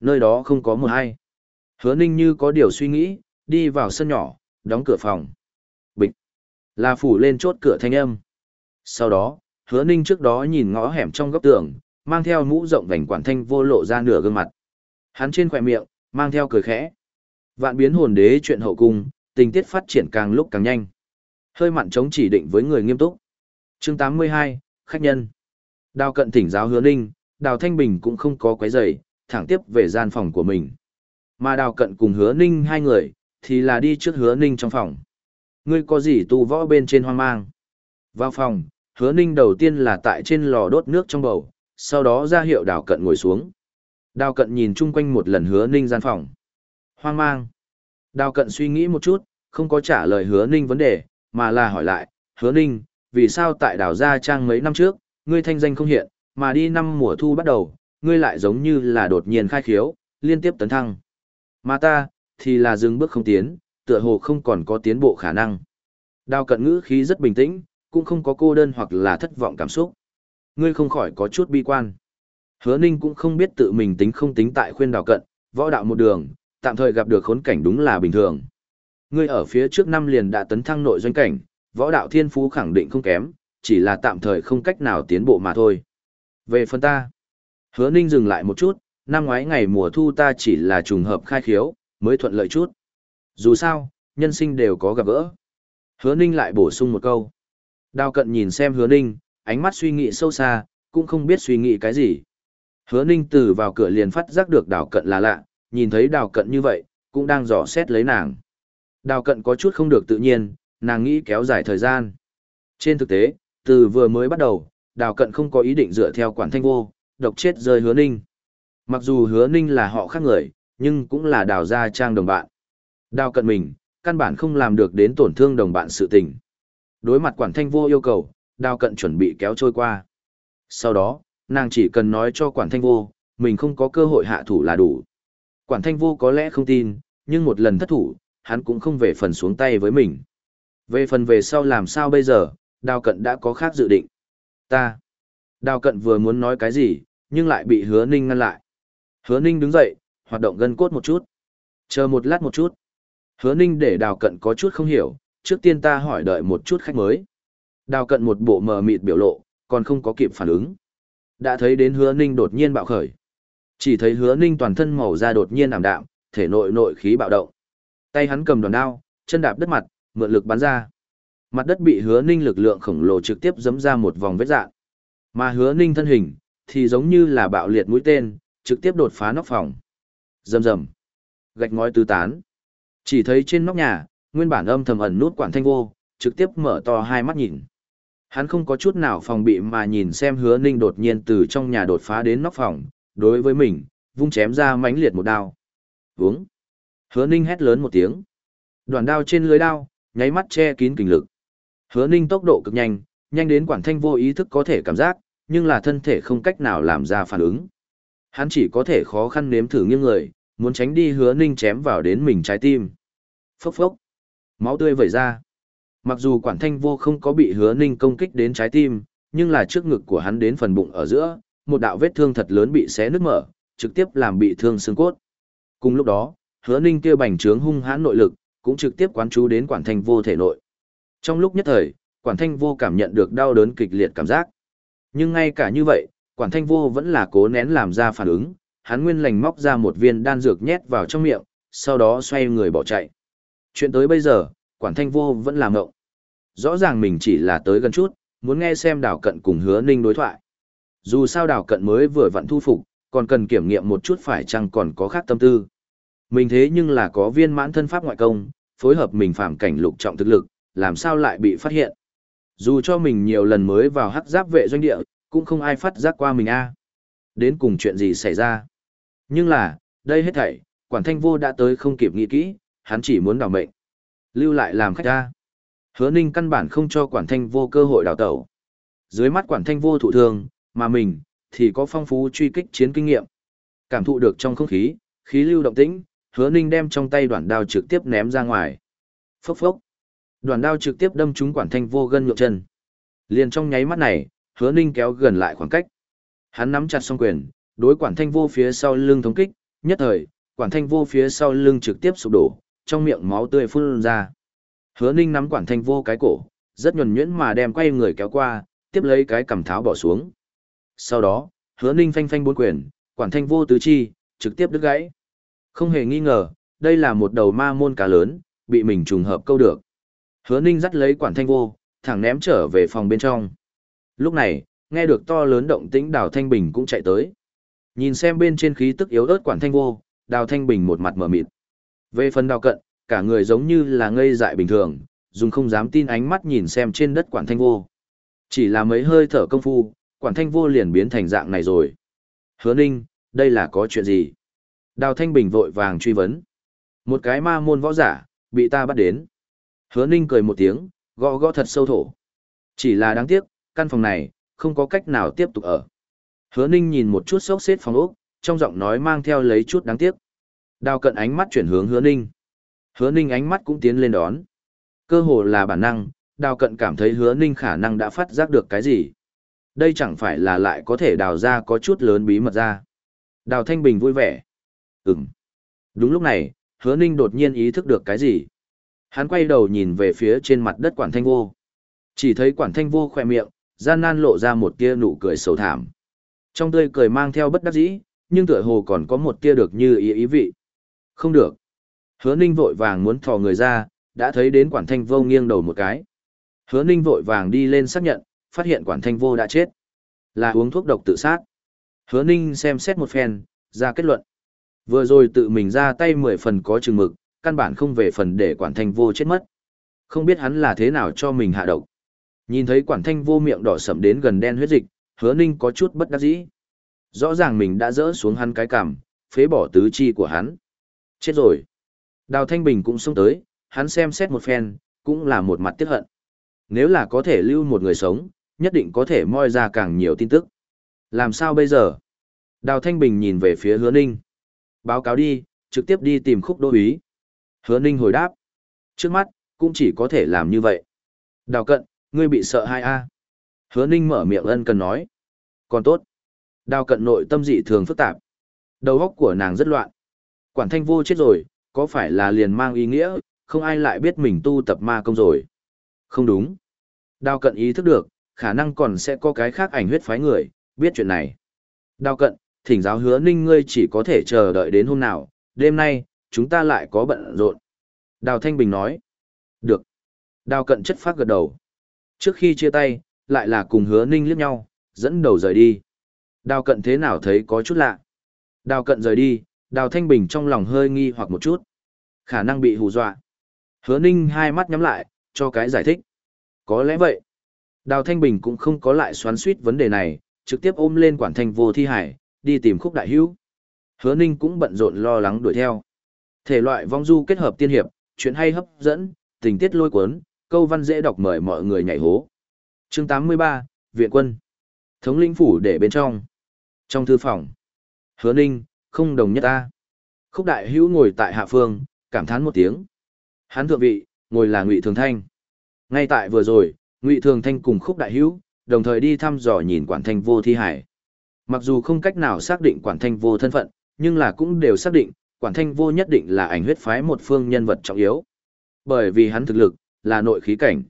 nơi đó không có một ai. Hứa ninh như có điều suy nghĩ, đi vào sân nhỏ, đóng cửa phòng. Bịch. Là phủ lên chốt cửa thanh âm. Sau đó, hứa ninh trước đó nhìn ngõ hẻm trong góc tường, mang theo mũ rộng vành quản thanh vô lộ ra nửa gương mặt. Hắn trên khỏe miệng, mang theo cười khẽ. Vạn biến hồn đế chuyện hậu cung, tình tiết phát triển càng lúc càng nhanh. Hơi mặn chống chỉ định với người nghiêm túc. Chương 82, khách nhân. Đào cận thỉnh giáo hứa ninh, đào thanh bình cũng không có quấy rầy, thẳng tiếp về gian phòng của mình. Mà đào cận cùng hứa ninh hai người, thì là đi trước hứa ninh trong phòng. Ngươi có gì tu võ bên trên hoang mang? Vào phòng, hứa ninh đầu tiên là tại trên lò đốt nước trong bầu, sau đó ra hiệu đào cận ngồi xuống. Đào cận nhìn chung quanh một lần hứa ninh gian phòng. Hoang mang. Đào cận suy nghĩ một chút, không có trả lời hứa ninh vấn đề, mà là hỏi lại, hứa ninh, vì sao tại đào Gia Trang mấy năm trước, ngươi thanh danh không hiện, mà đi năm mùa thu bắt đầu, ngươi lại giống như là đột nhiên khai khiếu, liên tiếp tấn thăng. Mà ta, thì là dừng bước không tiến, tựa hồ không còn có tiến bộ khả năng. Đào cận ngữ khí rất bình tĩnh, cũng không có cô đơn hoặc là thất vọng cảm xúc. Ngươi không khỏi có chút bi quan. Hứa Ninh cũng không biết tự mình tính không tính tại khuyên đào cận, võ đạo một đường, tạm thời gặp được khốn cảnh đúng là bình thường. Ngươi ở phía trước năm liền đã tấn thăng nội doanh cảnh, võ đạo thiên phú khẳng định không kém, chỉ là tạm thời không cách nào tiến bộ mà thôi. Về phần ta, hứa ninh dừng lại một chút, năm ngoái ngày mùa thu ta chỉ là trùng hợp khai khiếu, mới thuận lợi chút. Dù sao, nhân sinh đều có gặp gỡ. Hứa ninh lại bổ sung một câu. Đào cận nhìn xem hứa ninh, ánh mắt suy nghĩ sâu xa, cũng không biết suy nghĩ cái gì. Hứa ninh từ vào cửa liền phát giác được đào cận là lạ, nhìn thấy đào cận như vậy, cũng đang dò xét lấy nàng. Đào cận có chút không được tự nhiên, nàng nghĩ kéo dài thời gian. Trên thực tế, từ vừa mới bắt đầu, đào cận không có ý định dựa theo quản thanh vô, độc chết rơi hứa ninh. Mặc dù hứa ninh là họ khác người, nhưng cũng là đào gia trang đồng bạn. Đào cận mình, căn bản không làm được đến tổn thương đồng bạn sự tình. Đối mặt quản thanh vô yêu cầu, đào cận chuẩn bị kéo trôi qua. Sau đó, nàng chỉ cần nói cho quản thanh vô, mình không có cơ hội hạ thủ là đủ. Quản thanh vô có lẽ không tin, nhưng một lần thất thủ, hắn cũng không về phần xuống tay với mình. Về phần về sau làm sao bây giờ, đào cận đã có khác dự định. Ta. Đào cận vừa muốn nói cái gì, nhưng lại bị hứa ninh ngăn lại. Hứa ninh đứng dậy, hoạt động gân cốt một chút. Chờ một lát một chút. Hứa ninh để đào cận có chút không hiểu, trước tiên ta hỏi đợi một chút khách mới. Đào cận một bộ mờ mịt biểu lộ, còn không có kịp phản ứng. Đã thấy đến hứa ninh đột nhiên bạo khởi. Chỉ thấy hứa ninh toàn thân màu da đột nhiên ảm đạm, thể nội nội khí bạo động. Tay hắn cầm đòn đao, chân đạp đất mặt, mượn lực bắn ra. Mặt đất bị hứa ninh lực lượng khổng lồ trực tiếp dấm ra một vòng vết dạng. Mà hứa ninh thân hình, thì giống như là bạo liệt mũi tên, trực tiếp đột phá nóc phòng. Rầm rầm. Gạch ngói tứ tán. Chỉ thấy trên nóc nhà, nguyên bản âm thầm ẩn nút quản thanh vô, trực tiếp mở to hai mắt nhìn. Hắn không có chút nào phòng bị mà nhìn xem hứa ninh đột nhiên từ trong nhà đột phá đến nóc phòng, đối với mình, vung chém ra mãnh liệt một đao. Vúng. Hứa ninh hét lớn một tiếng. Đoàn đao trên lưới đao, nháy mắt che kín kình lực. Hứa ninh tốc độ cực nhanh, nhanh đến quản thanh vô ý thức có thể cảm giác, nhưng là thân thể không cách nào làm ra phản ứng. Hắn chỉ có thể khó khăn nếm thử nghiêng người, muốn tránh đi hứa ninh chém vào đến mình trái tim. Phốc phốc. Máu tươi vẩy ra. Mặc dù quản thanh vô không có bị hứa ninh công kích đến trái tim, nhưng là trước ngực của hắn đến phần bụng ở giữa, một đạo vết thương thật lớn bị xé nứt mở, trực tiếp làm bị thương xương cốt. Cùng lúc đó, hứa ninh kia bành trướng hung hãn nội lực, cũng trực tiếp quán chú đến quản thanh vô thể nội. Trong lúc nhất thời, quản thanh vô cảm nhận được đau đớn kịch liệt cảm giác. Nhưng ngay cả như vậy, quản thanh vô vẫn là cố nén làm ra phản ứng, hắn nguyên lành móc ra một viên đan dược nhét vào trong miệng, sau đó xoay người bỏ chạy. Chuyện tới bây giờ, quản thanh vô vẫn làm ngộng. Rõ ràng mình chỉ là tới gần chút, muốn nghe xem đảo cận cùng hứa ninh đối thoại. Dù sao đảo cận mới vừa vặn thu phục, còn cần kiểm nghiệm một chút phải chăng còn có khác tâm tư. Mình thế nhưng là có viên mãn thân pháp ngoại công, phối hợp mình phạm cảnh lục trọng thực lực, làm sao lại bị phát hiện. Dù cho mình nhiều lần mới vào hắc giáp vệ doanh địa, cũng không ai phát giác qua mình a. Đến cùng chuyện gì xảy ra. Nhưng là, đây hết thảy, quản thanh vô đã tới không kịp nghĩ kỹ, hắn chỉ muốn đảo mệnh. Lưu lại làm khách ta. Hứa ninh căn bản không cho quản thanh vô cơ hội đào tẩu. Dưới mắt quản thanh vô thụ thương, mà mình, thì có phong phú truy kích chiến kinh nghiệm. Cảm thụ được trong không khí, khí lưu động tĩnh, hứa ninh đem trong tay đoạn đao trực tiếp ném ra ngoài. Phốc phốc. Đoàn đao trực tiếp đâm trúng quản thanh vô gân nhượng chân. Liền trong nháy mắt này, hứa ninh kéo gần lại khoảng cách. Hắn nắm chặt song quyền, đối quản thanh vô phía sau lưng thống kích, nhất thời, quản thanh vô phía sau lưng trực tiếp sụp đổ, trong miệng máu tươi phun ra. Hứa ninh nắm quản thanh vô cái cổ, rất nhuần nhuyễn mà đem quay người kéo qua, tiếp lấy cái cầm tháo bỏ xuống. Sau đó, hứa ninh phanh phanh bốn quyền, quản thanh vô tứ chi, trực tiếp đứt gãy. Không hề nghi ngờ, đây là một đầu ma môn cá lớn, bị mình trùng hợp câu được. Hứa ninh dắt lấy quản thanh vô, thẳng ném trở về phòng bên trong. Lúc này, nghe được to lớn động tĩnh đào thanh bình cũng chạy tới. Nhìn xem bên trên khí tức yếu ớt quản thanh vô, đào thanh bình một mặt mở mịt. Về phần đào cận, cả người giống như là ngây dại bình thường, dùng không dám tin ánh mắt nhìn xem trên đất quản thanh vô. Chỉ là mấy hơi thở công phu, quản thanh vô liền biến thành dạng này rồi. Hứa ninh, đây là có chuyện gì? Đào thanh bình vội vàng truy vấn. Một cái ma môn võ giả, bị ta bắt đến. Hứa ninh cười một tiếng, gõ gõ thật sâu thổ. Chỉ là đáng tiếc, căn phòng này, không có cách nào tiếp tục ở. Hứa ninh nhìn một chút sốc xếp phòng ốc, trong giọng nói mang theo lấy chút đáng tiếc. Đào cận ánh mắt chuyển hướng hứa ninh. Hứa ninh ánh mắt cũng tiến lên đón. Cơ hồ là bản năng, đào cận cảm thấy hứa ninh khả năng đã phát giác được cái gì. Đây chẳng phải là lại có thể đào ra có chút lớn bí mật ra. Đào Thanh Bình vui vẻ. Ừm. Đúng lúc này, hứa ninh đột nhiên ý thức được cái gì. Hắn quay đầu nhìn về phía trên mặt đất quản thanh vô. Chỉ thấy quản thanh vô khỏe miệng, gian nan lộ ra một tia nụ cười xấu thảm. Trong tươi cười mang theo bất đắc dĩ, nhưng tựa hồ còn có một tia được như ý ý vị. Không được. Hứa ninh vội vàng muốn thò người ra, đã thấy đến quản thanh vô nghiêng đầu một cái. Hứa ninh vội vàng đi lên xác nhận, phát hiện quản thanh vô đã chết. Là uống thuốc độc tự sát. Hứa ninh xem xét một phen, ra kết luận. Vừa rồi tự mình ra tay mười phần có chừng mực, căn bản không về phần để quản thanh vô chết mất. Không biết hắn là thế nào cho mình hạ độc. Nhìn thấy quản thanh vô miệng đỏ sậm đến gần đen huyết dịch, hứa ninh có chút bất đắc dĩ. Rõ ràng mình đã dỡ xuống hắn cái cằm, phế bỏ tứ chi của hắn. Chết rồi. Đào Thanh Bình cũng xông tới, hắn xem xét một phen, cũng là một mặt tiếc hận. Nếu là có thể lưu một người sống, nhất định có thể moi ra càng nhiều tin tức. Làm sao bây giờ? Đào Thanh Bình nhìn về phía hứa ninh. Báo cáo đi, trực tiếp đi tìm khúc đô ý. Hứa ninh hồi đáp. Trước mắt, cũng chỉ có thể làm như vậy. Đào cận, ngươi bị sợ hai a Hứa ninh mở miệng ân cần nói. Còn tốt. Đào cận nội tâm dị thường phức tạp. Đầu óc của nàng rất loạn. Quản thanh vô chết rồi, có phải là liền mang ý nghĩa, không ai lại biết mình tu tập ma công rồi. Không đúng. Đào cận ý thức được, khả năng còn sẽ có cái khác ảnh huyết phái người, biết chuyện này. Đào cận, thỉnh giáo hứa ninh ngươi chỉ có thể chờ đợi đến hôm nào, đêm nay, chúng ta lại có bận rộn. Đào Thanh Bình nói. Được. Đào cận chất phát gật đầu. Trước khi chia tay, lại là cùng hứa ninh liếc nhau, dẫn đầu rời đi. Đào cận thế nào thấy có chút lạ. Đào cận rời đi, đào Thanh Bình trong lòng hơi nghi hoặc một chút. Khả năng bị hù dọa. Hứa ninh hai mắt nhắm lại, cho cái giải thích. Có lẽ vậy. Đào Thanh Bình cũng không có lại xoắn suýt vấn đề này, trực tiếp ôm lên quản thanh vô thi hải, đi tìm khúc đại hữu. Hứa ninh cũng bận rộn lo lắng đuổi theo. Thể loại vong du kết hợp tiên hiệp, chuyện hay hấp dẫn, tình tiết lôi cuốn, câu văn dễ đọc mời mọi người nhảy hố. Chương 83, Viện quân. Thống lĩnh phủ để bên trong. Trong thư phòng. Hứa ninh, không đồng nhất ta. Khúc đại hữu ngồi tại hạ phương, cảm thán một tiếng. Hắn thượng vị, ngồi là Ngụy Thường Thanh. Ngay tại vừa rồi, Ngụy Thường Thanh cùng Khúc đại hữu, đồng thời đi thăm dò nhìn quản thanh vô thi hải. Mặc dù không cách nào xác định quản thanh vô thân phận, nhưng là cũng đều xác định, quản thanh vô nhất định là ảnh huyết phái một phương nhân vật trọng yếu. Bởi vì hắn thực lực, là nội khí cảnh.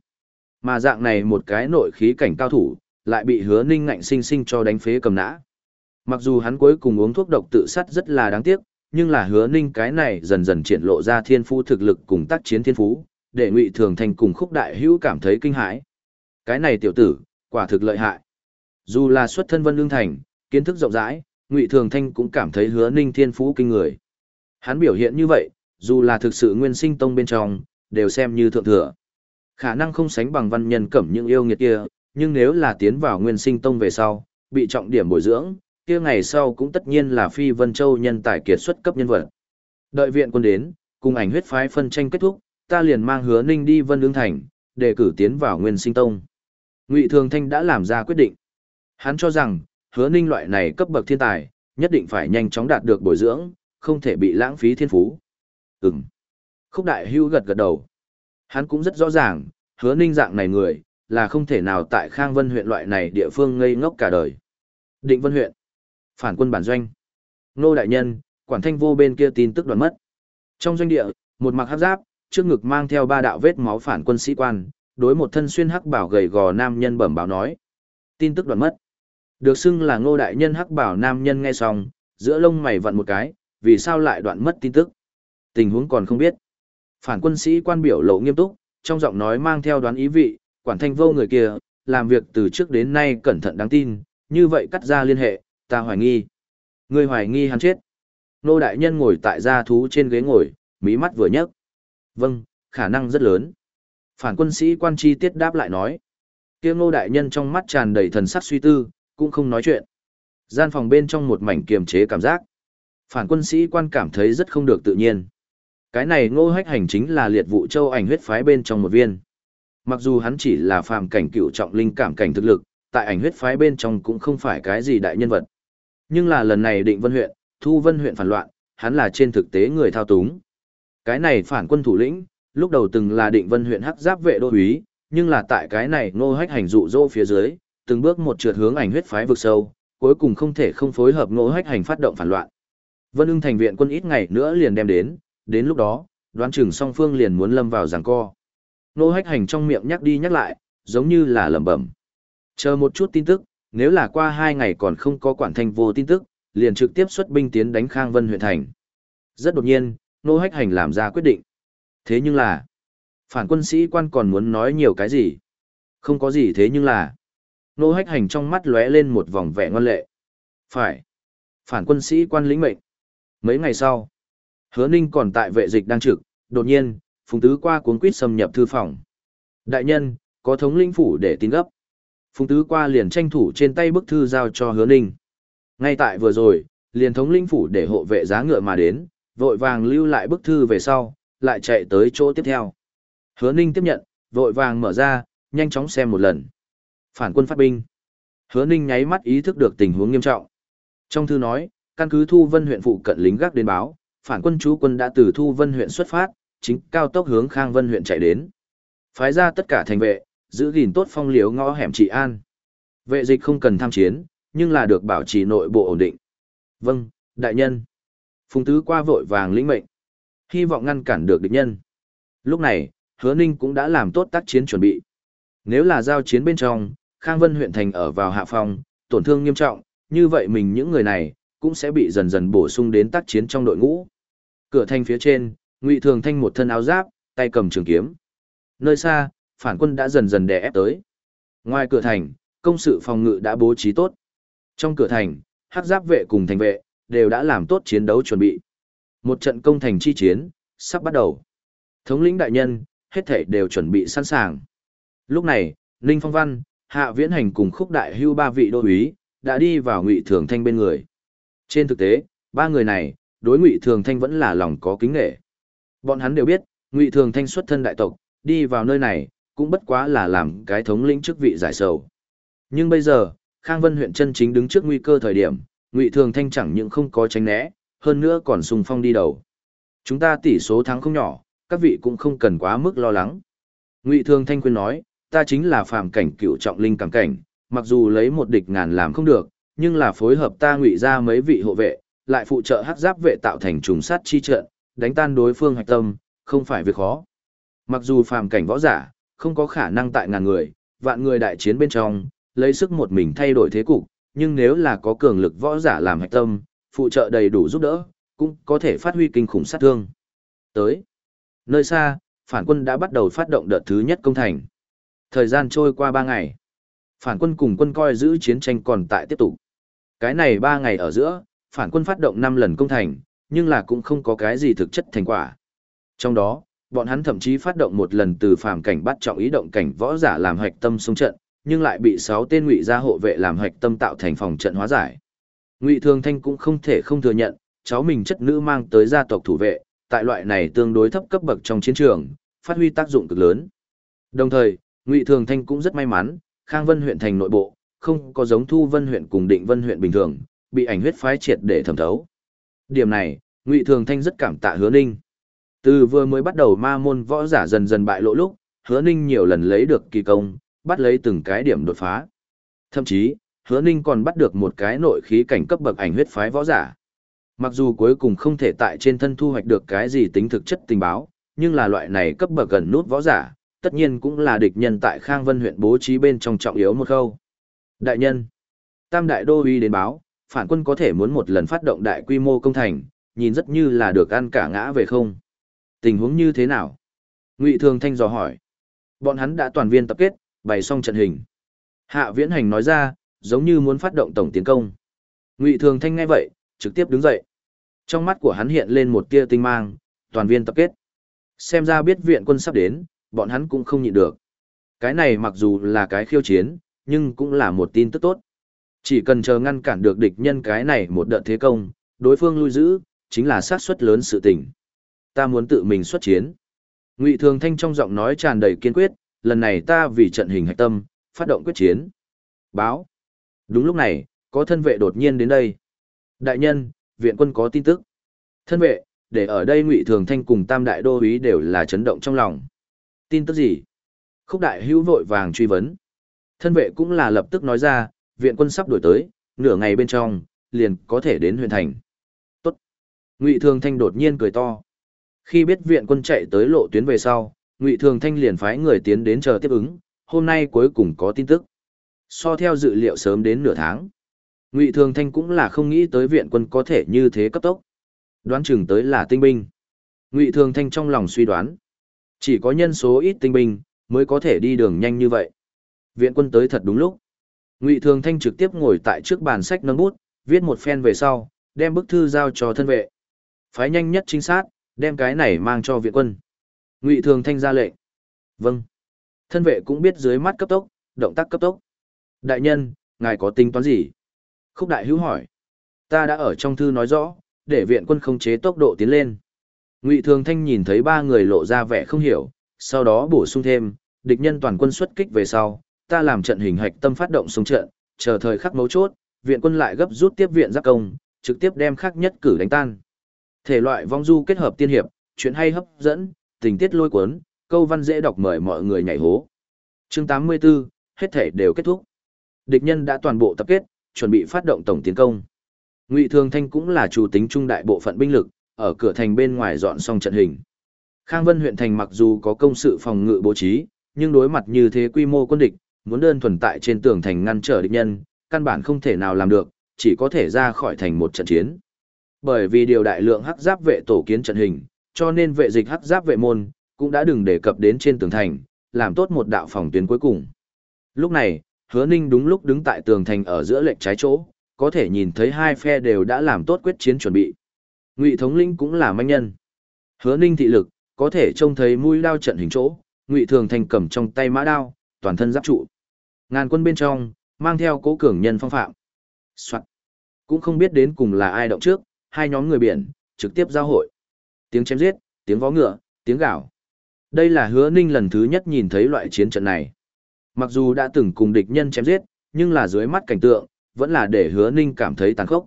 Mà dạng này một cái nội khí cảnh cao thủ, lại bị hứa ninh ngạnh sinh sinh cho đánh phế cầm nã. Mặc dù hắn cuối cùng uống thuốc độc tự sát rất là đáng tiếc, nhưng là hứa ninh cái này dần dần triển lộ ra thiên phú thực lực cùng tác chiến thiên phú, để ngụy thường thành cùng khúc đại hữu cảm thấy kinh hãi. Cái này tiểu tử, quả thực lợi hại. Dù là xuất thân vân lương thành, kiến thức rộng rãi, ngụy thường thanh cũng cảm thấy hứa ninh thiên phú kinh người. Hắn biểu hiện như vậy, dù là thực sự nguyên sinh tông bên trong, đều xem như thượng thừa. Khả năng không sánh bằng văn nhân cẩm những yêu nghiệt kia, nhưng nếu là tiến vào nguyên sinh tông về sau, bị trọng điểm bồi dưỡng, kia ngày sau cũng tất nhiên là phi vân châu nhân tài kiệt xuất cấp nhân vật. Đợi viện quân đến, cùng ảnh huyết phái phân tranh kết thúc, ta liền mang hứa ninh đi vân lương thành, để cử tiến vào nguyên sinh tông. Ngụy Thường Thanh đã làm ra quyết định. Hắn cho rằng, hứa ninh loại này cấp bậc thiên tài, nhất định phải nhanh chóng đạt được bồi dưỡng, không thể bị lãng phí thiên phú. Ừm. Khúc đại hưu gật gật đầu. Hắn cũng rất rõ ràng, hứa ninh dạng này người, là không thể nào tại Khang Vân huyện loại này địa phương ngây ngốc cả đời. Định Vân huyện. Phản quân bản doanh. Nô đại nhân, quản thanh vô bên kia tin tức đoạn mất. Trong doanh địa, một mặc hắc giáp, trước ngực mang theo ba đạo vết máu phản quân sĩ quan, đối một thân xuyên hắc bảo gầy gò nam nhân bẩm báo nói. Tin tức đoạn mất. Được xưng là ngô đại nhân hắc bảo nam nhân nghe xong, giữa lông mày vặn một cái, vì sao lại đoạn mất tin tức. Tình huống còn không biết. Phản quân sĩ quan biểu lộ nghiêm túc, trong giọng nói mang theo đoán ý vị, quản thanh vô người kia, làm việc từ trước đến nay cẩn thận đáng tin, như vậy cắt ra liên hệ, ta hoài nghi. Người hoài nghi hắn chết. Nô đại nhân ngồi tại gia thú trên ghế ngồi, mí mắt vừa nhấc. Vâng, khả năng rất lớn. Phản quân sĩ quan chi tiết đáp lại nói. kia ngô đại nhân trong mắt tràn đầy thần sắc suy tư, cũng không nói chuyện. Gian phòng bên trong một mảnh kiềm chế cảm giác. Phản quân sĩ quan cảm thấy rất không được tự nhiên. Cái này ngô hách hành chính là liệt vụ châu ảnh huyết phái bên trong một viên. Mặc dù hắn chỉ là phàm cảnh cựu trọng linh cảm cảnh thực lực, tại ảnh huyết phái bên trong cũng không phải cái gì đại nhân vật. Nhưng là lần này định vân huyện, thu vân huyện phản loạn, hắn là trên thực tế người thao túng. Cái này phản quân thủ lĩnh, lúc đầu từng là định vân huyện hắc giáp vệ đô úy, nhưng là tại cái này ngô hách hành dụ dỗ phía dưới, từng bước một trượt hướng ảnh huyết phái vực sâu, cuối cùng không thể không phối hợp ngô hách hành phát động phản loạn. Vân ưng thành viện quân ít ngày nữa liền đem đến, đến lúc đó, đoán chừng song phương liền muốn lâm vào giằng co. Nô hách hành trong miệng nhắc đi nhắc lại, giống như là lẩm bẩm. Chờ một chút tin tức, nếu là qua hai ngày còn không có quản thanh vô tin tức, liền trực tiếp xuất binh tiến đánh Khang Vân huyện thành. Rất đột nhiên, Nô hách hành làm ra quyết định. Thế nhưng là, phản quân sĩ quan còn muốn nói nhiều cái gì? Không có gì thế nhưng là, nô hách hành trong mắt lóe lên một vòng vẻ ngon lệ. Phải. Phản quân sĩ quan lĩnh mệnh. Mấy ngày sau, hứa ninh còn tại vệ dịch đang trực, đột nhiên, phùng tứ qua cuốn quýt xâm nhập thư phòng. Đại nhân, có thống lĩnh phủ để tin gấp. Phùng tứ qua liền tranh thủ trên tay bức thư giao cho hứa ninh. Ngay tại vừa rồi, liền thống lĩnh phủ để hộ vệ giá ngựa mà đến, vội vàng lưu lại bức thư về sau, lại chạy tới chỗ tiếp theo. Hứa ninh tiếp nhận, vội vàng mở ra, nhanh chóng xem một lần. Phản quân phát binh. Hứa Ninh nháy mắt ý thức được tình huống nghiêm trọng. Trong thư nói, căn cứ Thu Vân huyện phụ cận lính gác đến báo, phản quân chú quân đã từ Thu Vân huyện xuất phát, chính cao tốc hướng Khang Vân huyện chạy đến. Phái ra tất cả thành vệ, giữ gìn tốt phong liếu ngõ hẻm trị an. Vệ dịch không cần tham chiến, nhưng là được bảo trì nội bộ ổn định. Vâng, đại nhân. Phùng tứ qua vội vàng lĩnh mệnh. Hy vọng ngăn cản được địch nhân. Lúc này, hứa ninh cũng đã làm tốt tác chiến chuẩn bị. Nếu là giao chiến bên trong, Khang Vân huyện thành ở vào hạ phòng, tổn thương nghiêm trọng, như vậy mình những người này cũng sẽ bị dần dần bổ sung đến tác chiến trong đội ngũ. Cửa thành phía trên, Ngụy Thường Thanh một thân áo giáp, tay cầm trường kiếm. Nơi xa, phản quân đã dần dần đè ép tới. Ngoài cửa thành, công sự phòng ngự đã bố trí tốt. Trong cửa thành, hắc giáp vệ cùng thành vệ đều đã làm tốt chiến đấu chuẩn bị. Một trận công thành chi chiến sắp bắt đầu. Thống lĩnh đại nhân, hết thảy đều chuẩn bị sẵn sàng. Lúc này, Ninh Phong Văn, Hạ Viễn Hành cùng khúc đại hưu ba vị đô úy, đã đi vào Ngụy Thường Thanh bên người. Trên thực tế, ba người này, đối Ngụy Thường Thanh vẫn là lòng có kính nghệ. Bọn hắn đều biết, Ngụy Thường Thanh xuất thân đại tộc, đi vào nơi này, cũng bất quá là làm cái thống lĩnh chức vị giải sầu. Nhưng bây giờ, Khang Vân huyện chân chính đứng trước nguy cơ thời điểm, Ngụy Thường Thanh chẳng những không có tránh né, hơn nữa còn sùng phong đi đầu. Chúng ta tỷ số thắng không nhỏ, các vị cũng không cần quá mức lo lắng. Ngụy Thường Thanh khuyên nói, ta chính là phàm cảnh cựu trọng linh cảm cảnh, mặc dù lấy một địch ngàn làm không được, nhưng là phối hợp ta ngụy ra mấy vị hộ vệ, lại phụ trợ hắc giáp vệ tạo thành trùng sát chi trận, đánh tan đối phương hạch tâm, không phải việc khó. Mặc dù phàm cảnh võ giả, không có khả năng tại ngàn người, vạn người đại chiến bên trong, lấy sức một mình thay đổi thế cục, nhưng nếu là có cường lực võ giả làm hạch tâm, phụ trợ đầy đủ giúp đỡ, cũng có thể phát huy kinh khủng sát thương. Tới, nơi xa, phản quân đã bắt đầu phát động đợt thứ nhất công thành. Thời gian trôi qua ba ngày. Phản quân cùng quân coi giữ chiến tranh còn tại tiếp tục. Cái này ba ngày ở giữa, phản quân phát động năm lần công thành, nhưng là cũng không có cái gì thực chất thành quả. Trong đó, bọn hắn thậm chí phát động một lần từ phàm cảnh bắt trọng ý động cảnh võ giả làm hoạch tâm xung trận, nhưng lại bị sáu tên ngụy gia hộ vệ làm hoạch tâm tạo thành phòng trận hóa giải. Ngụy Thường Thanh cũng không thể không thừa nhận, cháu mình chất nữ mang tới gia tộc thủ vệ, tại loại này tương đối thấp cấp bậc trong chiến trường, phát huy tác dụng cực lớn. Đồng thời, Ngụy Thường Thanh cũng rất may mắn, Khang Vân huyện thành nội bộ, không có giống Thu Vân huyện cùng Định Vân huyện bình thường, bị ảnh huyết phái triệt để thẩm thấu. Điểm này, Ngụy Thường Thanh rất cảm tạ Hứa Ninh. Từ vừa mới bắt đầu ma môn võ giả dần dần bại lộ lúc, Hứa Ninh nhiều lần lấy được kỳ công, bắt lấy từng cái điểm đột phá. Thậm chí, Hứa Ninh còn bắt được một cái nội khí cảnh cấp bậc ảnh huyết phái võ giả. Mặc dù cuối cùng không thể tại trên thân thu hoạch được cái gì tính thực chất tình báo, nhưng là loại này cấp bậc gần nút võ giả, tất nhiên cũng là địch nhân tại Khang Vân huyện bố trí bên trong trọng yếu một khâu. Đại nhân, Tam Đại Đô uy đến báo, phản quân có thể muốn một lần phát động đại quy mô công thành, nhìn rất như là được ăn cả ngã về không. Tình huống như thế nào? Ngụy Thường Thanh dò hỏi. Bọn hắn đã toàn viên tập kết, bày xong trận hình. Hạ Viễn Hành nói ra, giống như muốn phát động tổng tiến công. Ngụy Thường Thanh nghe vậy, trực tiếp đứng dậy. Trong mắt của hắn hiện lên một tia tinh mang, toàn viên tập kết. Xem ra biết viện quân sắp đến, bọn hắn cũng không nhịn được. Cái này mặc dù là cái khiêu chiến, nhưng cũng là một tin tức tốt. Chỉ cần chờ ngăn cản được địch nhân cái này một đợt thế công, đối phương lui giữ, chính là xác suất lớn sự tình. Ta muốn tự mình xuất chiến. Ngụy Thường Thanh trong giọng nói tràn đầy kiên quyết, lần này ta vì trận hình hạch tâm, phát động quyết chiến. Báo. Đúng lúc này, có thân vệ đột nhiên đến đây. Đại nhân, viện quân có tin tức. Thân vệ, để ở đây Ngụy Thường Thanh cùng Tam Đại Đô úy đều là chấn động trong lòng. Tin tức gì? Khúc Đại Hữu vội vàng truy vấn. Thân vệ cũng là lập tức nói ra, viện quân sắp đổi tới, nửa ngày bên trong, liền có thể đến huyện thành. Tốt. Ngụy Thường Thanh đột nhiên cười to. Khi biết viện quân chạy tới lộ tuyến về sau, Ngụy Thường Thanh liền phái người tiến đến chờ tiếp ứng, hôm nay cuối cùng có tin tức. So theo dự liệu sớm đến nửa tháng. Ngụy Thường Thanh cũng là không nghĩ tới viện quân có thể như thế cấp tốc. Đoán chừng tới là tinh binh. Ngụy Thường Thanh trong lòng suy đoán, chỉ có nhân số ít tinh binh mới có thể đi đường nhanh như vậy. Viện quân tới thật đúng lúc. Ngụy Thường Thanh trực tiếp ngồi tại trước bàn sách nâng bút, viết một phen về sau, đem bức thư giao cho thân vệ. Phái nhanh nhất chính xác, đem cái này mang cho viện quân. Ngụy Thường Thanh ra lệnh. Vâng. Thân vệ cũng biết dưới mắt cấp tốc, động tác cấp tốc. Đại nhân, ngài có tính toán gì? Khúc đại hữu hỏi. Ta đã ở trong thư nói rõ, để viện quân không chế tốc độ tiến lên. Ngụy Thường Thanh nhìn thấy ba người lộ ra vẻ không hiểu, sau đó bổ sung thêm, địch nhân toàn quân xuất kích về sau, ta làm trận hình hạch tâm phát động xung trận, chờ thời khắc mấu chốt, viện quân lại gấp rút tiếp viện giáp công, trực tiếp đem khắc nhất cử đánh tan. Thể loại vong du kết hợp tiên hiệp, chuyện hay hấp dẫn, tình tiết lôi cuốn, câu văn dễ đọc mời mọi người nhảy hố. Chương 84, hết thể đều kết thúc. Địch nhân đã toàn bộ tập kết, chuẩn bị phát động tổng tiến công. Ngụy Thường Thanh cũng là chủ tính trung đại bộ phận binh lực, ở cửa thành bên ngoài dọn xong trận hình. Khang Vân huyện thành mặc dù có công sự phòng ngự bố trí, nhưng đối mặt như thế quy mô quân địch, muốn đơn thuần tại trên tường thành ngăn trở địch nhân, căn bản không thể nào làm được, chỉ có thể ra khỏi thành một trận chiến. Bởi vì điều đại lượng hắc giáp vệ tổ kiến trận hình, cho nên vệ dịch hắc giáp vệ môn cũng đã đừng đề cập đến trên tường thành, làm tốt một đạo phòng tuyến cuối cùng. Lúc này, Hứa Ninh đúng lúc đứng tại tường thành ở giữa lệch trái chỗ, có thể nhìn thấy hai phe đều đã làm tốt quyết chiến chuẩn bị. Ngụy thống lĩnh cũng là manh nhân. Hứa Ninh thị lực, có thể trông thấy mũi đao trận hình chỗ, Ngụy Thường Thành cầm trong tay mã đao, toàn thân giáp trụ. Ngàn quân bên trong, mang theo cố cường nhân phong phạm. Soạn. Cũng không biết đến cùng là ai động trước, hai nhóm người biển, trực tiếp giao hội. Tiếng chém giết, tiếng vó ngựa, tiếng gạo. Đây là hứa ninh lần thứ nhất nhìn thấy loại chiến trận này. Mặc dù đã từng cùng địch nhân chém giết, nhưng là dưới mắt cảnh tượng, vẫn là để hứa ninh cảm thấy tàn khốc.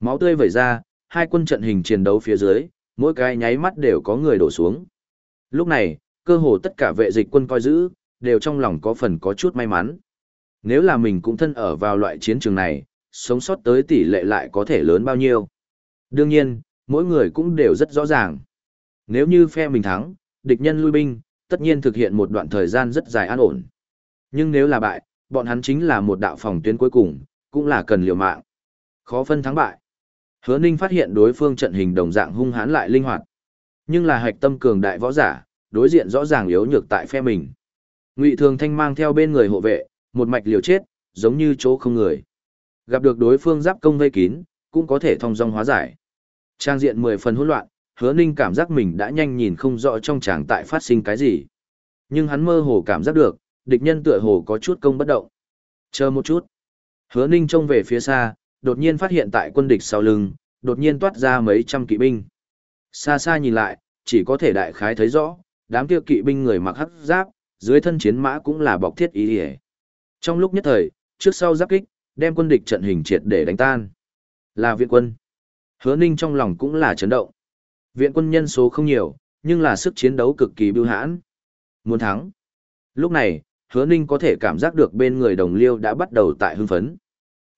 Máu tươi vẩy ra, hai quân trận hình chiến đấu phía dưới, mỗi cái nháy mắt đều có người đổ xuống. Lúc này, cơ hồ tất cả vệ dịch quân coi giữ, đều trong lòng có phần có chút may mắn. Nếu là mình cũng thân ở vào loại chiến trường này, sống sót tới tỷ lệ lại có thể lớn bao nhiêu. Đương nhiên, mỗi người cũng đều rất rõ ràng. Nếu như phe mình thắng, địch nhân lui binh, tất nhiên thực hiện một đoạn thời gian rất dài an ổn. Nhưng nếu là bại, bọn hắn chính là một đạo phòng tuyến cuối cùng, cũng là cần liều mạng. Khó phân thắng bại. Hứa Ninh phát hiện đối phương trận hình đồng dạng hung hãn lại linh hoạt. Nhưng là hạch tâm cường đại võ giả, đối diện rõ ràng yếu nhược tại phe mình. Ngụy Thường Thanh mang theo bên người hộ vệ, một mạch liều chết, giống như chỗ không người. Gặp được đối phương giáp công vây kín, cũng có thể thông dong hóa giải. Trang diện mười phần hỗn loạn, Hứa Ninh cảm giác mình đã nhanh nhìn không rõ trong tràng tại phát sinh cái gì. Nhưng hắn mơ hồ cảm giác được, địch nhân tựa hồ có chút công bất động. Chờ một chút. Hứa Ninh trông về phía xa, đột nhiên phát hiện tại quân địch sau lưng, đột nhiên toát ra mấy trăm kỵ binh. Xa xa nhìn lại, chỉ có thể đại khái thấy rõ, đám kia kỵ binh người mặc hắc giáp, dưới thân chiến mã cũng là bọc thiết ý hề. Trong lúc nhất thời, trước sau giáp kích, đem quân địch trận hình triệt để đánh tan. Là viện quân. Hứa Ninh trong lòng cũng là chấn động. Viện quân nhân số không nhiều, nhưng là sức chiến đấu cực kỳ bưu hãn. Muốn thắng. Lúc này, hứa ninh có thể cảm giác được bên người đồng liêu đã bắt đầu tại hưng phấn.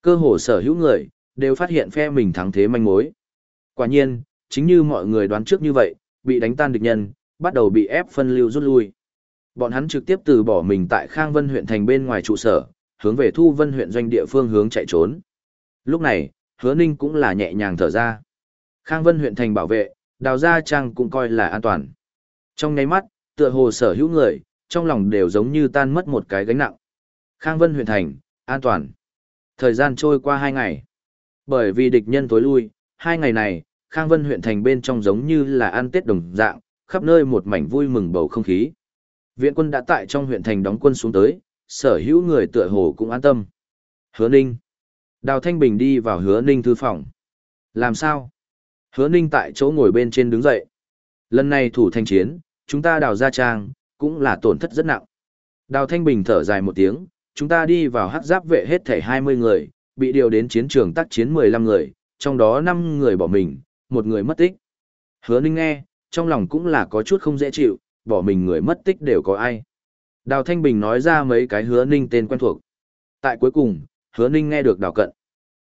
Cơ hồ sở hữu người, đều phát hiện phe mình thắng thế manh mối. Quả nhiên, chính như mọi người đoán trước như vậy, bị đánh tan địch nhân, bắt đầu bị ép phân lưu rút lui. Bọn hắn trực tiếp từ bỏ mình tại Khang Vân huyện thành bên ngoài trụ sở, hướng về Thu Vân huyện doanh địa phương hướng chạy trốn. Lúc này, Hứa Ninh cũng là nhẹ nhàng thở ra. Khang Vân huyện thành bảo vệ, đào gia trang cũng coi là an toàn. Trong nháy mắt, tựa hồ sở hữu người, trong lòng đều giống như tan mất một cái gánh nặng. Khang Vân huyện thành, an toàn. Thời gian trôi qua hai ngày. Bởi vì địch nhân tối lui, hai ngày này, Khang Vân huyện thành bên trong giống như là ăn Tết đồng dạng, khắp nơi một mảnh vui mừng bầu không khí. Viện quân đã tại trong huyện thành đóng quân xuống tới, sở hữu người tựa hồ cũng an tâm. Hứa Ninh. Đào Thanh Bình đi vào Hứa Ninh thư phòng. Làm sao? Hứa Ninh tại chỗ ngồi bên trên đứng dậy. Lần này thủ thanh chiến, chúng ta đào ra trang, cũng là tổn thất rất nặng. Đào Thanh Bình thở dài một tiếng, chúng ta đi vào hắc giáp vệ hết thảy 20 người, bị điều đến chiến trường tác chiến 15 người, trong đó 5 người bỏ mình, một người mất tích. Hứa Ninh nghe, trong lòng cũng là có chút không dễ chịu, bỏ mình người mất tích đều có ai. Đào Thanh Bình nói ra mấy cái hứa Ninh tên quen thuộc. Tại cuối cùng, hứa Ninh nghe được đào cận.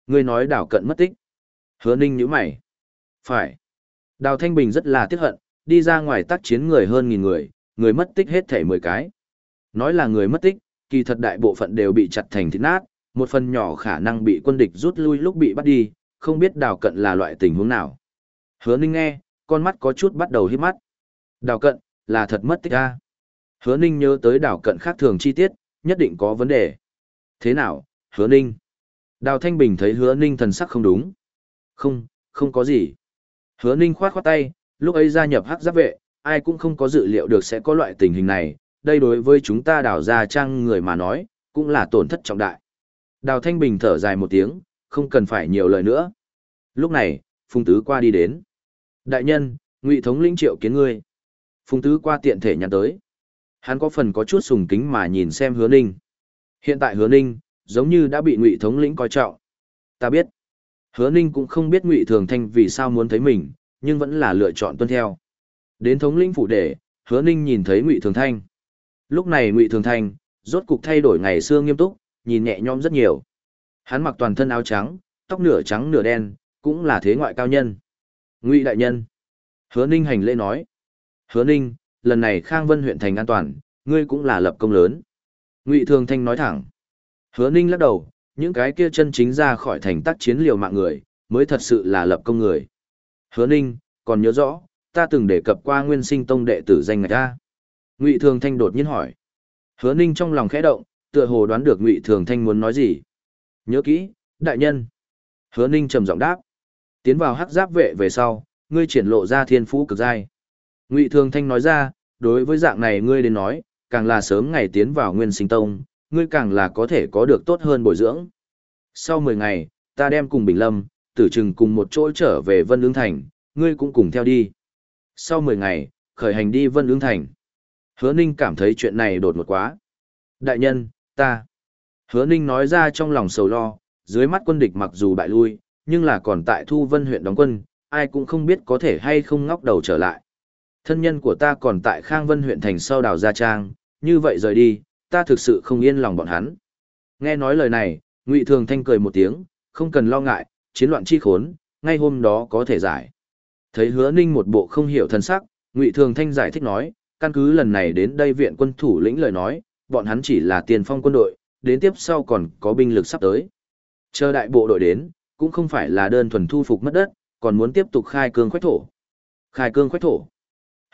Người nói đào cận mất tích. Hứa Ninh nhíu mày. Phải. Đào Thanh Bình rất là tiếc hận, đi ra ngoài tác chiến người hơn nghìn người, người mất tích hết thể 10 cái. Nói là người mất tích, kỳ thật đại bộ phận đều bị chặt thành thịt nát, một phần nhỏ khả năng bị quân địch rút lui lúc bị bắt đi, không biết đào cận là loại tình huống nào. Hứa Ninh nghe, con mắt có chút bắt đầu hít mắt. Đào cận, là thật mất tích a. Hứa Ninh nhớ tới đảo cận khác thường chi tiết, nhất định có vấn đề. Thế nào, Hứa Ninh? Đào Thanh Bình thấy Hứa Ninh thần sắc không đúng. Không, không có gì. Hứa Ninh khoát khoát tay, lúc ấy gia nhập hắc giáp vệ, ai cũng không có dự liệu được sẽ có loại tình hình này, đây đối với chúng ta đào ra trang người mà nói, cũng là tổn thất trọng đại. Đào Thanh Bình thở dài một tiếng, không cần phải nhiều lời nữa. Lúc này, Phùng Tứ qua đi đến. Đại nhân, Ngụy thống lĩnh triệu kiến ngươi. Phùng Tứ qua tiện thể nhắn tới. Hắn có phần có chút sùng kính mà nhìn xem Hứa Ninh. Hiện tại Hứa Ninh, giống như đã bị Ngụy thống lĩnh coi trọng. Ta biết. Hứa Ninh cũng không biết Ngụy Thường Thanh vì sao muốn thấy mình, nhưng vẫn là lựa chọn tuân theo. Đến thống lĩnh phủ đệ, Hứa Ninh nhìn thấy Ngụy Thường Thanh. Lúc này Ngụy Thường Thanh, rốt cục thay đổi ngày xưa nghiêm túc, nhìn nhẹ nhõm rất nhiều. Hắn mặc toàn thân áo trắng, tóc nửa trắng nửa đen, cũng là thế ngoại cao nhân. Ngụy đại nhân. Hứa Ninh hành lễ nói. Hứa Ninh, lần này Khang Vân huyện thành an toàn, ngươi cũng là lập công lớn. Ngụy Thường Thanh nói thẳng. Hứa Ninh lắc đầu, những cái kia chân chính ra khỏi thành tác chiến liều mạng người, mới thật sự là lập công người. Hứa Ninh, còn nhớ rõ, ta từng đề cập qua nguyên sinh tông đệ tử danh ngạch ta. Ngụy Thường Thanh đột nhiên hỏi. Hứa Ninh trong lòng khẽ động, tựa hồ đoán được Ngụy Thường Thanh muốn nói gì. Nhớ kỹ, đại nhân. Hứa Ninh trầm giọng đáp. Tiến vào hắc giáp vệ về sau, ngươi triển lộ ra thiên phú cực giai. Ngụy Thường Thanh nói ra, đối với dạng này ngươi đến nói, càng là sớm ngày tiến vào Nguyên Sinh Tông, ngươi càng là có thể có được tốt hơn bồi dưỡng. Sau 10 ngày, ta đem cùng Bình Lâm, tử trừng cùng một chỗ trở về Vân Lương Thành, ngươi cũng cùng theo đi. Sau 10 ngày, khởi hành đi Vân Lương Thành. Hứa Ninh cảm thấy chuyện này đột ngột quá. Đại nhân, ta. Hứa Ninh nói ra trong lòng sầu lo, dưới mắt quân địch mặc dù bại lui, nhưng là còn tại Thu Vân huyện đóng quân, ai cũng không biết có thể hay không ngóc đầu trở lại. Thân nhân của ta còn tại Khang Vân huyện thành sau đào Gia Trang, như vậy rời đi, ta thực sự không yên lòng bọn hắn. Nghe nói lời này, Ngụy Thường Thanh cười một tiếng, không cần lo ngại, chiến loạn chi khốn, ngay hôm đó có thể giải. Thấy Hứa Ninh một bộ không hiểu thân sắc, Ngụy Thường Thanh giải thích nói, căn cứ lần này đến đây viện quân thủ lĩnh lời nói, bọn hắn chỉ là tiền phong quân đội, đến tiếp sau còn có binh lực sắp tới. Chờ đại bộ đội đến, cũng không phải là đơn thuần thu phục mất đất, còn muốn tiếp tục khai cương khoách thổ. Khai cương khoách thổ.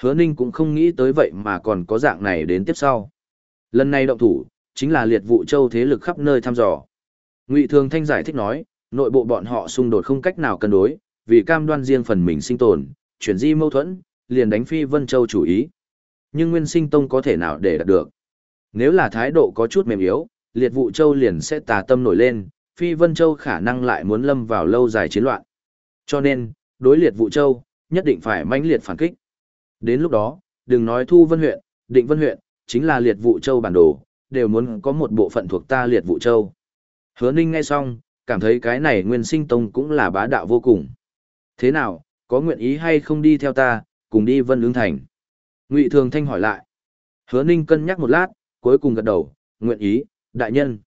Hứa Ninh cũng không nghĩ tới vậy mà còn có dạng này đến tiếp sau. Lần này động thủ, chính là liệt vụ châu thế lực khắp nơi thăm dò. Ngụy Thường Thanh giải thích nói, nội bộ bọn họ xung đột không cách nào cân đối, vì cam đoan riêng phần mình sinh tồn, chuyển di mâu thuẫn, liền đánh phi Vân Châu chủ ý. Nhưng Nguyên Sinh Tông có thể nào để đạt được? Nếu là thái độ có chút mềm yếu, liệt vụ châu liền sẽ tà tâm nổi lên, phi Vân Châu khả năng lại muốn lâm vào lâu dài chiến loạn. Cho nên, đối liệt vụ châu, nhất định phải mãnh liệt phản kích. Đến lúc đó, đừng nói thu vân huyện, định vân huyện, chính là liệt vụ châu bản đồ, đều muốn có một bộ phận thuộc ta liệt vụ châu. Hứa Ninh nghe xong, cảm thấy cái này nguyên sinh tông cũng là bá đạo vô cùng. Thế nào, có nguyện ý hay không đi theo ta, cùng đi vân Lương thành? Ngụy Thường Thanh hỏi lại. Hứa Ninh cân nhắc một lát, cuối cùng gật đầu, nguyện ý, đại nhân.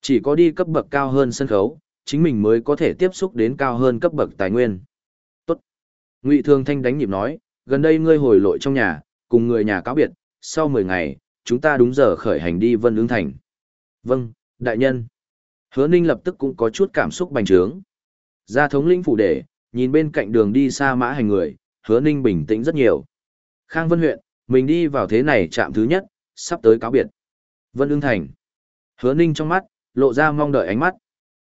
Chỉ có đi cấp bậc cao hơn sân khấu, chính mình mới có thể tiếp xúc đến cao hơn cấp bậc tài nguyên. Tốt. Ngụy Thường Thanh đánh nhịp nói, gần đây ngươi hồi lội trong nhà, cùng người nhà cáo biệt, sau 10 ngày, chúng ta đúng giờ khởi hành đi Vân Ứng Thành. Vâng, đại nhân. Hứa Ninh lập tức cũng có chút cảm xúc bành trướng. Ra thống lĩnh phủ để, nhìn bên cạnh đường đi xa mã hành người, Hứa Ninh bình tĩnh rất nhiều. Khang Vân huyện, mình đi vào thế này chạm thứ nhất, sắp tới cáo biệt. Vân Ưng Thành. Hứa Ninh trong mắt, lộ ra mong đợi ánh mắt.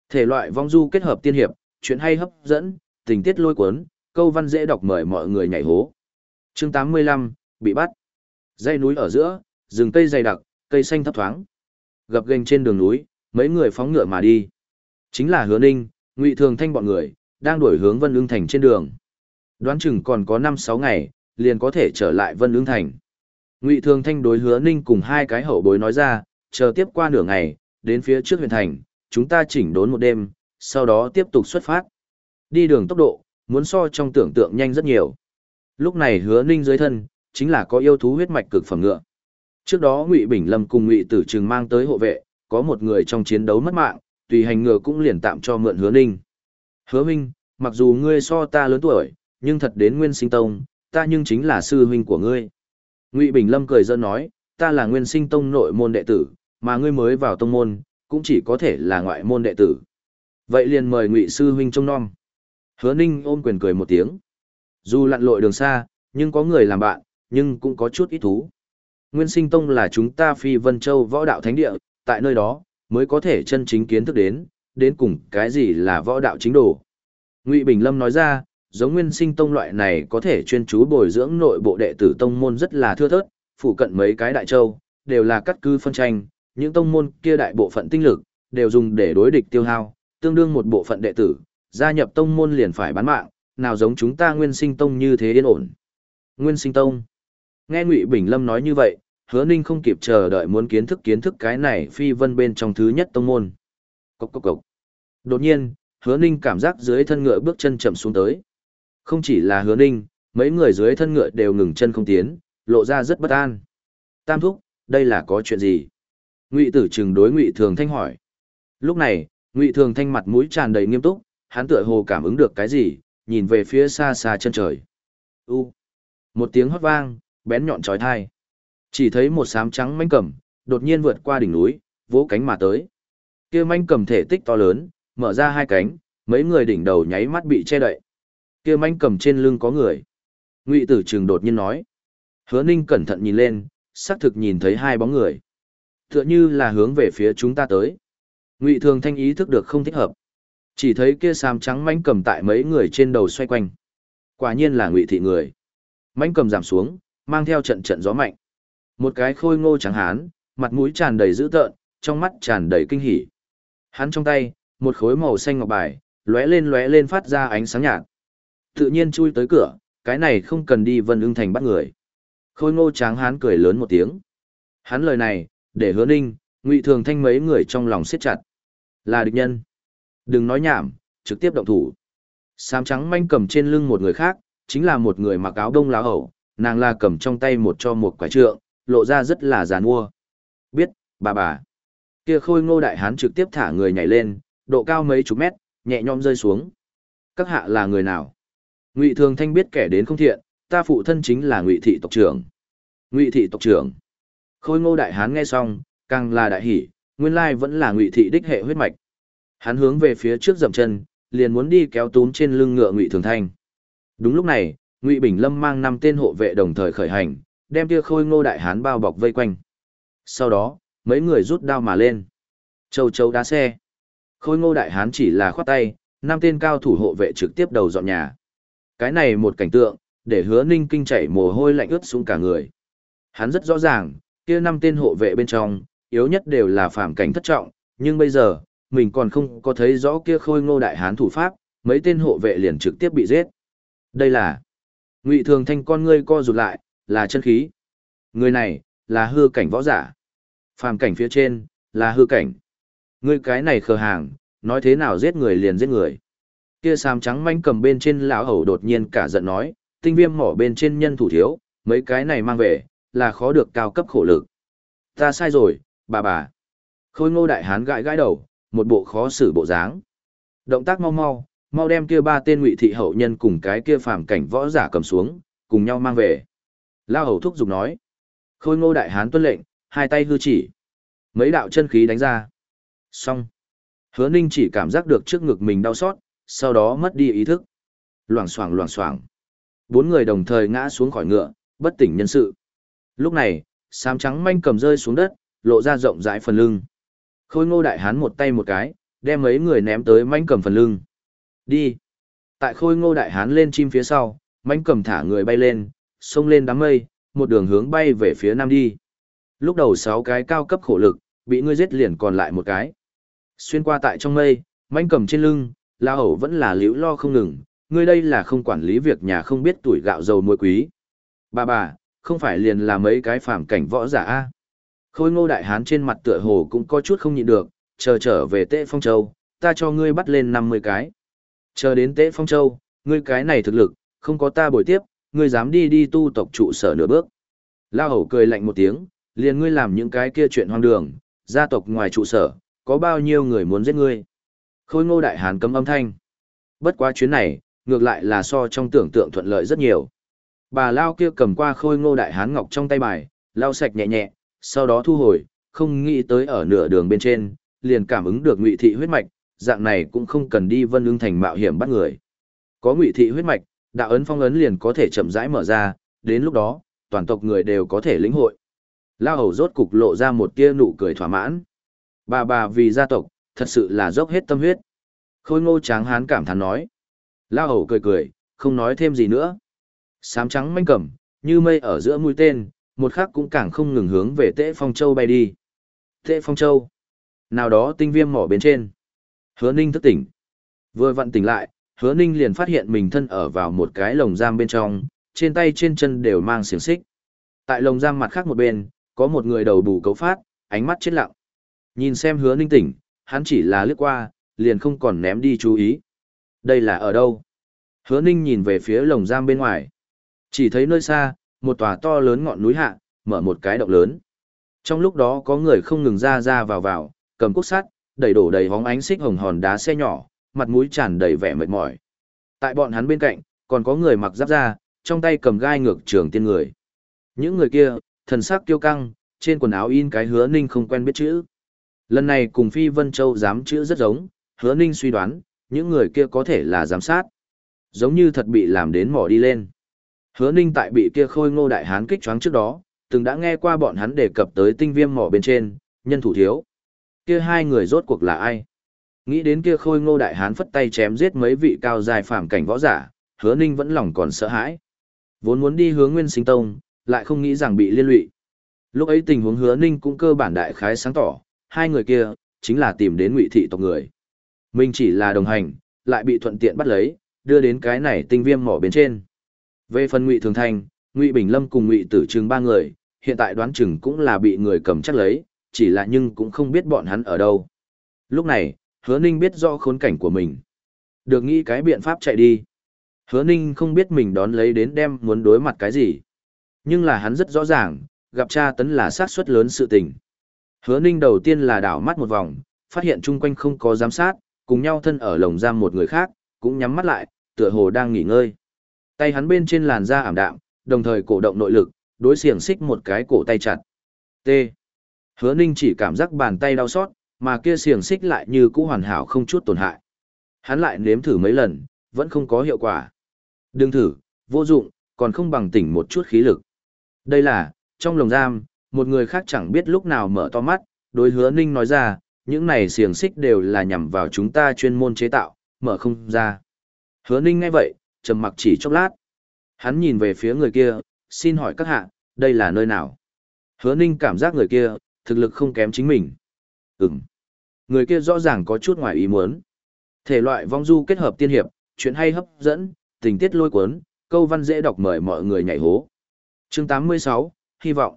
Thể loại vong du kết hợp tiên hiệp, chuyện hay hấp dẫn, tình tiết lôi cuốn, câu văn dễ đọc mời mọi người nhảy hố. Chương 85, bị bắt. Dãy núi ở giữa, rừng cây dày đặc, cây xanh thấp thoáng. Gập ghềnh trên đường núi, mấy người phóng ngựa mà đi. Chính là Hứa Ninh, Ngụy Thường Thanh bọn người, đang đuổi hướng Vân Lương Thành trên đường. Đoán chừng còn có 5-6 ngày, liền có thể trở lại Vân Lương Thành. Ngụy Thường Thanh đối Hứa Ninh cùng hai cái hậu bối nói ra, chờ tiếp qua nửa ngày, đến phía trước huyện thành, chúng ta chỉnh đốn một đêm, sau đó tiếp tục xuất phát. Đi đường tốc độ, muốn so trong tưởng tượng nhanh rất nhiều. Lúc này Hứa Ninh dưới thân, chính là có yêu thú huyết mạch cực phẩm ngựa. Trước đó Ngụy Bình Lâm cùng Ngụy Tử Trừng mang tới hộ vệ, có một người trong chiến đấu mất mạng, tùy hành ngựa cũng liền tạm cho mượn Hứa Ninh. Hứa Minh, mặc dù ngươi so ta lớn tuổi, nhưng thật đến Nguyên Sinh Tông, ta nhưng chính là sư huynh của ngươi. Ngụy Bình Lâm cười giỡn nói, ta là Nguyên Sinh Tông nội môn đệ tử, mà ngươi mới vào tông môn, cũng chỉ có thể là ngoại môn đệ tử. Vậy liền mời Ngụy sư huynh trông nom. Hứa Ninh ôm quyền cười một tiếng. Dù lặn lội đường xa, nhưng có người làm bạn, nhưng cũng có chút ít thú. Nguyên sinh tông là chúng ta phi vân châu võ đạo thánh địa, tại nơi đó, mới có thể chân chính kiến thức đến, đến cùng cái gì là võ đạo chính đồ. Ngụy Bình Lâm nói ra, giống nguyên sinh tông loại này có thể chuyên chú bồi dưỡng nội bộ đệ tử tông môn rất là thưa thớt, phụ cận mấy cái đại châu, đều là cắt cư phân tranh, những tông môn kia đại bộ phận tinh lực, đều dùng để đối địch tiêu hao, tương đương một bộ phận đệ tử, gia nhập tông môn liền phải bán mạng, nào giống chúng ta nguyên sinh tông như thế yên ổn. Nguyên sinh tông. Nghe Ngụy Bình Lâm nói như vậy, hứa ninh không kịp chờ đợi muốn kiến thức kiến thức cái này phi vân bên trong thứ nhất tông môn. Cốc cốc cốc. Đột nhiên, hứa ninh cảm giác dưới thân ngựa bước chân chậm xuống tới. Không chỉ là hứa ninh, mấy người dưới thân ngựa đều ngừng chân không tiến, lộ ra rất bất an. Tam thúc, đây là có chuyện gì? Ngụy tử trừng đối Ngụy Thường Thanh hỏi. Lúc này, Ngụy Thường Thanh mặt mũi tràn đầy nghiêm túc, hắn tựa hồ cảm ứng được cái gì, nhìn về phía xa xa chân trời. U. Một tiếng hót vang, bén nhọn trói thai. Chỉ thấy một sám trắng manh cầm, đột nhiên vượt qua đỉnh núi, vỗ cánh mà tới. Kia manh cầm thể tích to lớn, mở ra hai cánh, mấy người đỉnh đầu nháy mắt bị che đậy. Kia manh cầm trên lưng có người. Ngụy Tử trường đột nhiên nói. Hứa Ninh cẩn thận nhìn lên, xác thực nhìn thấy hai bóng người. Tựa như là hướng về phía chúng ta tới. Ngụy Thường Thanh ý thức được không thích hợp. Chỉ thấy kia sam trắng mánh cầm tại mấy người trên đầu xoay quanh. Quả nhiên là Ngụy thị người. Mánh cầm giảm xuống, mang theo trận trận gió mạnh. Một cái khôi ngô trắng hán, mặt mũi tràn đầy dữ tợn, trong mắt tràn đầy kinh hỉ. Hắn trong tay, một khối màu xanh ngọc bài, lóe lên lóe lên phát ra ánh sáng nhạt. Tự nhiên chui tới cửa, cái này không cần đi Vân Ưng Thành bắt người. Khôi ngô tráng hán cười lớn một tiếng. Hắn lời này, để hứa ninh, ngụy thường thanh mấy người trong lòng siết chặt. Là địch nhân. Đừng nói nhảm, trực tiếp động thủ. Sám trắng manh cầm trên lưng một người khác, chính là một người mặc áo đông lá hậu, nàng là cầm trong tay một cho một quả trượng, lộ ra rất là giàn mua. Biết, bà bà. Kia khôi ngô đại hán trực tiếp thả người nhảy lên, độ cao mấy chục mét, nhẹ nhõm rơi xuống. Các hạ là người nào? Ngụy Thường Thanh biết kẻ đến không thiện, ta phụ thân chính là Ngụy thị tộc trưởng. Ngụy thị tộc trưởng. Khôi ngô đại hán nghe xong, càng là đại hỉ, nguyên lai vẫn là Ngụy thị đích hệ huyết mạch. Hắn hướng về phía trước dậm chân, liền muốn đi kéo túm trên lưng ngựa Ngụy Thường Thanh. Đúng lúc này, Ngụy Bình Lâm mang năm tên hộ vệ đồng thời khởi hành, đem kia khôi ngô đại hán bao bọc vây quanh. Sau đó, mấy người rút đao mà lên. Châu châu đá xe. Khôi ngô đại hán chỉ là khoát tay, năm tên cao thủ hộ vệ trực tiếp đầu dọn nhà. Cái này một cảnh tượng, để hứa ninh kinh chảy mồ hôi lạnh ướt xuống cả người. Hắn rất rõ ràng, kia năm tên hộ vệ bên trong, yếu nhất đều là phạm cảnh thất trọng, nhưng bây giờ, mình còn không có thấy rõ kia khôi ngô đại hán thủ pháp, mấy tên hộ vệ liền trực tiếp bị giết. Đây là Ngụy Thường Thanh con ngươi co rụt lại, là chân khí. Người này, là hư cảnh võ giả. Phàm cảnh phía trên, là hư cảnh. Ngươi cái này khờ hàng, nói thế nào giết người liền giết người. Kia sam trắng manh cầm bên trên lão hầu đột nhiên cả giận nói, tinh viêm mỏ bên trên nhân thủ thiếu, mấy cái này mang về, là khó được cao cấp khổ lực. Ta sai rồi, bà bà. Khôi ngô đại hán gãi gãi đầu, một bộ khó xử bộ dáng. Động tác mau mau, mau đem kia ba tên ngụy thị hậu nhân cùng cái kia phàm cảnh võ giả cầm xuống, cùng nhau mang về. Lao hầu thúc giục nói. Khôi ngô đại hán tuân lệnh, hai tay hư chỉ. Mấy đạo chân khí đánh ra. Xong. Hứa ninh chỉ cảm giác được trước ngực mình đau xót, sau đó mất đi ý thức. Loảng xoảng loảng xoảng. Bốn người đồng thời ngã xuống khỏi ngựa, bất tỉnh nhân sự. Lúc này, sám trắng manh cầm rơi xuống đất, lộ ra rộng rãi phần lưng. Khôi ngô đại hán một tay một cái, đem mấy người ném tới manh cầm phần lưng. Đi. Tại khôi ngô đại hán lên chim phía sau, manh cầm thả người bay lên, xông lên đám mây, một đường hướng bay về phía nam đi. Lúc đầu sáu cái cao cấp khổ lực, bị ngươi giết liền còn lại một cái. Xuyên qua tại trong mây, manh cầm trên lưng, la hầu vẫn là liễu lo không ngừng, ngươi đây là không quản lý việc nhà không biết tuổi gạo dầu muối quý. Bà bà, không phải liền là mấy cái phàm cảnh võ giả a Khôi ngô đại hán trên mặt tựa hồ cũng có chút không nhịn được, chờ trở về Tế Phong Châu, ta cho ngươi bắt lên 50 cái. Chờ đến Tế Phong Châu, ngươi cái này thực lực, không có ta bồi tiếp, ngươi dám đi đi tu tộc trụ sở nửa bước. Lao hầu cười lạnh một tiếng, liền ngươi làm những cái kia chuyện hoang đường, gia tộc ngoài trụ sở, có bao nhiêu người muốn giết ngươi. Khôi ngô đại hán cấm âm thanh. Bất quá chuyến này, ngược lại là so trong tưởng tượng thuận lợi rất nhiều. Bà Lao kia cầm qua khôi ngô đại hán ngọc trong tay bài, lao sạch nhẹ nhẹ, sau đó thu hồi, không nghĩ tới ở nửa đường bên trên, liền cảm ứng được ngụy thị huyết mạch, dạng này cũng không cần đi vân ương thành mạo hiểm bắt người. Có ngụy thị huyết mạch, đạo ấn phong ấn liền có thể chậm rãi mở ra, đến lúc đó, toàn tộc người đều có thể lĩnh hội. Lao hầu rốt cục lộ ra một tia nụ cười thỏa mãn. Bà bà vì gia tộc, thật sự là dốc hết tâm huyết. Khôi ngô tráng hán cảm thán nói. Lao hầu cười cười, không nói thêm gì nữa. Sám trắng manh cẩm, như mây ở giữa mũi tên, một khắc cũng càng không ngừng hướng về Tế Phong Châu bay đi. Tế Phong Châu. Nào đó tinh viêm mỏ bên trên. Hứa Ninh thức tỉnh. Vừa vặn tỉnh lại, Hứa Ninh liền phát hiện mình thân ở vào một cái lồng giam bên trong, trên tay trên chân đều mang xiềng xích. Tại lồng giam mặt khác một bên, có một người đầu bù cấu phát, ánh mắt chết lặng. Nhìn xem Hứa Ninh tỉnh, hắn chỉ là lướt qua, liền không còn ném đi chú ý. Đây là ở đâu? Hứa Ninh nhìn về phía lồng giam bên ngoài. Chỉ thấy nơi xa, một tòa to lớn ngọn núi hạ, mở một cái động lớn. Trong lúc đó có người không ngừng ra ra vào vào, cầm cuốc sắt, đẩy đổ đầy hóng ánh xích hồng hòn đá xe nhỏ, mặt mũi tràn đầy vẻ mệt mỏi. Tại bọn hắn bên cạnh, còn có người mặc giáp da, trong tay cầm gai ngược trường tiên người. Những người kia, thần sắc kiêu căng, trên quần áo in cái hứa ninh không quen biết chữ. Lần này cùng Phi Vân Châu dám chữ rất giống, hứa ninh suy đoán, những người kia có thể là giám sát. Giống như thật bị làm đến mỏ đi lên. Hứa ninh tại bị kia khôi ngô đại hán kích choáng trước đó, từng đã nghe qua bọn hắn đề cập tới tinh viêm mỏ bên trên, nhân thủ thiếu. Kia hai người rốt cuộc là ai? Nghĩ đến kia khôi ngô đại hán phất tay chém giết mấy vị cao dài phàm cảnh võ giả, hứa ninh vẫn lòng còn sợ hãi. Vốn muốn đi hướng nguyên sinh tông, lại không nghĩ rằng bị liên lụy. Lúc ấy tình huống hứa ninh cũng cơ bản đại khái sáng tỏ, hai người kia, chính là tìm đến ngụy thị tộc người. Mình chỉ là đồng hành, lại bị thuận tiện bắt lấy, đưa đến cái này tinh viêm mỏ bên trên. Về phần Ngụy Thường Thanh, Ngụy Bình Lâm cùng Ngụy Tử Trừng ba người, hiện tại đoán chừng cũng là bị người cầm chắc lấy, chỉ là nhưng cũng không biết bọn hắn ở đâu. Lúc này, Hứa Ninh biết rõ khốn cảnh của mình. Được nghĩ cái biện pháp chạy đi. Hứa Ninh không biết mình đón lấy đến đem muốn đối mặt cái gì. Nhưng là hắn rất rõ ràng, gặp cha tấn là sát suất lớn sự tình. Hứa Ninh đầu tiên là đảo mắt một vòng, phát hiện chung quanh không có giám sát, cùng nhau thân ở lồng giam một người khác, cũng nhắm mắt lại, tựa hồ đang nghỉ ngơi. Tay hắn bên trên làn da ảm đạm, đồng thời cổ động nội lực, đối xiềng xích một cái cổ tay chặt. T. Hứa Ninh chỉ cảm giác bàn tay đau xót, mà kia xiềng xích lại như cũ hoàn hảo không chút tổn hại. Hắn lại nếm thử mấy lần, vẫn không có hiệu quả. Đừng thử, vô dụng, còn không bằng tỉnh một chút khí lực. Đây là, trong lồng giam, một người khác chẳng biết lúc nào mở to mắt, đối hứa Ninh nói ra, những này xiềng xích đều là nhằm vào chúng ta chuyên môn chế tạo, mở không ra. Hứa Ninh ngay vậy, trầm mặc chỉ chốc lát. Hắn nhìn về phía người kia, xin hỏi các hạ, đây là nơi nào? Hứa Ninh cảm giác người kia, thực lực không kém chính mình. Ừm. Người kia rõ ràng có chút ngoài ý muốn. Thể loại vong du kết hợp tiên hiệp, chuyện hay hấp dẫn, tình tiết lôi cuốn, câu văn dễ đọc mời mọi người nhảy hố. Chương 86, hy vọng.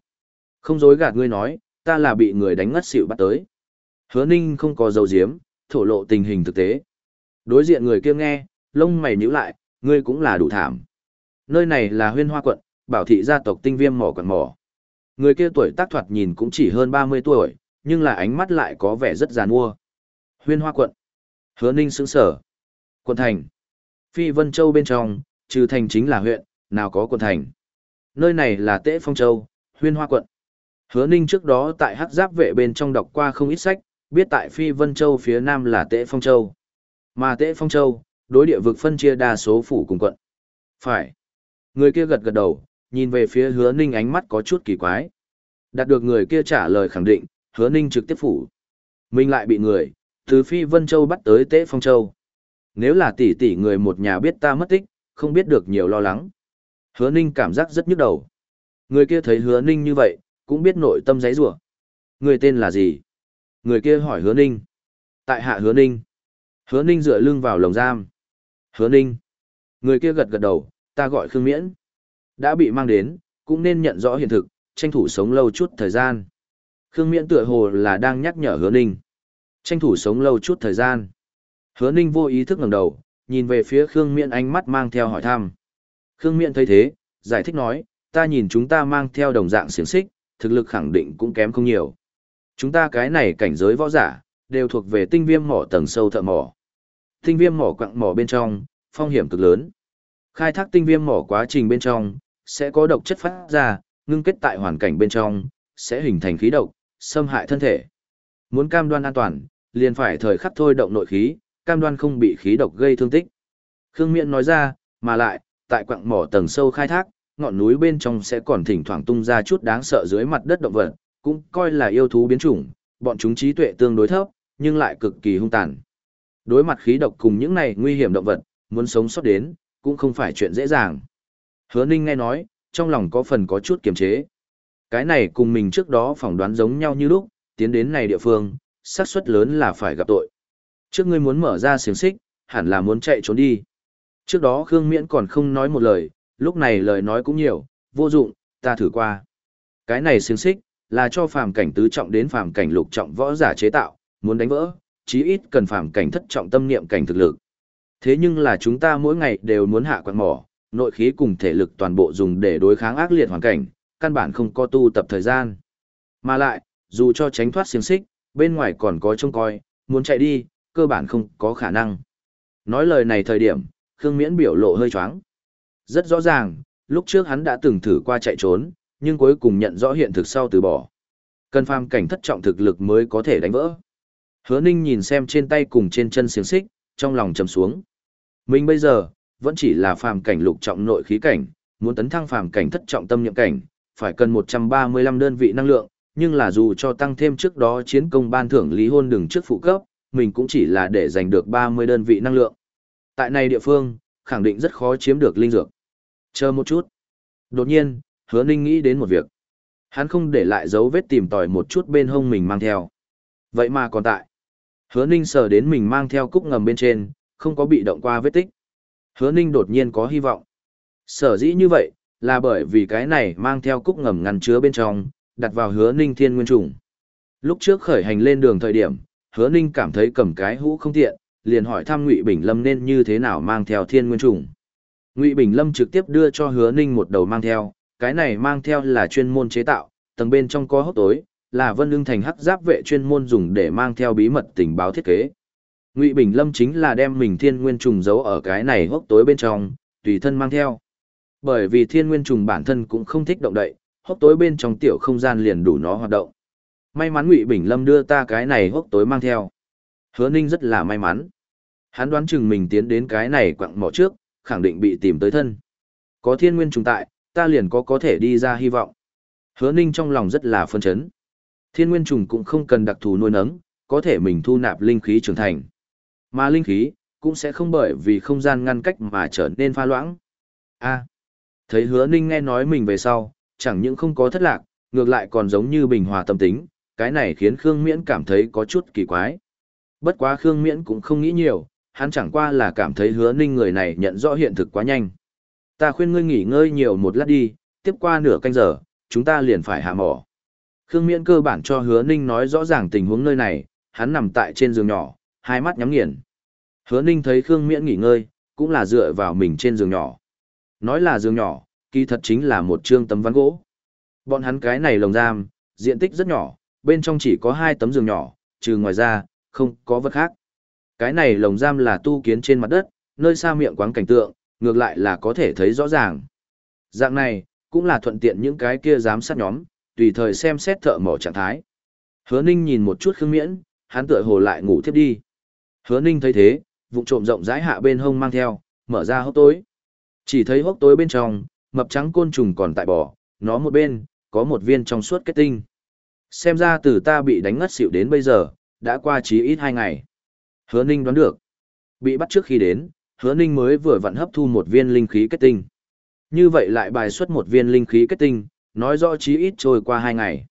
Không dối gạt ngươi nói, ta là bị người đánh ngất xỉu bắt tới. Hứa Ninh không có dầu diếm, thổ lộ tình hình thực tế. Đối diện người kia nghe, lông mày nhíu lại, ngươi cũng là đủ thảm. Nơi này là huyên hoa quận, bảo thị gia tộc tinh viêm mỏ quận mỏ. Người kia tuổi tác thoạt nhìn cũng chỉ hơn 30 tuổi, nhưng là ánh mắt lại có vẻ rất giàn mua. Huyên hoa quận. Hứa ninh sững sở. Quận thành. Phi Vân Châu bên trong, trừ thành chính là huyện, nào có quận thành. Nơi này là Tế Phong Châu, Huyên Hoa quận. Hứa Ninh trước đó tại Hắc Giáp vệ bên trong đọc qua không ít sách, biết tại Phi Vân Châu phía nam là Tế Phong Châu. Mà Tế Phong Châu, đối địa vực phân chia đa số phủ cùng quận. Phải. Người kia gật gật đầu, nhìn về phía Hứa Ninh ánh mắt có chút kỳ quái. Đạt được người kia trả lời khẳng định, Hứa Ninh trực tiếp phủ. Mình lại bị người, từ Phi Vân Châu bắt tới Tế Phong Châu. Nếu là tỷ tỷ người một nhà biết ta mất tích, không biết được nhiều lo lắng. Hứa Ninh cảm giác rất nhức đầu. Người kia thấy Hứa Ninh như vậy, cũng biết nội tâm giấy rủa. Người tên là gì? Người kia hỏi Hứa Ninh. Tại hạ Hứa Ninh. Hứa Ninh dựa lưng vào lồng giam. Hứa Ninh. Người kia gật gật đầu, ta gọi Khương Miễn. Đã bị mang đến, cũng nên nhận rõ hiện thực, tranh thủ sống lâu chút thời gian. Khương Miễn tựa hồ là đang nhắc nhở Hứa Ninh. Tranh thủ sống lâu chút thời gian. Hứa Ninh vô ý thức ngẩng đầu, nhìn về phía Khương Miễn ánh mắt mang theo hỏi thăm. Khương Miễn thấy thế, giải thích nói, ta nhìn chúng ta mang theo đồng dạng xiềng xích, thực lực khẳng định cũng kém không nhiều. Chúng ta cái này cảnh giới võ giả, đều thuộc về tinh viêm mỏ tầng sâu thợ mỏ. Tinh viêm mỏ quặng mỏ bên trong, phong hiểm cực lớn. Khai thác tinh viêm mỏ quá trình bên trong, sẽ có độc chất phát ra, ngưng kết tại hoàn cảnh bên trong, sẽ hình thành khí độc, xâm hại thân thể. Muốn cam đoan an toàn, liền phải thời khắc thôi động nội khí, cam đoan không bị khí độc gây thương tích. Khương Miện nói ra, mà lại, tại quặng mỏ tầng sâu khai thác, ngọn núi bên trong sẽ còn thỉnh thoảng tung ra chút đáng sợ dưới mặt đất động vật, cũng coi là yêu thú biến chủng, bọn chúng trí tuệ tương đối thấp, nhưng lại cực kỳ hung tàn. Đối mặt khí độc cùng những này nguy hiểm động vật, muốn sống sót đến, cũng không phải chuyện dễ dàng. Hứa Ninh nghe nói, trong lòng có phần có chút kiềm chế. Cái này cùng mình trước đó phỏng đoán giống nhau như lúc, tiến đến này địa phương, xác suất lớn là phải gặp tội. Trước ngươi muốn mở ra xiềng xích, hẳn là muốn chạy trốn đi. Trước đó Khương Miễn còn không nói một lời, lúc này lời nói cũng nhiều, vô dụng, ta thử qua. Cái này xiềng xích, là cho phàm cảnh tứ trọng đến phàm cảnh lục trọng võ giả chế tạo, muốn đánh vỡ, chí ít cần phàm cảnh thất trọng tâm niệm cảnh thực lực. Thế nhưng là chúng ta mỗi ngày đều muốn hạ quạt mỏ, nội khí cùng thể lực toàn bộ dùng để đối kháng ác liệt hoàn cảnh, căn bản không có tu tập thời gian. Mà lại, dù cho tránh thoát xiềng xích, bên ngoài còn có trông coi, muốn chạy đi, cơ bản không có khả năng. Nói lời này thời điểm, Khương Miễn biểu lộ hơi choáng. Rất rõ ràng, lúc trước hắn đã từng thử qua chạy trốn, nhưng cuối cùng nhận rõ hiện thực sau từ bỏ. Cần phàm cảnh thất trọng thực lực mới có thể đánh vỡ. Hứa Ninh nhìn xem trên tay cùng trên chân xiềng xích, trong lòng trầm xuống. Mình bây giờ, vẫn chỉ là phàm cảnh lục trọng nội khí cảnh, muốn tấn thăng phàm cảnh thất trọng tâm nhậm cảnh, phải cần 135 đơn vị năng lượng, nhưng là dù cho tăng thêm trước đó chiến công ban thưởng lý hôn đừng trước phụ cấp, mình cũng chỉ là để giành được 30 đơn vị năng lượng. Tại này địa phương, khẳng định rất khó chiếm được linh dược. Chờ một chút. Đột nhiên, hứa ninh nghĩ đến một việc. Hắn không để lại dấu vết tìm tòi một chút bên hông mình mang theo. Vậy mà còn tại. Hứa ninh sờ đến mình mang theo cúc ngầm bên trên, không có bị động qua vết tích. Hứa ninh đột nhiên có hy vọng. Sở dĩ như vậy, là bởi vì cái này mang theo cúc ngầm ngăn chứa bên trong, đặt vào hứa ninh thiên nguyên trùng. Lúc trước khởi hành lên đường thời điểm, hứa ninh cảm thấy cầm cái hũ không tiện, liền hỏi thăm Ngụy Bình Lâm nên như thế nào mang theo thiên nguyên trùng. Ngụy Bình Lâm trực tiếp đưa cho hứa ninh một đầu mang theo, cái này mang theo là chuyên môn chế tạo, tầng bên trong có hốc tối, là vân ưng thành hắc giáp vệ chuyên môn dùng để mang theo bí mật tình báo thiết kế. Ngụy Bình Lâm chính là đem mình thiên nguyên trùng giấu ở cái này hốc tối bên trong, tùy thân mang theo. Bởi vì thiên nguyên trùng bản thân cũng không thích động đậy, hốc tối bên trong tiểu không gian liền đủ nó hoạt động. May mắn Ngụy Bình Lâm đưa ta cái này hốc tối mang theo. Hứa Ninh rất là may mắn. Hắn đoán chừng mình tiến đến cái này quặng mỏ trước, khẳng định bị tìm tới thân. Có thiên nguyên trùng tại, ta liền có có thể đi ra hy vọng. Hứa Ninh trong lòng rất là phân chấn. Thiên nguyên trùng cũng không cần đặc thù nuôi nấng, có thể mình thu nạp linh khí trưởng thành. Mà linh khí, cũng sẽ không bởi vì không gian ngăn cách mà trở nên pha loãng. A. thấy hứa Ninh nghe nói mình về sau, chẳng những không có thất lạc, ngược lại còn giống như bình hòa tâm tính, cái này khiến Khương Miễn cảm thấy có chút kỳ quái. Bất quá Khương Miễn cũng không nghĩ nhiều, hắn chẳng qua là cảm thấy hứa ninh người này nhận rõ hiện thực quá nhanh. Ta khuyên ngươi nghỉ ngơi nhiều một lát đi, tiếp qua nửa canh giờ, chúng ta liền phải hạ mỏ. Khương Miễn cơ bản cho hứa ninh nói rõ ràng tình huống nơi này, hắn nằm tại trên giường nhỏ, hai mắt nhắm nghiền. Hứa ninh thấy Khương Miễn nghỉ ngơi, cũng là dựa vào mình trên giường nhỏ. Nói là giường nhỏ, kỳ thật chính là một trương tấm ván gỗ. Bọn hắn cái này lồng giam, diện tích rất nhỏ, bên trong chỉ có hai tấm giường nhỏ, trừ ngoài ra, không có vật khác. Cái này lồng giam là tu kiến trên mặt đất, nơi xa miệng quáng cảnh tượng, ngược lại là có thể thấy rõ ràng. Dạng này, cũng là thuận tiện những cái kia giám sát nhóm, tùy thời xem xét thợ mỏ trạng thái. Hứa Ninh nhìn một chút Khương Miễn, hắn tựa hồ lại ngủ thiếp đi. Hứa Ninh thấy thế, vụng trộm rộng rãi hạ bên hông mang theo, mở ra hốc tối. Chỉ thấy hốc tối bên trong, mập trắng côn trùng còn tại bò, nó một bên, có một viên trong suốt kết tinh. Xem ra từ ta bị đánh ngất xỉu đến bây giờ, đã qua chí ít hai ngày. Hứa Ninh đoán được. Bị bắt trước khi đến, Hứa Ninh mới vừa vặn hấp thu một viên linh khí kết tinh. Như vậy lại bài xuất một viên linh khí kết tinh, nói rõ chí ít trôi qua hai ngày.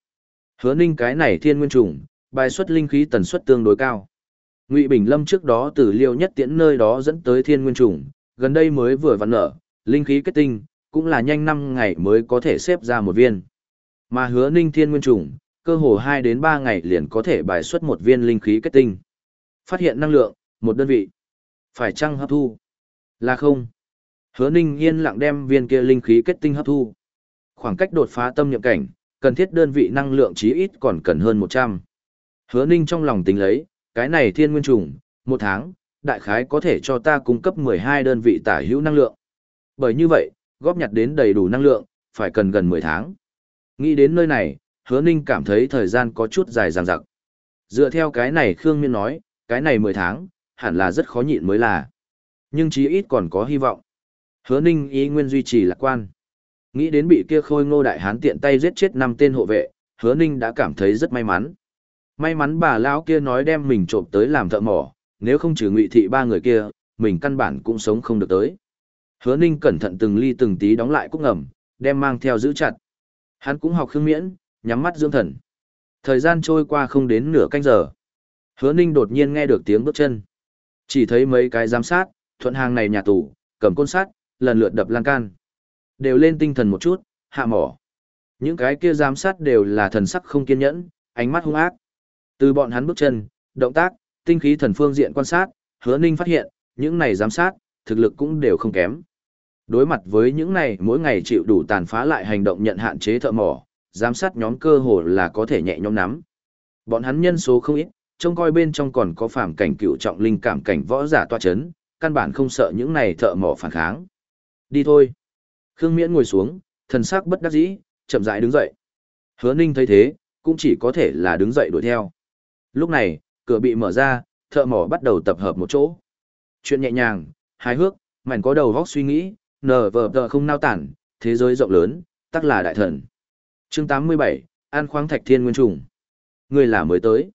Hứa Ninh cái này thiên nguyên trùng, bài xuất linh khí tần suất tương đối cao. Ngụy Bình Lâm trước đó từ Liêu Nhất Tiễn nơi đó dẫn tới thiên nguyên trùng, gần đây mới vừa vặn nở, linh khí kết tinh, cũng là nhanh năm ngày mới có thể xếp ra một viên. Mà hứa ninh thiên nguyên trùng, cơ hồ 2 đến 3 ngày liền có thể bài xuất một viên linh khí kết tinh. Phát hiện năng lượng, một đơn vị. Phải chăng hấp thu? Là không. Hứa ninh yên lặng đem viên kia linh khí kết tinh hấp thu. Khoảng cách đột phá tâm niệm cảnh, cần thiết đơn vị năng lượng chí ít còn cần hơn 100. Hứa ninh trong lòng tính lấy, cái này thiên nguyên trùng, một tháng, đại khái có thể cho ta cung cấp 12 đơn vị tả hữu năng lượng. Bởi như vậy, góp nhặt đến đầy đủ năng lượng, phải cần gần 10 tháng. Nghĩ đến nơi này, hứa ninh cảm thấy thời gian có chút dài dằng dặc. Dựa theo cái này Khương Miên nói, cái này 10 tháng, hẳn là rất khó nhịn mới là. Nhưng chí ít còn có hy vọng. Hứa ninh ý nguyên duy trì lạc quan. Nghĩ đến bị kia khôi ngô đại hán tiện tay giết chết năm tên hộ vệ, hứa ninh đã cảm thấy rất may mắn. May mắn bà lão kia nói đem mình trộm tới làm thợ mỏ, nếu không trừ ngụy thị ba người kia, mình căn bản cũng sống không được tới. Hứa ninh cẩn thận từng ly từng tí đóng lại cúc ngầm, đem mang theo giữ chặt. Hắn cũng học khương miễn, nhắm mắt dưỡng thần. Thời gian trôi qua không đến nửa canh giờ. Hứa ninh đột nhiên nghe được tiếng bước chân. Chỉ thấy mấy cái giám sát, thuận hàng này nhà tù, cầm côn sát, lần lượt đập lan can. Đều lên tinh thần một chút, hạ mỏ. Những cái kia giám sát đều là thần sắc không kiên nhẫn, ánh mắt hung ác. Từ bọn hắn bước chân, động tác, tinh khí thần phương diện quan sát, hứa ninh phát hiện, những này giám sát, thực lực cũng đều không kém. Đối mặt với những này mỗi ngày chịu đủ tàn phá lại hành động nhận hạn chế thợ mỏ, giám sát nhóm cơ hồ là có thể nhẹ nhõm nắm. Bọn hắn nhân số không ít, trông coi bên trong còn có phàm cảnh cựu trọng linh cảm cảnh võ giả toa chấn, căn bản không sợ những này thợ mỏ phản kháng. Đi thôi. Khương Miễn ngồi xuống, thần sắc bất đắc dĩ, chậm rãi đứng dậy. Hứa Ninh thấy thế, cũng chỉ có thể là đứng dậy đuổi theo. Lúc này, cửa bị mở ra, thợ mỏ bắt đầu tập hợp một chỗ. Chuyện nhẹ nhàng, hài hước, mảnh có đầu góc suy nghĩ, nở vờ tờ không nao tản, thế giới rộng lớn, tắc là đại thần. chương 87, An khoáng thạch thiên nguyên trùng. Người là mới tới.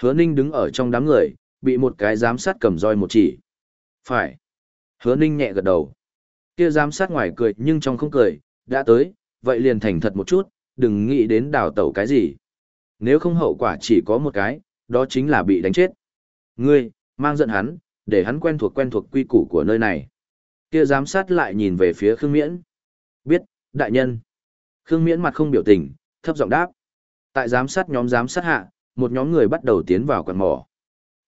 Hứa Ninh đứng ở trong đám người, bị một cái giám sát cầm roi một chỉ. Phải. Hứa Ninh nhẹ gật đầu. Kia giám sát ngoài cười nhưng trong không cười, đã tới, vậy liền thành thật một chút, đừng nghĩ đến đào tẩu cái gì. Nếu không hậu quả chỉ có một cái, đó chính là bị đánh chết. Ngươi, mang giận hắn, để hắn quen thuộc quen thuộc quy củ của nơi này. Kia giám sát lại nhìn về phía Khương Miễn. Biết, đại nhân. Khương Miễn mặt không biểu tình, thấp giọng đáp. Tại giám sát nhóm giám sát hạ, một nhóm người bắt đầu tiến vào quần mỏ.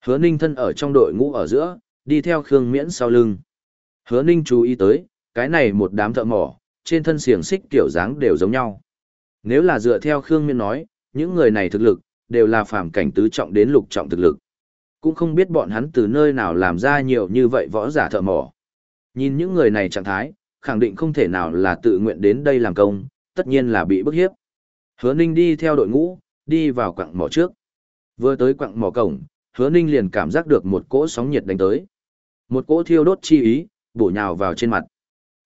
Hứa Ninh thân ở trong đội ngũ ở giữa, đi theo Khương Miễn sau lưng. Hứa Ninh chú ý tới, cái này một đám thợ mỏ, trên thân xiềng xích kiểu dáng đều giống nhau. Nếu là dựa theo Khương Miên nói, những người này thực lực, đều là phàm cảnh tứ trọng đến lục trọng thực lực. Cũng không biết bọn hắn từ nơi nào làm ra nhiều như vậy võ giả thợ mỏ. Nhìn những người này trạng thái, khẳng định không thể nào là tự nguyện đến đây làm công, tất nhiên là bị bức hiếp. Hứa Ninh đi theo đội ngũ, đi vào quặng mỏ trước. Vừa tới quặng mỏ cổng, Hứa Ninh liền cảm giác được một cỗ sóng nhiệt đánh tới. Một cỗ thiêu đốt chi ý, bổ nhào vào trên mặt.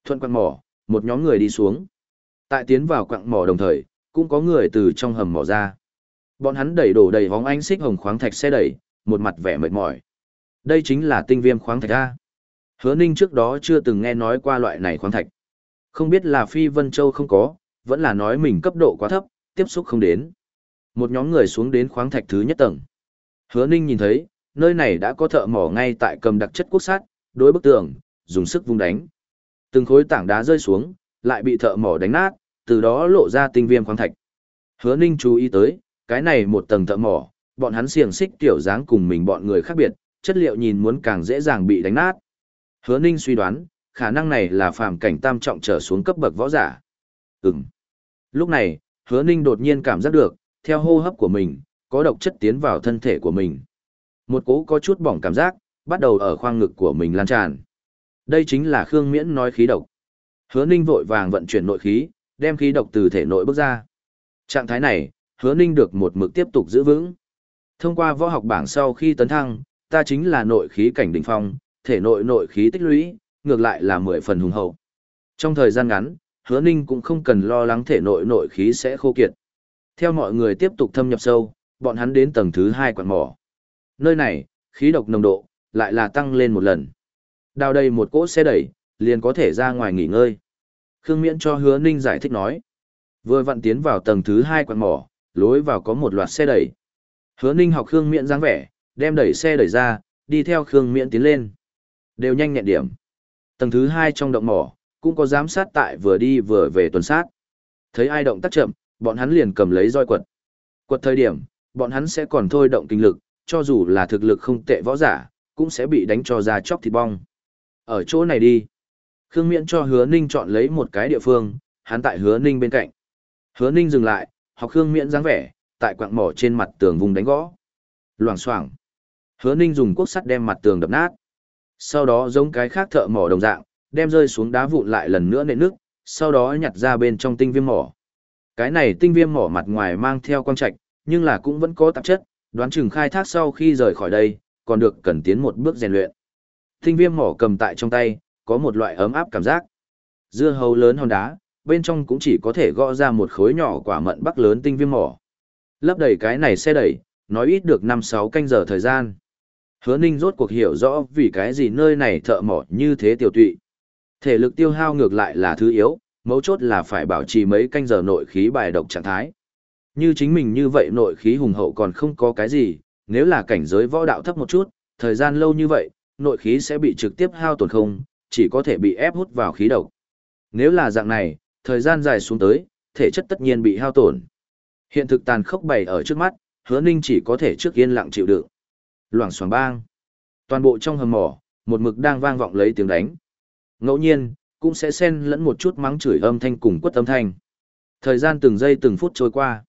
Thuận quặng mỏ, một nhóm người đi xuống. Tại tiến vào quặng mỏ đồng thời, cũng có người từ trong hầm mỏ ra. Bọn hắn đẩy đổ đầy hóng ánh xích hồng khoáng thạch xe đẩy, một mặt vẻ mệt mỏi. Đây chính là tinh viêm khoáng thạch A. Hứa Ninh trước đó chưa từng nghe nói qua loại này khoáng thạch. Không biết là Phi Vân Châu không có, vẫn là nói mình cấp độ quá thấp, tiếp xúc không đến. Một nhóm người xuống đến khoáng thạch thứ nhất tầng. Hứa Ninh nhìn thấy, nơi này đã có thợ mỏ ngay tại cầm đặc chất quốc sát, đối bức tường, dùng sức vung đánh. Từng khối tảng đá rơi xuống, lại bị thợ mỏ đánh nát, từ đó lộ ra tinh viêm khoáng thạch. Hứa Ninh chú ý tới, cái này một tầng thợ mỏ, bọn hắn xiềng xích tiểu dáng cùng mình bọn người khác biệt, chất liệu nhìn muốn càng dễ dàng bị đánh nát. Hứa Ninh suy đoán, khả năng này là phàm cảnh tam trọng trở xuống cấp bậc võ giả. Ừm. Lúc này, Hứa Ninh đột nhiên cảm giác được, theo hô hấp của mình, có độc chất tiến vào thân thể của mình. Một cố có chút bỏng cảm giác, bắt đầu ở khoang ngực của mình lan tràn. Đây chính là Khương Miễn nói khí độc. Hứa Ninh vội vàng vận chuyển nội khí, đem khí độc từ thể nội bước ra. Trạng thái này, Hứa Ninh được một mực tiếp tục giữ vững. Thông qua võ học bảng sau khi tấn thăng, ta chính là nội khí cảnh đỉnh phong, thể nội nội khí tích lũy, ngược lại là mười phần hùng hậu. Trong thời gian ngắn, Hứa Ninh cũng không cần lo lắng thể nội nội khí sẽ khô kiệt. Theo mọi người tiếp tục thâm nhập sâu, bọn hắn đến tầng thứ hai quạt mỏ. Nơi này, khí độc nồng độ, lại là tăng lên một lần. Đào đầy một cỗ xe đẩy, liền có thể ra ngoài nghỉ ngơi. Khương Miễn cho hứa ninh giải thích nói. Vừa vặn tiến vào tầng thứ hai quạt mỏ, lối vào có một loạt xe đẩy. Hứa ninh học Khương Miễn dáng vẻ, đem đẩy xe đẩy ra, đi theo Khương Miễn tiến lên. Đều nhanh nhẹn điểm. Tầng thứ hai trong động mỏ, cũng có giám sát tại vừa đi vừa về tuần sát. Thấy ai động tác chậm, bọn hắn liền cầm lấy roi quật. Quật thời điểm, bọn hắn sẽ còn thôi động kinh lực, cho dù là thực lực không tệ võ giả, cũng sẽ bị đánh cho ra chóc thịt bong. Ở chỗ này đi. Khương Miễn cho Hứa Ninh chọn lấy một cái địa phương, hắn tại Hứa Ninh bên cạnh. Hứa Ninh dừng lại, học Khương Miễn dáng vẻ, tại quạng mỏ trên mặt tường vùng đánh gõ. Loảng xoảng. Hứa Ninh dùng cuốc sắt đem mặt tường đập nát. Sau đó giống cái khác thợ mỏ đồng dạng, đem rơi xuống đá vụn lại lần nữa nện nước, sau đó nhặt ra bên trong tinh viêm mỏ. Cái này tinh viêm mỏ mặt ngoài mang theo quang trạch, nhưng là cũng vẫn có tạp chất, đoán chừng khai thác sau khi rời khỏi đây, còn được cần tiến một bước rèn luyện. Tinh viêm mỏ cầm tại trong tay, có một loại ấm áp cảm giác. Dưa hấu lớn hòn đá, bên trong cũng chỉ có thể gõ ra một khối nhỏ quả mận bắc lớn tinh viêm mỏ. Lấp đầy cái này xe đẩy, nói ít được 5-6 canh giờ thời gian. Hứa Ninh rốt cuộc hiểu rõ vì cái gì nơi này thợ mỏ như thế tiểu tụy. Thể lực tiêu hao ngược lại là thứ yếu, mấu chốt là phải bảo trì mấy canh giờ nội khí bài độc trạng thái. Như chính mình như vậy nội khí hùng hậu còn không có cái gì, nếu là cảnh giới võ đạo thấp một chút, thời gian lâu như vậy, nội khí sẽ bị trực tiếp hao tổn không, chỉ có thể bị ép hút vào khí độc. Nếu là dạng này, thời gian dài xuống tới, thể chất tất nhiên bị hao tổn. Hiện thực tàn khốc bày ở trước mắt, hứa ninh chỉ có thể trước yên lặng chịu đựng. Loảng xoảng bang. Toàn bộ trong hầm mỏ, một mực đang vang vọng lấy tiếng đánh. Ngẫu nhiên, cũng sẽ xen lẫn một chút mắng chửi âm thanh cùng quất âm thanh. Thời gian từng giây từng phút trôi qua.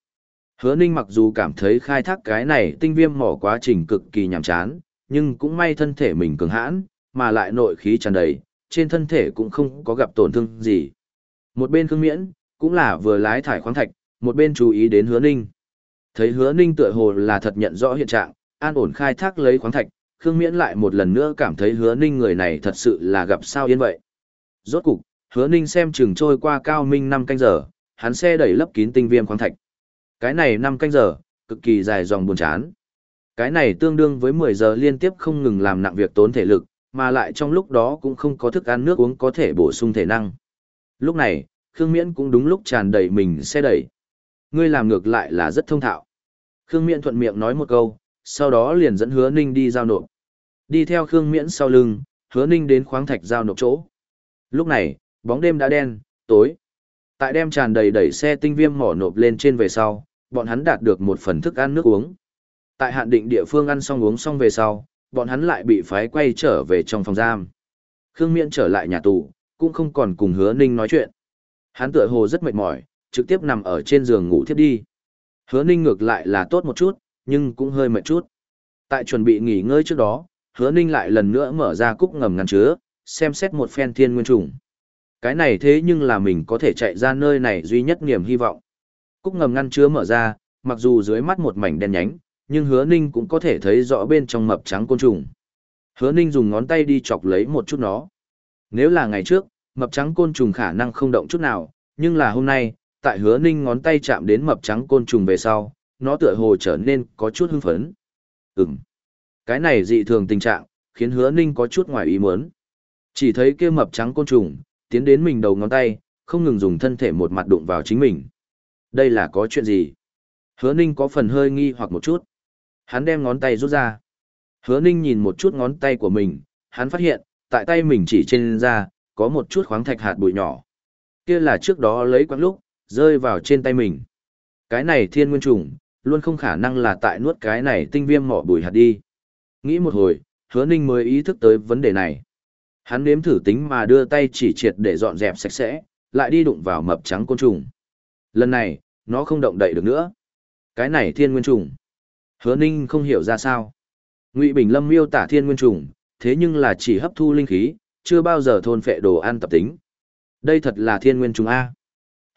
Hứa Ninh mặc dù cảm thấy khai thác cái này tinh viêm mỏ quá trình cực kỳ nhàm chán, nhưng cũng may thân thể mình cường hãn, mà lại nội khí tràn đầy, trên thân thể cũng không có gặp tổn thương gì. Một bên Khương Miễn, cũng là vừa lái thải khoáng thạch, một bên chú ý đến Hứa Ninh. Thấy Hứa Ninh tựa hồ là thật nhận rõ hiện trạng, an ổn khai thác lấy khoáng thạch, Khương Miễn lại một lần nữa cảm thấy Hứa Ninh người này thật sự là gặp sao yên vậy. Rốt cục, Hứa Ninh xem chừng trôi qua cao minh năm canh giờ, hắn xe đẩy lấp kín tinh viêm khoáng thạch. Cái này 5 canh giờ, cực kỳ dài dòng buồn chán. Cái này tương đương với 10 giờ liên tiếp không ngừng làm nặng việc tốn thể lực, mà lại trong lúc đó cũng không có thức ăn nước uống có thể bổ sung thể năng. Lúc này, Khương Miễn cũng đúng lúc tràn đầy mình xe đẩy. Ngươi làm ngược lại là rất thông thạo. Khương Miễn thuận miệng nói một câu, sau đó liền dẫn Hứa Ninh đi giao nộp. Đi theo Khương Miễn sau lưng, Hứa Ninh đến khoáng thạch giao nộp chỗ. Lúc này, bóng đêm đã đen, tối. Tại đem tràn đầy đẩy xe tinh viêm mỏ nộp lên trên về sau, bọn hắn đạt được một phần thức ăn nước uống. Tại hạn định địa phương ăn xong uống xong về sau, bọn hắn lại bị phái quay trở về trong phòng giam. Khương Miễn trở lại nhà tù, cũng không còn cùng hứa ninh nói chuyện. Hắn tựa hồ rất mệt mỏi, trực tiếp nằm ở trên giường ngủ thiếp đi. Hứa ninh ngược lại là tốt một chút, nhưng cũng hơi mệt chút. Tại chuẩn bị nghỉ ngơi trước đó, hứa ninh lại lần nữa mở ra cúc ngầm ngăn chứa, xem xét một phen thiên nguyên trùng. Cái này thế nhưng là mình có thể chạy ra nơi này duy nhất niềm hy vọng. Cúc ngầm ngăn chứa mở ra, mặc dù dưới mắt một mảnh đen nhánh, nhưng hứa ninh cũng có thể thấy rõ bên trong mập trắng côn trùng. Hứa ninh dùng ngón tay đi chọc lấy một chút nó. Nếu là ngày trước, mập trắng côn trùng khả năng không động chút nào, nhưng là hôm nay, tại hứa ninh ngón tay chạm đến mập trắng côn trùng về sau, nó tựa hồ trở nên có chút hưng phấn. Ừm. Cái này dị thường tình trạng, khiến hứa ninh có chút ngoài ý muốn. Chỉ thấy kia mập trắng côn trùng, tiến đến mình đầu ngón tay, không ngừng dùng thân thể một mặt đụng vào chính mình. Đây là có chuyện gì? Hứa Ninh có phần hơi nghi hoặc một chút. Hắn đem ngón tay rút ra. Hứa Ninh nhìn một chút ngón tay của mình, hắn phát hiện, tại tay mình chỉ trên da, có một chút khoáng thạch hạt bụi nhỏ. Kia là trước đó lấy quãng lúc, rơi vào trên tay mình. Cái này thiên nguyên trùng, luôn không khả năng là tại nuốt cái này tinh viêm mỏ bụi hạt đi. Nghĩ một hồi, hứa ninh mới ý thức tới vấn đề này. Hắn nếm thử tính mà đưa tay chỉ triệt để dọn dẹp sạch sẽ, lại đi đụng vào mập trắng côn trùng. Lần này, nó không động đậy được nữa. Cái này thiên nguyên trùng. Hứa ninh không hiểu ra sao. Ngụy Bình Lâm miêu tả thiên nguyên trùng, thế nhưng là chỉ hấp thu linh khí, chưa bao giờ thôn phệ đồ ăn tập tính. Đây thật là thiên nguyên trùng A.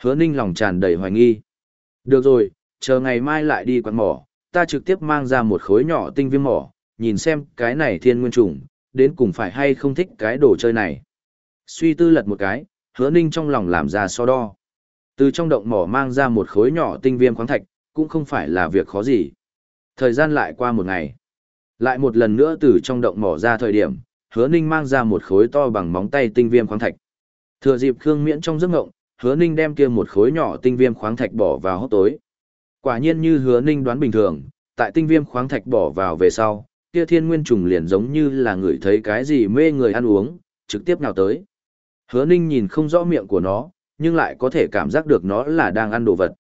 Hứa ninh lòng tràn đầy hoài nghi. Được rồi, chờ ngày mai lại đi quán mỏ, ta trực tiếp mang ra một khối nhỏ tinh viêm mỏ, nhìn xem cái này thiên nguyên trùng, đến cùng phải hay không thích cái đồ chơi này. Suy tư lật một cái, hứa ninh trong lòng làm ra so đo. Từ trong động mỏ mang ra một khối nhỏ tinh viêm khoáng thạch, cũng không phải là việc khó gì. Thời gian lại qua một ngày. Lại một lần nữa từ trong động mỏ ra thời điểm, hứa ninh mang ra một khối to bằng móng tay tinh viêm khoáng thạch. Thừa dịp Khương Miễn trong giấc ngộng, hứa ninh đem kia một khối nhỏ tinh viêm khoáng thạch bỏ vào hốc tối. Quả nhiên như hứa ninh đoán bình thường, tại tinh viêm khoáng thạch bỏ vào về sau, kia thiên nguyên trùng liền giống như là người thấy cái gì mê người ăn uống, trực tiếp nào tới. Hứa ninh nhìn không rõ miệng của nó, nhưng lại có thể cảm giác được nó là đang ăn đồ vật.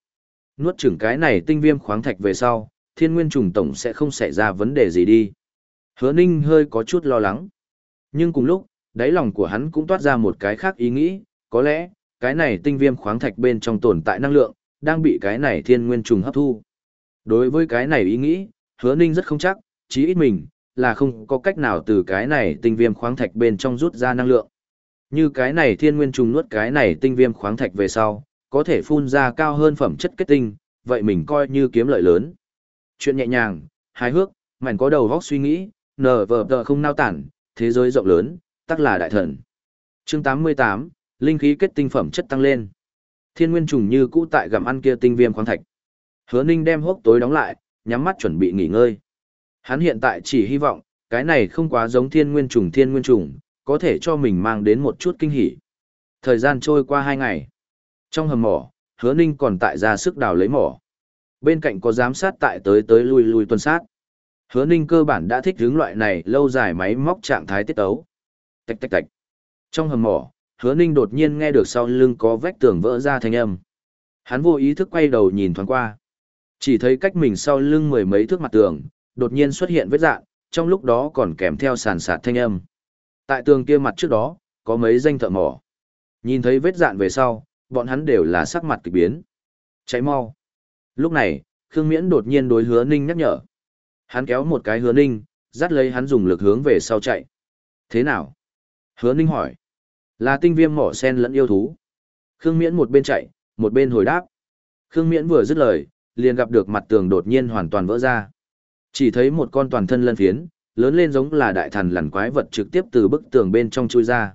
Nuốt chửng cái này tinh viêm khoáng thạch về sau, thiên nguyên trùng tổng sẽ không xảy ra vấn đề gì đi. Hứa ninh hơi có chút lo lắng. Nhưng cùng lúc, đáy lòng của hắn cũng toát ra một cái khác ý nghĩ, có lẽ, cái này tinh viêm khoáng thạch bên trong tồn tại năng lượng, đang bị cái này thiên nguyên trùng hấp thu. Đối với cái này ý nghĩ, hứa ninh rất không chắc, chí ít mình, là không có cách nào từ cái này tinh viêm khoáng thạch bên trong rút ra năng lượng. Như cái này thiên nguyên trùng nuốt cái này tinh viêm khoáng thạch về sau, có thể phun ra cao hơn phẩm chất kết tinh, vậy mình coi như kiếm lợi lớn. Chuyện nhẹ nhàng, hài hước, mảnh có đầu góc suy nghĩ, nở vờ tờ không nao tản, thế giới rộng lớn, tắc là đại thần. Chương 88, linh khí kết tinh phẩm chất tăng lên. Thiên nguyên trùng như cũ tại gặm ăn kia tinh viêm khoáng thạch. Hứa Ninh đem hốc tối đóng lại, nhắm mắt chuẩn bị nghỉ ngơi. Hắn hiện tại chỉ hy vọng, cái này không quá giống thiên nguyên trùng thiên nguyên trùng, có thể cho mình mang đến một chút kinh hỉ. Thời gian trôi qua hai ngày. Trong hầm mỏ, hứa ninh còn tại ra sức đào lấy mỏ. Bên cạnh có giám sát tại tới tới lui lui tuần sát. Hứa ninh cơ bản đã thích hướng loại này lâu dài máy móc trạng thái tiết ấu. Tạch tạch tạch. Trong hầm mỏ, hứa ninh đột nhiên nghe được sau lưng có vách tường vỡ ra thanh âm. Hắn vô ý thức quay đầu nhìn thoáng qua. Chỉ thấy cách mình sau lưng mười mấy thước mặt tường, đột nhiên xuất hiện vết dạng, trong lúc đó còn kèm theo sàn sạt thanh âm. Tại tường kia mặt trước đó, có mấy danh thợ mỏ. Nhìn thấy vết dạn về sau, bọn hắn đều là sắc mặt kỳ biến. Cháy mau. Lúc này, Khương Miễn đột nhiên đối hứa ninh nhắc nhở. Hắn kéo một cái hứa ninh, dắt lấy hắn dùng lực hướng về sau chạy. Thế nào? Hứa ninh hỏi. Là tinh viêm mỏ sen lẫn yêu thú. Khương Miễn một bên chạy, một bên hồi đáp. Khương Miễn vừa dứt lời, liền gặp được mặt tường đột nhiên hoàn toàn vỡ ra. Chỉ thấy một con toàn thân lân phiến, lớn lên giống là đại thần lằn quái vật trực tiếp từ bức tường bên trong chui ra.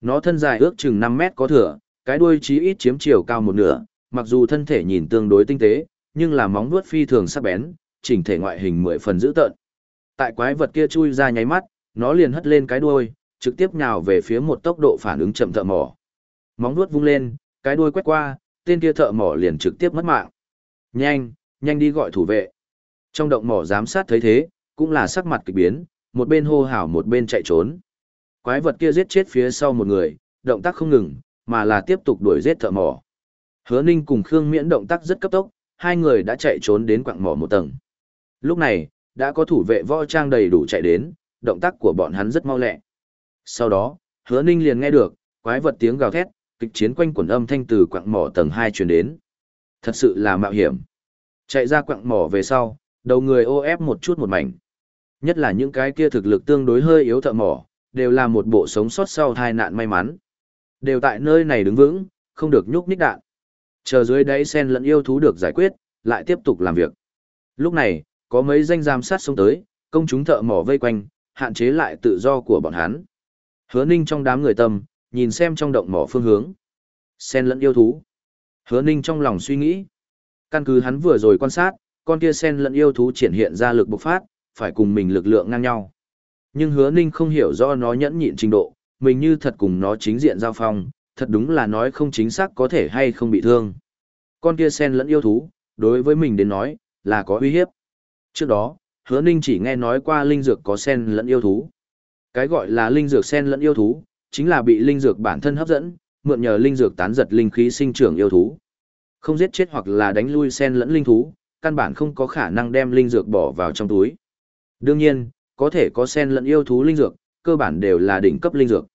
Nó thân dài ước chừng 5 mét có thừa, cái đuôi chí ít chiếm chiều cao một nửa, mặc dù thân thể nhìn tương đối tinh tế, nhưng là móng vuốt phi thường sắc bén, chỉnh thể ngoại hình mười phần dữ tợn. Tại quái vật kia chui ra nháy mắt, nó liền hất lên cái đuôi, trực tiếp nhào về phía một tốc độ phản ứng chậm thợ mỏ. Móng vuốt vung lên, cái đuôi quét qua, tên kia thợ mỏ liền trực tiếp mất mạng. Nhanh, nhanh đi gọi thủ vệ. Trong động mỏ giám sát thấy thế, cũng là sắc mặt kỳ biến, một bên hô hào một bên chạy trốn. Quái vật kia giết chết phía sau một người, động tác không ngừng, mà là tiếp tục đuổi giết thợ mỏ. Hứa Ninh cùng Khương Miễn động tác rất cấp tốc, hai người đã chạy trốn đến quặng mỏ một tầng. Lúc này, đã có thủ vệ võ trang đầy đủ chạy đến, động tác của bọn hắn rất mau lẹ. Sau đó, Hứa Ninh liền nghe được, quái vật tiếng gào thét, kịch chiến quanh quần âm thanh từ quặng mỏ tầng 2 truyền đến. Thật sự là mạo hiểm. Chạy ra quặng mỏ về sau, đầu người ô ép một chút một mảnh. Nhất là những cái kia thực lực tương đối hơi yếu thợ mỏ, đều là một bộ sống sót sau tai nạn may mắn. Đều tại nơi này đứng vững, không được nhúc nhích đạn. Chờ dưới đáy sen lẫn yêu thú được giải quyết, lại tiếp tục làm việc. Lúc này, có mấy danh giám sát xông tới, công chúng thợ mỏ vây quanh, hạn chế lại tự do của bọn hắn. Hứa Ninh trong đám người tâm, nhìn xem trong động mỏ phương hướng. Sen lẫn yêu thú. Hứa Ninh trong lòng suy nghĩ. Căn cứ hắn vừa rồi quan sát, con kia sen lẫn yêu thú triển hiện ra lực bộc phát, phải cùng mình lực lượng ngang nhau. Nhưng hứa ninh không hiểu do nó nhẫn nhịn trình độ, mình như thật cùng nó chính diện giao phong, thật đúng là nói không chính xác có thể hay không bị thương. Con kia sen lẫn yêu thú, đối với mình đến nói, là có uy hiếp. Trước đó, hứa ninh chỉ nghe nói qua linh dược có sen lẫn yêu thú. Cái gọi là linh dược sen lẫn yêu thú, chính là bị linh dược bản thân hấp dẫn, mượn nhờ linh dược tán giật linh khí sinh trưởng yêu thú. Không giết chết hoặc là đánh lui sen lẫn linh thú, căn bản không có khả năng đem linh dược bỏ vào trong túi. Đương nhiên, có thể có sen lẫn yêu thú linh dược, cơ bản đều là đỉnh cấp linh dược.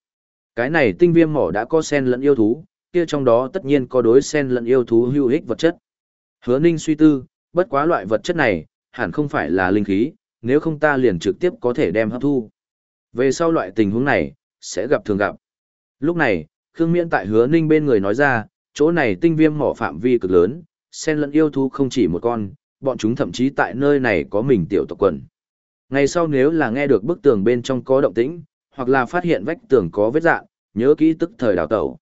Cái này tinh viêm mỏ đã có sen lẫn yêu thú, kia trong đó tất nhiên có đối sen lẫn yêu thú hữu ích vật chất. Hứa Ninh suy tư, bất quá loại vật chất này, hẳn không phải là linh khí, nếu không ta liền trực tiếp có thể đem hấp thu. Về sau loại tình huống này, sẽ gặp thường gặp. Lúc này, Khương Miễn tại hứa ninh bên người nói ra, chỗ này tinh viêm mỏ phạm vi cực lớn, sen lẫn yêu thú không chỉ một con, bọn chúng thậm chí tại nơi này có mình tiểu tộc quần. Ngày sau nếu là nghe được bức tường bên trong có động tĩnh, hoặc là phát hiện vách tường có vết dạn, nhớ kỹ tức thời đào tẩu.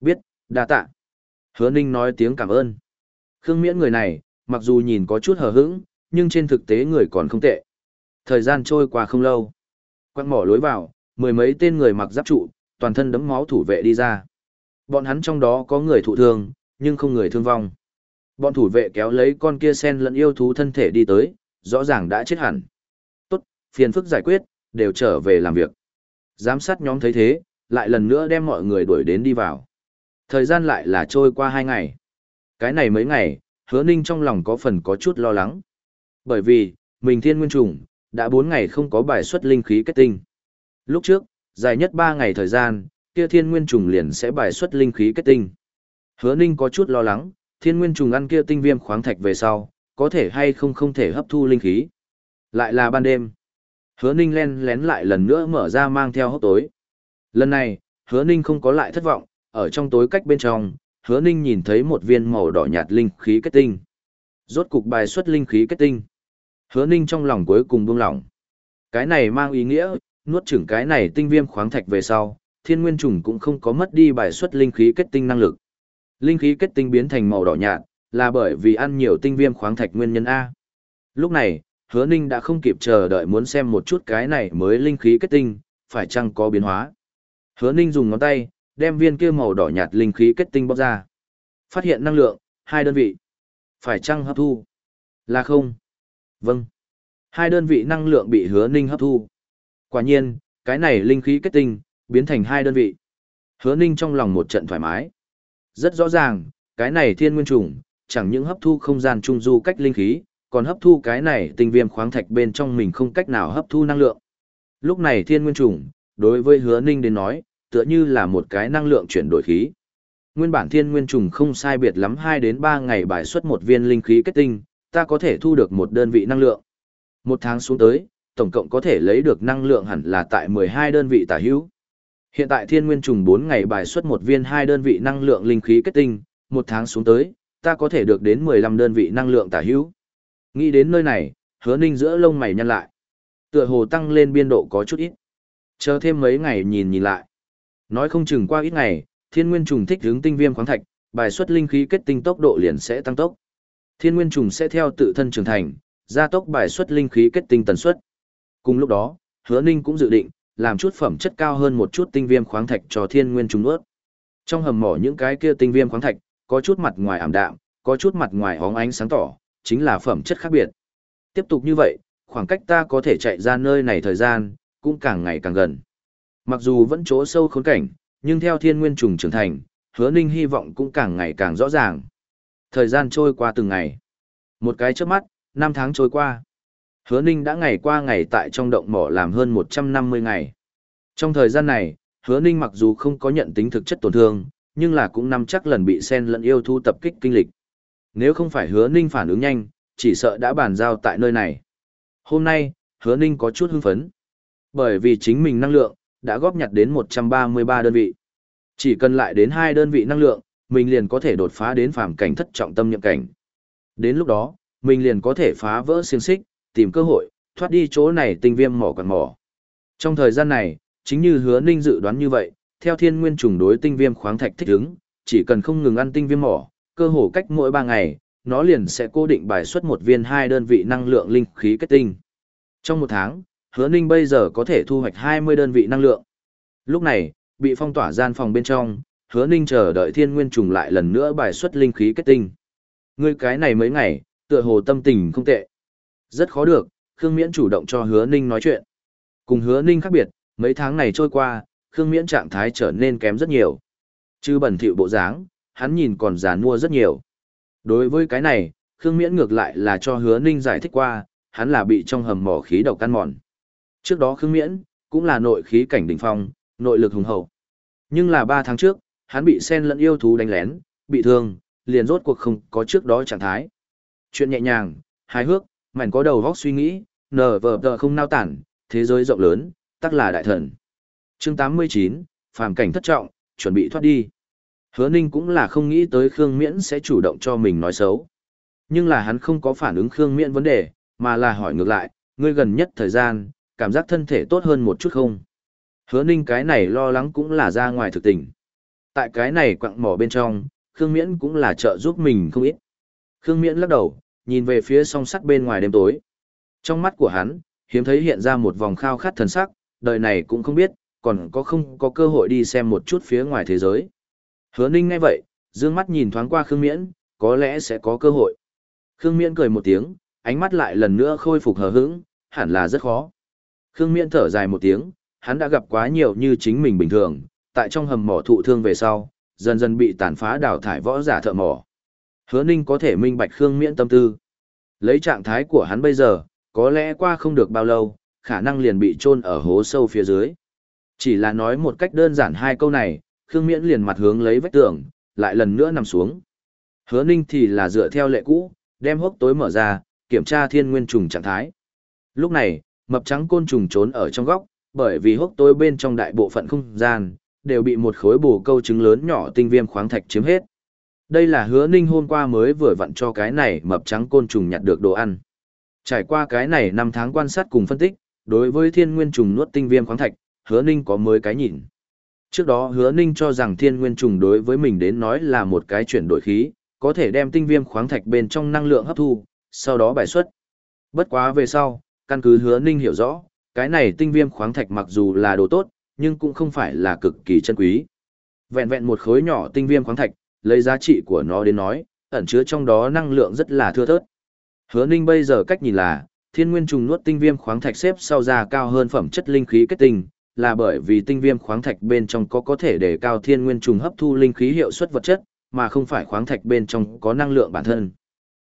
Biết, đa tạ. Hứa Ninh nói tiếng cảm ơn. Khương Miễn người này, mặc dù nhìn có chút hờ hững, nhưng trên thực tế người còn không tệ. Thời gian trôi qua không lâu. Quăng mỏ lối vào, mười mấy tên người mặc giáp trụ, toàn thân đấm máu thủ vệ đi ra. Bọn hắn trong đó có người thụ thương, nhưng không người thương vong. Bọn thủ vệ kéo lấy con kia sen lẫn yêu thú thân thể đi tới, rõ ràng đã chết hẳn. Tốt, phiền phức giải quyết, đều trở về làm việc. Giám sát nhóm thấy thế, lại lần nữa đem mọi người đuổi đến đi vào. Thời gian lại là trôi qua hai ngày. Cái này mấy ngày, hứa ninh trong lòng có phần có chút lo lắng. Bởi vì, mình thiên nguyên trùng, đã bốn ngày không có bài xuất linh khí kết tinh. Lúc trước, dài nhất ba ngày thời gian, kia thiên nguyên trùng liền sẽ bài xuất linh khí kết tinh. Hứa ninh có chút lo lắng, thiên nguyên trùng ăn kia tinh viêm khoáng thạch về sau, có thể hay không không thể hấp thu linh khí. Lại là ban đêm. Hứa ninh len lén lại lần nữa mở ra mang theo hốc tối. Lần này, hứa ninh không có lại thất vọng, ở trong tối cách bên trong, hứa ninh nhìn thấy một viên màu đỏ nhạt linh khí kết tinh. Rốt cục bài xuất linh khí kết tinh. Hứa ninh trong lòng cuối cùng buông lỏng. Cái này mang ý nghĩa, nuốt chửng cái này tinh viêm khoáng thạch về sau, thiên nguyên trùng cũng không có mất đi bài xuất linh khí kết tinh năng lực. Linh khí kết tinh biến thành màu đỏ nhạt, là bởi vì ăn nhiều tinh viêm khoáng thạch nguyên nhân A. Lúc này, hứa ninh đã không kịp chờ đợi muốn xem một chút cái này mới linh khí kết tinh, phải chăng có biến hóa. Hứa ninh dùng ngón tay, đem viên kia màu đỏ nhạt linh khí kết tinh bóc ra. Phát hiện năng lượng, hai đơn vị. Phải chăng hấp thu? Là không? Vâng. Hai đơn vị năng lượng bị hứa ninh hấp thu. Quả nhiên, cái này linh khí kết tinh, biến thành hai đơn vị. Hứa ninh trong lòng một trận thoải mái. Rất rõ ràng, cái này thiên nguyên trùng, chẳng những hấp thu không gian trung du cách linh khí, còn hấp thu cái này tinh viêm khoáng thạch bên trong mình không cách nào hấp thu năng lượng. Lúc này thiên nguyên trùng, đối với hứa ninh đến nói, tựa như là một cái năng lượng chuyển đổi khí. Nguyên bản thiên nguyên trùng không sai biệt lắm 2 đến 3 ngày bài xuất một viên linh khí kết tinh, ta có thể thu được một đơn vị năng lượng. Một tháng xuống tới, tổng cộng có thể lấy được năng lượng hẳn là tại 12 đơn vị tả hữu. Hiện tại thiên nguyên trùng 4 ngày bài xuất một viên 2 đơn vị năng lượng linh khí kết tinh, một tháng xuống tới, ta có thể được đến 15 đơn vị năng lượng tả hữu. Nghĩ đến nơi này, hứa ninh giữa lông mày nhăn lại. Tựa hồ tăng lên biên độ có chút ít. Chờ thêm mấy ngày nhìn nhìn lại. Nói không chừng qua ít ngày, thiên nguyên trùng thích hướng tinh viêm khoáng thạch, bài xuất linh khí kết tinh tốc độ liền sẽ tăng tốc. Thiên nguyên trùng sẽ theo tự thân trưởng thành, gia tốc bài xuất linh khí kết tinh tần suất. Cùng lúc đó, Hứa Ninh cũng dự định làm chút phẩm chất cao hơn một chút tinh viêm khoáng thạch cho thiên nguyên trùng ướt. Trong hầm mỏ những cái kia tinh viêm khoáng thạch, có chút mặt ngoài ảm đạm, có chút mặt ngoài hóng ánh sáng tỏ, chính là phẩm chất khác biệt. Tiếp tục như vậy, khoảng cách ta có thể chạy ra nơi này thời gian, cũng càng ngày càng gần. Mặc dù vẫn chỗ sâu khốn cảnh, nhưng theo thiên nguyên trùng trưởng thành, hứa ninh hy vọng cũng càng ngày càng rõ ràng. Thời gian trôi qua từng ngày. Một cái trước mắt, năm tháng trôi qua. Hứa ninh đã ngày qua ngày tại trong động mỏ làm hơn 150 ngày. Trong thời gian này, hứa ninh mặc dù không có nhận tính thực chất tổn thương, nhưng là cũng nằm chắc lần bị sen lẫn yêu thu tập kích kinh lịch. Nếu không phải hứa ninh phản ứng nhanh, chỉ sợ đã bàn giao tại nơi này. Hôm nay, hứa ninh có chút hưng phấn. Bởi vì chính mình năng lượng, đã góp nhặt đến 133 đơn vị. Chỉ cần lại đến hai đơn vị năng lượng, mình liền có thể đột phá đến phàm cảnh thất trọng tâm nhậm cảnh. Đến lúc đó, mình liền có thể phá vỡ xiềng xích, tìm cơ hội, thoát đi chỗ này tinh viêm mỏ quặng mỏ. Trong thời gian này, chính như hứa ninh dự đoán như vậy, theo thiên nguyên trùng đối tinh viêm khoáng thạch thích ứng, chỉ cần không ngừng ăn tinh viêm mỏ, cơ hồ cách mỗi 3 ngày, nó liền sẽ cố định bài xuất một viên hai đơn vị năng lượng linh khí kết tinh. Trong một tháng, hứa ninh bây giờ có thể thu hoạch 20 đơn vị năng lượng. Lúc này, bị phong tỏa gian phòng bên trong, hứa ninh chờ đợi thiên nguyên trùng lại lần nữa bài xuất linh khí kết tinh. Ngươi cái này mấy ngày, tựa hồ tâm tình không tệ. Rất khó được, Khương Miễn chủ động cho hứa ninh nói chuyện. Cùng hứa ninh khác biệt, mấy tháng này trôi qua, Khương Miễn trạng thái trở nên kém rất nhiều. Chứ bẩn thỉu bộ dáng, hắn nhìn còn già nua rất nhiều. Đối với cái này, Khương Miễn ngược lại là cho hứa ninh giải thích qua, hắn là bị trong hầm mỏ khí độc căn mòn. Trước đó Khương Miễn, cũng là nội khí cảnh đỉnh phong, nội lực hùng hậu. Nhưng là 3 tháng trước, hắn bị sen lẫn yêu thú đánh lén, bị thương, liền rốt cuộc không có trước đó trạng thái. Chuyện nhẹ nhàng, hài hước, mảnh có đầu vóc suy nghĩ, nở vờ tờ không nao tản, thế giới rộng lớn, tắc là đại thần. chương 89, phàm cảnh thất trọng, chuẩn bị thoát đi. Hứa Ninh cũng là không nghĩ tới Khương Miễn sẽ chủ động cho mình nói xấu. Nhưng là hắn không có phản ứng Khương Miễn vấn đề, mà là hỏi ngược lại, ngươi gần nhất thời gian, cảm giác thân thể tốt hơn một chút không? Hứa Ninh cái này lo lắng cũng là ra ngoài thực tình. Tại cái này quặng mỏ bên trong, Khương Miễn cũng là trợ giúp mình không ít. Khương Miễn lắc đầu, nhìn về phía song sắt bên ngoài đêm tối. Trong mắt của hắn, hiếm thấy hiện ra một vòng khao khát thần sắc, đời này cũng không biết, còn có không có cơ hội đi xem một chút phía ngoài thế giới. Hứa Ninh ngay vậy, dương mắt nhìn thoáng qua Khương Miễn, có lẽ sẽ có cơ hội. Khương Miễn cười một tiếng, ánh mắt lại lần nữa khôi phục hờ hững, hẳn là rất khó. Khương Miễn thở dài một tiếng, hắn đã gặp quá nhiều như chính mình bình thường, tại trong hầm mỏ thụ thương về sau, dần dần bị tàn phá đào thải võ giả thợ mỏ. Hứa Ninh có thể minh bạch Khương Miễn tâm tư. Lấy trạng thái của hắn bây giờ, có lẽ qua không được bao lâu, khả năng liền bị chôn ở hố sâu phía dưới. Chỉ là nói một cách đơn giản hai câu này, Khương Miễn liền mặt hướng lấy vách tường, lại lần nữa nằm xuống. Hứa Ninh thì là dựa theo lệ cũ, đem hốc tối mở ra, kiểm tra thiên nguyên trùng trạng thái. Lúc này, mập trắng côn trùng trốn ở trong góc, bởi vì hốc tối bên trong đại bộ phận không gian, đều bị một khối bổ câu trứng lớn nhỏ tinh viêm khoáng thạch chiếm hết. Đây là hứa ninh hôm qua mới vừa vặn cho cái này mập trắng côn trùng nhặt được đồ ăn. Trải qua cái này 5 tháng quan sát cùng phân tích, đối với thiên nguyên trùng nuốt tinh viêm khoáng thạch, hứa ninh có mới cái nhìn. Trước đó hứa ninh cho rằng thiên nguyên trùng đối với mình đến nói là một cái chuyển đổi khí, có thể đem tinh viêm khoáng thạch bên trong năng lượng hấp thu, sau đó bài xuất. Bất quá về sau, căn cứ hứa ninh hiểu rõ, cái này tinh viêm khoáng thạch mặc dù là đồ tốt, nhưng cũng không phải là cực kỳ chân quý. Vẹn vẹn một khối nhỏ tinh viêm khoáng thạch, lấy giá trị của nó đến nói, ẩn chứa trong đó năng lượng rất là thưa thớt. Hứa Ninh bây giờ cách nhìn là, thiên nguyên trùng nuốt tinh viêm khoáng thạch xếp sau ra cao hơn phẩm chất linh khí kết tinh, là bởi vì tinh viêm khoáng thạch bên trong có có thể để cao thiên nguyên trùng hấp thu linh khí hiệu suất vật chất, mà không phải khoáng thạch bên trong có năng lượng bản thân.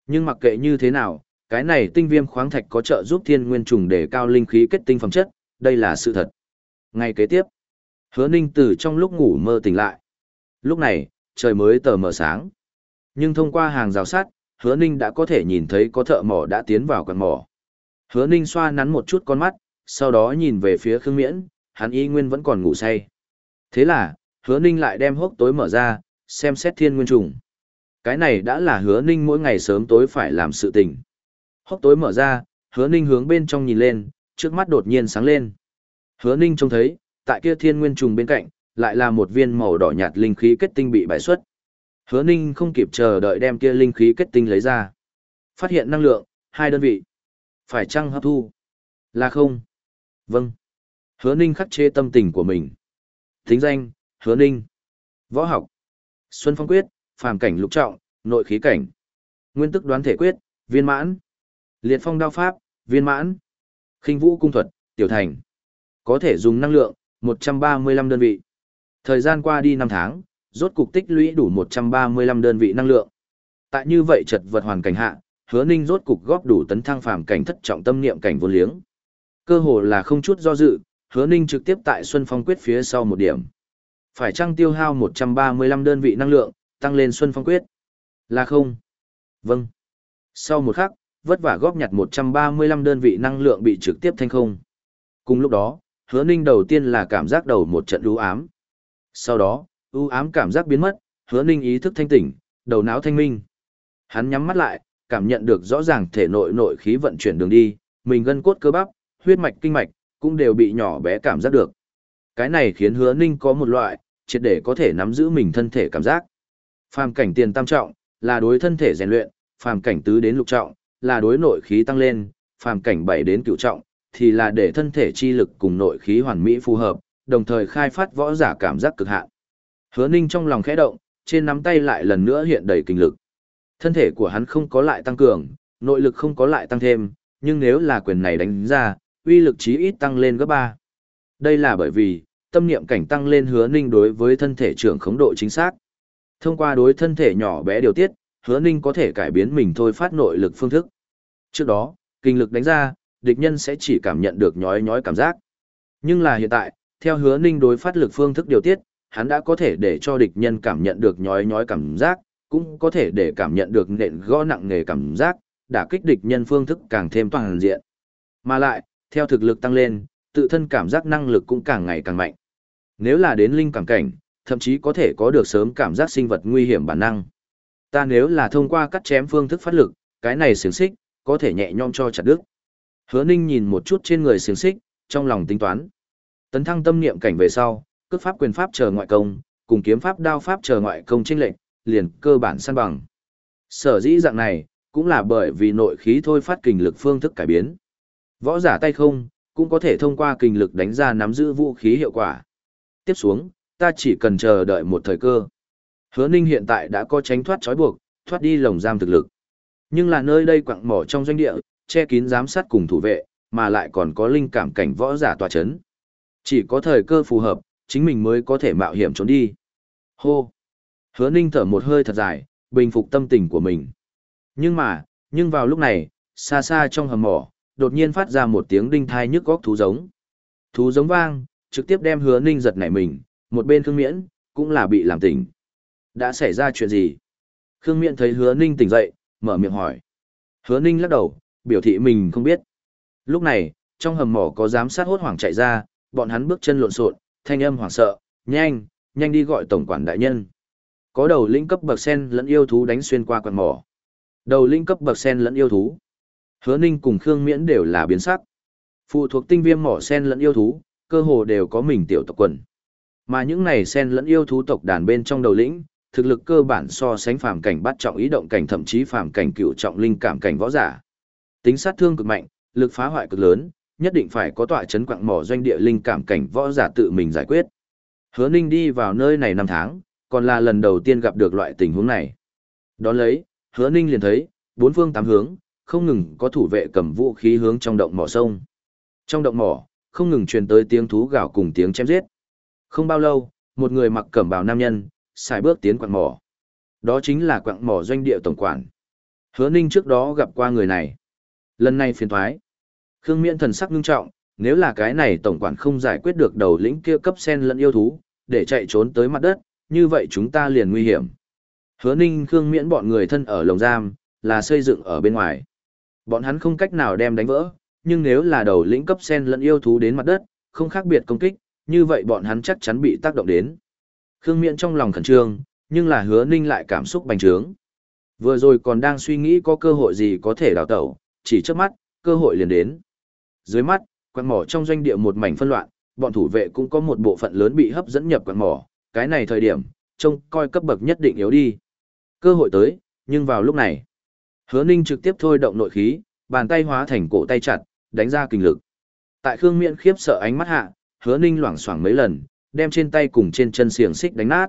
Nhưng mặc kệ như thế nào, cái này tinh viêm khoáng thạch có trợ giúp thiên nguyên trùng để cao linh khí kết tinh phẩm chất, đây là sự thật. Ngay kế tiếp, hứa ninh từ trong lúc ngủ mơ tỉnh lại. Lúc này, trời mới tờ mờ sáng. Nhưng thông qua hàng rào sát, hứa ninh đã có thể nhìn thấy có thợ mỏ đã tiến vào quán mỏ. Hứa ninh xoa nắn một chút con mắt, sau đó nhìn về phía Khương Miễn, hắn y nguyên vẫn còn ngủ say. Thế là, hứa ninh lại đem hốc tối mở ra, xem xét thiên nguyên trùng. Cái này đã là hứa ninh mỗi ngày sớm tối phải làm sự tình. Hốc tối mở ra, hứa ninh hướng bên trong nhìn lên, trước mắt đột nhiên sáng lên. Hứa ninh trông thấy, tại kia thiên nguyên trùng bên cạnh, lại là một viên màu đỏ nhạt linh khí kết tinh bị bài xuất. Hứa ninh không kịp chờ đợi đem kia linh khí kết tinh lấy ra. Phát hiện năng lượng, hai đơn vị. Phải chăng hấp thu? Là không? Vâng. Hứa ninh khắc chế tâm tình của mình. Thính danh, hứa ninh. Võ học. Xuân phong quyết, phàm cảnh lục trọng, nội khí cảnh. Nguyên tức đoán thể quyết, viên mãn. Liệt phong đao pháp, viên mãn. khinh vũ cung thuật, tiểu thành. Có thể dùng năng lượng, 135 đơn vị. Thời gian qua đi 5 tháng, rốt cục tích lũy đủ 135 đơn vị năng lượng. Tại như vậy chật vật hoàn cảnh hạ, hứa ninh rốt cục góp đủ tấn thăng phàm cảnh thất trọng tâm niệm cảnh vô liếng. Cơ hồ là không chút do dự, hứa ninh trực tiếp tại Xuân Phong Quyết phía sau một điểm. Phải chăng tiêu hao 135 đơn vị năng lượng, tăng lên Xuân Phong Quyết? Là không? Vâng. Sau một khắc, vất vả góp nhặt 135 đơn vị năng lượng bị trực tiếp thanh không. Cùng lúc đó, hứa ninh đầu tiên là cảm giác đầu một trận ưu ám. Sau đó, ưu ám cảm giác biến mất, hứa ninh ý thức thanh tỉnh, đầu não thanh minh. Hắn nhắm mắt lại, cảm nhận được rõ ràng thể nội nội khí vận chuyển đường đi, mình gân cốt cơ bắp, huyết mạch kinh mạch, cũng đều bị nhỏ bé cảm giác được. Cái này khiến hứa ninh có một loại, triệt để có thể nắm giữ mình thân thể cảm giác. Phàm cảnh tiền tam trọng, là đối thân thể rèn luyện, phàm cảnh tứ đến lục trọng, là đối nội khí tăng lên, phàm cảnh bảy đến cửu trọng, thì là để thân thể chi lực cùng nội khí hoàn mỹ phù hợp, đồng thời khai phát võ giả cảm giác cực hạn. Hứa Ninh trong lòng khẽ động, trên nắm tay lại lần nữa hiện đầy kinh lực. Thân thể của hắn không có lại tăng cường, nội lực không có lại tăng thêm, nhưng nếu là quyền này đánh ra, uy lực chí ít tăng lên gấp 3. Đây là bởi vì, tâm niệm cảnh tăng lên hứa ninh đối với thân thể trưởng khống độ chính xác. Thông qua đối thân thể nhỏ bé điều tiết, hứa ninh có thể cải biến mình thôi phát nội lực phương thức. Trước đó, kinh lực đánh ra, địch nhân sẽ chỉ cảm nhận được nhói nhói cảm giác. Nhưng là hiện tại, theo hứa ninh đối phát lực phương thức điều tiết, hắn đã có thể để cho địch nhân cảm nhận được nhói nhói cảm giác, cũng có thể để cảm nhận được nện gõ nặng nề cảm giác, đả kích địch nhân phương thức càng thêm toàn diện. Mà lại, theo thực lực tăng lên, tự thân cảm giác năng lực cũng càng ngày càng mạnh. Nếu là đến linh cảm cảnh, thậm chí có thể có được sớm cảm giác sinh vật nguy hiểm bản năng. Ta nếu là thông qua cắt chém phương thức phát lực, cái này xiềng xích, có thể nhẹ nhõm cho chặt đứt. Hứa Ninh nhìn một chút trên người xiềng xích, trong lòng tính toán. Tấn thăng tâm niệm cảnh về sau, cước pháp quyền pháp chờ ngoại công, cùng kiếm pháp đao pháp chờ ngoại công chênh lệnh, liền cơ bản san bằng. Sở dĩ dạng này, cũng là bởi vì nội khí thôi phát kình lực phương thức cải biến. Võ giả tay không, cũng có thể thông qua kinh lực đánh ra nắm giữ vũ khí hiệu quả. Tiếp xuống, ta chỉ cần chờ đợi một thời cơ. Hứa Ninh hiện tại đã có tránh thoát trói buộc, thoát đi lồng giam thực lực. Nhưng là nơi đây quặng mỏ trong doanh địa, che kín giám sát cùng thủ vệ, mà lại còn có linh cảm cảnh võ giả tòa chấn. Chỉ có thời cơ phù hợp, chính mình mới có thể mạo hiểm trốn đi. Hô! Hứa Ninh thở một hơi thật dài, bình phục tâm tình của mình. Nhưng mà, nhưng vào lúc này, xa xa trong hầm mỏ, đột nhiên phát ra một tiếng đinh thai nhức góc thú giống. Thú giống vang, trực tiếp đem hứa ninh giật nảy mình, một bên Khương Miễn, cũng là bị làm tỉnh. Đã xảy ra chuyện gì? Khương Miễn thấy hứa ninh tỉnh dậy, mở miệng hỏi. Hứa ninh lắc đầu, biểu thị mình không biết. Lúc này, trong hầm mỏ có giám sát hốt hoảng chạy ra, bọn hắn bước chân lộn xộn, thanh âm hoảng sợ, nhanh, nhanh đi gọi tổng quản đại nhân. Có đầu linh cấp bậc sen lẫn yêu thú đánh xuyên qua quạt mỏ. Đầu linh cấp bậc sen lẫn yêu thú. Hứa Ninh cùng Khương Miễn đều là biến sắc. Phụ thuộc tinh viêm mỏ sen lẫn yêu thú, cơ hồ đều có mình tiểu tộc quần. Mà những này sen lẫn yêu thú tộc đàn bên trong đầu lĩnh, thực lực cơ bản so sánh phàm cảnh bắt trọng ý động cảnh thậm chí phàm cảnh cựu trọng linh cảm cảnh võ giả. Tính sát thương cực mạnh, lực phá hoại cực lớn, nhất định phải có tọa chấn quặng mỏ doanh địa linh cảm cảnh võ giả tự mình giải quyết. Hứa Ninh đi vào nơi này năm tháng, còn là lần đầu tiên gặp được loại tình huống này. Đón lấy, Hứa Ninh liền thấy, bốn phương tám hướng, không ngừng có thủ vệ cầm vũ khí hướng trong động mỏ sông. Trong động mỏ, không ngừng truyền tới tiếng thú gào cùng tiếng chém giết. Không bao lâu, một người mặc cẩm bào nam nhân, xài bước tiến quặng mỏ. Đó chính là quặng mỏ doanh địa tổng quản. Hứa Ninh trước đó gặp qua người này. Lần này phiền thoái. Khương Miễn thần sắc ngưng trọng, nếu là cái này tổng quản không giải quyết được đầu lĩnh kia cấp sen lẫn yêu thú, để chạy trốn tới mặt đất, như vậy chúng ta liền nguy hiểm. Hứa Ninh Khương Miễn bọn người thân ở lồng giam, là xây dựng ở bên ngoài. Bọn hắn không cách nào đem đánh vỡ, nhưng nếu là đầu lĩnh cấp sen lẫn yêu thú đến mặt đất, không khác biệt công kích, như vậy bọn hắn chắc chắn bị tác động đến. Khương Miễn trong lòng khẩn trương, nhưng là hứa ninh lại cảm xúc bành trướng. Vừa rồi còn đang suy nghĩ có cơ hội gì có thể đào tẩu, chỉ trước mắt, cơ hội liền đến. Dưới mắt, quạt mỏ trong doanh địa một mảnh phân loạn, bọn thủ vệ cũng có một bộ phận lớn bị hấp dẫn nhập quạt mỏ, cái này thời điểm, trông coi cấp bậc nhất định yếu đi. Cơ hội tới, nhưng vào lúc này, Hứa Ninh trực tiếp thôi động nội khí, bàn tay hóa thành cổ tay chặt, đánh ra kinh lực. Tại Khương Miễn khiếp sợ ánh mắt hạ, Hứa Ninh loảng xoảng mấy lần, đem trên tay cùng trên chân xiềng xích đánh nát.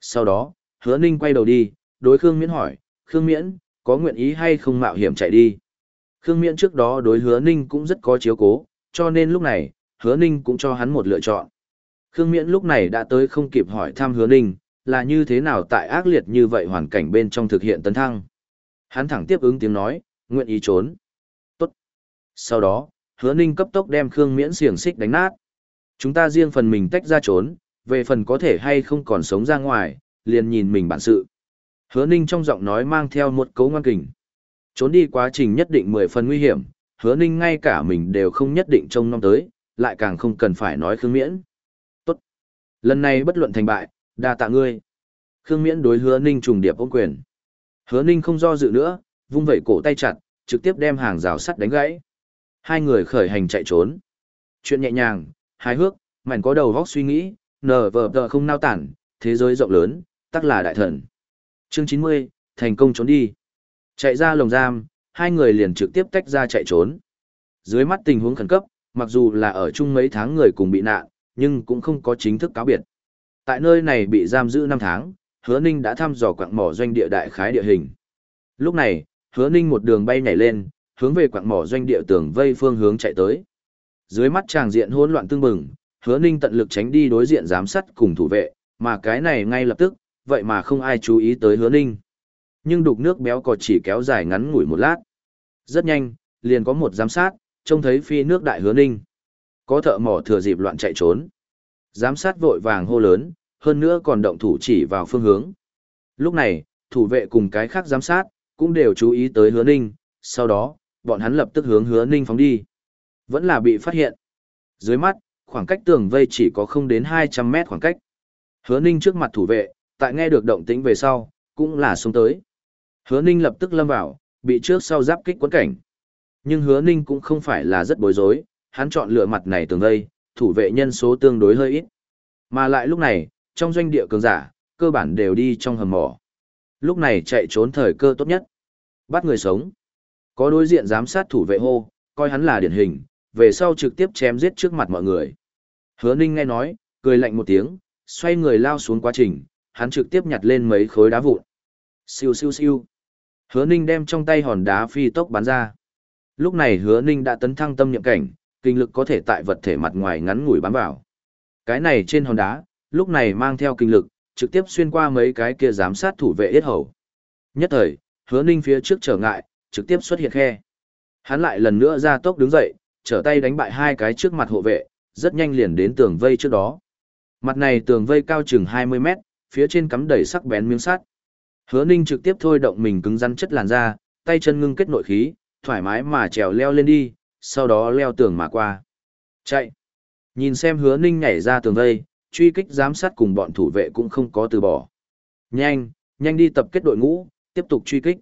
Sau đó, Hứa Ninh quay đầu đi, đối Khương Miễn hỏi, "Khương Miễn, có nguyện ý hay không mạo hiểm chạy đi?" Khương Miễn trước đó đối Hứa Ninh cũng rất có chiếu cố, cho nên lúc này, Hứa Ninh cũng cho hắn một lựa chọn. Khương Miễn lúc này đã tới không kịp hỏi thăm Hứa Ninh, là như thế nào tại ác liệt như vậy hoàn cảnh bên trong thực hiện tấn thăng. Hắn thẳng tiếp ứng tiếng nói, nguyện ý trốn. Tốt. Sau đó, hứa ninh cấp tốc đem Khương Miễn xiềng xích đánh nát. Chúng ta riêng phần mình tách ra trốn, về phần có thể hay không còn sống ra ngoài, liền nhìn mình bản sự. Hứa ninh trong giọng nói mang theo một cấu ngoan kình. Trốn đi quá trình nhất định mười phần nguy hiểm, hứa ninh ngay cả mình đều không nhất định trông nom tới, lại càng không cần phải nói Khương Miễn. Tốt. Lần này bất luận thành bại, đa tạ ngươi. Khương Miễn đối hứa ninh trùng điệp ôm quyền. Hứa Ninh không do dự nữa, vung vẩy cổ tay chặt, trực tiếp đem hàng rào sắt đánh gãy. Hai người khởi hành chạy trốn. Chuyện nhẹ nhàng, hài hước, mảnh có đầu vóc suy nghĩ, nở vờ tờ không nao tản, thế giới rộng lớn, tắc là đại thần. Chương 90, thành công trốn đi. Chạy ra lồng giam, hai người liền trực tiếp tách ra chạy trốn. Dưới mắt tình huống khẩn cấp, mặc dù là ở chung mấy tháng người cùng bị nạn, nhưng cũng không có chính thức cáo biệt. Tại nơi này bị giam giữ 5 tháng, hứa ninh đã thăm dò quạng mỏ doanh địa đại khái địa hình. Lúc này, hứa ninh một đường bay nhảy lên, hướng về quạng mỏ doanh địa tường vây phương hướng chạy tới. Dưới mắt tràng diện hỗn loạn tương bừng, hứa ninh tận lực tránh đi đối diện giám sát cùng thủ vệ, mà cái này ngay lập tức, vậy mà không ai chú ý tới hứa ninh. Nhưng đục nước béo cò chỉ kéo dài ngắn ngủi một lát. Rất nhanh, liền có một giám sát, trông thấy phi nước đại hứa ninh. Có thợ mỏ thừa dịp loạn chạy trốn. Giám sát vội vàng hô lớn, hơn nữa còn động thủ chỉ vào phương hướng. Lúc này, thủ vệ cùng cái khác giám sát, cũng đều chú ý tới hứa ninh, sau đó, bọn hắn lập tức hướng hứa ninh phóng đi. Vẫn là bị phát hiện. Dưới mắt, khoảng cách tường vây chỉ có không đến 200 mét khoảng cách. Hứa Ninh trước mặt thủ vệ, tại nghe được động tĩnh về sau, cũng là xuống tới. Hứa Ninh lập tức lâm vào, bị trước sau giáp kích quấn cảnh. Nhưng Hứa Ninh cũng không phải là rất bối rối, hắn chọn lựa mặt này tường vây, thủ vệ nhân số tương đối hơi ít. Mà lại lúc này, trong doanh địa cường giả, cơ bản đều đi trong hầm mỏ. Lúc này chạy trốn thời cơ tốt nhất. Bắt người sống. Có đối diện giám sát thủ vệ hô, coi hắn là điển hình, về sau trực tiếp chém giết trước mặt mọi người. Hứa Ninh nghe nói, cười lạnh một tiếng, xoay người lao xuống quá trình, hắn trực tiếp nhặt lên mấy khối đá vụn. Siêu siêu siêu. Hứa Ninh đem trong tay hòn đá phi tốc bắn ra. Lúc này Hứa Ninh đã tấn thăng tâm nhậm cảnh, kinh lực có thể tại vật thể mặt ngoài ngắn ngủi bám vào. Cái này trên hòn đá, lúc này mang theo kinh lực, trực tiếp xuyên qua mấy cái kia giám sát thủ vệ yết hầu. Nhất thời, Hứa Ninh phía trước trở ngại, trực tiếp xuất hiện khe. Hắn lại lần nữa ra tốc đứng dậy, trở tay đánh bại hai cái trước mặt hộ vệ, rất nhanh liền đến tường vây trước đó. Mặt này tường vây cao chừng 20 mét, phía trên cắm đầy sắc bén miếng sắt. Hứa Ninh trực tiếp thôi động mình cứng rắn chất làn ra tay chân ngưng kết nội khí, thoải mái mà trèo leo lên đi, sau đó leo tường mà qua. Chạy. Nhìn xem Hứa Ninh nhảy ra tường vây, truy kích giám sát cùng bọn thủ vệ cũng không có từ bỏ. Nhanh, nhanh đi tập kết đội ngũ, tiếp tục truy kích.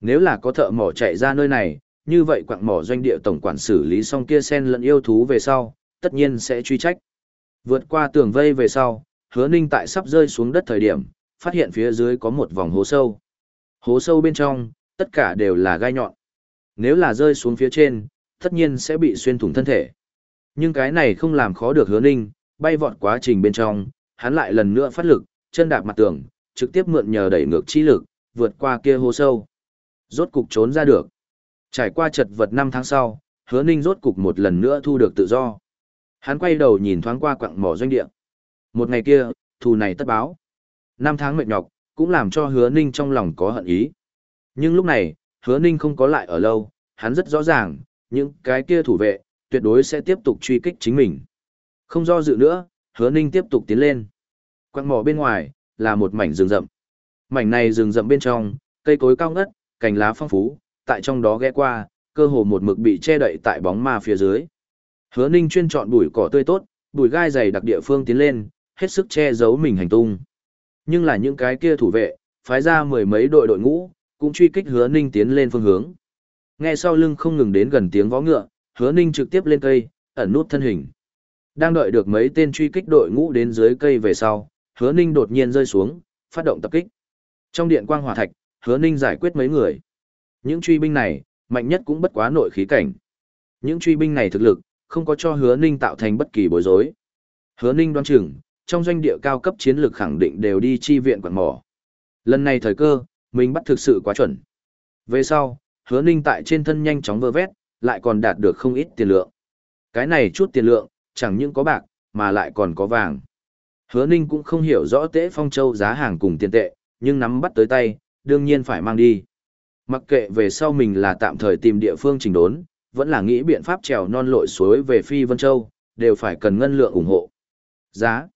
Nếu là có thợ mỏ chạy ra nơi này, như vậy quặng mỏ doanh địa tổng quản xử lý xong kia sen lẫn yêu thú về sau, tất nhiên sẽ truy trách. Vượt qua tường vây về sau, hứa ninh tại sắp rơi xuống đất thời điểm, phát hiện phía dưới có một vòng hố sâu. Hố sâu bên trong, tất cả đều là gai nhọn. Nếu là rơi xuống phía trên, tất nhiên sẽ bị xuyên thủng thân thể. Nhưng cái này không làm khó được hứa ninh, bay vọt quá trình bên trong, hắn lại lần nữa phát lực, chân đạp mặt tường, trực tiếp mượn nhờ đẩy ngược chi lực, vượt qua kia hố sâu. Rốt cục trốn ra được. Trải qua chật vật năm tháng sau, hứa ninh rốt cục một lần nữa thu được tự do. Hắn quay đầu nhìn thoáng qua quặng mỏ doanh địa. Một ngày kia, thù này tất báo. Năm tháng mệt nhọc, cũng làm cho hứa ninh trong lòng có hận ý. Nhưng lúc này, hứa ninh không có lại ở lâu, hắn rất rõ ràng, những cái kia thủ vệ, tuyệt đối sẽ tiếp tục truy kích chính mình. Không do dự nữa, hứa ninh tiếp tục tiến lên. Quang mỏ bên ngoài, là một mảnh rừng rậm. Mảnh này rừng rậm bên trong, cây cối cao ngất, cành lá phong phú, tại trong đó ghé qua, cơ hồ một mực bị che đậy tại bóng ma phía dưới. Hứa Ninh chuyên chọn bụi cỏ tươi tốt, bụi gai dày đặc địa phương tiến lên, hết sức che giấu mình hành tung. Nhưng là những cái kia thủ vệ, phái ra mười mấy đội đội ngũ, cũng truy kích Hứa Ninh tiến lên phương hướng. Nghe sau lưng không ngừng đến gần tiếng vó ngựa, Hứa Ninh trực tiếp lên cây, ẩn nút thân hình. Đang đợi được mấy tên truy kích đội ngũ đến dưới cây về sau, Hứa Ninh đột nhiên rơi xuống, phát động tập kích. Trong điện quang hỏa thạch, Hứa Ninh giải quyết mấy người. Những truy binh này, mạnh nhất cũng bất quá nội khí cảnh. Những truy binh này thực lực, không có cho hứa ninh tạo thành bất kỳ bối rối. Hứa ninh đoán chừng, trong doanh địa cao cấp chiến lược khẳng định đều đi chi viện quạt mỏ. Lần này thời cơ, mình bắt thực sự quá chuẩn. Về sau, hứa ninh tại trên thân nhanh chóng vơ vét, lại còn đạt được không ít tiền lượng. Cái này chút tiền lượng, chẳng những có bạc, mà lại còn có vàng. Hứa ninh cũng không hiểu rõ tế phong châu giá hàng cùng tiền tệ, nhưng nắm bắt tới tay, đương nhiên phải mang đi. Mặc kệ về sau mình là tạm thời tìm địa phương chỉnh đốn, vẫn là nghĩ biện pháp trèo non lội suối về Phi Vân Châu, đều phải cần ngân lượng ủng hộ. Giá.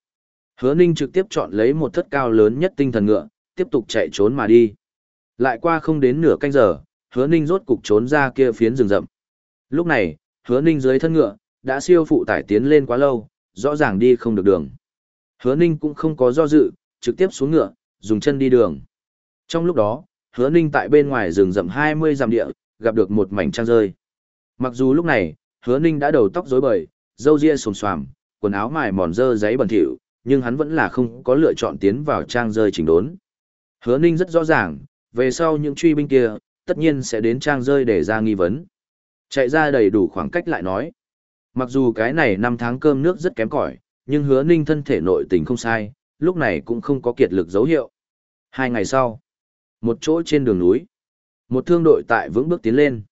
Hứa Ninh trực tiếp chọn lấy một thất cao lớn nhất tinh thần ngựa, tiếp tục chạy trốn mà đi. Lại qua không đến nửa canh giờ, Hứa Ninh rốt cục trốn ra kia phiến rừng rậm. Lúc này, Hứa Ninh dưới thân ngựa, đã siêu phụ tải tiến lên quá lâu, rõ ràng đi không được đường. Hứa Ninh cũng không có do dự, trực tiếp xuống ngựa, dùng chân đi đường. Trong lúc đó, hứa ninh tại bên ngoài rừng rậm hai mươi dặm địa, gặp được một mảnh trang rơi. Mặc dù lúc này, hứa ninh đã đầu tóc rối bời, râu ria sồm xoàm, quần áo mài mòn dơ giấy bẩn thỉu, nhưng hắn vẫn là không có lựa chọn tiến vào trang rơi chỉnh đốn. Hứa ninh rất rõ ràng, về sau những truy binh kia, tất nhiên sẽ đến trang rơi để ra nghi vấn. Chạy ra đầy đủ khoảng cách lại nói. Mặc dù cái này năm tháng cơm nước rất kém cỏi, nhưng hứa ninh thân thể nội tình không sai, lúc này cũng không có kiệt lực dấu hiệu. Hai ngày sau, một chỗ trên đường núi. Một thương đội tại vững bước tiến lên.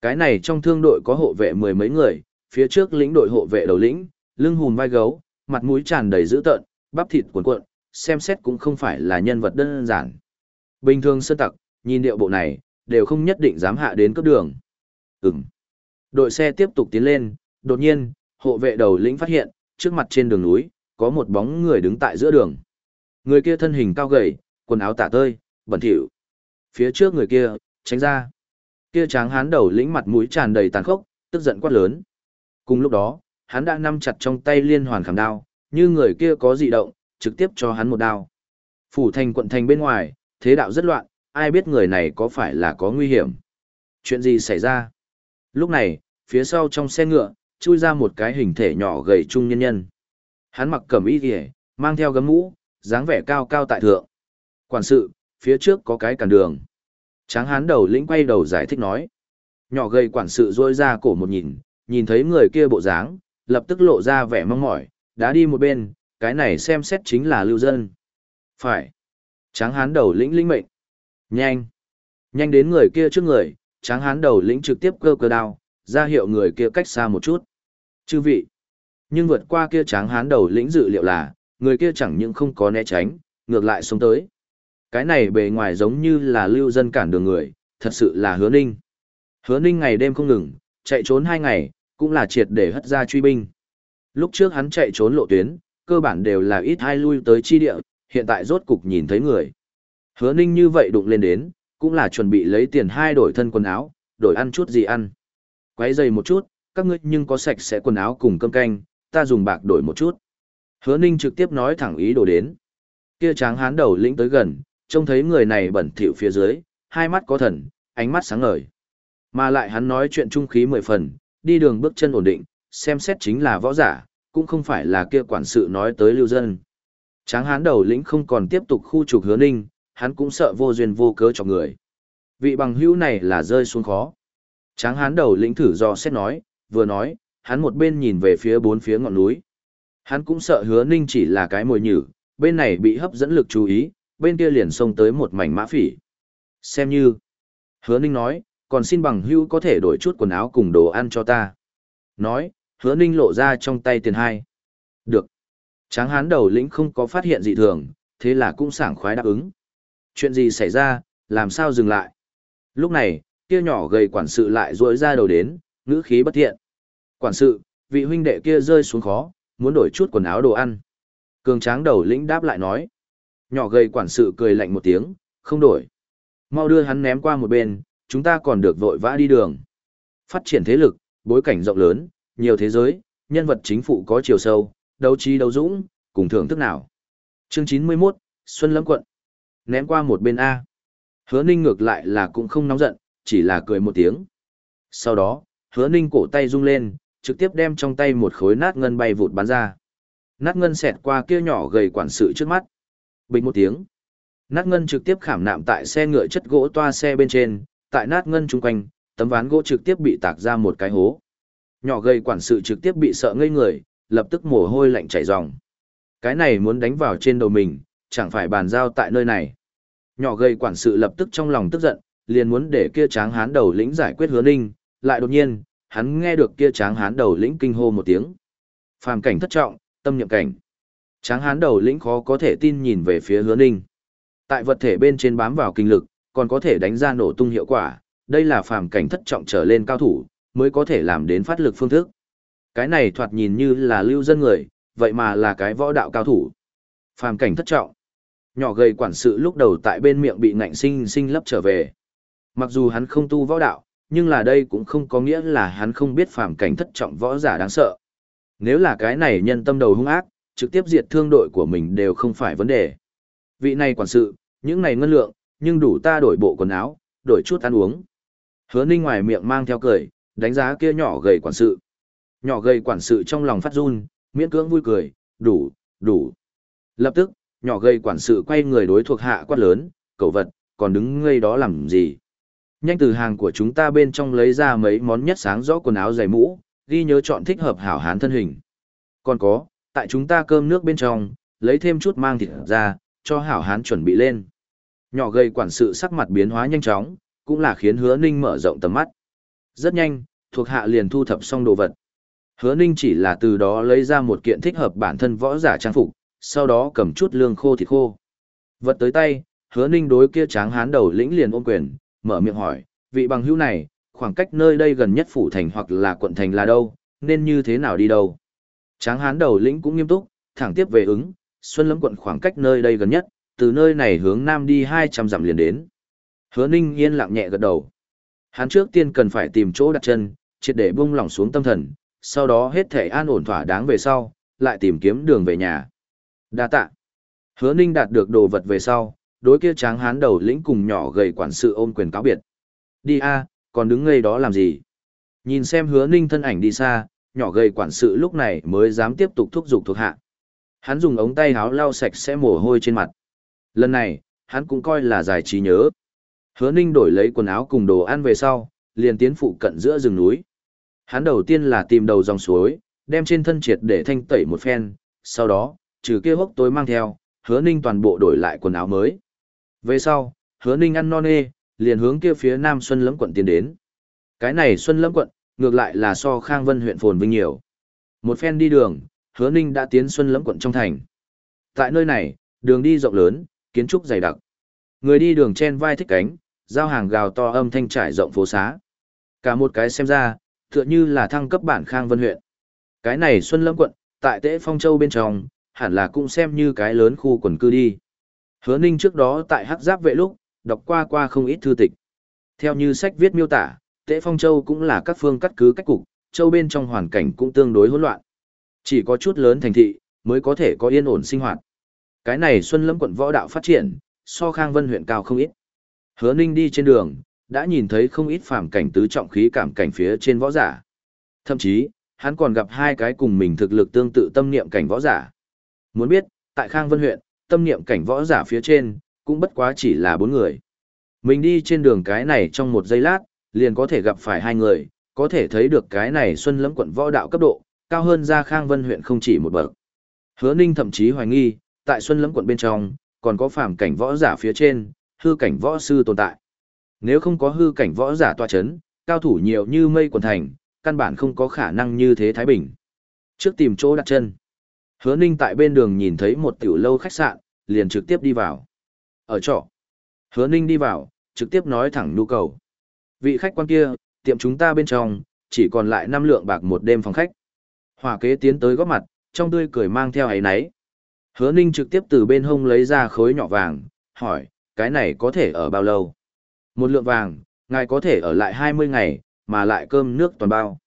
Cái này trong thương đội có hộ vệ mười mấy người, phía trước lĩnh đội hộ vệ đầu lĩnh, lưng hùm vai gấu, mặt mũi tràn đầy dữ tợn, bắp thịt cuộn cuộn, xem xét cũng không phải là nhân vật đơn giản. Bình thường sơn tặc, nhìn điệu bộ này, đều không nhất định dám hạ đến cấp đường. Ừm. Đội xe tiếp tục tiến lên, đột nhiên, hộ vệ đầu lĩnh phát hiện, trước mặt trên đường núi, có một bóng người đứng tại giữa đường. Người kia thân hình cao gầy, quần áo tả tơi, bẩn thỉu. Phía trước người kia, tránh ra. Kia tráng hán đầu lĩnh mặt mũi tràn đầy tàn khốc, tức giận quát lớn. Cùng lúc đó, hắn đã nắm chặt trong tay liên hoàn khảm đao, như người kia có dị động, trực tiếp cho hắn một đao. Phủ thành quận thành bên ngoài, thế đạo rất loạn, ai biết người này có phải là có nguy hiểm. Chuyện gì xảy ra? Lúc này, phía sau trong xe ngựa, chui ra một cái hình thể nhỏ gầy trung nhân nhân. Hắn mặc cẩm y kìa, mang theo gấm mũ, dáng vẻ cao cao tại thượng. Quản sự, phía trước có cái cản đường. Tráng hán đầu lĩnh quay đầu giải thích nói. Nhỏ gầy quản sự rôi ra cổ một nhìn, nhìn thấy người kia bộ dáng, lập tức lộ ra vẻ mong mỏi, đã đi một bên, cái này xem xét chính là lưu dân. Phải. Tráng hán đầu lĩnh linh mệnh. Nhanh. Nhanh đến người kia trước người, tráng hán đầu lĩnh trực tiếp cơ cơ đao, ra hiệu người kia cách xa một chút. Chư vị. Nhưng vượt qua kia tráng hán đầu lĩnh dự liệu là, người kia chẳng những không có né tránh, ngược lại xuống tới. Cái này bề ngoài giống như là lưu dân cản đường người, thật sự là hứa ninh. Hứa ninh ngày đêm không ngừng, chạy trốn hai ngày, cũng là triệt để hất ra truy binh. Lúc trước hắn chạy trốn lộ tuyến, cơ bản đều là ít hai lui tới chi địa, hiện tại rốt cục nhìn thấy người. Hứa ninh như vậy đụng lên đến, cũng là chuẩn bị lấy tiền hai đổi thân quần áo, đổi ăn chút gì ăn. Quấy dày một chút, các ngươi nhưng có sạch sẽ quần áo cùng cơm canh, ta dùng bạc đổi một chút. Hứa ninh trực tiếp nói thẳng ý đồ đến. Kia tráng hán đầu lĩnh tới gần, trông thấy người này bẩn thỉu phía dưới, hai mắt có thần, ánh mắt sáng ngời. Mà lại hắn nói chuyện trung khí mười phần, đi đường bước chân ổn định, xem xét chính là võ giả, cũng không phải là kia quản sự nói tới lưu dân. Tráng hán đầu lĩnh không còn tiếp tục khu trục hứa ninh, hắn cũng sợ vô duyên vô cớ cho người. Vị bằng hữu này là rơi xuống khó. Tráng hán đầu lĩnh thử do xét nói, vừa nói, hắn một bên nhìn về phía bốn phía ngọn núi. Hắn cũng sợ hứa ninh chỉ là cái mồi nhử, bên này bị hấp dẫn lực chú ý, bên kia liền xông tới một mảnh mã phỉ. Xem như, hứa ninh nói, còn xin bằng hữu có thể đổi chút quần áo cùng đồ ăn cho ta. Nói, hứa ninh lộ ra trong tay tiền hai. Được. Tráng hán đầu lĩnh không có phát hiện gì thường, thế là cũng sảng khoái đáp ứng. Chuyện gì xảy ra, làm sao dừng lại? Lúc này, kia nhỏ gầy quản sự lại rỗi ra đầu đến, ngữ khí bất thiện. Quản sự, vị huynh đệ kia rơi xuống khó, muốn đổi chút quần áo đồ ăn. Cường tráng đầu lĩnh đáp lại nói. Nhỏ gầy quản sự cười lạnh một tiếng, không đổi. Mau đưa hắn ném qua một bên, chúng ta còn được vội vã đi đường. Phát triển thế lực, bối cảnh rộng lớn, nhiều thế giới, nhân vật chính phủ có chiều sâu, đấu trí đấu dũng, cùng thưởng thức nào. Chương 91, Xuân Lâm quận. Ném qua một bên A. Hứa ninh ngược lại là cũng không nóng giận, chỉ là cười một tiếng. Sau đó, hứa ninh cổ tay rung lên, trực tiếp đem trong tay một khối nát ngân bay vụt bắn ra. Nát ngân xẹt qua kia nhỏ gầy quản sự trước mắt. Bình một tiếng. Nát ngân trực tiếp khảm nạm tại xe ngựa chất gỗ toa xe bên trên, tại nát ngân chung quanh, tấm ván gỗ trực tiếp bị tạc ra một cái hố. Nhỏ gầy quản sự trực tiếp bị sợ ngây người, lập tức mồ hôi lạnh chảy ròng. Cái này muốn đánh vào trên đầu mình, chẳng phải bàn giao tại nơi này. Nhỏ gầy quản sự lập tức trong lòng tức giận, liền muốn để kia tráng hán đầu lĩnh giải quyết hứa ninh, lại đột nhiên, hắn nghe được kia tráng hán đầu lĩnh kinh hô một tiếng. Phàm cảnh thất trọng, tâm nhậm cảnh. Tráng hán đầu lĩnh khó có thể tin nhìn về phía hứa ninh. Tại vật thể bên trên bám vào kinh lực, còn có thể đánh ra nổ tung hiệu quả, đây là phàm cảnh thất trọng trở lên cao thủ, mới có thể làm đến phát lực phương thức. Cái này thoạt nhìn như là lưu dân người, vậy mà là cái võ đạo cao thủ. Phàm cảnh thất trọng. Nhỏ gầy quản sự lúc đầu tại bên miệng bị ngạnh sinh sinh lấp trở về. Mặc dù hắn không tu võ đạo, nhưng là đây cũng không có nghĩa là hắn không biết phàm cảnh thất trọng võ giả đáng sợ. Nếu là cái này nhân tâm đầu hung ác, trực tiếp diệt thương đội của mình đều không phải vấn đề. Vị này quản sự, những này ngân lượng, nhưng đủ ta đổi bộ quần áo, đổi chút ăn uống. Hứa ninh ngoài miệng mang theo cười, đánh giá kia nhỏ gầy quản sự. Nhỏ gầy quản sự trong lòng phát run, miễn cưỡng vui cười, đủ, đủ. Lập tức, nhỏ gầy quản sự quay người đối thuộc hạ quát lớn, cậu vật, còn đứng ngây đó làm gì. Nhanh từ hàng của chúng ta bên trong lấy ra mấy món nhất sáng rõ quần áo dày mũ, ghi nhớ chọn thích hợp hảo hán thân hình. Còn có, tại chúng ta cơm nước bên trong, lấy thêm chút mang thịt ra, cho hảo hán chuẩn bị lên. Nhỏ gây quản sự sắc mặt biến hóa nhanh chóng, cũng là khiến hứa ninh mở rộng tầm mắt. Rất nhanh, thuộc hạ liền thu thập xong đồ vật. Hứa ninh chỉ là từ đó lấy ra một kiện thích hợp bản thân võ giả trang phục, sau đó cầm chút lương khô thịt khô. Vật tới tay, hứa ninh đối kia tráng hán đầu lĩnh liền ôm quyền, mở miệng hỏi, vị bằng hữu này, khoảng cách nơi đây gần nhất phủ thành hoặc là quận thành là đâu, nên như thế nào đi đâu. Tráng hán đầu lĩnh cũng nghiêm túc, thẳng tiếp về ứng, Xuân Lâm quận khoảng cách nơi đây gần nhất, từ nơi này hướng nam đi 200 dặm liền đến. Hứa Ninh yên lặng nhẹ gật đầu. Hắn trước tiên cần phải tìm chỗ đặt chân, triệt để buông lỏng xuống tâm thần, sau đó hết thể an ổn thỏa đáng về sau, lại tìm kiếm đường về nhà. Đa tạ. Hứa Ninh đạt được đồ vật về sau, đối kia tráng hán đầu lĩnh cùng nhỏ gầy quản sự ôm quyền cáo biệt. Đi a, còn đứng ngây đó làm gì? Nhìn xem hứa Ninh thân ảnh đi xa, nhỏ gầy quản sự lúc này mới dám tiếp tục thúc giục thuộc hạ. Hắn dùng ống tay háo lau sạch sẽ mồ hôi trên mặt. Lần này, hắn cũng coi là giải trí nhớ. Hứa Ninh đổi lấy quần áo cùng đồ ăn về sau, liền tiến phụ cận giữa rừng núi. Hắn đầu tiên là tìm đầu dòng suối, đem trên thân triệt để thanh tẩy một phen, sau đó, trừ kia hốc tối mang theo, hứa ninh toàn bộ đổi lại quần áo mới. Về sau, hứa ninh ăn non nê, liền hướng kia phía nam Xuân Lẫm quận tiến đến. Cái này Xuân Lẫm quận, ngược lại là so Khang Vân huyện phồn vinh nhiều. Một phen đi đường, hứa ninh đã tiến Xuân Lẫm quận trong thành. Tại nơi này, đường đi rộng lớn, kiến trúc dày đặc. Người đi đường chen vai thích cánh, giao hàng gào to âm thanh trải rộng phố xá. Cả một cái xem ra, tựa như là thăng cấp bản Khang Vân huyện. Cái này Xuân Lâm quận, tại Tế Phong Châu bên trong, hẳn là cũng xem như cái lớn khu quần cư đi. Hứa Ninh trước đó tại Hắc Giáp vệ lúc, đọc qua qua không ít thư tịch. Theo như sách viết miêu tả, Tế Phong Châu cũng là các phương cắt cứ cách cục, châu bên trong hoàn cảnh cũng tương đối hỗn loạn. Chỉ có chút lớn thành thị mới có thể có yên ổn sinh hoạt. Cái này Xuân Lâm quận võ đạo phát triển, so Khang Vân huyện cao không ít. Hứa Ninh đi trên đường, đã nhìn thấy không ít phàm cảnh tứ trọng khí cảm cảnh phía trên võ giả. Thậm chí, hắn còn gặp hai cái cùng mình thực lực tương tự tâm niệm cảnh võ giả. Muốn biết, tại Khang Vân huyện, tâm niệm cảnh võ giả phía trên, cũng bất quá chỉ là bốn người. Mình đi trên đường cái này trong một giây lát, liền có thể gặp phải hai người, có thể thấy được cái này xuân lẫm quận võ đạo cấp độ, cao hơn ra Khang Vân huyện không chỉ một bậc. Hứa Ninh thậm chí hoài nghi, tại xuân lẫm quận bên trong, còn có phàm cảnh võ giả phía trên, hư cảnh võ sư tồn tại. Nếu không có hư cảnh võ giả tọa chấn, cao thủ nhiều như mây quần thành, căn bản không có khả năng như thế Thái Bình. Trước tìm chỗ đặt chân. Hứa Ninh tại bên đường nhìn thấy một tiểu lâu khách sạn, liền trực tiếp đi vào. Ở trọ. Hứa Ninh đi vào, trực tiếp nói thẳng nhu cầu. Vị khách quan kia, tiệm chúng ta bên trong, chỉ còn lại năm lượng bạc một đêm phòng khách. Hòa kế tiến tới góp mặt, trong tươi cười mang theo ấy nấy. Hứa Ninh trực tiếp từ bên hông lấy ra khối nhỏ vàng, hỏi, cái này có thể ở bao lâu? Một lượng vàng, ngài có thể ở lại 20 ngày, mà lại cơm nước toàn bao.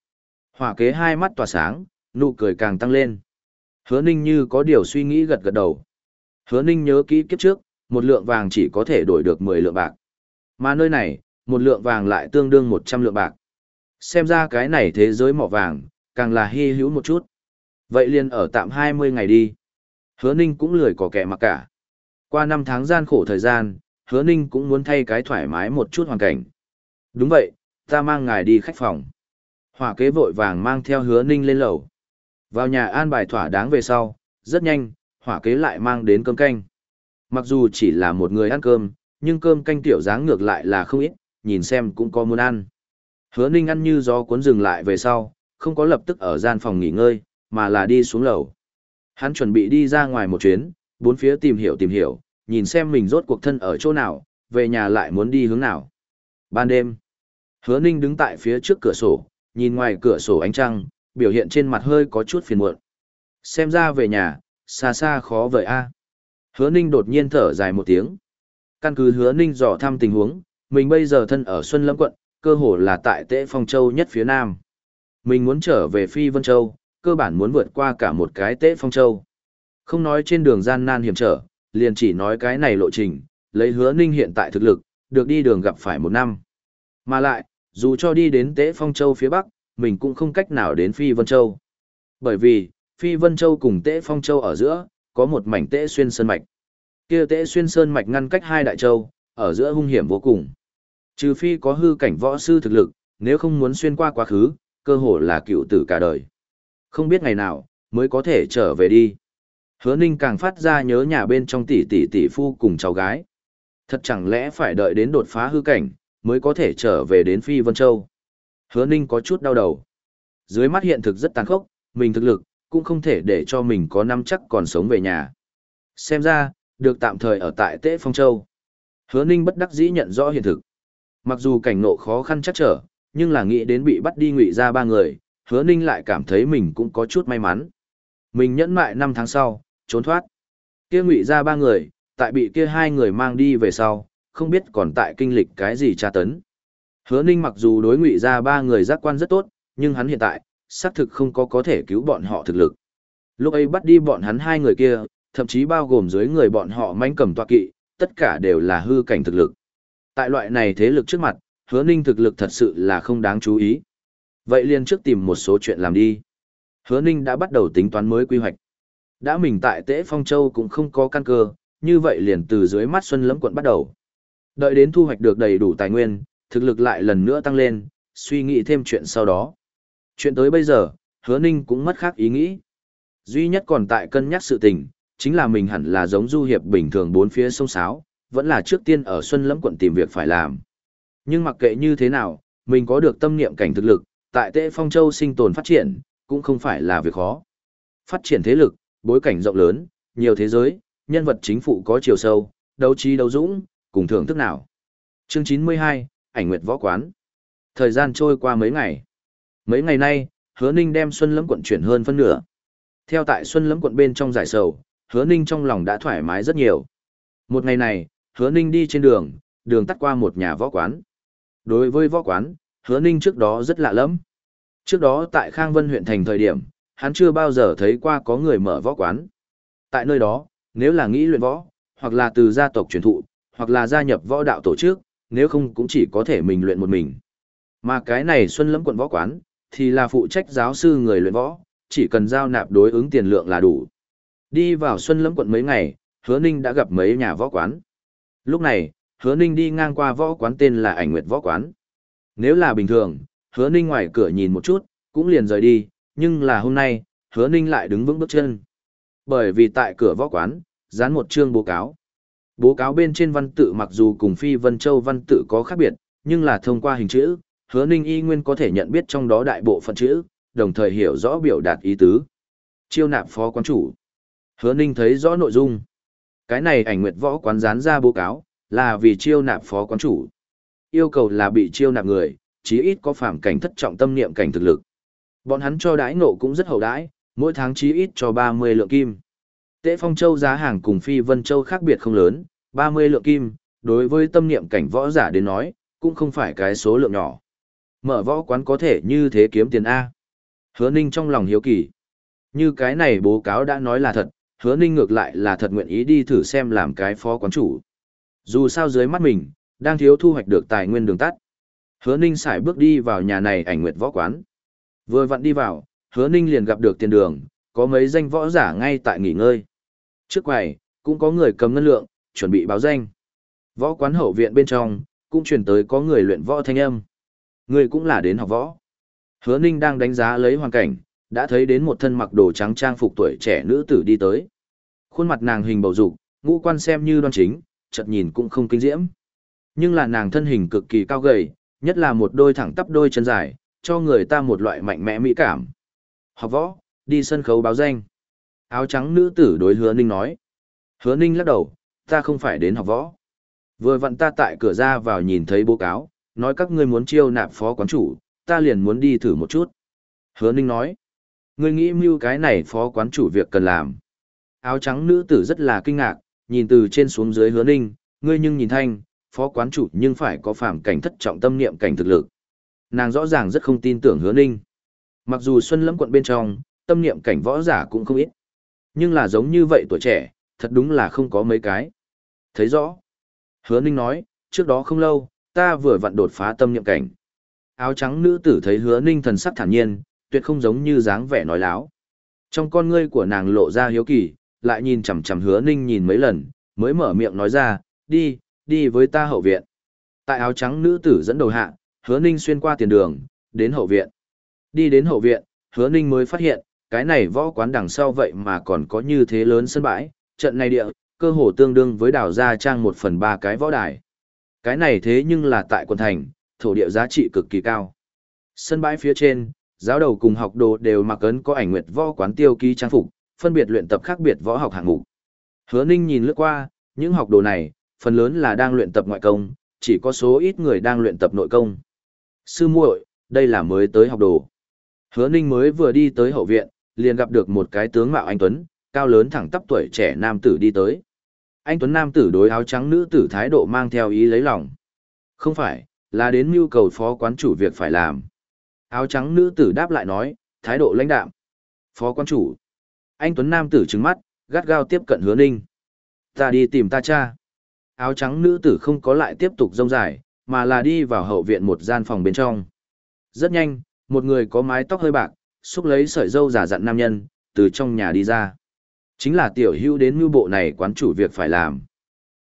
Hỏa kế hai mắt tỏa sáng, nụ cười càng tăng lên. Hứa Ninh như có điều suy nghĩ gật gật đầu. Hứa Ninh nhớ kỹ kiếp trước, một lượng vàng chỉ có thể đổi được 10 lượng bạc. Mà nơi này, một lượng vàng lại tương đương 100 lượng bạc. Xem ra cái này thế giới mỏ vàng, càng là hy hữu một chút. Vậy liền ở tạm 20 ngày đi. Hứa Ninh cũng lười có kẻ mặc cả. Qua năm tháng gian khổ thời gian, hứa ninh cũng muốn thay cái thoải mái một chút hoàn cảnh. Đúng vậy, ta mang ngài đi khách phòng. Hỏa kế vội vàng mang theo hứa ninh lên lầu. Vào nhà an bài thỏa đáng về sau, rất nhanh, hỏa kế lại mang đến cơm canh. Mặc dù chỉ là một người ăn cơm, nhưng cơm canh tiểu dáng ngược lại là không ít, nhìn xem cũng có muốn ăn. Hứa ninh ăn như gió cuốn dừng lại về sau, không có lập tức ở gian phòng nghỉ ngơi, mà là đi xuống lầu. Hắn chuẩn bị đi ra ngoài một chuyến, bốn phía tìm hiểu tìm hiểu, nhìn xem mình rốt cuộc thân ở chỗ nào, về nhà lại muốn đi hướng nào. Ban đêm, hứa ninh đứng tại phía trước cửa sổ, nhìn ngoài cửa sổ ánh trăng, biểu hiện trên mặt hơi có chút phiền muộn. Xem ra về nhà, xa xa khó vời a. Hứa ninh đột nhiên thở dài một tiếng. Căn cứ hứa ninh dò thăm tình huống, mình bây giờ thân ở Xuân Lâm quận, cơ hồ là tại Tế Phong Châu nhất phía nam. Mình muốn trở về Phi Vân Châu, cơ bản muốn vượt qua cả một cái Tế Phong Châu. Không nói trên đường gian nan hiểm trở, liền chỉ nói cái này lộ trình, lấy hứa ninh hiện tại thực lực, được đi đường gặp phải một năm. Mà lại, dù cho đi đến Tế Phong Châu phía Bắc, mình cũng không cách nào đến Phi Vân Châu. Bởi vì, Phi Vân Châu cùng Tế Phong Châu ở giữa, có một mảnh Tế Xuyên Sơn Mạch. kia Tế Xuyên Sơn Mạch ngăn cách hai đại châu, ở giữa hung hiểm vô cùng. Trừ phi có hư cảnh võ sư thực lực, nếu không muốn xuyên qua quá khứ, cơ hồ là cựu tử cả đời. Không biết ngày nào, mới có thể trở về đi. Hứa Ninh càng phát ra nhớ nhà bên trong tỷ tỷ tỷ phu cùng cháu gái. Thật chẳng lẽ phải đợi đến đột phá hư cảnh, mới có thể trở về đến Phi Vân Châu. Hứa Ninh có chút đau đầu. Dưới mắt hiện thực rất tàn khốc, mình thực lực, cũng không thể để cho mình có năm chắc còn sống về nhà. Xem ra, được tạm thời ở tại Tế Phong Châu. Hứa Ninh bất đắc dĩ nhận rõ hiện thực. Mặc dù cảnh nộ khó khăn chắc trở, nhưng là nghĩ đến bị bắt đi ngụy ra ba người, Hứa Ninh lại cảm thấy mình cũng có chút may mắn. Mình nhẫn mại năm tháng sau, trốn thoát. Kia ngụy ra ba người, tại bị kia hai người mang đi về sau, không biết còn tại kinh lịch cái gì tra tấn. Hứa Ninh mặc dù đối ngụy ra ba người giác quan rất tốt, nhưng hắn hiện tại, xác thực không có có thể cứu bọn họ thực lực. Lúc ấy bắt đi bọn hắn hai người kia, thậm chí bao gồm dưới người bọn họ manh cầm tọa kỵ, tất cả đều là hư cảnh thực lực. Tại loại này thế lực trước mặt, hứa ninh thực lực thật sự là không đáng chú ý. Vậy liền trước tìm một số chuyện làm đi. Hứa ninh đã bắt đầu tính toán mới quy hoạch. Đã mình tại Tế Phong Châu cũng không có căn cơ, như vậy liền từ dưới mắt Xuân Lẫm quận bắt đầu. Đợi đến thu hoạch được đầy đủ tài nguyên, thực lực lại lần nữa tăng lên, suy nghĩ thêm chuyện sau đó. Chuyện tới bây giờ, hứa ninh cũng mất khác ý nghĩ. Duy nhất còn tại cân nhắc sự tình, chính là mình hẳn là giống du hiệp bình thường bốn phía sông sáo, vẫn là trước tiên ở Xuân Lẫm quận tìm việc phải làm. Nhưng mặc kệ như thế nào, mình có được tâm niệm cảnh thực lực, tại Tế Phong Châu sinh tồn phát triển, cũng không phải là việc khó. Phát triển thế lực, bối cảnh rộng lớn, nhiều thế giới, nhân vật chính phủ có chiều sâu, đấu trí đấu dũng, cùng thưởng thức nào. Chương 92, ảnh nguyệt võ quán. Thời gian trôi qua mấy ngày. Mấy ngày nay, hứa ninh đem Xuân Lẫm quận chuyển hơn phân nửa. Theo tại Xuân Lẫm quận bên trong giải sầu, hứa ninh trong lòng đã thoải mái rất nhiều. Một ngày này, hứa ninh đi trên đường, đường tắt qua một nhà võ quán. Đối với võ quán, hứa ninh trước đó rất lạ lẫm. Trước đó tại Khang Vân huyện thành thời điểm, hắn chưa bao giờ thấy qua có người mở võ quán. Tại nơi đó, nếu là nghĩ luyện võ, hoặc là từ gia tộc truyền thụ, hoặc là gia nhập võ đạo tổ chức, nếu không cũng chỉ có thể mình luyện một mình. Mà cái này Xuân Lâm quận võ quán, thì là phụ trách giáo sư người luyện võ, chỉ cần giao nạp đối ứng tiền lượng là đủ. Đi vào Xuân Lâm quận mấy ngày, Hứa Ninh đã gặp mấy nhà võ quán. Lúc này, Hứa Ninh đi ngang qua võ quán tên là Ảnh Nguyệt võ quán. Nếu là bình thường, Hứa Ninh ngoài cửa nhìn một chút, cũng liền rời đi, nhưng là hôm nay, Hứa Ninh lại đứng vững bước chân. Bởi vì tại cửa võ quán, dán một chương bố cáo. Bố cáo bên trên văn tự mặc dù cùng Phi Vân Châu văn tự có khác biệt, nhưng là thông qua hình chữ, hứa ninh y nguyên có thể nhận biết trong đó đại bộ phận chữ, đồng thời hiểu rõ biểu đạt ý tứ. Chiêu nạp phó quán chủ. Hứa ninh thấy rõ nội dung. Cái này ảnh nguyệt võ quán dán ra bố cáo, là vì chiêu nạp phó quán chủ. Yêu cầu là bị chiêu nạp người, chí ít có phạm cảnh thất trọng tâm niệm cảnh thực lực. Bọn hắn cho đãi nộ cũng rất hậu đãi, mỗi tháng chí ít cho 30 lượng kim. Tế Phong Châu giá hàng cùng Phi Vân Châu khác biệt không lớn, 30 lượng kim, đối với tâm niệm cảnh võ giả đến nói, cũng không phải cái số lượng nhỏ. Mở võ quán có thể như thế kiếm tiền A. Hứa Ninh trong lòng hiếu kỳ. Như cái này bố cáo đã nói là thật, hứa Ninh ngược lại là thật nguyện ý đi thử xem làm cái phó quán chủ. Dù sao dưới mắt mình, đang thiếu thu hoạch được tài nguyên đường tắt. Hứa Ninh xài bước đi vào nhà này ảnh nguyệt võ quán. Vừa vặn đi vào, hứa Ninh liền gặp được tiền đường, có mấy danh võ giả ngay tại nghỉ ngơi. Trước quầy, cũng có người cầm ngân lượng, chuẩn bị báo danh. Võ quán hậu viện bên trong, cũng truyền tới có người luyện võ thanh âm. Người cũng là đến học võ. Hứa Ninh đang đánh giá lấy hoàn cảnh, đã thấy đến một thân mặc đồ trắng trang phục tuổi trẻ nữ tử đi tới. Khuôn mặt nàng hình bầu dục, ngũ quan xem như đoan chính, chợt nhìn cũng không kinh diễm. Nhưng là nàng thân hình cực kỳ cao gầy, nhất là một đôi thẳng tắp đôi chân dài, cho người ta một loại mạnh mẽ mỹ cảm. Học võ, đi sân khấu báo danh. Áo trắng nữ tử đối hứa ninh nói. Hứa ninh lắc đầu, ta không phải đến học võ. Vừa vặn ta tại cửa ra vào nhìn thấy bố cáo, nói các ngươi muốn chiêu nạp phó quán chủ, ta liền muốn đi thử một chút. Hứa ninh nói. Ngươi nghĩ mưu cái này phó quán chủ việc cần làm. Áo trắng nữ tử rất là kinh ngạc, nhìn từ trên xuống dưới hứa ninh, ngươi nhưng nhìn thanh, phó quán chủ nhưng phải có phàm cảnh thất trọng tâm niệm cảnh thực lực. Nàng rõ ràng rất không tin tưởng hứa ninh. Mặc dù Xuân Lâm quận bên trong, tâm niệm cảnh võ giả cũng không ít. Nhưng là giống như vậy tuổi trẻ, thật đúng là không có mấy cái. Thấy rõ. Hứa Ninh nói, trước đó không lâu, ta vừa vặn đột phá tâm niệm cảnh. Áo trắng nữ tử thấy hứa Ninh thần sắc thản nhiên, tuyệt không giống như dáng vẻ nói láo. Trong con ngươi của nàng lộ ra hiếu kỳ, lại nhìn chằm chằm hứa Ninh nhìn mấy lần, mới mở miệng nói ra, đi, đi với ta hậu viện. Tại áo trắng nữ tử dẫn đầu hạ, hứa Ninh xuyên qua tiền đường, đến hậu viện. Đi đến hậu viện, hứa Ninh mới phát hiện, cái này võ quán đằng sau vậy mà còn có như thế lớn sân bãi, trận này địa, cơ hồ tương đương với đảo gia trang một phần ba cái võ đài. Cái này thế nhưng là tại quần thành, thổ địa giá trị cực kỳ cao. Sân bãi phía trên, giáo đầu cùng học đồ đều mặc ấn có ảnh nguyệt võ quán tiêu ký trang phục, phân biệt luyện tập khác biệt võ học hạng mục. Hứa Ninh nhìn lướt qua, những học đồ này, phần lớn là đang luyện tập ngoại công, chỉ có số ít người đang luyện tập nội công. Sư muội, đây là mới tới học đồ. Hứa Ninh mới vừa đi tới hậu viện, liền gặp được một cái tướng mạo anh Tuấn, cao lớn thẳng tắp tuổi trẻ nam tử đi tới. Anh Tuấn nam tử đối áo trắng nữ tử thái độ mang theo ý lấy lòng. Không phải, là đến mưu cầu phó quán chủ việc phải làm. Áo trắng nữ tử đáp lại nói, thái độ lãnh đạm. Phó quán chủ. Anh Tuấn Nam tử trừng mắt, gắt gao tiếp cận hứa ninh. Ta đi tìm ta cha. Áo trắng nữ tử không có lại tiếp tục rông dài, mà là đi vào hậu viện một gian phòng bên trong. Rất nhanh, một người có mái tóc hơi bạc, xúc lấy sợi dâu giả dặn nam nhân, từ trong nhà đi ra. Chính là tiểu hưu đến mưu bộ này quán chủ việc phải làm.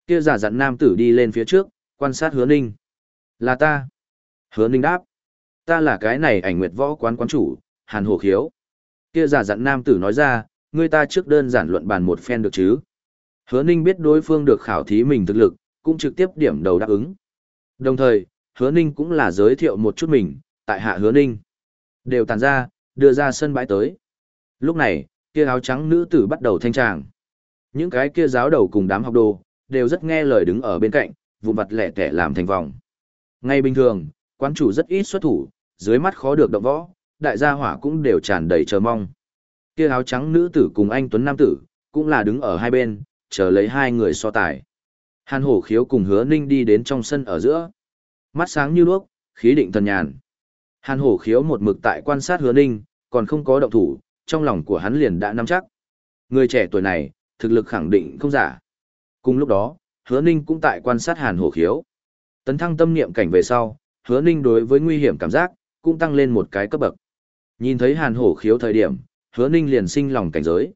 Kia giả dặn nam tử đi lên phía trước, quan sát hứa ninh. Là ta. Hứa ninh đáp. Ta là cái này ảnh nguyệt võ quán quán chủ, hàn hồ khiếu. Kia giả dặn nam tử nói ra, người ta trước đơn giản luận bàn một phen được chứ. Hứa ninh biết đối phương được khảo thí mình thực lực, cũng trực tiếp điểm đầu đáp ứng. Đồng thời, hứa ninh cũng là giới thiệu một chút mình, tại hạ hứa ninh. Đều tàn ra, đưa ra sân bãi tới. Lúc này, kia áo trắng nữ tử bắt đầu thanh tràng. Những cái kia giáo đầu cùng đám học đồ, đều rất nghe lời đứng ở bên cạnh, vụ vặt lẻ tẻ làm thành vòng. Ngay bình thường, quán chủ rất ít xuất thủ, dưới mắt khó được động võ, đại gia hỏa cũng đều tràn đầy chờ mong. Kia áo trắng nữ tử cùng anh Tuấn Nam tử, cũng là đứng ở hai bên, chờ lấy hai người so tài. Hàn hổ khiếu cùng hứa ninh đi đến trong sân ở giữa. Mắt sáng như đuốc, khí định thần nhàn. Hàn hổ khiếu một mực tại quan sát hứa ninh, còn không có động thủ, trong lòng của hắn liền đã nắm chắc. Người trẻ tuổi này, thực lực khẳng định không giả. Cùng lúc đó, hứa ninh cũng tại quan sát hàn hổ khiếu. Tấn thăng tâm niệm cảnh về sau, hứa ninh đối với nguy hiểm cảm giác, cũng tăng lên một cái cấp bậc. Nhìn thấy hàn hổ khiếu thời điểm, hứa ninh liền sinh lòng cảnh giới.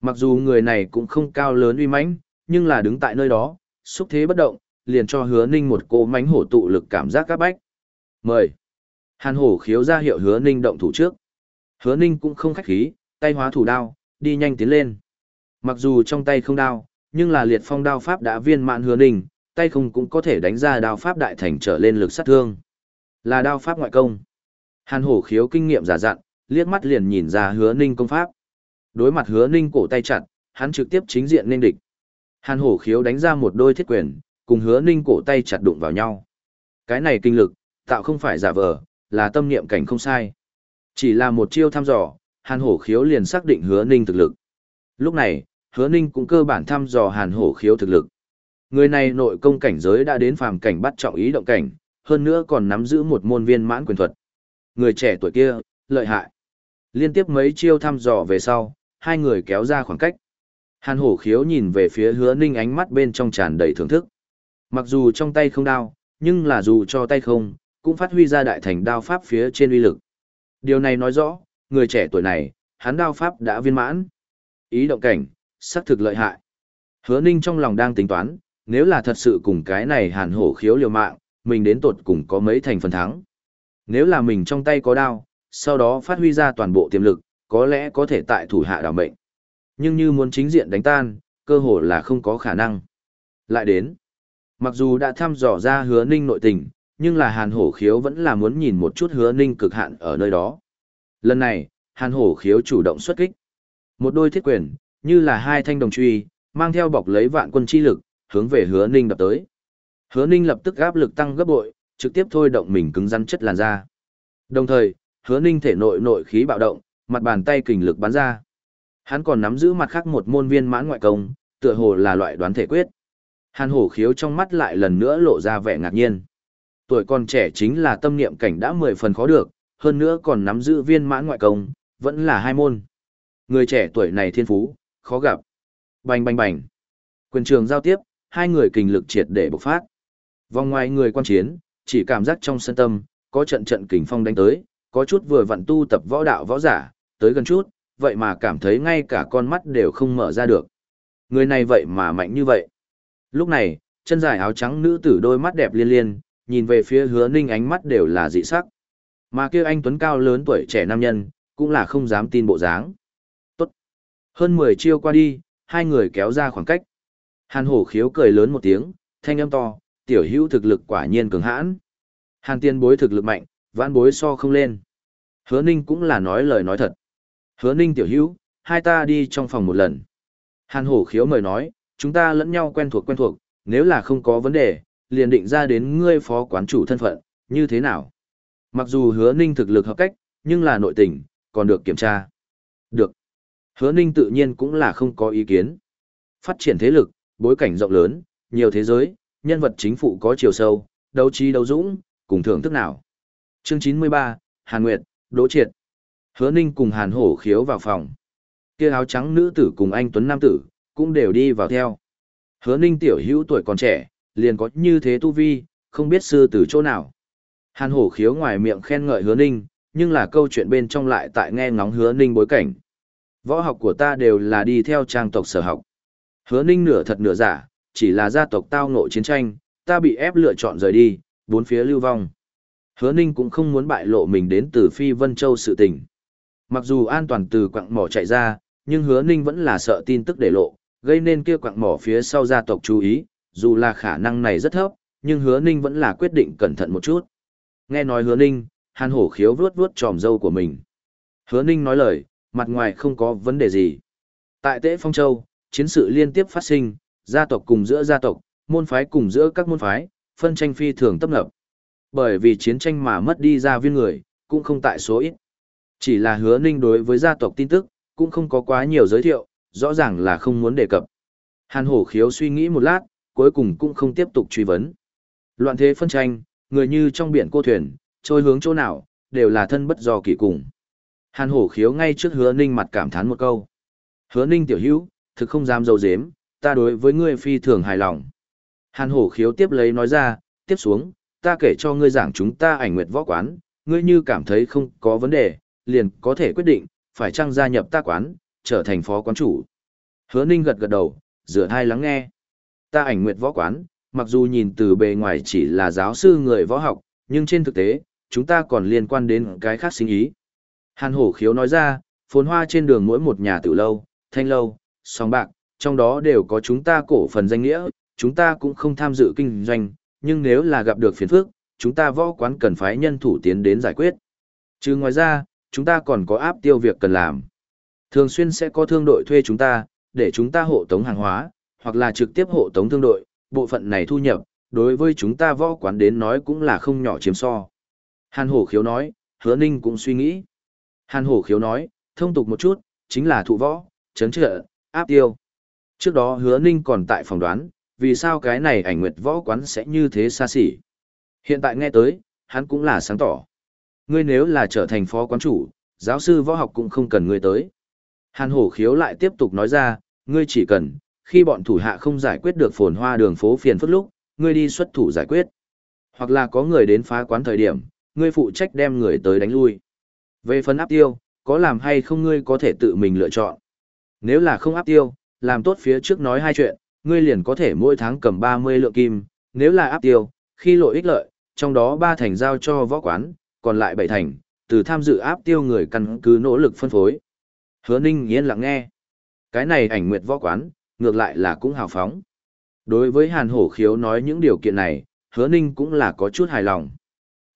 Mặc dù người này cũng không cao lớn uy mãnh, nhưng là đứng tại nơi đó, xúc thế bất động, liền cho hứa ninh một cô mánh hổ tụ lực cảm giác các bách. Mời. Hàn hổ khiếu ra hiệu hứa ninh động thủ trước. Hứa ninh cũng không khách khí, tay hóa thủ đao, đi nhanh tiến lên. Mặc dù trong tay không đao, nhưng là liệt phong đao pháp đã viên mãn hứa ninh, tay không cũng có thể đánh ra đao pháp đại thành trở lên lực sát thương. Là đao pháp ngoại công. Hàn hổ khiếu kinh nghiệm giả dặn, liếc mắt liền nhìn ra hứa ninh công pháp. Đối mặt hứa ninh cổ tay chặt, hắn trực tiếp chính diện nên địch. Hàn hổ khiếu đánh ra một đôi thiết quyền, cùng hứa ninh cổ tay chặt đụng vào nhau. Cái này kinh lực, tạo không phải giả vờ, là tâm niệm cảnh không sai. Chỉ là một chiêu thăm dò, hàn hổ khiếu liền xác định hứa ninh thực lực. Lúc này, hứa ninh cũng cơ bản thăm dò hàn hổ khiếu thực lực. Người này nội công cảnh giới đã đến phàm cảnh bắt trọng ý động cảnh, hơn nữa còn nắm giữ một môn viên mãn quyền thuật. Người trẻ tuổi kia, lợi hại. Liên tiếp mấy chiêu thăm dò về sau, hai người kéo ra khoảng cách. Hàn hổ khiếu nhìn về phía hứa ninh ánh mắt bên trong tràn đầy thưởng thức. Mặc dù trong tay không đao, nhưng là dù cho tay không, cũng phát huy ra đại thành đao pháp phía trên uy lực. Điều này nói rõ, người trẻ tuổi này, hắn đao pháp đã viên mãn. Ý động cảnh, sắc thực lợi hại. Hứa ninh trong lòng đang tính toán, nếu là thật sự cùng cái này hàn hổ khiếu liều mạng, mình đến tột cùng có mấy thành phần thắng. Nếu là mình trong tay có đao, sau đó phát huy ra toàn bộ tiềm lực, có lẽ có thể tại thủ hạ đảo mệnh. Nhưng như muốn chính diện đánh tan, cơ hồ là không có khả năng. Lại đến, mặc dù đã thăm dò ra hứa ninh nội tình, nhưng là hàn hổ khiếu vẫn là muốn nhìn một chút hứa ninh cực hạn ở nơi đó. Lần này, hàn hổ khiếu chủ động xuất kích. Một đôi thiết quyền, như là hai thanh đồng truy, mang theo bọc lấy vạn quân chi lực, hướng về hứa ninh đập tới. Hứa ninh lập tức áp lực tăng gấp bội, trực tiếp thôi động mình cứng rắn chất làn da. Đồng thời, hứa ninh thể nội nội khí bạo động, mặt bàn tay kình lực bắn ra. Hắn còn nắm giữ mặt khác một môn viên mãn ngoại công, tựa hồ là loại đoán thể quyết. Hàn hổ khiếu trong mắt lại lần nữa lộ ra vẻ ngạc nhiên. Tuổi còn trẻ chính là tâm niệm cảnh đã mười phần khó được, hơn nữa còn nắm giữ viên mãn ngoại công, vẫn là hai môn. Người trẻ tuổi này thiên phú, khó gặp. Bành bành bành. Quyền trường giao tiếp, hai người kình lực triệt để bộc phát. Vòng ngoài người quan chiến, chỉ cảm giác trong sân tâm, có trận trận kình phong đánh tới, có chút vừa vặn tu tập võ đạo võ giả, tới gần chút, vậy mà cảm thấy ngay cả con mắt đều không mở ra được. Người này vậy mà mạnh như vậy. Lúc này, chân dài áo trắng nữ tử đôi mắt đẹp liên liên, nhìn về phía hứa ninh ánh mắt đều là dị sắc. Mà kia anh Tuấn cao lớn tuổi trẻ nam nhân, cũng là không dám tin bộ dáng. Tốt. Hơn 10 chiêu qua đi, hai người kéo ra khoảng cách. Hàn hổ khiếu cười lớn một tiếng, thanh âm to, tiểu hữu thực lực quả nhiên cường hãn. Hàn tiên bối thực lực mạnh, vãn bối so không lên. Hứa ninh cũng là nói lời nói thật. Hứa ninh tiểu hữu, hai ta đi trong phòng một lần. Hàn hổ khiếu mời nói, chúng ta lẫn nhau quen thuộc quen thuộc, nếu là không có vấn đề, liền định ra đến ngươi phó quán chủ thân phận, như thế nào? Mặc dù hứa ninh thực lực hợp cách, nhưng là nội tình, còn được kiểm tra. Được. Hứa ninh tự nhiên cũng là không có ý kiến. Phát triển thế lực, bối cảnh rộng lớn, nhiều thế giới, nhân vật chính phủ có chiều sâu, đấu trí đấu dũng, cùng thưởng thức nào. Chương 93, Hàn Nguyệt, Đỗ Triệt. Hứa Ninh cùng Hàn Hổ khiếu vào phòng. Kia áo trắng nữ tử cùng anh Tuấn Nam tử, cũng đều đi vào theo. Hứa Ninh tiểu hữu tuổi còn trẻ, liền có như thế tu vi, không biết sư từ chỗ nào. Hàn Hổ khiếu ngoài miệng khen ngợi Hứa Ninh, nhưng là câu chuyện bên trong lại tại nghe ngóng Hứa Ninh bối cảnh. Võ học của ta đều là đi theo trang tộc sở học. Hứa Ninh nửa thật nửa giả, chỉ là gia tộc tao ngộ chiến tranh, ta bị ép lựa chọn rời đi, bốn phía lưu vong. Hứa Ninh cũng không muốn bại lộ mình đến từ Phi Vân Châu sự tình. Mặc dù an toàn từ quặng mỏ chạy ra, nhưng Hứa Ninh vẫn là sợ tin tức để lộ, gây nên kia quặng mỏ phía sau gia tộc chú ý, dù là khả năng này rất thấp, nhưng Hứa Ninh vẫn là quyết định cẩn thận một chút. Nghe nói Hứa Ninh, Hàn Hổ khiếu vuốt vuốt tròm dâu của mình. Hứa Ninh nói lời, mặt ngoài không có vấn đề gì. Tại Tế Phong Châu, chiến sự liên tiếp phát sinh, gia tộc cùng giữa gia tộc, môn phái cùng giữa các môn phái, phân tranh phi thường tấp nập. Bởi vì chiến tranh mà mất đi gia viên người, cũng không tại số ít. Chỉ là hứa ninh đối với gia tộc tin tức, cũng không có quá nhiều giới thiệu, rõ ràng là không muốn đề cập. Hàn hổ khiếu suy nghĩ một lát, cuối cùng cũng không tiếp tục truy vấn. Loạn thế phân tranh, người như trong biển cô thuyền, trôi hướng chỗ nào, đều là thân bất do kỳ cùng. Hàn hổ khiếu ngay trước hứa ninh mặt cảm thán một câu. Hứa ninh tiểu hữu, thực không dám dấu dếm, ta đối với ngươi phi thường hài lòng. Hàn hổ khiếu tiếp lấy nói ra, tiếp xuống, ta kể cho ngươi giảng chúng ta ảnh nguyệt võ quán, ngươi như cảm thấy không có vấn đề, liền có thể quyết định, phải chăng gia nhập ta quán, trở thành phó quán chủ. Hứa ninh gật gật đầu, rửa thai lắng nghe. Ta ảnh nguyệt võ quán, mặc dù nhìn từ bề ngoài chỉ là giáo sư người võ học, nhưng trên thực tế, chúng ta còn liên quan đến cái khác sinh ý. Hàn hổ khiếu nói ra, phồn hoa trên đường mỗi một nhà tử lâu, thanh lâu, song bạc, trong đó đều có chúng ta cổ phần danh nghĩa, chúng ta cũng không tham dự kinh doanh, nhưng nếu là gặp được phiền phức, chúng ta võ quán cần phái nhân thủ tiến đến giải quyết. Chứ ngoài ra, chúng ta còn có áp tiêu việc cần làm. Thường xuyên sẽ có thương đội thuê chúng ta, để chúng ta hộ tống hàng hóa, hoặc là trực tiếp hộ tống thương đội, bộ phận này thu nhập, đối với chúng ta võ quán đến nói cũng là không nhỏ chiếm so. Hàn hổ khiếu nói, hứa ninh cũng suy nghĩ. Hàn hổ khiếu nói, thông tục một chút, chính là thụ võ, chấn trợ, áp tiêu. Trước đó hứa ninh còn tại phòng đoán, vì sao cái này ảnh nguyệt võ quán sẽ như thế xa xỉ. Hiện tại nghe tới, hắn cũng là sáng tỏ. Ngươi nếu là trở thành phó quán chủ, giáo sư võ học cũng không cần ngươi tới. Hàn hổ khiếu lại tiếp tục nói ra, ngươi chỉ cần, khi bọn thủ hạ không giải quyết được phồn hoa đường phố phiền phức lúc, ngươi đi xuất thủ giải quyết. Hoặc là có người đến phá quán thời điểm, ngươi phụ trách đem người tới đánh lui. Về phần áp tiêu, có làm hay không ngươi có thể tự mình lựa chọn. Nếu là không áp tiêu, làm tốt phía trước nói hai chuyện, ngươi liền có thể mỗi tháng cầm 30 lượng kim, nếu là áp tiêu, khi lộ ích lợi, trong đó ba thành giao cho võ quán, còn lại bảy thành, từ tham dự áp tiêu người căn cứ nỗ lực phân phối. Hứa Ninh yên lặng nghe. Cái này ảnh nguyệt võ quán, ngược lại là cũng hào phóng. Đối với Hàn Hổ Khiếu nói những điều kiện này, Hứa Ninh cũng là có chút hài lòng.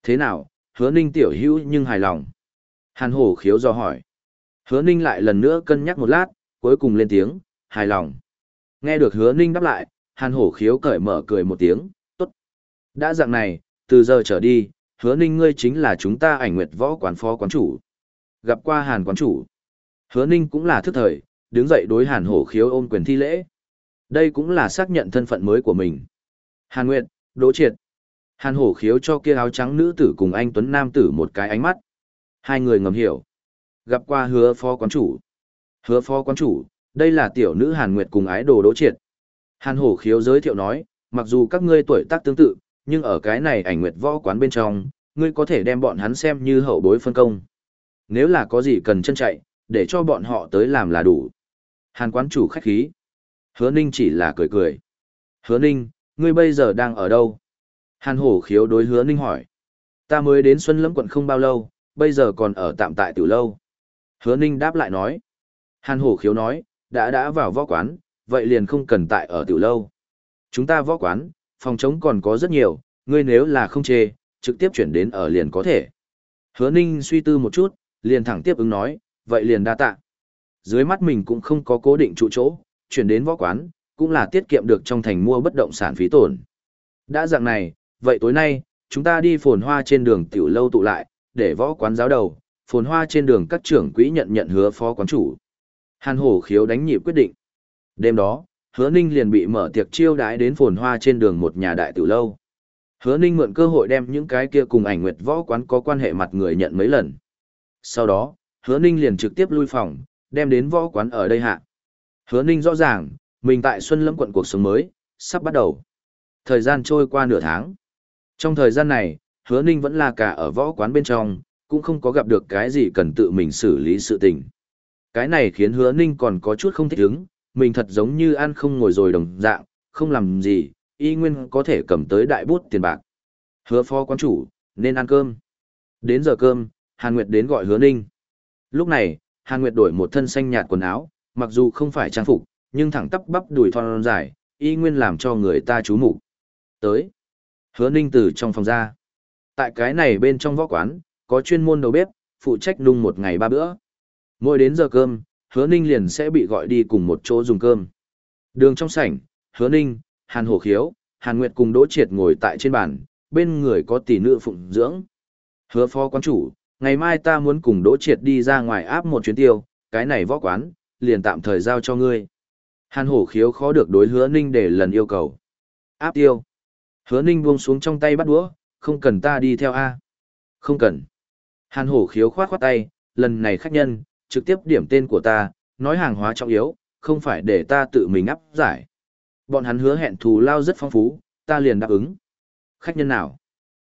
Thế nào, Hứa Ninh tiểu hữu nhưng hài lòng. Hàn Hổ Khiếu do hỏi. Hứa Ninh lại lần nữa cân nhắc một lát, cuối cùng lên tiếng, hài lòng. Nghe được hứa ninh đáp lại, hàn hổ khiếu cởi mở cười một tiếng, tốt. Đã dạng này, từ giờ trở đi, hứa ninh ngươi chính là chúng ta ảnh nguyệt võ quán phó quán chủ. Gặp qua hàn quán chủ. Hứa ninh cũng là thức thời, đứng dậy đối hàn hổ khiếu ôm quyền thi lễ. Đây cũng là xác nhận thân phận mới của mình. Hàn Nguyệt, Đỗ Triệt. Hàn hổ khiếu cho kia áo trắng nữ tử cùng anh Tuấn Nam tử một cái ánh mắt. Hai người ngầm hiểu. Gặp qua hứa phó quán chủ. Hứa phó quán chủ, đây là tiểu nữ Hàn Nguyệt cùng ái đồ đỗ triệt. Hàn hổ khiếu giới thiệu nói, mặc dù các ngươi tuổi tác tương tự, nhưng ở cái này ảnh nguyệt võ quán bên trong, ngươi có thể đem bọn hắn xem như hậu bối phân công. Nếu là có gì cần chân chạy, để cho bọn họ tới làm là đủ. Hàn quán chủ khách khí. Hứa Ninh chỉ là cười cười. Hứa Ninh, ngươi bây giờ đang ở đâu? Hàn hổ khiếu đối hứa Ninh hỏi. Ta mới đến Xuân Lâm quận không bao lâu, bây giờ còn ở tạm tại tiểu lâu. Hứa Ninh đáp lại nói. Hàn hổ khiếu nói, đã đã vào võ quán, vậy liền không cần tại ở tiểu lâu. Chúng ta võ quán, phòng chống còn có rất nhiều, ngươi nếu là không chê, trực tiếp chuyển đến ở liền có thể. Hứa Ninh suy tư một chút, liền thẳng tiếp ứng nói, vậy liền đa tạ. Dưới mắt mình cũng không có cố định trụ chỗ, chuyển đến võ quán, cũng là tiết kiệm được trong thành mua bất động sản phí tổn. Đã dạng này, vậy tối nay, chúng ta đi phồn hoa trên đường tiểu lâu tụ lại, để võ quán giáo đầu, phồn hoa trên đường các trưởng quỹ nhận nhận hứa phó quán chủ. Hàn hổ khiếu đánh nhịp quyết định. Đêm đó, hứa ninh liền bị mở tiệc chiêu đãi đến phồn hoa trên đường một nhà đại tiểu lâu. Hứa ninh mượn cơ hội đem những cái kia cùng ảnh nguyệt võ quán có quan hệ mặt người nhận mấy lần. Sau đó, hứa ninh liền trực tiếp lui phòng, đem đến võ quán ở đây hạ. Hứa ninh rõ ràng, mình tại Xuân Lâm quận cuộc sống mới, sắp bắt đầu. Thời gian trôi qua nửa tháng. Trong thời gian này, hứa ninh vẫn là cả ở võ quán bên trong, cũng không có gặp được cái gì cần tự mình xử lý sự tình. Cái này khiến hứa ninh còn có chút không thích ứng, mình thật giống như ăn không ngồi rồi đồng dạng, không làm gì, y nguyên có thể cầm tới đại bút tiền bạc. Hứa phó quán chủ, nên ăn cơm. Đến giờ cơm, Hàn Nguyệt đến gọi hứa ninh. Lúc này, Hàn Nguyệt đổi một thân xanh nhạt quần áo, mặc dù không phải trang phục, nhưng thẳng tắp bắp đùi thon dài, y nguyên làm cho người ta chú mục Tới. Hứa ninh từ trong phòng ra. Tại cái này bên trong võ quán, có chuyên môn đầu bếp, phụ trách nung một ngày ba bữa. Mỗi đến giờ cơm, hứa ninh liền sẽ bị gọi đi cùng một chỗ dùng cơm. Đường trong sảnh, hứa ninh, hàn hổ khiếu, hàn nguyệt cùng đỗ triệt ngồi tại trên bàn, bên người có tỷ nữ phụng dưỡng. Hứa phó quán chủ, ngày mai ta muốn cùng đỗ triệt đi ra ngoài áp một chuyến tiêu, cái này võ quán, liền tạm thời giao cho ngươi. Hàn hổ khiếu khó được đối hứa ninh để lần yêu cầu. Áp tiêu. Hứa ninh buông xuống trong tay bắt đũa, không cần ta đi theo A. Không cần. Hàn hổ khiếu khoát khoát tay, lần này khách nhân, trực tiếp điểm tên của ta, nói hàng hóa trọng yếu, không phải để ta tự mình áp giải. Bọn hắn hứa hẹn thù lao rất phong phú, ta liền đáp ứng. Khách nhân nào?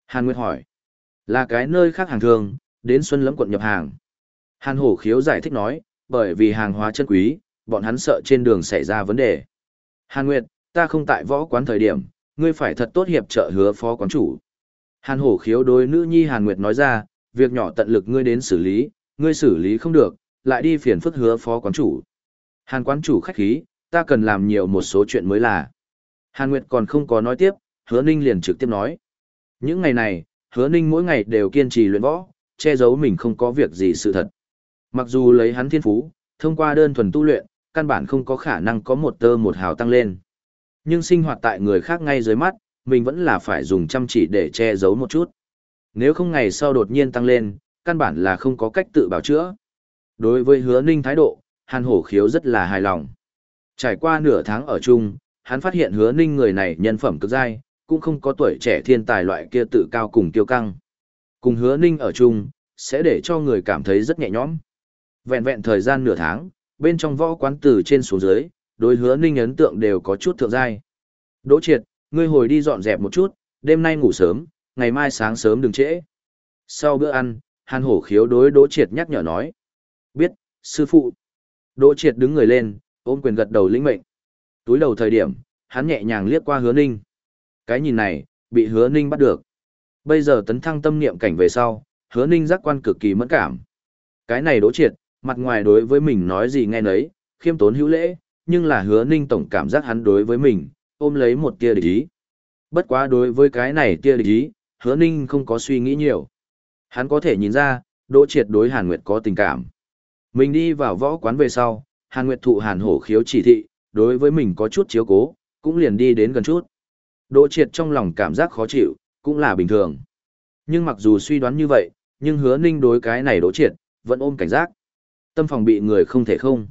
Hàn Nguyệt hỏi. Là cái nơi khác hàng thường, đến Xuân Lẫm quận nhập hàng. Hàn Hổ Khiếu giải thích nói, bởi vì hàng hóa chân quý, bọn hắn sợ trên đường xảy ra vấn đề. Hàn Nguyệt, ta không tại võ quán thời điểm, ngươi phải thật tốt hiệp trợ hứa phó quán chủ. Hàn Hổ Khiếu đối nữ nhi Hàn Nguyệt nói ra, việc nhỏ tận lực ngươi đến xử lý, ngươi xử lý không được, lại đi phiền phức hứa phó quán chủ. Hàn quán chủ khách khí, ta cần làm nhiều một số chuyện mới là. Hàn Nguyệt còn không có nói tiếp, hứa ninh liền trực tiếp nói. Những ngày này, hứa ninh mỗi ngày đều kiên trì luyện võ, che giấu mình không có việc gì sự thật. Mặc dù lấy hắn thiên phú, thông qua đơn thuần tu luyện, căn bản không có khả năng có một tơ một hào tăng lên. Nhưng sinh hoạt tại người khác ngay dưới mắt, mình vẫn là phải dùng chăm chỉ để che giấu một chút. Nếu không ngày sau đột nhiên tăng lên, căn bản là không có cách tự bảo chữa. Đối với hứa ninh thái độ, hàn hổ khiếu rất là hài lòng. Trải qua nửa tháng ở chung, hắn phát hiện hứa ninh người này nhân phẩm cực dai, cũng không có tuổi trẻ thiên tài loại kia tự cao cùng tiêu căng. Cùng hứa ninh ở chung, sẽ để cho người cảm thấy rất nhẹ nhõm. Vẹn vẹn thời gian nửa tháng, bên trong võ quán từ trên xuống dưới, đối hứa ninh ấn tượng đều có chút thượng giai. Đỗ triệt, ngươi hồi đi dọn dẹp một chút, đêm nay ngủ sớm, ngày mai sáng sớm đừng trễ. Sau bữa ăn, hàn hổ khiếu đối đỗ triệt nhắc nhở nói. Biết, sư phụ. Đỗ triệt đứng người lên, ôm quyền gật đầu lĩnh mệnh. Túi đầu thời điểm, hắn nhẹ nhàng liếc qua hứa ninh. Cái nhìn này, bị hứa ninh bắt được. Bây giờ tấn thăng tâm niệm cảnh về sau, hứa ninh giác quan cực kỳ mẫn cảm. Cái này đỗ triệt, mặt ngoài đối với mình nói gì nghe nấy, khiêm tốn hữu lễ, nhưng là hứa ninh tổng cảm giác hắn đối với mình, ôm lấy một tia địch ý. Bất quá đối với cái này tia địch ý, hứa ninh không có suy nghĩ nhiều. Hắn có thể nhìn ra, đỗ triệt đối Hàn Nguyệt có tình cảm. Mình đi vào võ quán về sau, Hàn Nguyệt thụ Hàn Hổ khiếu chỉ thị, đối với mình có chút chiếu cố, cũng liền đi đến gần chút. Đỗ triệt trong lòng cảm giác khó chịu, cũng là bình thường. Nhưng mặc dù suy đoán như vậy, nhưng hứa ninh đối cái này đỗ triệt, vẫn ôm cảnh giác. Tâm phòng bị người không thể không.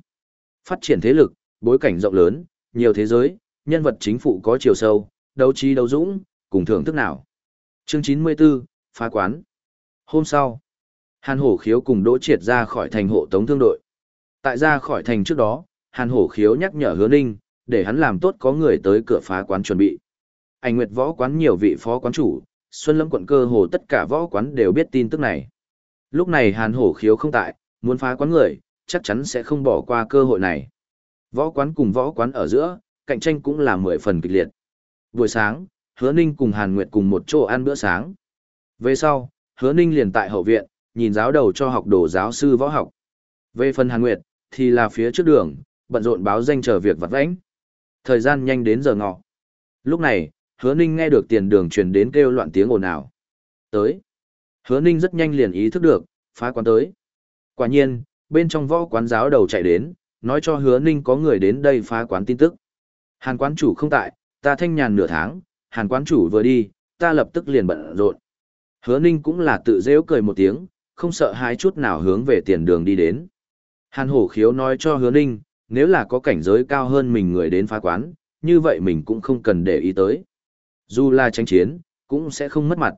Phát triển thế lực, bối cảnh rộng lớn, nhiều thế giới, nhân vật chính phủ có chiều sâu, đấu trí đấu dũng, cùng thưởng thức nào. Chương 94, phá quán. Hôm sau, Hàn Hổ Khiếu cùng Đỗ Triệt ra khỏi thành hộ tống thương đội. Tại ra khỏi thành trước đó, Hàn Hổ Khiếu nhắc nhở Hứa Ninh, để hắn làm tốt có người tới cửa phá quán chuẩn bị. Ảnh Nguyệt võ quán nhiều vị phó quán chủ, Xuân Lâm quận cơ hồ tất cả võ quán đều biết tin tức này. Lúc này Hàn Hổ Khiếu không tại, muốn phá quán người, chắc chắn sẽ không bỏ qua cơ hội này. Võ quán cùng võ quán ở giữa, cạnh tranh cũng là mười phần kịch liệt. Buổi sáng, Hứa Ninh cùng Hàn Nguyệt cùng một chỗ ăn bữa sáng. Về sau, Hứa Ninh liền tại hậu viện, nhìn giáo đầu cho học đồ giáo sư võ học. Về phần Hàn Nguyệt, thì là phía trước đường, bận rộn báo danh chờ việc vặt vãnh. Thời gian nhanh đến giờ ngọ. Lúc này, Hứa Ninh nghe được tiền đường truyền đến kêu loạn tiếng ồn ào. Tới. Hứa Ninh rất nhanh liền ý thức được, phá quán tới. Quả nhiên, bên trong võ quán giáo đầu chạy đến, nói cho Hứa Ninh có người đến đây phá quán tin tức. Hàn quán chủ không tại, ta thanh nhàn nửa tháng, hàn quán chủ vừa đi, ta lập tức liền bận rộn. Hứa Ninh cũng là tự dễu cười một tiếng, không sợ hãi chút nào hướng về tiền đường đi đến. Hàn hổ khiếu nói cho hứa ninh, nếu là có cảnh giới cao hơn mình người đến phá quán, như vậy mình cũng không cần để ý tới. Dù là tranh chiến, cũng sẽ không mất mặt.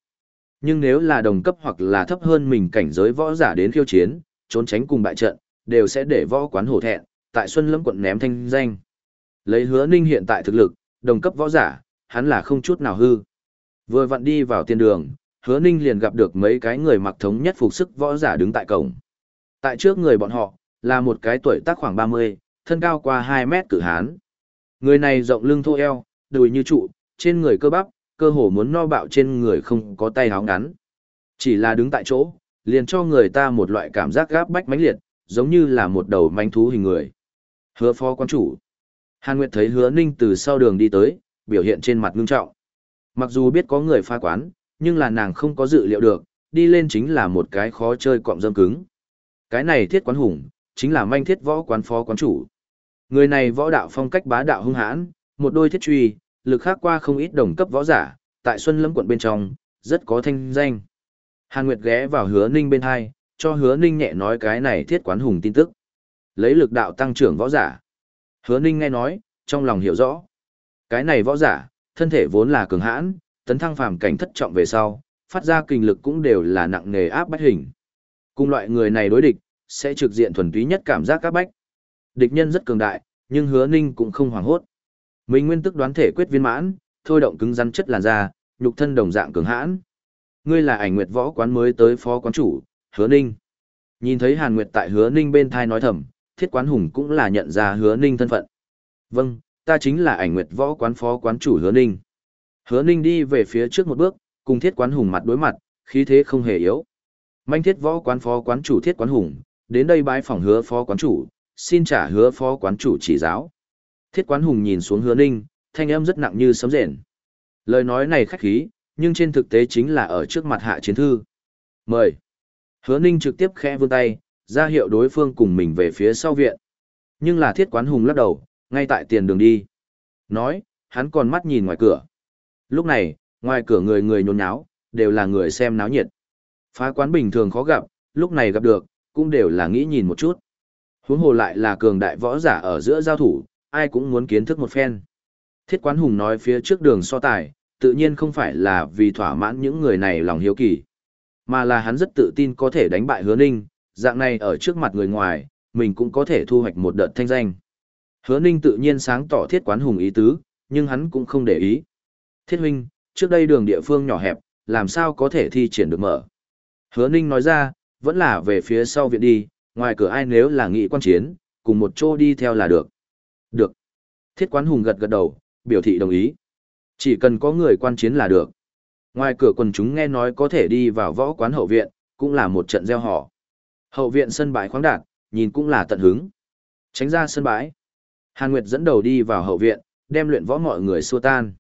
Nhưng nếu là đồng cấp hoặc là thấp hơn mình cảnh giới võ giả đến khiêu chiến, trốn tránh cùng bại trận, đều sẽ để võ quán hổ thẹn, tại Xuân Lâm quận ném thanh danh. Lấy hứa ninh hiện tại thực lực, đồng cấp võ giả, hắn là không chút nào hư. Vừa vặn đi vào tiền đường, hứa ninh liền gặp được mấy cái người mặc thống nhất phục sức võ giả đứng tại cổng. Tại trước người bọn họ, là một cái tuổi tác khoảng 30, thân cao qua 2 mét cử hán. Người này rộng lưng thô eo, đùi như trụ, trên người cơ bắp, cơ hồ muốn no bạo trên người không có tay áo ngắn. Chỉ là đứng tại chỗ, liền cho người ta một loại cảm giác gáp bách mãnh liệt, giống như là một đầu manh thú hình người. Hứa phó quan chủ. Hàn Nguyệt thấy hứa ninh từ sau đường đi tới, biểu hiện trên mặt ngưng trọng. Mặc dù biết có người pha quán, nhưng là nàng không có dự liệu được, đi lên chính là một cái khó chơi cọng dâm cứng. Cái này thiết quán hùng, chính là manh thiết võ quán phó quán chủ. Người này võ đạo phong cách bá đạo hung hãn, một đôi thiết truy, lực khác qua không ít đồng cấp võ giả, tại Xuân Lâm quận bên trong, rất có thanh danh. Hàn Nguyệt ghé vào hứa ninh bên hai, cho hứa ninh nhẹ nói cái này thiết quán hùng tin tức. Lấy lực đạo tăng trưởng võ giả. Hứa ninh nghe nói, trong lòng hiểu rõ. Cái này võ giả, thân thể vốn là cường hãn, tấn thăng phàm cảnh thất trọng về sau, phát ra kinh lực cũng đều là nặng nề áp bách hình. Cùng loại người này đối địch, sẽ trực diện thuần túy nhất cảm giác các bách. Địch nhân rất cường đại, nhưng hứa ninh cũng không hoảng hốt. Mình nguyên tức đoán thể quyết viên mãn, thôi động cứng rắn chất làn da, nhục thân đồng dạng cường hãn. Ngươi là ảnh nguyệt võ quán mới tới phó quán chủ, hứa ninh. Nhìn thấy Hàn Nguyệt tại hứa ninh bên thai nói thầm, thiết quán hùng cũng là nhận ra hứa ninh thân phận. Vâng, ta chính là ảnh nguyệt võ quán phó quán chủ hứa ninh. Hứa ninh đi về phía trước một bước, cùng thiết quán hùng mặt đối mặt, khí thế không hề yếu. Manh thiết võ quán phó quán chủ thiết quán hùng, đến đây bái phòng hứa phó quán chủ, xin trả hứa phó quán chủ chỉ giáo. Thiết quán hùng nhìn xuống hứa ninh, thanh âm rất nặng như sấm rền. Lời nói này khách khí, nhưng trên thực tế chính là ở trước mặt hạ chiến thư. Mời. Hứa ninh trực tiếp khẽ vươn tay, ra hiệu đối phương cùng mình về phía sau viện. Nhưng là thiết quán hùng lắc đầu, ngay tại tiền đường đi. Nói, hắn còn mắt nhìn ngoài cửa. Lúc này, ngoài cửa người người nhốn nháo, đều là người xem náo nhiệt. Phá quán bình thường khó gặp, lúc này gặp được, cũng đều là nghĩ nhìn một chút. Huống hồ lại là cường đại võ giả ở giữa giao thủ, ai cũng muốn kiến thức một phen. Thiết quán hùng nói phía trước đường so tài, tự nhiên không phải là vì thỏa mãn những người này lòng hiếu kỳ, mà là hắn rất tự tin có thể đánh bại hứa ninh, dạng này ở trước mặt người ngoài, mình cũng có thể thu hoạch một đợt thanh danh. Hứa ninh tự nhiên sáng tỏ thiết quán hùng ý tứ, nhưng hắn cũng không để ý. Thiết huynh, trước đây đường địa phương nhỏ hẹp, làm sao có thể thi triển được mở. Hứa ninh nói ra, vẫn là về phía sau viện đi, ngoài cửa ai nếu là nghị quan chiến, cùng một chỗ đi theo là được. Được. Thiết quán hùng gật gật đầu, biểu thị đồng ý. Chỉ cần có người quan chiến là được. Ngoài cửa quần chúng nghe nói có thể đi vào võ quán hậu viện, cũng là một trận gieo họ. Hậu viện sân bãi khoáng đạt, nhìn cũng là tận hứng. Tránh ra sân bãi. Hàn Nguyệt dẫn đầu đi vào hậu viện, đem luyện võ mọi người xua tan.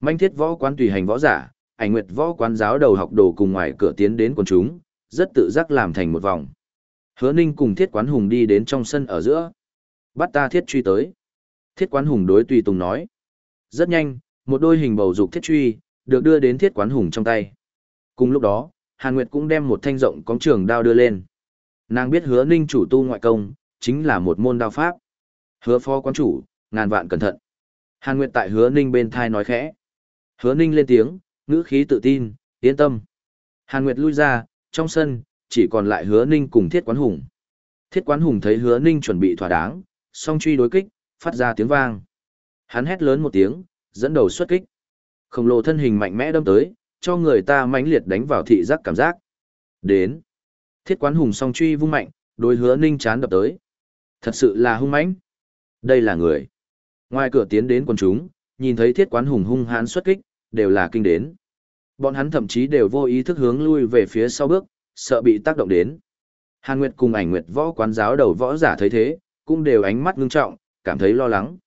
Manh thiết võ quán tùy hành võ giả, ảnh nguyệt võ quán giáo đầu học đồ cùng ngoài cửa tiến đến quần chúng, rất tự giác làm thành một vòng. Hứa Ninh cùng thiết quán hùng đi đến trong sân ở giữa. Bắt ta thiết truy tới. Thiết quán hùng đối tùy tùng nói. Rất nhanh, một đôi hình bầu dục thiết truy, được đưa đến thiết quán hùng trong tay. Cùng lúc đó, Hàn Nguyệt cũng đem một thanh rộng cóng trường đao đưa lên. Nàng biết hứa ninh chủ tu ngoại công, chính là một môn đao pháp. Hứa phó quán chủ, ngàn vạn cẩn thận. Hàn Nguyệt tại hứa ninh bên thai nói khẽ. Hứa ninh lên tiếng, ngữ khí tự tin, yên tâm. Hàn Nguyệt lui ra, trong sân, chỉ còn lại hứa ninh cùng thiết quán hùng. Thiết quán hùng thấy hứa ninh chuẩn bị thỏa đáng, song truy đối kích, phát ra tiếng vang. Hắn hét lớn một tiếng, dẫn đầu xuất kích. Khổng lồ thân hình mạnh mẽ đâm tới, cho người ta mãnh liệt đánh vào thị giác cảm giác. Đến. Thiết quán hùng song truy vung mạnh, đối hứa ninh chán đập tới. Thật sự là hung mãnh. Đây là người. Ngoài cửa tiến đến quần chúng, nhìn thấy thiết quán hùng hung hãn xuất kích, đều là kinh đến. Bọn hắn thậm chí đều vô ý thức hướng lui về phía sau bước, sợ bị tác động đến. Hàn Nguyệt cùng ảnh Nguyệt võ quán giáo đầu võ giả thấy thế, cũng đều ánh mắt ngưng trọng, cảm thấy lo lắng.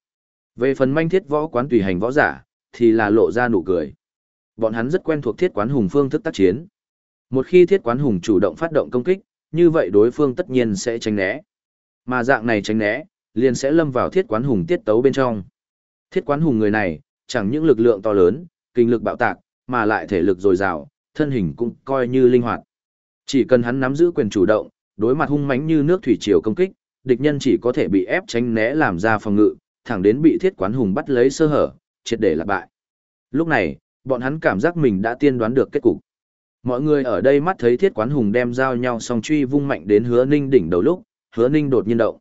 Về phần manh thiết võ quán tùy hành võ giả, thì là lộ ra nụ cười. Bọn hắn rất quen thuộc thiết quán hùng phương thức tác chiến. Một khi thiết quán hùng chủ động phát động công kích, như vậy đối phương tất nhiên sẽ tránh né. Mà dạng này tránh né, liền sẽ lâm vào thiết quán hùng tiết tấu bên trong. Thiết quán hùng người này, chẳng những lực lượng to lớn, kinh lực bạo tạc, mà lại thể lực dồi dào, thân hình cũng coi như linh hoạt. Chỉ cần hắn nắm giữ quyền chủ động, đối mặt hung mãnh như nước thủy triều công kích, địch nhân chỉ có thể bị ép tránh né làm ra phòng ngự, thẳng đến bị thiết quán hùng bắt lấy sơ hở, triệt để lạc bại. Lúc này, bọn hắn cảm giác mình đã tiên đoán được kết cục. Mọi người ở đây mắt thấy thiết quán hùng đem dao nhau song truy vung mạnh đến hứa ninh đỉnh đầu lúc, hứa ninh đột nhiên động.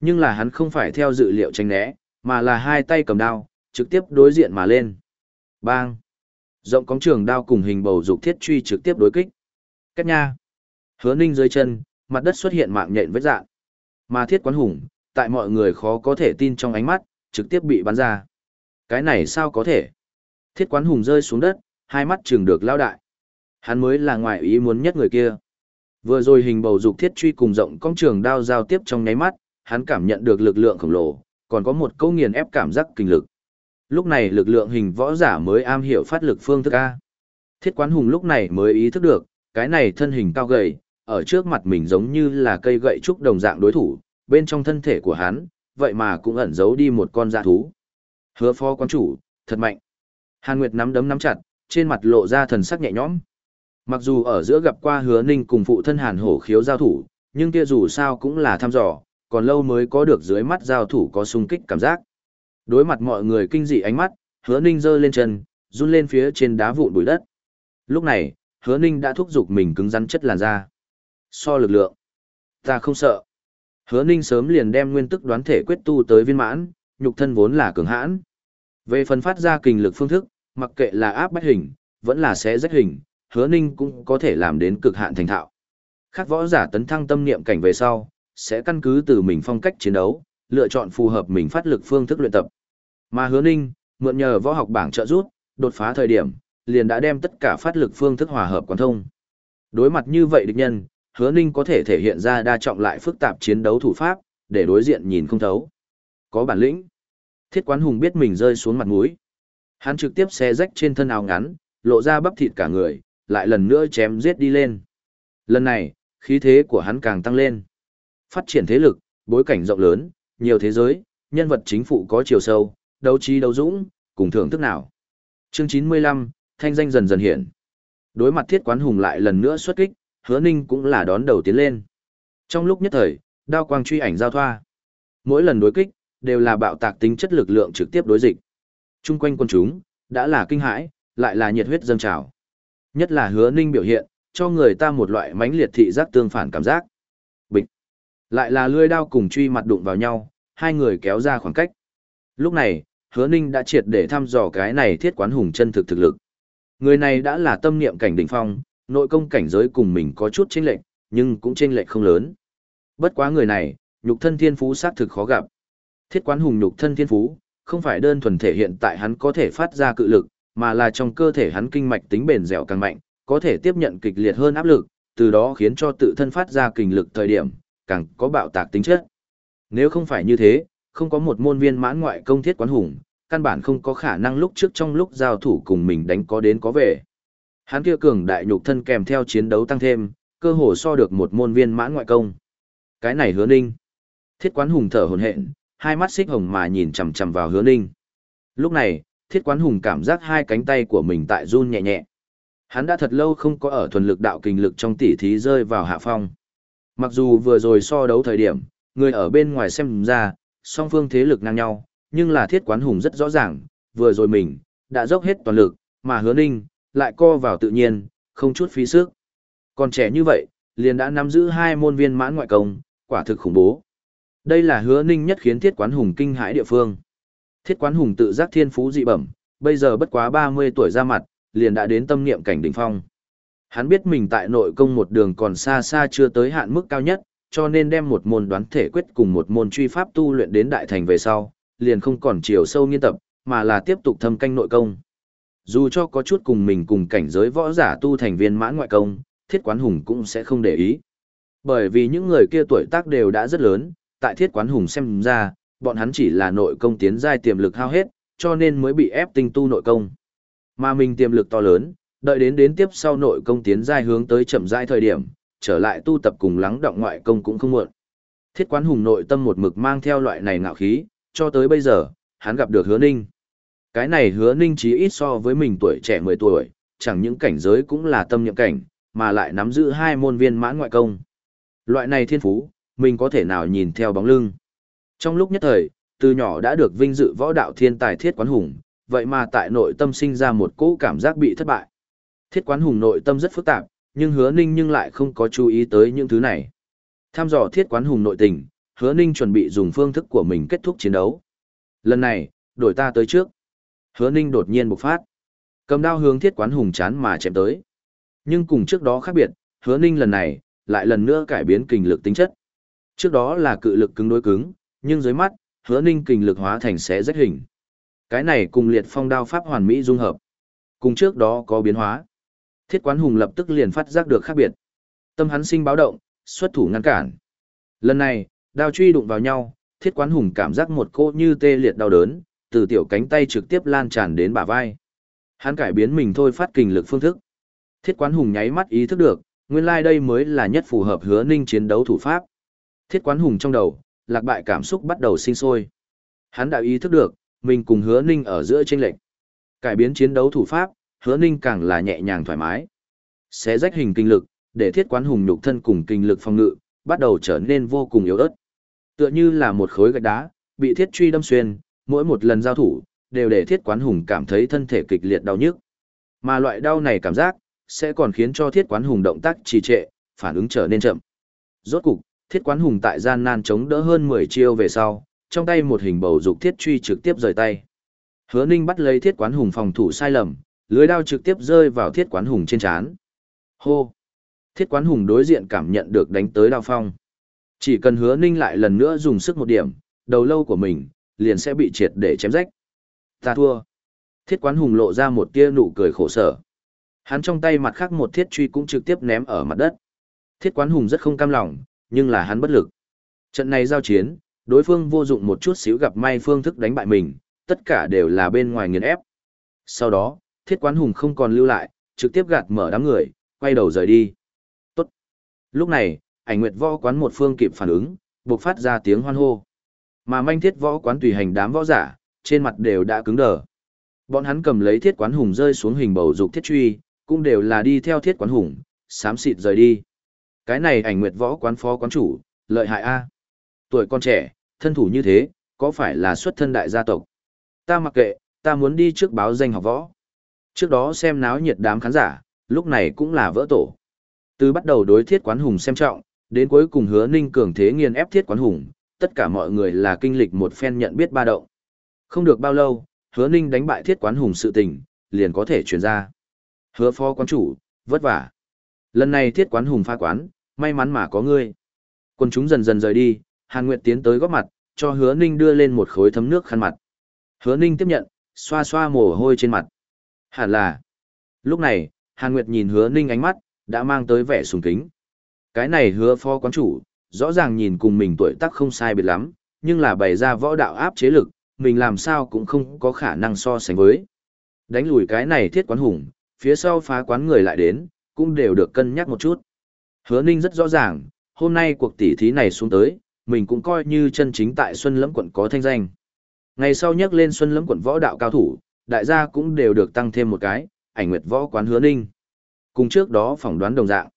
Nhưng là hắn không phải theo dự liệu tranh né, mà là hai tay cầm đao, trực tiếp đối diện mà lên. Bang! Rộng cóng trường đao cùng hình bầu dục thiết truy trực tiếp đối kích. Cách nha! Hứa ninh dưới chân, mặt đất xuất hiện mạng nhện vết dạng. Mà thiết quán hùng, tại mọi người khó có thể tin trong ánh mắt, trực tiếp bị bắn ra. Cái này sao có thể? Thiết quán hùng rơi xuống đất, hai mắt chừng được lao đại. Hắn mới là ngoại ý muốn nhất người kia. Vừa rồi hình bầu dục thiết truy cùng rộng cong trường đao giao tiếp trong nháy mắt, hắn cảm nhận được lực lượng khổng lồ, còn có một câu nghiền ép cảm giác kinh lực. Lúc này lực lượng hình võ giả mới am hiểu phát lực phương thức A. Thiết quán hùng lúc này mới ý thức được, cái này thân hình cao gầy, ở trước mặt mình giống như là cây gậy trúc đồng dạng đối thủ, bên trong thân thể của hắn, vậy mà cũng ẩn giấu đi một con dạ thú. Hứa phó quán chủ, thật mạnh. Hàn Nguyệt nắm đấm nắm chặt, trên mặt lộ ra thần sắc nhẹ nhõm. Mặc dù ở giữa gặp qua hứa ninh cùng phụ thân Hàn hổ khiếu giao thủ, nhưng kia dù sao cũng là thăm dò, còn lâu mới có được dưới mắt giao thủ có sung kích cảm giác. Đối mặt mọi người kinh dị ánh mắt, hứa ninh giơ lên chân, run lên phía trên đá vụn bụi đất. Lúc này, hứa ninh đã thúc giục mình cứng rắn chất làn da. So lực lượng, ta không sợ. Hứa ninh sớm liền đem nguyên tức đoán thể quyết tu tới viên mãn, nhục thân vốn là cường hãn. Về phần phát ra kinh lực phương thức, mặc kệ là áp bách hình, vẫn là xé rách hình, hứa ninh cũng có thể làm đến cực hạn thành thạo. Khác võ giả tấn thăng tâm niệm cảnh về sau, sẽ căn cứ từ mình phong cách chiến đấu, lựa chọn phù hợp mình phát lực phương thức luyện tập. Mà hứa ninh, mượn nhờ võ học bảng trợ rút, đột phá thời điểm, liền đã đem tất cả phát lực phương thức hòa hợp quan thông. Đối mặt như vậy địch nhân, hứa ninh có thể thể hiện ra đa trọng lại phức tạp chiến đấu thủ pháp, để đối diện nhìn không thấu. Có bản lĩnh. Thiết quán hùng biết mình rơi xuống mặt mũi. Hắn trực tiếp xé rách trên thân áo ngắn, lộ ra bắp thịt cả người, lại lần nữa chém giết đi lên. Lần này, khí thế của hắn càng tăng lên. Phát triển thế lực, bối cảnh rộng lớn, nhiều thế giới, nhân vật chính phụ có chiều sâu, đấu trí đấu dũng, cùng thưởng thức nào. Chương 95, thanh danh dần dần hiện. Đối mặt thiết quán hùng lại lần nữa xuất kích, hứa ninh cũng là đón đầu tiến lên. Trong lúc nhất thời, đao quang truy ảnh giao thoa. Mỗi lần đối kích, đều là bạo tạc tính chất lực lượng trực tiếp đối dịch. Trung quanh quân chúng, đã là kinh hãi, lại là nhiệt huyết dâng trào. Nhất là hứa ninh biểu hiện, cho người ta một loại mãnh liệt thị giác tương phản cảm giác. Bịch. Lại là lưỡi đao cùng truy mặt đụng vào nhau, hai người kéo ra khoảng cách. Lúc này, hứa ninh đã triệt để thăm dò cái này thiết quán hùng chân thực thực lực. Người này đã là tâm niệm cảnh đỉnh phong, nội công cảnh giới cùng mình có chút chênh lệch, nhưng cũng chênh lệch không lớn. Bất quá người này, nhục thân thiên phú xác thực khó gặp. Thiết quán hùng nhục thân thiên phú, không phải đơn thuần thể hiện tại hắn có thể phát ra cự lực, mà là trong cơ thể hắn kinh mạch tính bền dẻo càng mạnh, có thể tiếp nhận kịch liệt hơn áp lực, từ đó khiến cho tự thân phát ra kình lực thời điểm, càng có bạo tạc tính chất. Nếu không phải như thế, không có một môn viên mãn ngoại công thiết quán hùng, căn bản không có khả năng lúc trước trong lúc giao thủ cùng mình đánh có đến có về. Hắn kia cường đại nhục thân kèm theo chiến đấu tăng thêm, cơ hồ so được một môn viên mãn ngoại công. Cái này hứa ninh. Thiết quán hùng thở hồn hện, hai mắt xích hồng mà nhìn chằm chằm vào hứa ninh. Lúc này, thiết quán hùng cảm giác hai cánh tay của mình tại run nhẹ nhẹ. Hắn đã thật lâu không có ở thuần lực đạo kinh lực trong tỉ thí rơi vào hạ phong. Mặc dù vừa rồi so đấu thời điểm, người ở bên ngoài xem ra, song phương thế lực ngang nhau, nhưng là thiết quán hùng rất rõ ràng, vừa rồi mình, đã dốc hết toàn lực, mà hứa ninh, lại co vào tự nhiên, không chút phí sức. Còn trẻ như vậy, liền đã nắm giữ hai môn viên mãn ngoại công, quả thực khủng bố. Đây là hứa ninh nhất khiến thiết quán hùng kinh hãi địa phương. Thiết quán hùng tự giác thiên phú dị bẩm, bây giờ bất quá 30 tuổi ra mặt, liền đã đến tâm niệm cảnh đỉnh phong. Hắn biết mình tại nội công một đường còn xa xa chưa tới hạn mức cao nhất, cho nên đem một môn đoán thể quyết cùng một môn truy pháp tu luyện đến đại thành về sau, liền không còn chiều sâu nghiên tập, mà là tiếp tục thâm canh nội công. Dù cho có chút cùng mình cùng cảnh giới võ giả tu thành viên mãn ngoại công, thiết quán hùng cũng sẽ không để ý. Bởi vì những người kia tuổi tác đều đã rất lớn, tại thiết quán hùng xem ra, bọn hắn chỉ là nội công tiến giai tiềm lực hao hết, cho nên mới bị ép tinh tu nội công. Mà mình tiềm lực to lớn, đợi đến đến tiếp sau nội công tiến giai hướng tới chậm giai thời điểm, trở lại tu tập cùng lắng động ngoại công cũng không muộn. Thiết quán hùng nội tâm một mực mang theo loại này ngạo khí, cho tới bây giờ, hắn gặp được hứa ninh. Cái này hứa ninh chí ít so với mình tuổi trẻ 10 tuổi, chẳng những cảnh giới cũng là tâm nhậm cảnh, mà lại nắm giữ hai môn viên mãn ngoại công. Loại này thiên phú, mình có thể nào nhìn theo bóng lưng. Trong lúc nhất thời, từ nhỏ đã được vinh dự võ đạo thiên tài thiết quán hùng, vậy mà tại nội tâm sinh ra một cỗ cảm giác bị thất bại. Thiết quán hùng nội tâm rất phức tạp, nhưng hứa ninh nhưng lại không có chú ý tới những thứ này. Tham dò thiết quán hùng nội tình, hứa ninh chuẩn bị dùng phương thức của mình kết thúc chiến đấu. Lần này, đổi ta tới trước. Hứa ninh đột nhiên bộc phát. Cầm đao hướng thiết quán hùng chán mà chém tới. Nhưng cùng trước đó khác biệt, hứa ninh lần này, lại lần nữa cải biến kình lực tính chất. Trước đó là cự lực cứng đối cứng, nhưng dưới mắt, hứa ninh kình lực hóa thành xé rách hình. Cái này cùng liệt phong đao pháp hoàn mỹ dung hợp. Cùng trước đó có biến hóa. Thiết quán hùng lập tức liền phát giác được khác biệt. Tâm hắn sinh báo động, xuất thủ ngăn cản. Lần này, đao truy đụng vào nhau, thiết quán hùng cảm giác một cô như tê liệt đau đớn, từ tiểu cánh tay trực tiếp lan tràn đến bả vai. Hắn cải biến mình thôi phát kình lực phương thức. Thiết quán hùng nháy mắt ý thức được, nguyên lai like đây mới là nhất phù hợp hứa ninh chiến đấu thủ pháp. Thiết quán hùng trong đầu, lạc bại cảm xúc bắt đầu sinh sôi. Hắn đã ý thức được, mình cùng hứa ninh ở giữa tranh lệch. Cải biến chiến đấu thủ pháp, hứa ninh càng là nhẹ nhàng thoải mái. Xé rách hình kinh lực, để thiết quán hùng nhục thân cùng kinh lực phòng ngự, bắt đầu trở nên vô cùng yếu ớt. Tựa như là một khối gạch đá, bị thiết truy đâm xuyên, mỗi một lần giao thủ, đều để thiết quán hùng cảm thấy thân thể kịch liệt đau nhức. Mà loại đau này cảm giác, sẽ còn khiến cho thiết quán hùng động tác trì trệ, phản ứng trở nên chậm. Rốt cục, thiết quán hùng tại gian nan chống đỡ hơn 10 chiêu về sau, trong tay một hình bầu dục thiết truy trực tiếp rời tay. Hứa Ninh bắt lấy thiết quán hùng phòng thủ sai lầm, lưới đao trực tiếp rơi vào thiết quán hùng trên trán. Hô! Thiết quán hùng đối diện cảm nhận được đánh tới đao phong. Chỉ cần hứa Ninh lại lần nữa dùng sức một điểm, đầu lâu của mình, liền sẽ bị triệt để chém rách. Ta thua. Thiết quán hùng lộ ra một tia nụ cười khổ sở. Hắn trong tay mặt khác một thiết truy cũng trực tiếp ném ở mặt đất. Thiết quán hùng rất không cam lòng, nhưng là hắn bất lực. Trận này giao chiến, đối phương vô dụng một chút xíu gặp may phương thức đánh bại mình, tất cả đều là bên ngoài nghiền ép. Sau đó, thiết quán hùng không còn lưu lại, trực tiếp gạt mở đám người, quay đầu rời đi. Tốt. Lúc này, ảnh nguyệt võ quán một phương kịp phản ứng, buộc phát ra tiếng hoan hô. Mà manh thiết võ quán tùy hành đám võ giả, trên mặt đều đã cứng đờ. Bọn hắn cầm lấy thiết quán hùng rơi xuống hình bầu dục thiết truy, cũng đều là đi theo thiết quán hùng, xám xịt rời đi. Cái này ảnh nguyệt võ quán phó quán chủ, lợi hại a. Tuổi con trẻ, thân thủ như thế, có phải là xuất thân đại gia tộc? Ta mặc kệ, ta muốn đi trước báo danh học võ. Trước đó xem náo nhiệt đám khán giả, lúc này cũng là vỡ tổ. Từ bắt đầu đối thiết quán hùng xem trọng, đến cuối cùng hứa ninh cường thế nghiền ép thiết quán hùng, tất cả mọi người là kinh lịch một phen nhận biết ba động. Không được bao lâu, hứa ninh đánh bại thiết quán hùng sự tình, liền có thể chuyển ra. Hứa phó quán chủ, vất vả. Lần này thiết quán hùng pha quán, may mắn mà có ngươi. Quân chúng dần dần rời đi, Hàn Nguyệt tiến tới góp mặt, cho hứa ninh đưa lên một khối thấm nước khăn mặt. Hứa ninh tiếp nhận, xoa xoa mồ hôi trên mặt. Hẳn là. Lúc này, Hàn Nguyệt nhìn hứa ninh ánh mắt, đã mang tới vẻ sùng kính. Cái này hứa phó quán chủ, rõ ràng nhìn cùng mình tuổi tác không sai biệt lắm, nhưng là bày ra võ đạo áp chế lực, mình làm sao cũng không có khả năng so sánh với. Đánh lùi cái này thiết quán hùng, phía sau phá quán người lại đến, cũng đều được cân nhắc một chút. Hứa Ninh rất rõ ràng, hôm nay cuộc tỷ thí này xuống tới, mình cũng coi như chân chính tại Xuân Lẫm quận có thanh danh. Ngày sau nhắc lên Xuân Lẫm quận võ đạo cao thủ, đại gia cũng đều được tăng thêm một cái, ảnh nguyệt võ quán Hứa Ninh. Cùng trước đó phỏng đoán đồng dạng.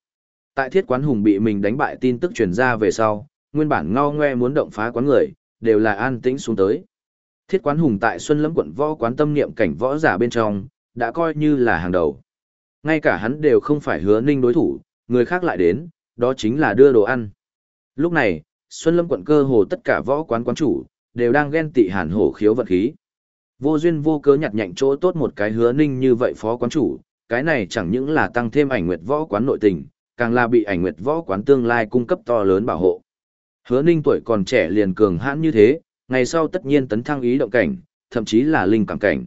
Tại thiết quán hùng bị mình đánh bại tin tức truyền ra về sau, nguyên bản ngao ngoe muốn động phá quán người, đều là an tĩnh xuống tới. Thiết quán hùng tại Xuân Lâm quận võ quán tâm niệm cảnh võ giả bên trong, đã coi như là hàng đầu. Ngay cả hắn đều không phải hứa ninh đối thủ, người khác lại đến, đó chính là đưa đồ ăn. Lúc này, Xuân Lâm quận cơ hồ tất cả võ quán quán chủ, đều đang ghen tị hàn hổ khiếu vật khí. Vô duyên vô cớ nhặt nhạnh chỗ tốt một cái hứa ninh như vậy phó quán chủ, cái này chẳng những là tăng thêm ảnh nguyệt võ quán nội tình, càng là bị ảnh nguyệt võ quán tương lai cung cấp to lớn bảo hộ. Hứa ninh tuổi còn trẻ liền cường hãn như thế, ngày sau tất nhiên tấn thăng ý động cảnh, thậm chí là linh cảm cảnh.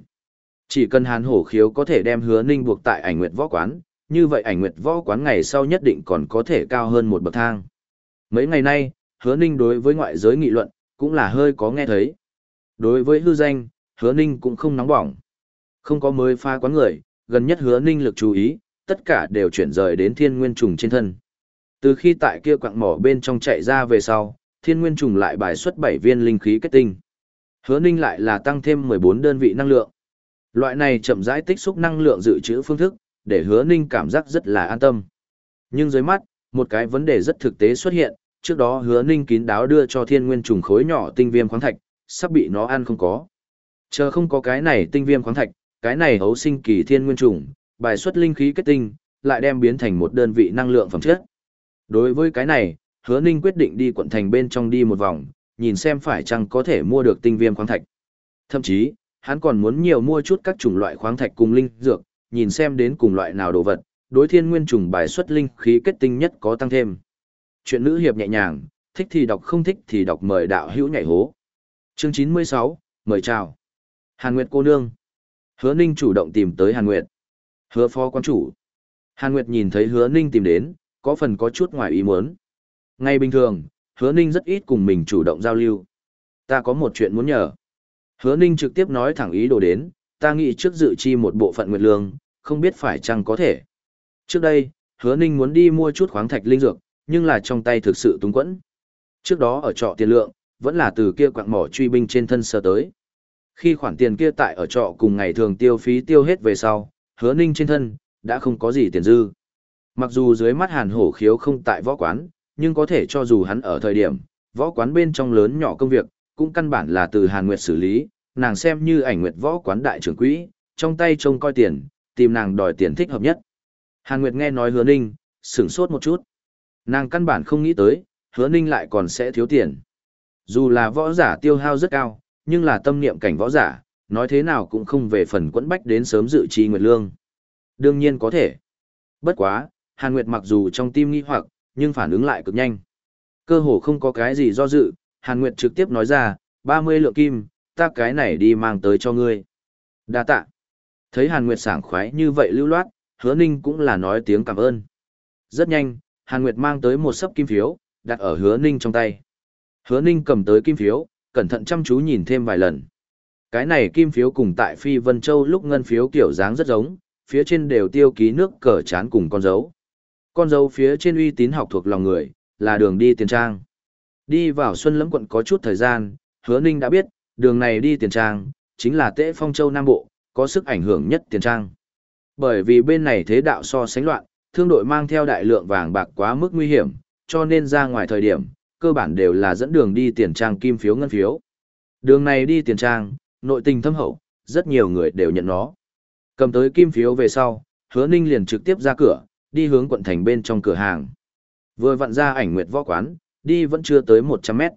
Chỉ cần hàn hổ khiếu có thể đem hứa ninh buộc tại ảnh nguyệt võ quán, như vậy ảnh nguyệt võ quán ngày sau nhất định còn có thể cao hơn một bậc thang. Mấy ngày nay, hứa ninh đối với ngoại giới nghị luận, cũng là hơi có nghe thấy. Đối với hư danh, hứa ninh cũng không nóng bỏng. Không có mới pha quán người, gần nhất hứa ninh lực chú ý, tất cả đều chuyển rời đến thiên nguyên trùng trên thân. Từ khi tại kia quạng mỏ bên trong chạy ra về sau, thiên nguyên trùng lại bài xuất 7 viên linh khí kết tinh. Hứa ninh lại là tăng thêm 14 đơn vị năng lượng. Loại này chậm rãi tích xúc năng lượng dự trữ phương thức, để hứa ninh cảm giác rất là an tâm. Nhưng dưới mắt, một cái vấn đề rất thực tế xuất hiện, trước đó hứa ninh kín đáo đưa cho thiên nguyên trùng khối nhỏ tinh viêm khoáng thạch, sắp bị nó ăn không có. Chờ không có cái này tinh viêm khoáng thạch, cái này hấu sinh kỳ thiên nguyên trùng, bài xuất linh khí kết tinh, lại đem biến thành một đơn vị năng lượng phẩm chất. Đối với cái này, hứa ninh quyết định đi quận thành bên trong đi một vòng, nhìn xem phải chăng có thể mua được tinh viêm khoáng thạch. Thậm chí, hắn còn muốn nhiều mua chút các chủng loại khoáng thạch cùng linh dược, nhìn xem đến cùng loại nào đồ vật, đối thiên nguyên trùng bài xuất linh khí kết tinh nhất có tăng thêm. Chuyện nữ hiệp nhẹ nhàng, thích thì đọc không thích thì đọc mời đạo hữu nhảy hố. Chương 96, mời chào. Hàn Nguyệt cô nương. Hứa Ninh chủ động tìm tới Hàn Nguyệt. Hứa phó quan chủ. Hàn Nguyệt nhìn thấy Hứa Ninh tìm đến, có phần có chút ngoài ý muốn. Ngay bình thường, Hứa Ninh rất ít cùng mình chủ động giao lưu. Ta có một chuyện muốn nhờ. Hứa Ninh trực tiếp nói thẳng ý đồ đến, ta nghĩ trước dự chi một bộ phận nguyệt lương, không biết phải chăng có thể. Trước đây, Hứa Ninh muốn đi mua chút khoáng thạch linh dược, nhưng là trong tay thực sự túng quẫn. Trước đó ở trọ tiền lượng, vẫn là từ kia quạng mỏ truy binh trên thân sơ tới. Khi khoản tiền kia tại ở trọ cùng ngày thường tiêu phí tiêu hết về sau, hứa ninh trên thân, đã không có gì tiền dư. Mặc dù dưới mắt hàn hổ khiếu không tại võ quán, nhưng có thể cho dù hắn ở thời điểm, võ quán bên trong lớn nhỏ công việc, cũng căn bản là từ hàn nguyệt xử lý, nàng xem như ảnh nguyệt võ quán đại trưởng quỹ, trong tay trông coi tiền, tìm nàng đòi tiền thích hợp nhất. Hàn Nguyệt nghe nói hứa ninh, sửng sốt một chút. Nàng căn bản không nghĩ tới, hứa ninh lại còn sẽ thiếu tiền. Dù là võ giả tiêu hao rất cao, nhưng là tâm niệm cảnh võ giả, nói thế nào cũng không về phần quẫn bách đến sớm dự trì nguyệt lương. Đương nhiên có thể. Bất quá, Hàn Nguyệt mặc dù trong tim nghi hoặc, nhưng phản ứng lại cực nhanh. Cơ hồ không có cái gì do dự, Hàn Nguyệt trực tiếp nói ra, 30 lượng kim, ta cái này đi mang tới cho ngươi. Đa tạ. Thấy Hàn Nguyệt sảng khoái như vậy lưu loát, hứa ninh cũng là nói tiếng cảm ơn. Rất nhanh, Hàn Nguyệt mang tới một sấp kim phiếu, đặt ở hứa ninh trong tay. Hứa ninh cầm tới kim phiếu, cẩn thận chăm chú nhìn thêm vài lần. Cái này kim phiếu cùng tại Phi Vân Châu lúc ngân phiếu kiểu dáng rất giống, phía trên đều tiêu ký nước cờ chán cùng con dấu. Con dấu phía trên uy tín học thuộc lòng người, là đường đi tiền trang. Đi vào Xuân Lẫm quận có chút thời gian, hứa ninh đã biết, đường này đi tiền trang, chính là Tễ Phong Châu Nam Bộ, có sức ảnh hưởng nhất tiền trang. Bởi vì bên này thế đạo so sánh loạn, thương đội mang theo đại lượng vàng bạc quá mức nguy hiểm, cho nên ra ngoài thời điểm, cơ bản đều là dẫn đường đi tiền trang kim phiếu ngân phiếu. Đường này đi tiền trang, nội tình thâm hậu, rất nhiều người đều nhận nó. Cầm tới kim phiếu về sau, hứa ninh liền trực tiếp ra cửa, đi hướng quận thành bên trong cửa hàng. Vừa vặn ra ảnh nguyệt võ quán, đi vẫn chưa tới 100 mét.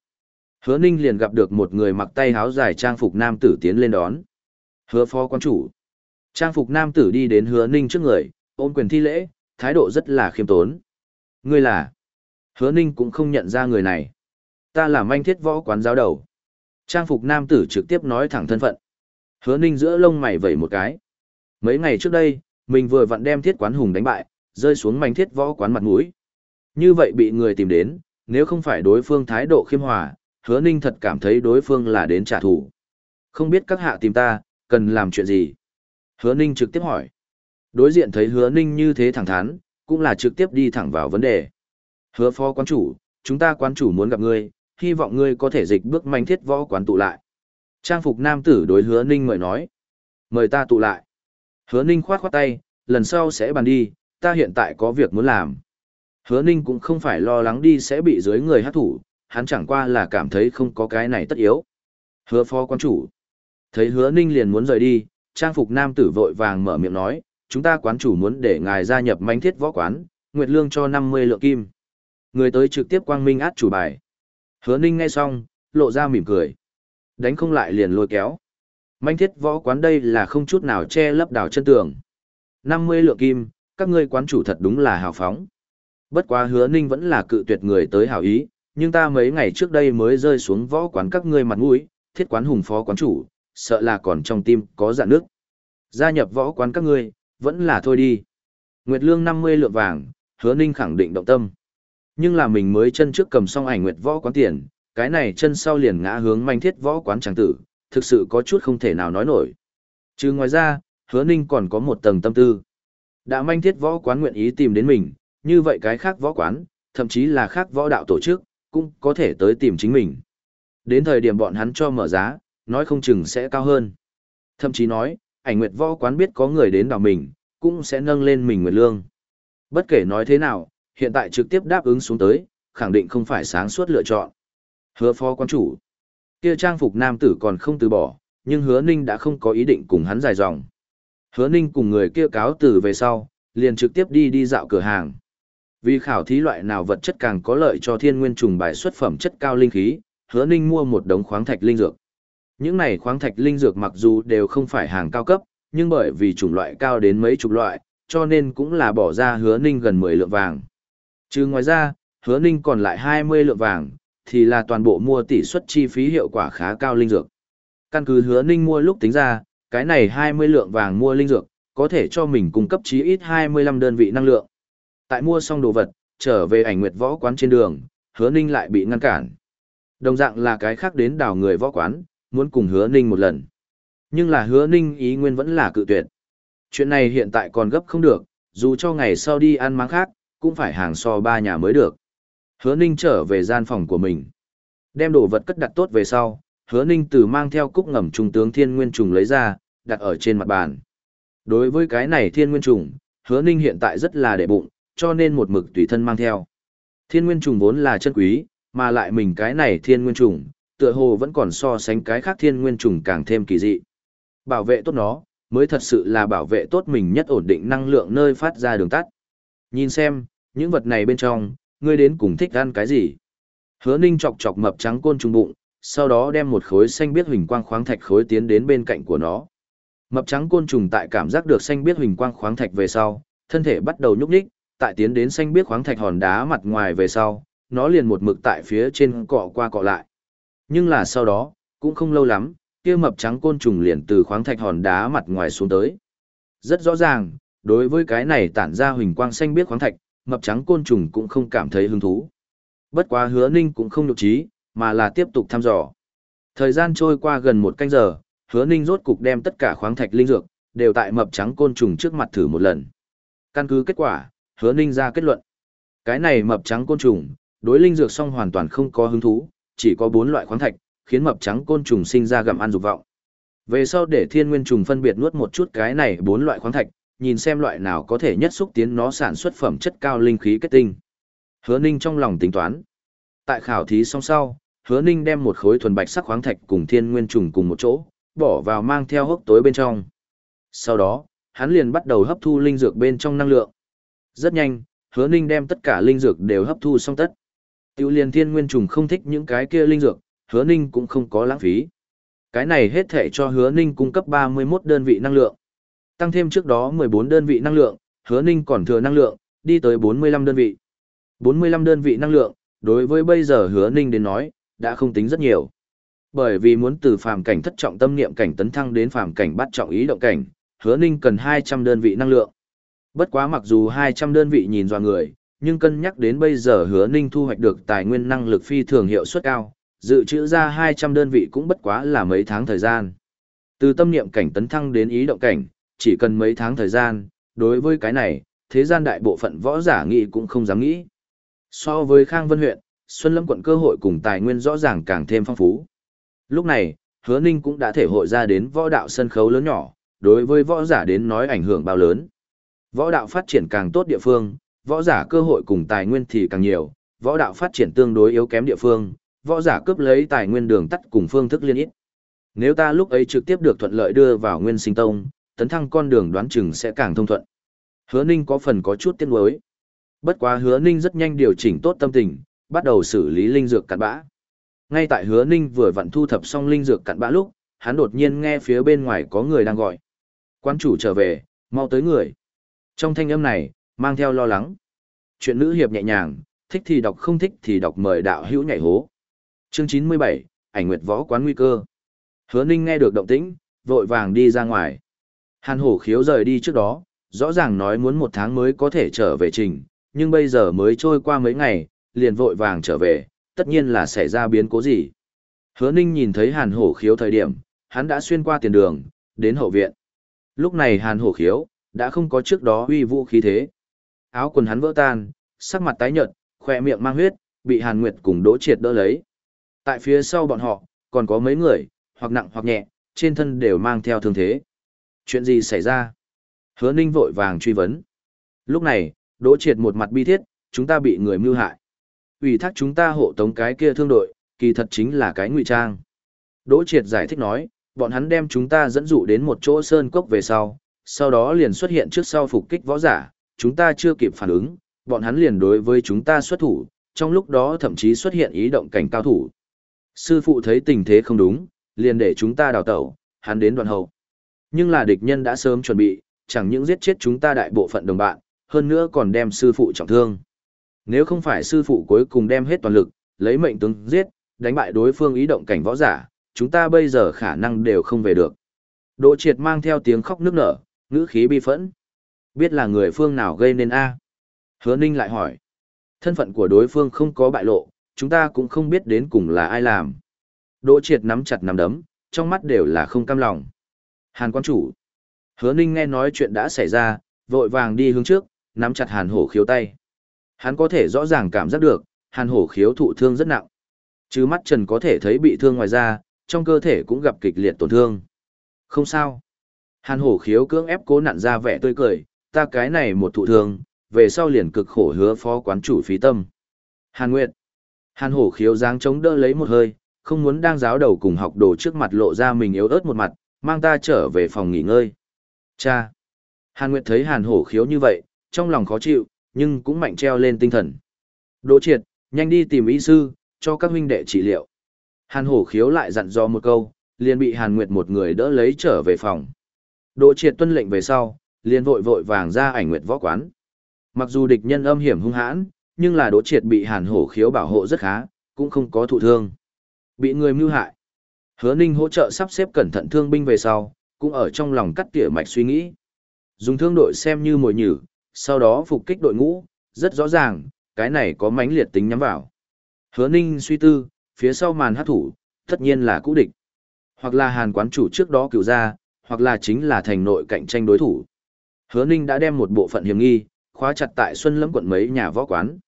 Hứa ninh liền gặp được một người mặc tay háo dài trang phục nam tử tiến lên đón. Hứa phó quán chủ. Trang phục nam tử đi đến hứa ninh trước người, ôm quyền thi lễ, thái độ rất là khiêm tốn. Ngươi là? Hứa ninh cũng không nhận ra người này. Ta là manh thiết võ quán giáo đầu. Trang phục nam tử trực tiếp nói thẳng thân phận. Hứa ninh giữa lông mày vẩy một cái. Mấy ngày trước đây, mình vừa vặn đem thiết quán hùng đánh bại, rơi xuống mảnh thiết võ quán mặt mũi. Như vậy bị người tìm đến, nếu không phải đối phương thái độ khiêm hòa, hứa ninh thật cảm thấy đối phương là đến trả thù. Không biết các hạ tìm ta, cần làm chuyện gì? Hứa ninh trực tiếp hỏi. Đối diện thấy hứa ninh như thế thẳng thắn, cũng là trực tiếp đi thẳng vào vấn đề. Hứa phó quán chủ, chúng ta quán chủ muốn gặp ngươi, hy vọng ngươi có thể dịch bước manh thiết võ quán tụ lại. Trang phục nam tử đối hứa ninh mời nói. Mời ta tụ lại. Hứa ninh khoát khoát tay, lần sau sẽ bàn đi, ta hiện tại có việc muốn làm. Hứa ninh cũng không phải lo lắng đi sẽ bị dưới người hát thủ, hắn chẳng qua là cảm thấy không có cái này tất yếu. Hứa phó quán chủ. Thấy hứa ninh liền muốn rời đi, trang phục nam tử vội vàng mở miệng nói, chúng ta quán chủ muốn để ngài gia nhập manh thiết võ quán, nguyệt lương cho 50 lượng kim. Người tới trực tiếp quang minh át chủ bài. Hứa ninh nghe xong, lộ ra mỉm cười. Đánh không lại liền lôi kéo. Manh thiết võ quán đây là không chút nào che lấp đảo chân tường. 50 lượng kim, các ngươi quán chủ thật đúng là hào phóng. Bất quá hứa ninh vẫn là cự tuyệt người tới hảo ý, nhưng ta mấy ngày trước đây mới rơi xuống võ quán các ngươi mặt mũi, thiết quán hùng phó quán chủ, sợ là còn trong tim có dạ nước. Gia nhập võ quán các ngươi, vẫn là thôi đi. Nguyệt lương 50 lượng vàng, hứa ninh khẳng định động tâm. Nhưng là mình mới chân trước cầm xong ảnh nguyệt võ quán tiền, cái này chân sau liền ngã hướng manh thiết võ quán tràng tử, thực sự có chút không thể nào nói nổi. Chứ ngoài ra, hứa ninh còn có một tầng tâm tư. Đã manh thiết võ quán nguyện ý tìm đến mình, như vậy cái khác võ quán, thậm chí là khác võ đạo tổ chức, cũng có thể tới tìm chính mình. Đến thời điểm bọn hắn cho mở giá, nói không chừng sẽ cao hơn. Thậm chí nói, ảnh nguyệt võ quán biết có người đến đào mình, cũng sẽ nâng lên mình nguyệt lương. Bất kể nói thế nào, hiện tại trực tiếp đáp ứng xuống tới, khẳng định không phải sáng suốt lựa chọn. Hứa phó quan chủ. Kia trang phục nam tử còn không từ bỏ, nhưng hứa ninh đã không có ý định cùng hắn dài dòng. Hứa Ninh cùng người kia cáo từ về sau, liền trực tiếp đi đi dạo cửa hàng. Vì khảo thí loại nào vật chất càng có lợi cho thiên nguyên trùng bài xuất phẩm chất cao linh khí, Hứa Ninh mua một đống khoáng thạch linh dược. Những này khoáng thạch linh dược mặc dù đều không phải hàng cao cấp, nhưng bởi vì chủng loại cao đến mấy chục loại, cho nên cũng là bỏ ra Hứa Ninh gần 10 lượng vàng. Chứ ngoài ra, Hứa Ninh còn lại 20 lượng vàng, thì là toàn bộ mua tỷ suất chi phí hiệu quả khá cao linh dược. Căn cứ Hứa Ninh mua lúc tính ra, cái này 20 lượng vàng mua linh dược, có thể cho mình cung cấp chí ít 25 đơn vị năng lượng. Tại mua xong đồ vật, trở về ảnh nguyệt võ quán trên đường, hứa ninh lại bị ngăn cản. Đồng dạng là cái khác đến đảo người võ quán, muốn cùng hứa ninh một lần. Nhưng là hứa ninh ý nguyên vẫn là cự tuyệt. Chuyện này hiện tại còn gấp không được, dù cho ngày sau đi ăn máng khác, cũng phải hàng so ba nhà mới được. Hứa ninh trở về gian phòng của mình. Đem đồ vật cất đặt tốt về sau, hứa ninh từ mang theo cúc ngầm trung tướng thiên nguyên trùng lấy ra, đặt ở trên mặt bàn. Đối với cái này thiên nguyên trùng, hứa ninh hiện tại rất là để bụng, cho nên một mực tùy thân mang theo. Thiên nguyên trùng vốn là chân quý, mà lại mình cái này thiên nguyên trùng, tựa hồ vẫn còn so sánh cái khác thiên nguyên trùng càng thêm kỳ dị. Bảo vệ tốt nó, mới thật sự là bảo vệ tốt mình nhất ổn định năng lượng nơi phát ra đường tắt. Nhìn xem, những vật này bên trong, ngươi đến cùng thích ăn cái gì? Hứa ninh chọc chọc mập trắng côn trùng bụng, sau đó đem một khối xanh biết huỳnh quang khoáng thạch khối tiến đến bên cạnh của nó. Mập trắng côn trùng tại cảm giác được xanh biết huỳnh quang khoáng thạch về sau, thân thể bắt đầu nhúc nhích, tại tiến đến xanh biết khoáng thạch hòn đá mặt ngoài về sau, nó liền một mực tại phía trên cọ qua cọ lại. Nhưng là sau đó, cũng không lâu lắm, kia mập trắng côn trùng liền từ khoáng thạch hòn đá mặt ngoài xuống tới. Rất rõ ràng, đối với cái này tản ra huỳnh quang xanh biết khoáng thạch, mập trắng côn trùng cũng không cảm thấy hứng thú. Bất quá hứa ninh cũng không nhục trí, mà là tiếp tục thăm dò. Thời gian trôi qua gần một canh giờ, hứa ninh rốt cục đem tất cả khoáng thạch linh dược, đều tại mập trắng côn trùng trước mặt thử một lần. Căn cứ kết quả, hứa ninh ra kết luận. Cái này mập trắng côn trùng, đối linh dược song hoàn toàn không có hứng thú, chỉ có bốn loại khoáng thạch, khiến mập trắng côn trùng sinh ra gặm ăn dục vọng. Về sau để thiên nguyên trùng phân biệt nuốt một chút cái này bốn loại khoáng thạch, nhìn xem loại nào có thể nhất xúc tiến nó sản xuất phẩm chất cao linh khí kết tinh. Hứa ninh trong lòng tính toán. Tại khảo thí xong sau, hứa ninh đem một khối thuần bạch sắc khoáng thạch cùng thiên nguyên trùng cùng một chỗ, bỏ vào mang theo hốc tối bên trong. Sau đó, hắn liền bắt đầu hấp thu linh dược bên trong năng lượng. Rất nhanh, hứa ninh đem tất cả linh dược đều hấp thu xong tất. Tiểu liền thiên nguyên trùng không thích những cái kia linh dược, hứa ninh cũng không có lãng phí. Cái này hết thể cho hứa ninh cung cấp 31 đơn vị năng lượng. Tăng thêm trước đó 14 đơn vị năng lượng, hứa ninh còn thừa năng lượng, đi tới 45 đơn vị. 45 đơn vị năng lượng, đối với bây giờ hứa ninh đến nói, đã không tính rất nhiều. Bởi vì muốn từ phàm cảnh thất trọng tâm niệm cảnh tấn thăng đến phàm cảnh bắt trọng ý động cảnh, hứa ninh cần 200 đơn vị năng lượng. Bất quá mặc dù 200 đơn vị nhìn dò người, nhưng cân nhắc đến bây giờ hứa ninh thu hoạch được tài nguyên năng lực phi thường hiệu suất cao, dự trữ ra 200 đơn vị cũng bất quá là mấy tháng thời gian. Từ tâm niệm cảnh tấn thăng đến ý động cảnh, chỉ cần mấy tháng thời gian, đối với cái này, thế gian đại bộ phận võ giả nghĩ cũng không dám nghĩ. So với Khang Vân huyện, Xuân Lâm quận cơ hội cùng tài nguyên rõ ràng càng thêm phong phú. Lúc này, hứa ninh cũng đã thể hội ra đến võ đạo sân khấu lớn nhỏ, đối với võ giả đến nói ảnh hưởng bao lớn. Võ đạo phát triển càng tốt địa phương, võ giả cơ hội cùng tài nguyên thì càng nhiều, võ đạo phát triển tương đối yếu kém địa phương, võ giả cướp lấy tài nguyên đường tắt cùng phương thức liên ít. Nếu ta lúc ấy trực tiếp được thuận lợi đưa vào Nguyên Sinh Tông, tấn thăng con đường đoán chừng sẽ càng thông thuận. Hứa Ninh có phần có chút tiếc nuối. Bất quá Hứa Ninh rất nhanh điều chỉnh tốt tâm tình, bắt đầu xử lý linh dược cặn bã. Ngay tại Hứa Ninh vừa vặn thu thập xong linh dược cặn bã lúc, hắn đột nhiên nghe phía bên ngoài có người đang gọi. Quan chủ trở về, mau tới người. Trong thanh âm này, mang theo lo lắng. Chuyện nữ hiệp nhẹ nhàng, thích thì đọc không thích thì đọc mời đạo hữu nhảy hố. Chương chín mươi bảy, ảnh nguyệt võ quán nguy cơ. Hứa Ninh nghe được động tĩnh, vội vàng đi ra ngoài. Hàn hổ khiếu rời đi trước đó, rõ ràng nói muốn một tháng mới có thể trở về trình, nhưng bây giờ mới trôi qua mấy ngày, liền vội vàng trở về, tất nhiên là xảy ra biến cố gì. Hứa Ninh nhìn thấy hàn hổ khiếu thời điểm, hắn đã xuyên qua tiền đường, đến hậu viện. Lúc này hàn hổ khiếu, đã không có trước đó uy vũ khí thế. Áo quần hắn vỡ tan, sắc mặt tái nhợt, khỏe miệng mang huyết, bị hàn nguyệt cùng đỗ triệt đỡ lấy. Tại phía sau bọn họ, còn có mấy người, hoặc nặng hoặc nhẹ, trên thân đều mang theo thương thế. Chuyện gì xảy ra? Hứa Ninh vội vàng truy vấn. Lúc này, Đỗ Triệt một mặt bi thiết, chúng ta bị người mưu hại. Ủy thác chúng ta hộ tống cái kia thương đội, kỳ thật chính là cái ngụy trang. Đỗ Triệt giải thích nói, bọn hắn đem chúng ta dẫn dụ đến một chỗ sơn cốc về sau, sau đó liền xuất hiện trước sau phục kích võ giả, chúng ta chưa kịp phản ứng, bọn hắn liền đối với chúng ta xuất thủ, trong lúc đó thậm chí xuất hiện ý động cảnh cao thủ. Sư phụ thấy tình thế không đúng, liền để chúng ta đào tẩu, hắn đến đoạn hậu. Nhưng là địch nhân đã sớm chuẩn bị, chẳng những giết chết chúng ta đại bộ phận đồng bạn, hơn nữa còn đem sư phụ trọng thương. Nếu không phải sư phụ cuối cùng đem hết toàn lực, lấy mệnh tướng giết, đánh bại đối phương ý động cảnh võ giả, chúng ta bây giờ khả năng đều không về được. Đỗ triệt mang theo tiếng khóc nức nở, ngữ khí bi phẫn. Biết là người phương nào gây nên A. Hứa Ninh lại hỏi. Thân phận của đối phương không có bại lộ, chúng ta cũng không biết đến cùng là ai làm. Đỗ triệt nắm chặt nắm đấm, trong mắt đều là không cam lòng. Hàn quan chủ. Hứa Ninh nghe nói chuyện đã xảy ra, vội vàng đi hướng trước, nắm chặt hàn hổ khiếu tay. Hắn có thể rõ ràng cảm giác được, hàn hổ khiếu thụ thương rất nặng. Chứ mắt trần có thể thấy bị thương ngoài ra, trong cơ thể cũng gặp kịch liệt tổn thương. Không sao. Hàn hổ khiếu cưỡng ép cố nặn ra vẻ tươi cười, ta cái này một thụ thương, về sau liền cực khổ hứa phó quán chủ phí tâm. Hàn Nguyệt. Hàn hổ khiếu dáng chống đỡ lấy một hơi, không muốn đang giáo đầu cùng học đồ trước mặt lộ ra mình yếu ớt một mặt, mang ta trở về phòng nghỉ ngơi. Cha. Hàn Nguyệt thấy Hàn hổ khiếu như vậy, trong lòng khó chịu, nhưng cũng mạnh treo lên tinh thần. Đỗ triệt, nhanh đi tìm y sư, cho các huynh đệ trị liệu. Hàn hổ khiếu lại dặn dò một câu, liền bị Hàn Nguyệt một người đỡ lấy trở về phòng. Đỗ triệt tuân lệnh về sau, liền vội vội vàng ra ảnh Nguyệt võ quán. Mặc dù địch nhân âm hiểm hung hãn, nhưng là đỗ triệt bị Hàn hổ khiếu bảo hộ rất khá, cũng không có thụ thương. Bị người mưu hại. Hứa Ninh hỗ trợ sắp xếp cẩn thận thương binh về sau, cũng ở trong lòng cắt tỉa mạch suy nghĩ. Dùng thương đội xem như mồi nhử, sau đó phục kích đội ngũ, rất rõ ràng, cái này có mãnh liệt tính nhắm vào. Hứa Ninh suy tư, phía sau màn hát thủ, tất nhiên là cũ địch. Hoặc là hàn quán chủ trước đó cựu ra, hoặc là chính là thành nội cạnh tranh đối thủ. Hứa Ninh đã đem một bộ phận hiểm nghi, khóa chặt tại Xuân Lâm quận mấy nhà võ quán.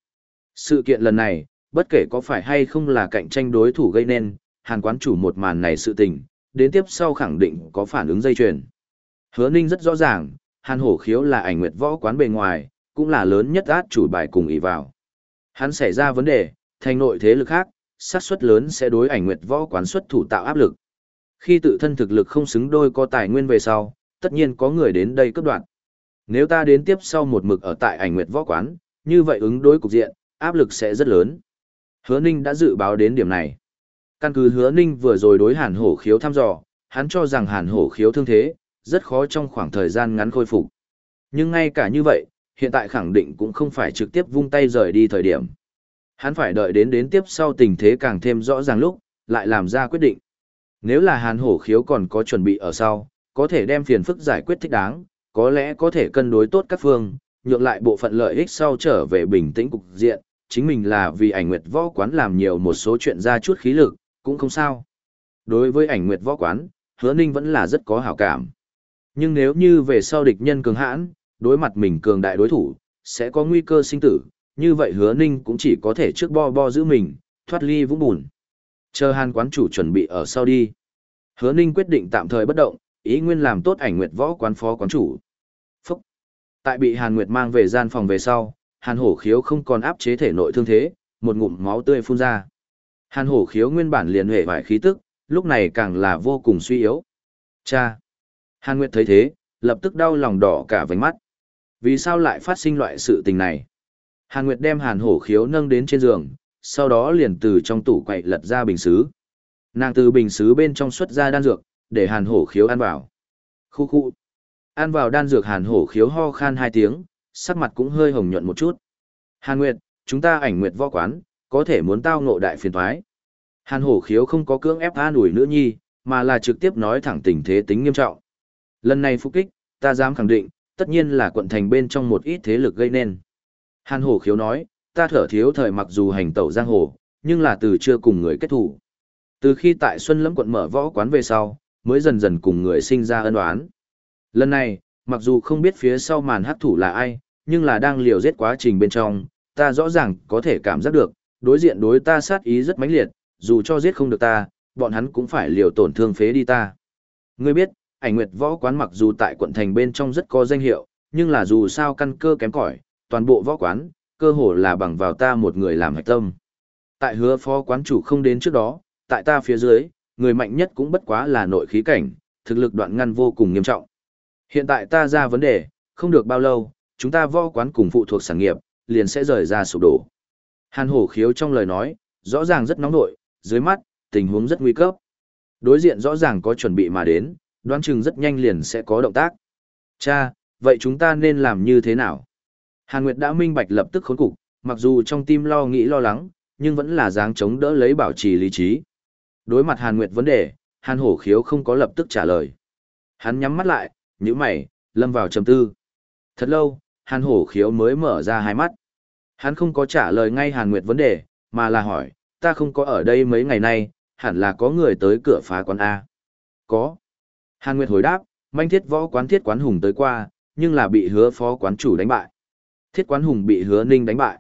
Sự kiện lần này, bất kể có phải hay không là cạnh tranh đối thủ gây nên, hàn quán chủ một màn này sự tình, đến tiếp sau khẳng định có phản ứng dây chuyền. Hứa Ninh rất rõ ràng, hàn hổ khiếu là ảnh nguyệt võ quán bề ngoài, cũng là lớn nhất át chủ bài cùng ý vào. Hắn xảy ra vấn đề, thành nội thế lực khác, xác suất lớn sẽ đối ảnh nguyệt võ quán xuất thủ tạo áp lực. Khi tự thân thực lực không xứng đôi có tài nguyên về sau, tất nhiên có người đến đây cấp đoạn. Nếu ta đến tiếp sau một mực ở tại ảnh nguyệt võ quán, như vậy ứng đối cục diện, áp lực sẽ rất lớn. Hứa Ninh đã dự báo đến điểm này. Căn cứ Hứa Ninh vừa rồi đối Hàn Hổ Khiếu thăm dò, hắn cho rằng Hàn Hổ Khiếu thương thế, rất khó trong khoảng thời gian ngắn khôi phục. Nhưng ngay cả như vậy, hiện tại khẳng định cũng không phải trực tiếp vung tay rời đi thời điểm. Hắn phải đợi đến đến tiếp sau tình thế càng thêm rõ ràng lúc, lại làm ra quyết định. Nếu là hàn hổ khiếu còn có chuẩn bị ở sau, có thể đem phiền phức giải quyết thích đáng, có lẽ có thể cân đối tốt các phương, nhượng lại bộ phận lợi ích sau trở về bình tĩnh cục diện, chính mình là vì ảnh nguyệt võ quán làm nhiều một số chuyện ra chút khí lực, cũng không sao. Đối với ảnh nguyệt võ quán, hứa ninh vẫn là rất có hảo cảm. Nhưng nếu như về sau địch nhân cường hãn, đối mặt mình cường đại đối thủ, sẽ có nguy cơ sinh tử, như vậy hứa ninh cũng chỉ có thể trước bo bo giữ mình, thoát ly vũng bùn. Chờ hàn quán chủ chuẩn bị ở sau đi. Hứa ninh quyết định tạm thời bất động, ý nguyên làm tốt ảnh nguyệt võ quán phó quán chủ. Phúc! Tại bị hàn nguyệt mang về gian phòng về sau, hàn hổ khiếu không còn áp chế thể nội thương thế, một ngụm máu tươi phun ra. Hàn hổ khiếu nguyên bản liền hệ vải khí tức, lúc này càng là vô cùng suy yếu. Cha! Hàn Nguyệt thấy thế, lập tức đau lòng đỏ cả vành mắt. Vì sao lại phát sinh loại sự tình này? Hàn Nguyệt đem Hàn Hổ Khiếu nâng đến trên giường, sau đó liền từ trong tủ quậy lật ra bình xứ. Nàng từ bình xứ bên trong xuất ra đan dược, để Hàn Hổ Khiếu ăn vào. Khu khu. Ăn vào đan dược Hàn Hổ Khiếu ho khan hai tiếng, sắc mặt cũng hơi hồng nhuận một chút. Hàn Nguyệt, chúng ta ảnh Nguyệt võ quán, có thể muốn tao ngộ đại phiền toái. Hàn Hổ Khiếu không có cưỡng ép an ủi nữ nhi, mà là trực tiếp nói thẳng tình thế tính nghiêm trọng. Lần này phục kích, ta dám khẳng định, tất nhiên là quận thành bên trong một ít thế lực gây nên. Hàn hổ khiếu nói, ta thở thiếu thời mặc dù hành tẩu giang hồ, nhưng là từ chưa cùng người kết thủ. Từ khi tại Xuân Lâm quận mở võ quán về sau, mới dần dần cùng người sinh ra ân oán. Lần này, mặc dù không biết phía sau màn hắc thủ là ai, nhưng là đang liều giết quá trình bên trong, ta rõ ràng có thể cảm giác được, đối diện đối ta sát ý rất mãnh liệt, dù cho giết không được ta, bọn hắn cũng phải liều tổn thương phế đi ta. Ngươi biết, ảnh nguyệt võ quán mặc dù tại quận thành bên trong rất có danh hiệu, nhưng là dù sao căn cơ kém cỏi, toàn bộ võ quán, cơ hồ là bằng vào ta một người làm hạch tâm. Tại hứa phó quán chủ không đến trước đó, tại ta phía dưới, người mạnh nhất cũng bất quá là nội khí cảnh, thực lực đoạn ngăn vô cùng nghiêm trọng. Hiện tại ta ra vấn đề, không được bao lâu, chúng ta võ quán cùng phụ thuộc sản nghiệp, liền sẽ rời ra sụp đổ. Hàn hổ khiếu trong lời nói, rõ ràng rất nóng nội, dưới mắt, tình huống rất nguy cấp. Đối diện rõ ràng có chuẩn bị mà đến, đoán chừng rất nhanh liền sẽ có động tác. Cha, vậy chúng ta nên làm như thế nào? Hàn Nguyệt đã minh bạch lập tức khốn cục, mặc dù trong tim lo nghĩ lo lắng, nhưng vẫn là dáng chống đỡ lấy bảo trì lý trí. Đối mặt Hàn Nguyệt vấn đề, Hàn Hổ Khiếu không có lập tức trả lời. Hắn nhắm mắt lại, nhíu mày, lâm vào trầm tư. Thật lâu, Hàn Hổ Khiếu mới mở ra hai mắt. Hắn không có trả lời ngay Hàn Nguyệt vấn đề, mà là hỏi, ta không có ở đây mấy ngày nay, hẳn là có người tới cửa phá quán A. Có. Hàn Nguyệt hồi đáp, manh thiết võ quán thiết quán hùng tới qua, nhưng là bị hứa phó quán chủ đánh bại. Thiết quán hùng bị hứa ninh đánh bại.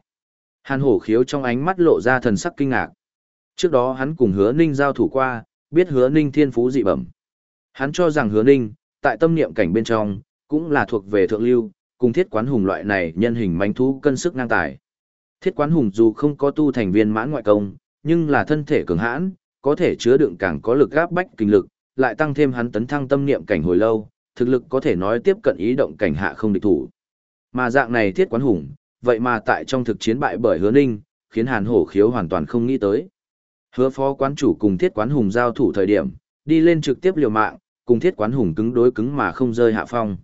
Hàn hổ khiếu trong ánh mắt lộ ra thần sắc kinh ngạc. Trước đó hắn cùng hứa ninh giao thủ qua, biết hứa ninh thiên phú dị bẩm. Hắn cho rằng hứa ninh, tại tâm niệm cảnh bên trong, cũng là thuộc về thượng lưu, cùng thiết quán hùng loại này nhân hình manh thú cân sức ngang tài. Thiết quán hùng dù không có tu thành viên mãn ngoại công, nhưng là thân thể cường hãn, có thể chứa đựng càng có lực gáp bách kinh lực, lại tăng thêm hắn tấn thăng tâm niệm cảnh hồi lâu, thực lực có thể nói tiếp cận ý động cảnh hạ không địch thủ. Mà dạng này thiết quán hùng, vậy mà tại trong thực chiến bại bởi hứa ninh, khiến hàn hổ khiếu hoàn toàn không nghĩ tới. Hứa phó quán chủ cùng thiết quán hùng giao thủ thời điểm, đi lên trực tiếp liều mạng, cùng thiết quán hùng cứng đối cứng mà không rơi hạ phong.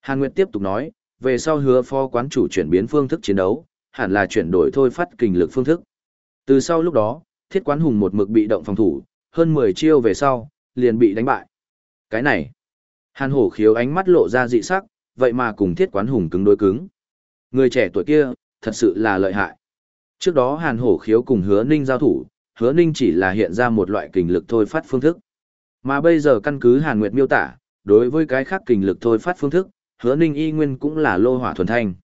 Hàn Nguyệt tiếp tục nói, về sau hứa phó quán chủ chuyển biến phương thức chiến đấu, hẳn là chuyển đổi thôi phát kình lực phương thức. Từ sau lúc đó, thiết quán hùng một mực bị động phòng thủ, hơn 10 chiêu về sau, liền bị đánh bại. Cái này, hàn hổ khiếu ánh mắt lộ ra dị sắc, vậy mà cùng thiết quán hùng cứng đối cứng. Người trẻ tuổi kia, thật sự là lợi hại. Trước đó hàn hổ khiếu cùng hứa ninh giao thủ, hứa ninh chỉ là hiện ra một loại kình lực thôi phát phương thức. Mà bây giờ căn cứ hàn nguyệt miêu tả, đối với cái khác kình lực thôi phát phương thức, hứa ninh y nguyên cũng là lô hỏa thuần thanh.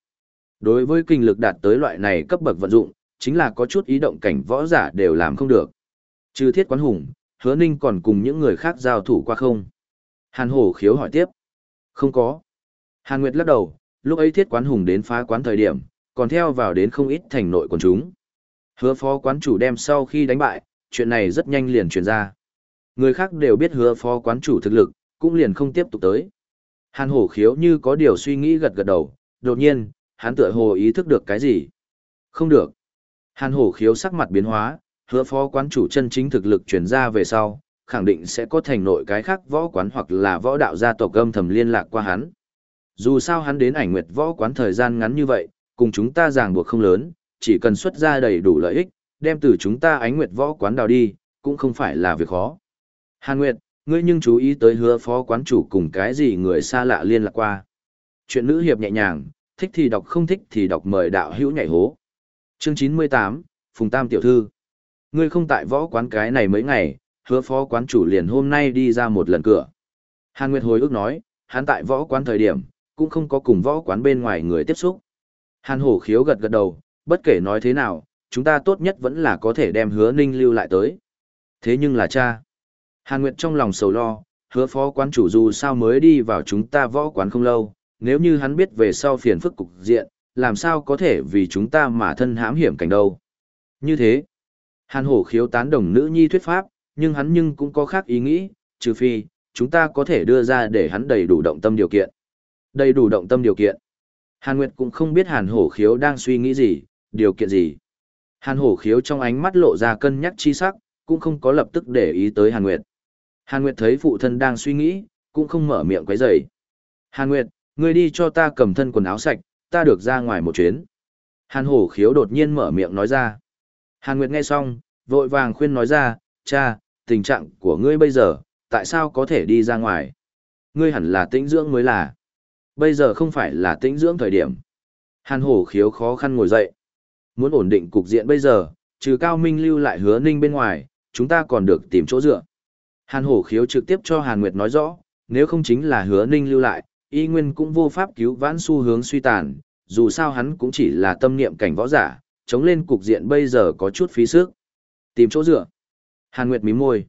Đối với kinh lực đạt tới loại này cấp bậc vận dụng, chính là có chút ý động cảnh võ giả đều làm không được. Trừ thiết quán hùng, hứa ninh còn cùng những người khác giao thủ qua không? Hàn hổ khiếu hỏi tiếp. Không có. Hàn Nguyệt lắc đầu, lúc ấy thiết quán hùng đến phá quán thời điểm, còn theo vào đến không ít thành nội quần chúng. Hứa phó quán chủ đem sau khi đánh bại, chuyện này rất nhanh liền truyền ra. Người khác đều biết hứa phó quán chủ thực lực, cũng liền không tiếp tục tới. Hàn hổ khiếu như có điều suy nghĩ gật gật đầu, đột nhiên, hắn tựa hồ ý thức được cái gì. Không được. Hàn hổ khiếu sắc mặt biến hóa, hứa phó quán chủ chân chính thực lực truyền ra về sau, khẳng định sẽ có thành nội cái khác võ quán hoặc là võ đạo gia tộc âm thầm liên lạc qua hắn. Dù sao hắn đến ảnh nguyệt võ quán thời gian ngắn như vậy, cùng chúng ta ràng buộc không lớn, chỉ cần xuất ra đầy đủ lợi ích, đem từ chúng ta ánh nguyệt võ quán đào đi, cũng không phải là việc khó. Hàn Nguyệt, ngươi nhưng chú ý tới hứa phó quán chủ cùng cái gì người xa lạ liên lạc qua. Chuyện nữ hiệp nhẹ nhàng, thích thì đọc không thích thì đọc mời đạo hữu nhảy hố. Chương 98, Phùng Tam Tiểu Thư. Ngươi không tại võ quán cái này mấy ngày, hứa phó quán chủ liền hôm nay đi ra một lần cửa. Hàn Nguyệt hồi ức nói, hắn tại võ quán thời điểm, cũng không có cùng võ quán bên ngoài người tiếp xúc. Hàn hổ khiếu gật gật đầu, bất kể nói thế nào, chúng ta tốt nhất vẫn là có thể đem hứa ninh lưu lại tới. Thế nhưng là cha. Hàn Nguyệt trong lòng sầu lo, hứa phó quán chủ dù sao mới đi vào chúng ta võ quán không lâu, nếu như hắn biết về sau phiền phức cục diện, làm sao có thể vì chúng ta mà thân hãm hiểm cảnh đâu. Như thế, Hàn hổ khiếu tán đồng nữ nhi thuyết pháp, nhưng hắn nhưng cũng có khác ý nghĩ, trừ phi, chúng ta có thể đưa ra để hắn đầy đủ động tâm điều kiện. Đầy đủ động tâm điều kiện. Hàn Nguyệt cũng không biết Hàn Hổ Khiếu đang suy nghĩ gì, điều kiện gì. Hàn Hổ Khiếu trong ánh mắt lộ ra cân nhắc chi sắc, cũng không có lập tức để ý tới Hàn Nguyệt. Hàn Nguyệt thấy phụ thân đang suy nghĩ, cũng không mở miệng quấy rầy. Hàn Nguyệt, ngươi đi cho ta cầm thân quần áo sạch, ta được ra ngoài một chuyến. Hàn Hổ Khiếu đột nhiên mở miệng nói ra. Hàn Nguyệt nghe xong, vội vàng khuyên nói ra, cha, tình trạng của ngươi bây giờ, tại sao có thể đi ra ngoài? Ngươi hẳn là tĩnh dưỡng mới là. Bây giờ không phải là tĩnh dưỡng thời điểm. Hàn hổ khiếu khó khăn ngồi dậy. Muốn ổn định cục diện bây giờ, trừ cao minh lưu lại hứa ninh bên ngoài, chúng ta còn được tìm chỗ dựa. Hàn hổ khiếu trực tiếp cho Hàn Nguyệt nói rõ, nếu không chính là hứa ninh lưu lại, y nguyên cũng vô pháp cứu vãn xu hướng suy tàn, dù sao hắn cũng chỉ là tâm niệm cảnh võ giả, chống lên cục diện bây giờ có chút phí sức. Tìm chỗ dựa. Hàn Nguyệt mím môi.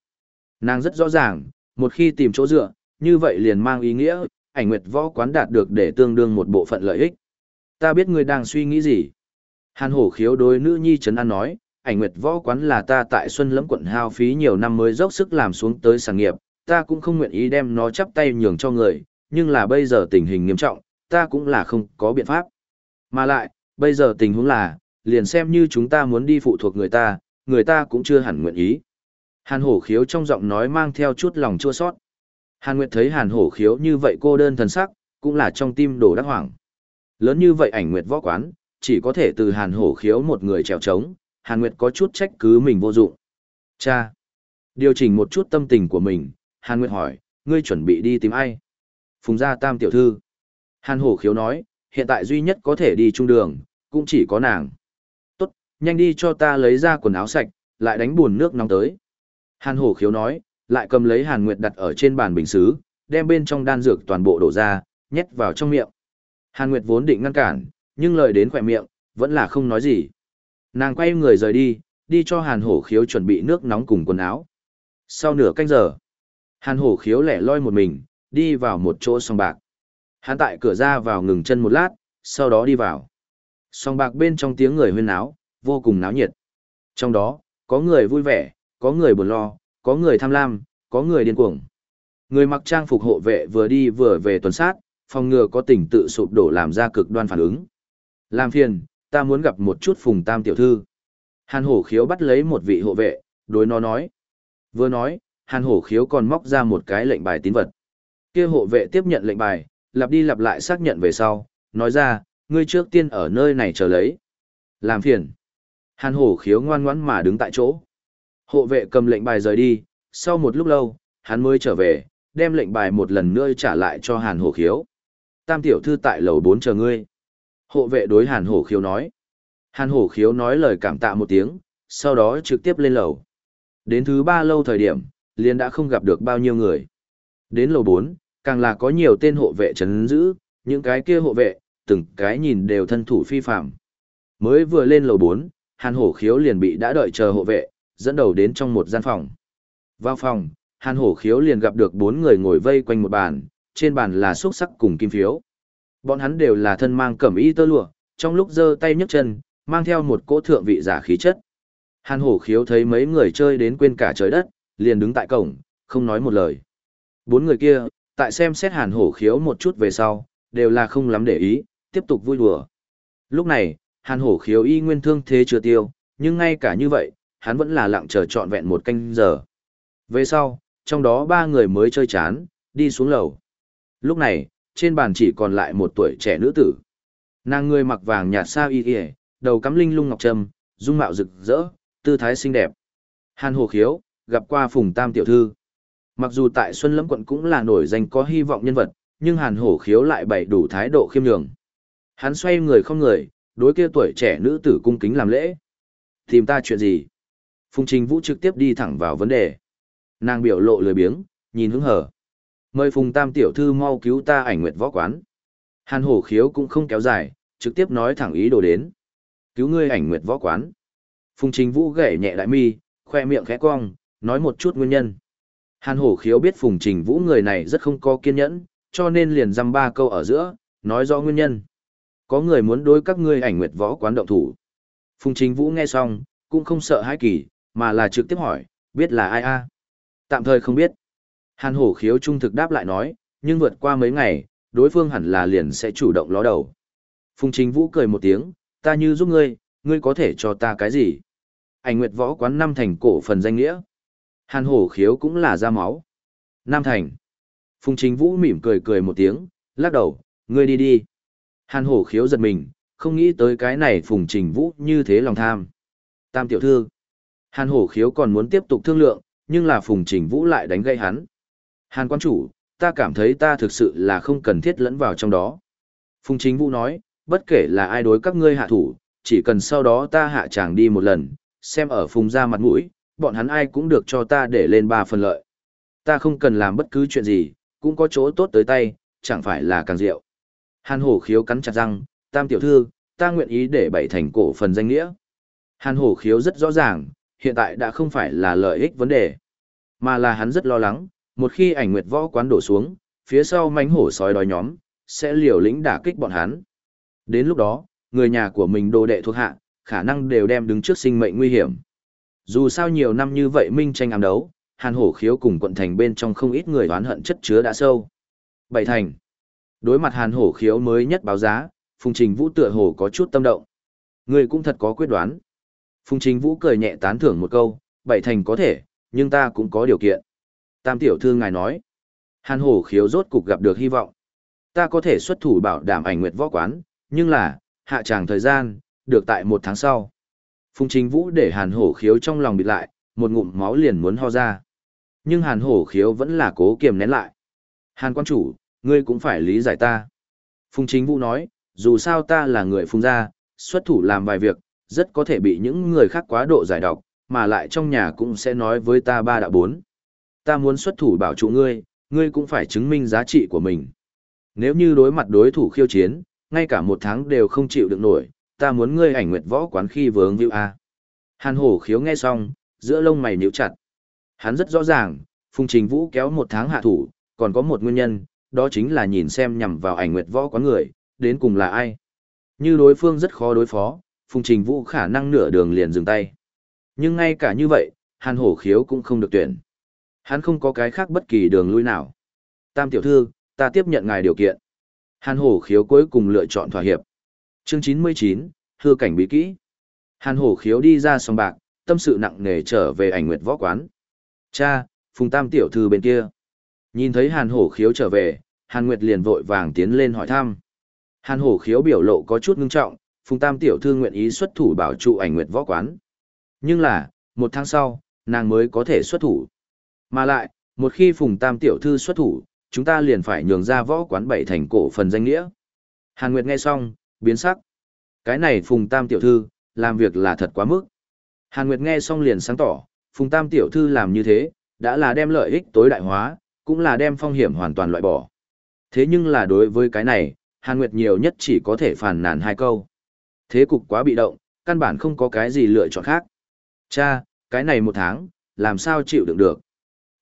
Nàng rất rõ ràng, một khi tìm chỗ dựa, như vậy liền mang ý nghĩa, ảnh nguyệt võ quán đạt được để tương đương một bộ phận lợi ích. Ta biết ngươi đang suy nghĩ gì. Hàn hổ khiếu đối nữ nhi trấn an nói, ảnh nguyệt võ quán là ta tại Xuân Lẫm quận hao phí nhiều năm mới dốc sức làm xuống tới sản nghiệp, ta cũng không nguyện ý đem nó chắp tay nhường cho người, nhưng là bây giờ tình hình nghiêm trọng, ta cũng là không có biện pháp. Mà lại, bây giờ tình huống là, liền xem như chúng ta muốn đi phụ thuộc người ta, người ta cũng chưa hẳn nguyện ý. Hàn hổ khiếu trong giọng nói mang theo chút lòng chua sót. Hàn Nguyệt thấy hàn hổ khiếu như vậy cô đơn thần sắc, cũng là trong tim đổ đắc hoảng. Lớn như vậy ảnh Nguyệt võ quán, chỉ có thể từ hàn hổ khiếu một người trèo trống, hàn Nguyệt có chút trách cứ mình vô dụng. Cha! Điều chỉnh một chút tâm tình của mình, hàn Nguyệt hỏi, ngươi chuẩn bị đi tìm ai? Phùng gia tam tiểu thư. Hàn hổ khiếu nói, hiện tại duy nhất có thể đi trung đường, cũng chỉ có nàng. Tốt, nhanh đi cho ta lấy ra quần áo sạch, lại đánh buồn nước nóng tới. Hàn hổ khiếu nói, lại cầm lấy hàn nguyệt đặt ở trên bàn bình xứ, đem bên trong đan dược toàn bộ đổ ra, nhét vào trong miệng. Hàn nguyệt vốn định ngăn cản, nhưng lời đến khỏe miệng, vẫn là không nói gì. Nàng quay người rời đi, đi cho hàn hổ khiếu chuẩn bị nước nóng cùng quần áo. Sau nửa canh giờ, hàn hổ khiếu lẻ loi một mình, đi vào một chỗ song bạc. Hắn tại cửa ra vào ngừng chân một lát, sau đó đi vào. Song bạc bên trong tiếng người huyên náo, vô cùng náo nhiệt. Trong đó, có người vui vẻ, có người buồn lo, có người tham lam, có người điên cuồng. Người mặc trang phục hộ vệ vừa đi vừa về tuần sát, phòng ngừa có tình tự sụp đổ làm ra cực đoan phản ứng. Làm phiền, ta muốn gặp một chút phùng tam tiểu thư. Hàn hổ khiếu bắt lấy một vị hộ vệ, đối nó nói. Vừa nói, hàn hổ khiếu còn móc ra một cái lệnh bài tín vật kia hộ vệ tiếp nhận lệnh bài, lặp đi lặp lại xác nhận về sau, nói ra, ngươi trước tiên ở nơi này chờ lấy. Làm phiền. Hàn hổ khiếu ngoan ngoãn mà đứng tại chỗ. Hộ vệ cầm lệnh bài rời đi, sau một lúc lâu, hắn mới trở về, đem lệnh bài một lần nữa trả lại cho hàn hổ khiếu. Tam tiểu thư tại lầu bốn chờ ngươi. Hộ vệ đối hàn hổ khiếu nói. Hàn hổ khiếu nói lời cảm tạ một tiếng, sau đó trực tiếp lên lầu. Đến thứ ba lâu thời điểm, liền đã không gặp được bao nhiêu người. Đến lầu bốn càng là có nhiều tên hộ vệ chấn giữ, những cái kia hộ vệ, từng cái nhìn đều thân thủ phi phạm. Mới vừa lên lầu 4, Hàn Hổ Khiếu liền bị đã đợi chờ hộ vệ, dẫn đầu đến trong một gian phòng. Vào phòng, Hàn Hổ Khiếu liền gặp được bốn người ngồi vây quanh một bàn, trên bàn là xúc sắc cùng kim phiếu. Bọn hắn đều là thân mang cẩm y tơ lụa, trong lúc giơ tay nhấc chân, mang theo một cỗ thượng vị giả khí chất. Hàn Hổ Khiếu thấy mấy người chơi đến quên cả trời đất, liền đứng tại cổng, không nói một lời. Bốn người kia, tại xem xét Hàn Hổ Khiếu một chút về sau, đều là không lắm để ý, tiếp tục vui đùa. Lúc này, Hàn Hổ Khiếu y nguyên thương thế chưa tiêu, nhưng ngay cả như vậy, hắn vẫn là lặng chờ trọn vẹn một canh giờ. Về sau, trong đó ba người mới chơi chán, đi xuống lầu. Lúc này, trên bàn chỉ còn lại một tuổi trẻ nữ tử. Nàng người mặc vàng nhạt xa y y, đầu cắm linh lung ngọc trâm, dung mạo rực rỡ, tư thái xinh đẹp. Hàn Hồ Khiếu, gặp qua Phùng Tam tiểu thư. Mặc dù tại Xuân Lâm quận cũng là nổi danh có hy vọng nhân vật, nhưng Hàn Hổ Khiếu lại bày đủ thái độ khiêm nhường. Hắn xoay người không người, đối kia tuổi trẻ nữ tử cung kính làm lễ. Tìm ta chuyện gì? Phùng Trình Vũ trực tiếp đi thẳng vào vấn đề. Nàng biểu lộ lười biếng, nhìn hứng hở. Mời Phùng Tam tiểu thư mau cứu ta ảnh nguyệt võ quán. Hàn hổ khiếu cũng không kéo dài, trực tiếp nói thẳng ý đồ đến. Cứu ngươi ảnh nguyệt võ quán. Phùng Trình Vũ gảy nhẹ lại mi, khoe miệng khẽ cong, nói một chút nguyên nhân. Hàn hổ khiếu biết Phùng Trình Vũ người này rất không có kiên nhẫn, cho nên liền dăm ba câu ở giữa, nói rõ nguyên nhân. Có người muốn đối các ngươi ảnh nguyệt võ quán động thủ. Phùng Trình Vũ nghe xong, cũng không sợ hãi kỳ, mà là trực tiếp hỏi, biết là ai a? Tạm thời không biết. Hàn hổ khiếu trung thực đáp lại nói, nhưng vượt qua mấy ngày, đối phương hẳn là liền sẽ chủ động ló đầu. Phùng Chính Vũ cười một tiếng, ta như giúp ngươi, ngươi có thể cho ta cái gì? Ảnh Nguyệt Võ quán năm thành cổ phần danh nghĩa. Hàn hổ khiếu cũng là ra máu. Nam thành. Phùng Chính Vũ mỉm cười cười một tiếng, lắc đầu, ngươi đi đi. Hàn hổ khiếu giật mình, không nghĩ tới cái này Phùng Trình Vũ như thế lòng tham. Tam tiểu thư. Hàn hổ khiếu còn muốn tiếp tục thương lượng, nhưng là Phùng Trình Vũ lại đánh gây hắn. Hàn quan chủ, ta cảm thấy ta thực sự là không cần thiết lẫn vào trong đó. Phùng Chính Vũ nói, bất kể là ai đối các ngươi hạ thủ, chỉ cần sau đó ta hạ chàng đi một lần, xem ở Phùng ra mặt mũi, bọn hắn ai cũng được cho ta để lên ba phần lợi. Ta không cần làm bất cứ chuyện gì, cũng có chỗ tốt tới tay, chẳng phải là càng rượu. Hàn hổ khiếu cắn chặt răng, tam tiểu thư, ta nguyện ý để bảy thành cổ phần danh nghĩa. Hàn hổ khiếu rất rõ ràng, hiện tại đã không phải là lợi ích vấn đề, mà là hắn rất lo lắng, một khi ảnh nguyệt võ quán đổ xuống, phía sau mánh hổ sói đói nhóm, sẽ liều lĩnh đả kích bọn hắn. Đến lúc đó, người nhà của mình đồ đệ thuộc hạ, khả năng đều đem đứng trước sinh mệnh nguy hiểm. Dù sao nhiều năm như vậy minh tranh ám đấu, hàn hổ khiếu cùng quận thành bên trong không ít người oán hận chất chứa đã sâu. Bảy thành. Đối mặt hàn hổ khiếu mới nhất báo giá, Phùng Trình Vũ tựa hồ có chút tâm động. Ngươi cũng thật có quyết đoán. Phùng Trình Vũ cười nhẹ tán thưởng một câu, bảy thành có thể, nhưng ta cũng có điều kiện. Tam tiểu thư ngài nói. Hàn hổ khiếu rốt cục gặp được hy vọng. Ta có thể xuất thủ bảo đảm ảnh nguyệt võ quán, nhưng là, hạ tràng thời gian, được tại một tháng sau. Phùng Trình Vũ để hàn hổ khiếu trong lòng bịt lại, một ngụm máu liền muốn ho ra. Nhưng hàn hổ khiếu vẫn là cố kiềm nén lại. Hàn quan chủ, ngươi cũng phải lý giải ta. Phùng Chính Vũ nói, dù sao ta là người phùng gia, xuất thủ làm vài việc, rất có thể bị những người khác quá độ giải độc, mà lại trong nhà cũng sẽ nói với ta ba đạo bốn. Ta muốn xuất thủ bảo trụ ngươi, ngươi cũng phải chứng minh giá trị của mình. Nếu như đối mặt đối thủ khiêu chiến, ngay cả một tháng đều không chịu được nổi, ta muốn ngươi ảnh nguyệt võ quán khi vướng vĩu a. Hàn hổ khiếu nghe xong, giữa lông mày nhíu chặt. Hắn rất rõ ràng, Phùng Trình Vũ kéo một tháng hạ thủ, còn có một nguyên nhân, đó chính là nhìn xem nhằm vào ảnh nguyệt võ quán người, đến cùng là ai. Như đối phương rất khó đối phó, Phùng Trình Vũ khả năng nửa đường liền dừng tay. Nhưng ngay cả như vậy, Hàn Hổ Khiếu cũng không được tuyển. Hắn không có cái khác bất kỳ đường lui nào. Tam tiểu thư, ta tiếp nhận ngài điều kiện. Hàn Hổ Khiếu cuối cùng lựa chọn thỏa hiệp. Chương 99, hư cảnh bí kỹ. Hàn Hổ Khiếu đi ra sòng bạc, tâm sự nặng nề trở về ảnh nguyệt võ quán. Cha, Phùng Tam tiểu thư bên kia. Nhìn thấy Hàn Hổ Khiếu trở về, Hàn Nguyệt liền vội vàng tiến lên hỏi thăm. Hàn Hổ Khiếu biểu lộ có chút ngưng trọng, Phùng Tam tiểu thư nguyện ý xuất thủ bảo trụ ảnh Nguyệt võ quán. Nhưng là, một tháng sau, nàng mới có thể xuất thủ. Mà lại, một khi Phùng Tam tiểu thư xuất thủ, chúng ta liền phải nhường ra võ quán bảy thành cổ phần danh nghĩa. Hàn Nguyệt nghe xong, biến sắc. Cái này Phùng Tam tiểu thư, làm việc là thật quá mức. Hàn Nguyệt nghe xong liền sáng tỏ, Phùng Tam tiểu thư làm như thế, đã là đem lợi ích tối đại hóa, cũng là đem phong hiểm hoàn toàn loại bỏ. Thế nhưng là đối với cái này, Hàn Nguyệt nhiều nhất chỉ có thể phản nàn hai câu. Thế cục quá bị động, căn bản không có cái gì lựa chọn khác. Cha, cái này một tháng, làm sao chịu đựng được?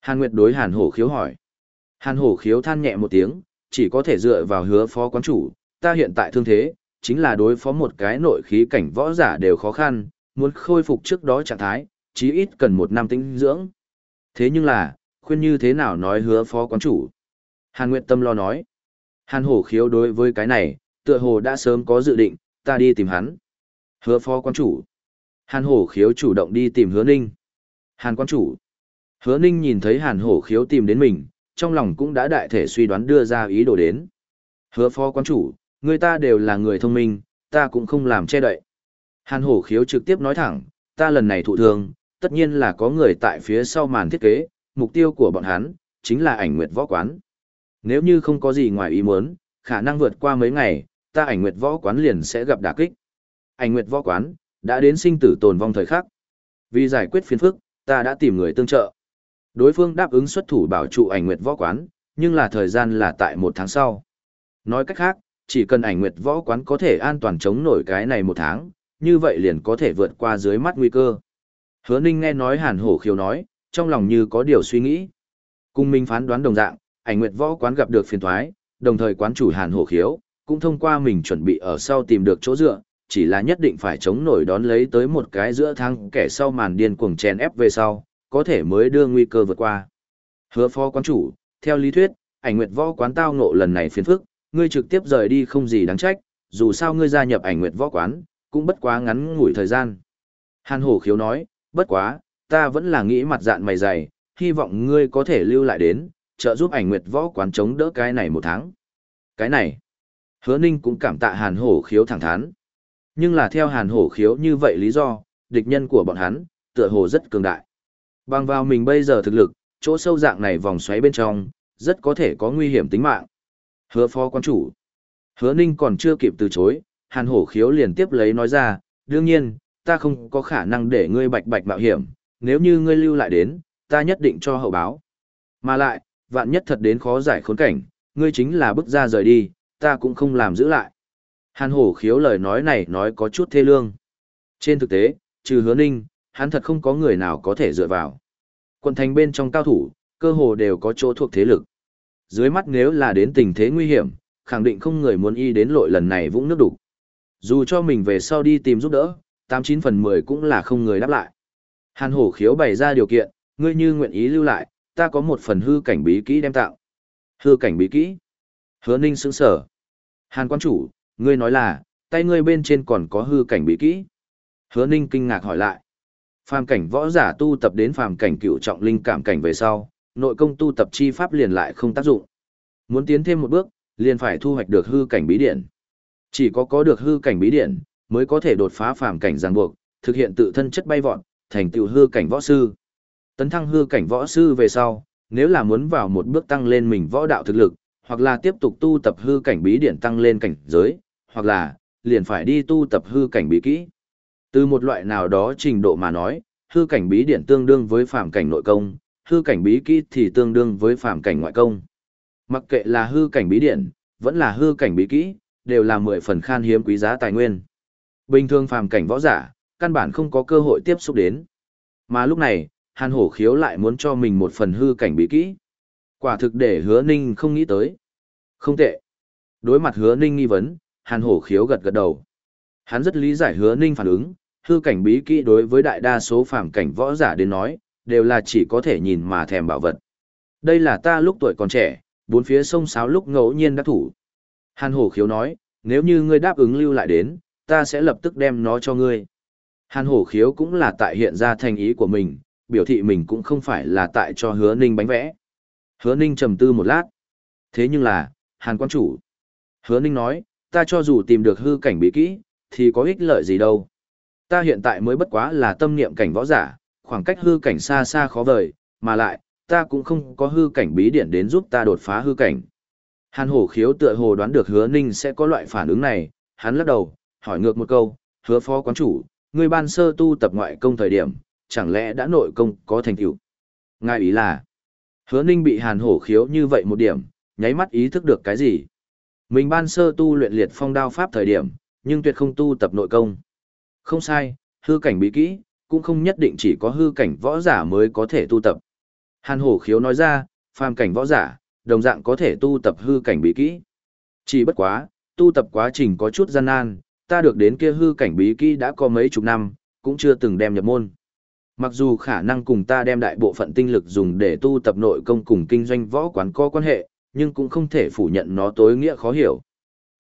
Hàn Nguyệt đối Hàn Hổ khiếu hỏi. Hàn Hổ khiếu than nhẹ một tiếng, chỉ có thể dựa vào hứa phó quán chủ, ta hiện tại thương thế, chính là đối phó một cái nội khí cảnh võ giả đều khó khăn, muốn khôi phục trước đó trạng thái, chí ít cần một năm tĩnh dưỡng. Thế nhưng là, khuyên như thế nào nói hứa phó quán chủ. Hàn Nguyệt Tâm lo nói. Hàn hổ khiếu đối với cái này, tựa hồ đã sớm có dự định, ta đi tìm hắn. Hứa phó quán chủ. Hàn hổ khiếu chủ động đi tìm hứa ninh. Hàn quán chủ. Hứa ninh nhìn thấy hàn hổ khiếu tìm đến mình, trong lòng cũng đã đại thể suy đoán đưa ra ý đồ đến. Hứa phó quán chủ, người ta đều là người thông minh, ta cũng không làm che đậy. Hàn hổ khiếu trực tiếp nói thẳng, ta lần này thụ thương, tất nhiên là có người tại phía sau màn thiết kế, mục tiêu của bọn hắn, chính là ảnh nguyệt võ quán. Nếu như không có gì ngoài ý muốn, khả năng vượt qua mấy ngày, ta ảnh nguyệt võ quán liền sẽ gặp đả kích. Ảnh nguyệt võ quán, đã đến sinh tử tồn vong thời khắc. Vì giải quyết phiền phức, ta đã tìm người tương trợ. Đối phương đáp ứng xuất thủ bảo trụ ảnh nguyệt võ quán, nhưng là thời gian là tại một tháng sau. Nói cách khác, chỉ cần ảnh nguyệt võ quán có thể an toàn chống nổi cái này một tháng, như vậy liền có thể vượt qua dưới mắt nguy cơ. Hứa Ninh nghe nói Hàn Hổ khiêu nói, trong lòng như có điều suy nghĩ. Cùng mình phán đoán đồng dạng, ảnh nguyệt võ quán gặp được phiền thoái, đồng thời quán chủ Hàn Hổ khiếu, cũng thông qua mình chuẩn bị ở sau tìm được chỗ dựa, chỉ là nhất định phải chống nổi đón lấy tới một cái giữa thang kẻ sau màn điên cuồng chèn ép về sau, có thể mới đưa nguy cơ vượt qua. Hứa phó quán chủ, theo lý thuyết, ảnh nguyệt võ quán tao ngộ lần này phiền phức, ngươi trực tiếp rời đi không gì đáng trách, dù sao ngươi gia nhập ảnh nguyệt võ quán, cũng bất quá ngắn ngủi thời gian. Hàn hổ khiếu nói, bất quá, ta vẫn là nghĩ mặt dạng mày dày, hy vọng ngươi có thể lưu lại đến, trợ giúp ảnh nguyệt võ quán chống đỡ cái này một tháng. Cái này, hứa ninh cũng cảm tạ hàn hổ khiếu thẳng thắn. Nhưng là theo hàn hổ khiếu như vậy lý do, địch nhân của bọn hắn, tựa hồ rất cường đại. Bằng vào mình bây giờ thực lực, chỗ sâu dạng này vòng xoáy bên trong, rất có thể có nguy hiểm tính mạng. Hứa phó quan chủ. Hứa ninh còn chưa kịp từ chối, hàn hổ khiếu liền tiếp lấy nói ra, đương nhiên, ta không có khả năng để ngươi bạch bạch mạo hiểm, nếu như ngươi lưu lại đến, ta nhất định cho hậu báo. Mà lại, vạn nhất thật đến khó giải khốn cảnh, ngươi chính là bước ra rời đi, ta cũng không làm giữ lại. Hàn hổ khiếu lời nói này nói có chút thê lương. Trên thực tế, trừ hứa ninh, hắn thật không có người nào có thể dựa vào. Quận thành bên trong cao thủ, cơ hồ đều có chỗ thuộc thế lực. Dưới mắt nếu là đến tình thế nguy hiểm, khẳng định không người muốn y đến lội lần này vũng nước đục. Dù cho mình về sau đi tìm giúp đỡ, 89 phần 10 cũng là không người đáp lại. Hàn hổ khiếu bày ra điều kiện, ngươi như nguyện ý lưu lại, ta có một phần hư cảnh bí kỹ đem tạo. Hư cảnh bí kỹ. Hứa ninh sững sở. Hàn quan chủ, ngươi nói là, tay ngươi bên trên còn có hư cảnh bí kỹ. Hứa ninh kinh ngạc hỏi lại. Phàm cảnh võ giả tu tập đến phàm cảnh cựu trọng linh cảm cảnh về sau, nội công tu tập chi pháp liền lại không tác dụng. Muốn tiến thêm một bước, liền phải thu hoạch được hư cảnh bí điển. Chỉ có có được hư cảnh bí điển, mới có thể đột phá phàm cảnh ràng buộc, thực hiện tự thân chất bay vọt, thành tựu hư cảnh võ sư. Tấn thăng hư cảnh võ sư về sau, nếu là muốn vào một bước tăng lên mình võ đạo thực lực, hoặc là tiếp tục tu tập hư cảnh bí điển tăng lên cảnh giới, hoặc là liền phải đi tu tập hư cảnh bí kỹ. Từ một loại nào đó trình độ mà nói, hư cảnh bí điển tương đương với phàm cảnh nội công, hư cảnh bí kỹ thì tương đương với phàm cảnh ngoại công. Mặc kệ là hư cảnh bí điện vẫn là hư cảnh bí kỹ, đều là mười phần khan hiếm quý giá tài nguyên. Bình thường phàm cảnh võ giả, căn bản không có cơ hội tiếp xúc đến. Mà lúc này, Hàn Hổ Khiếu lại muốn cho mình một phần hư cảnh bí kỹ. Quả thực để hứa ninh không nghĩ tới. Không tệ. Đối mặt hứa ninh nghi vấn, Hàn Hổ Khiếu gật gật đầu. Hắn rất lý giải hứa ninh phản ứng, hư cảnh bí kỹ đối với đại đa số phàm cảnh võ giả đến nói, đều là chỉ có thể nhìn mà thèm bảo vật. Đây là ta lúc tuổi còn trẻ, bốn phía sông sáo lúc ngẫu nhiên đã thủ. Hàn Hổ Khiếu nói, nếu như ngươi đáp ứng lưu lại đến, ta sẽ lập tức đem nó cho ngươi. Hàn Hổ Khiếu cũng là tại hiện ra thành ý của mình, biểu thị mình cũng không phải là tại cho hứa ninh bánh vẽ. Hứa ninh trầm tư một lát. Thế nhưng là, Hàn quan chủ. Hứa ninh nói, ta cho dù tìm được hư cảnh bí kỹ, thì có ích lợi gì đâu. Ta hiện tại mới bất quá là tâm niệm cảnh võ giả, khoảng cách hư cảnh xa xa khó vời, mà lại, ta cũng không có hư cảnh bí điển đến giúp ta đột phá hư cảnh. Hàn hổ khiếu tựa hồ đoán được hứa ninh sẽ có loại phản ứng này, hắn lắc đầu, hỏi ngược một câu, hứa phó quán chủ, người ban sơ tu tập ngoại công thời điểm, chẳng lẽ đã nội công có thành tựu? Ngài ý là, hứa ninh bị hàn hổ khiếu như vậy một điểm, nháy mắt ý thức được cái gì? Mình ban sơ tu luyện liệt phong đao pháp thời điểm, nhưng tuyệt không tu tập nội công. Không sai, hư cảnh bí kỹ, cũng không nhất định chỉ có hư cảnh võ giả mới có thể tu tập. Hàn hổ khiếu nói ra, phàm cảnh võ giả, đồng dạng có thể tu tập hư cảnh bí kỹ. Chỉ bất quá, tu tập quá trình có chút gian nan, ta được đến kia hư cảnh bí kỹ đã có mấy chục năm, cũng chưa từng đem nhập môn. Mặc dù khả năng cùng ta đem đại bộ phận tinh lực dùng để tu tập nội công cùng kinh doanh võ quán có quan hệ, nhưng cũng không thể phủ nhận nó tối nghĩa khó hiểu.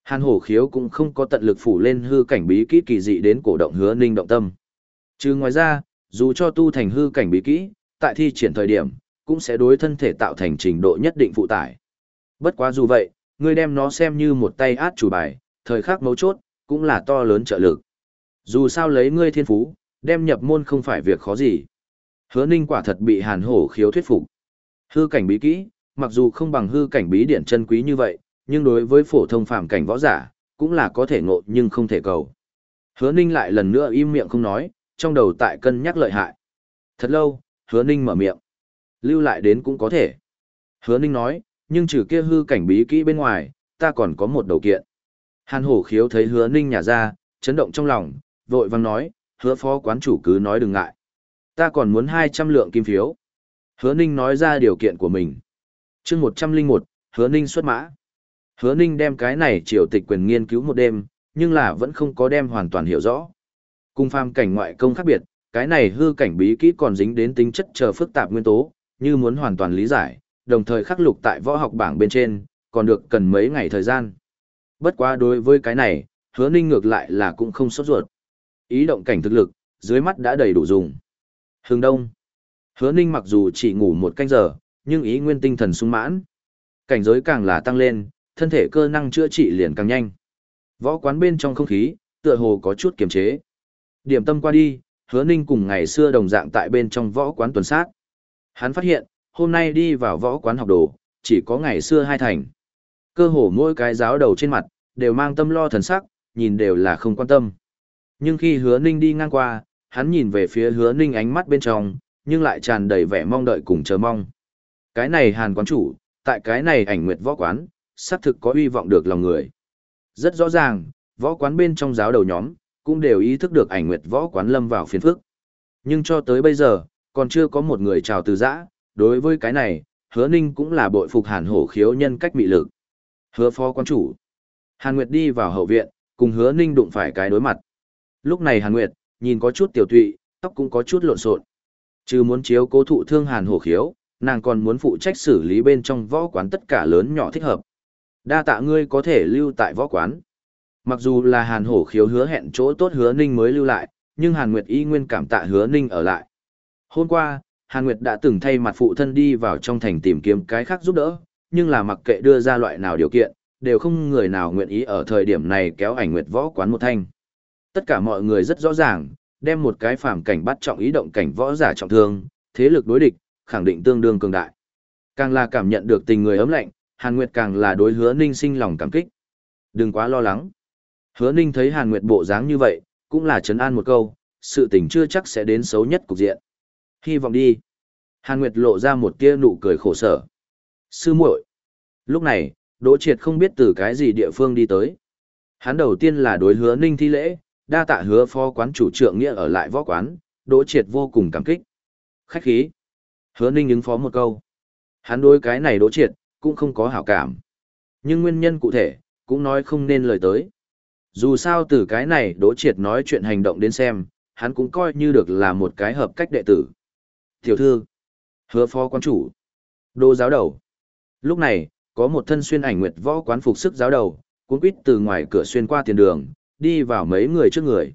Hàn hổ khiếu cũng không có tận lực phủ lên hư cảnh bí kỹ kỳ dị đến cổ động hứa ninh động tâm. Chứ ngoài ra, dù cho tu thành hư cảnh bí kỹ, tại thi triển thời điểm, cũng sẽ đối thân thể tạo thành trình độ nhất định phụ tải. Bất quá dù vậy, ngươi đem nó xem như một tay át chủ bài, thời khắc mấu chốt, cũng là to lớn trợ lực. Dù sao lấy ngươi thiên phú, đem nhập môn không phải việc khó gì. Hứa ninh quả thật bị hàn hổ khiếu thuyết phục. Hư cảnh bí kỹ, mặc dù không bằng hư cảnh bí điển chân quý như vậy, nhưng đối với phổ thông phạm cảnh võ giả, cũng là có thể ngộ nhưng không thể cầu. Hứa ninh lại lần nữa im miệng không nói, trong đầu tại cân nhắc lợi hại. Thật lâu, hứa ninh mở miệng. Lưu lại đến cũng có thể. Hứa ninh nói, nhưng trừ kia hư cảnh bí kỹ bên ngoài, ta còn có một đầu kiện. Hàn hổ khiếu thấy hứa ninh nhả ra, chấn động trong lòng, vội vang nói, hứa phó quán chủ cứ nói đừng ngại. Ta còn muốn 200 lượng kim phiếu. Hứa ninh nói ra điều kiện của mình. chương 101, hứa ninh xuất mã. Hứa ninh đem cái này triều tịch quyền nghiên cứu một đêm, nhưng là vẫn không có đem hoàn toàn hiểu rõ. Cung phàm cảnh ngoại công khác biệt, cái này hư cảnh bí kỹ còn dính đến tính chất chờ phức tạp nguyên tố, như muốn hoàn toàn lý giải, đồng thời khắc lục tại võ học bảng bên trên, còn được cần mấy ngày thời gian. Bất quá đối với cái này, hứa ninh ngược lại là cũng không sốt ruột. Ý động cảnh thực lực, dưới mắt đã đầy đủ dùng. Hướng đông. Hứa ninh mặc dù chỉ ngủ một canh giờ, nhưng ý nguyên tinh thần sung mãn. Cảnh giới càng là tăng lên, thân thể cơ năng chữa trị liền càng nhanh. Võ quán bên trong không khí, tựa hồ có chút kiềm chế. Điểm tâm qua đi, hứa ninh cùng ngày xưa đồng dạng tại bên trong võ quán tuần sát. Hắn phát hiện, hôm nay đi vào võ quán học đồ, chỉ có ngày xưa hai thành. Cơ hồ mỗi cái giáo đầu trên mặt, đều mang tâm lo thần sắc, nhìn đều là không quan tâm. Nhưng khi hứa ninh đi ngang qua, hắn nhìn về phía hứa ninh ánh mắt bên trong, nhưng lại tràn đầy vẻ mong đợi cùng chờ mong. Cái này hàn quán chủ, tại cái này ảnh nguyệt võ quán, xác thực có uy vọng được lòng người. Rất rõ ràng, võ quán bên trong giáo đầu nhóm, cũng đều ý thức được ảnh nguyệt võ quán lâm vào phiền phức. Nhưng cho tới bây giờ, còn chưa có một người chào từ giã, đối với cái này, hứa ninh cũng là bội phục hàn hổ khiếu nhân cách mị lực. Hứa phó quán chủ. Hàn Nguyệt đi vào hậu viện, cùng hứa ninh đụng phải cái đối mặt. Lúc này Hàn Nguyệt, nhìn có chút tiểu tụy, tóc cũng có chút lộn xộn. Chứ muốn chiếu cố thụ thương Hàn hổ khiếu, nàng còn muốn phụ trách xử lý bên trong võ quán tất cả lớn nhỏ thích hợp. Đa tạ ngươi có thể lưu tại võ quán. Mặc dù là Hàn Hổ khiếu hứa hẹn chỗ tốt hứa ninh mới lưu lại, nhưng Hàn Nguyệt y nguyên cảm tạ hứa ninh ở lại. Hôm qua, Hàn Nguyệt đã từng thay mặt phụ thân đi vào trong thành tìm kiếm cái khác giúp đỡ, nhưng là mặc kệ đưa ra loại nào điều kiện, đều không người nào nguyện ý ở thời điểm này kéo ảnh Nguyệt võ quán một thanh. Tất cả mọi người rất rõ ràng, đem một cái phàm cảnh bắt trọng ý động cảnh võ giả trọng thương, thế lực đối địch, khẳng định tương đương cường đại. Càng là cảm nhận được tình người ấm lạnh, Hàn Nguyệt càng là đối hứa ninh sinh lòng cảm kích. Đừng quá lo lắng. Hứa ninh thấy Hàn Nguyệt bộ dáng như vậy, cũng là chấn an một câu, sự tình chưa chắc sẽ đến xấu nhất cục diện. Hy vọng đi. Hàn Nguyệt lộ ra một tia nụ cười khổ sở. Sư muội. Lúc này, Đỗ Triệt không biết từ cái gì địa phương đi tới. Hắn đầu tiên là đối hứa ninh thi lễ, đa tạ hứa phó quán chủ trưởng nghĩa ở lại võ quán, Đỗ Triệt vô cùng cảm kích. Khách khí. Hứa ninh ứng phó một câu. Hắn đối cái này Đỗ Triệt, cũng không có hảo cảm. Nhưng nguyên nhân cụ thể, cũng nói không nên lời tới. Dù sao từ cái này Đỗ Triệt nói chuyện hành động đến xem, hắn cũng coi như được là một cái hợp cách đệ tử. Tiểu thư, hứa phó quán chủ, đô giáo đầu. Lúc này, có một thân xuyên ảnh nguyệt võ quán phục sức giáo đầu, cuốn quýt từ ngoài cửa xuyên qua tiền đường, đi vào mấy người trước người.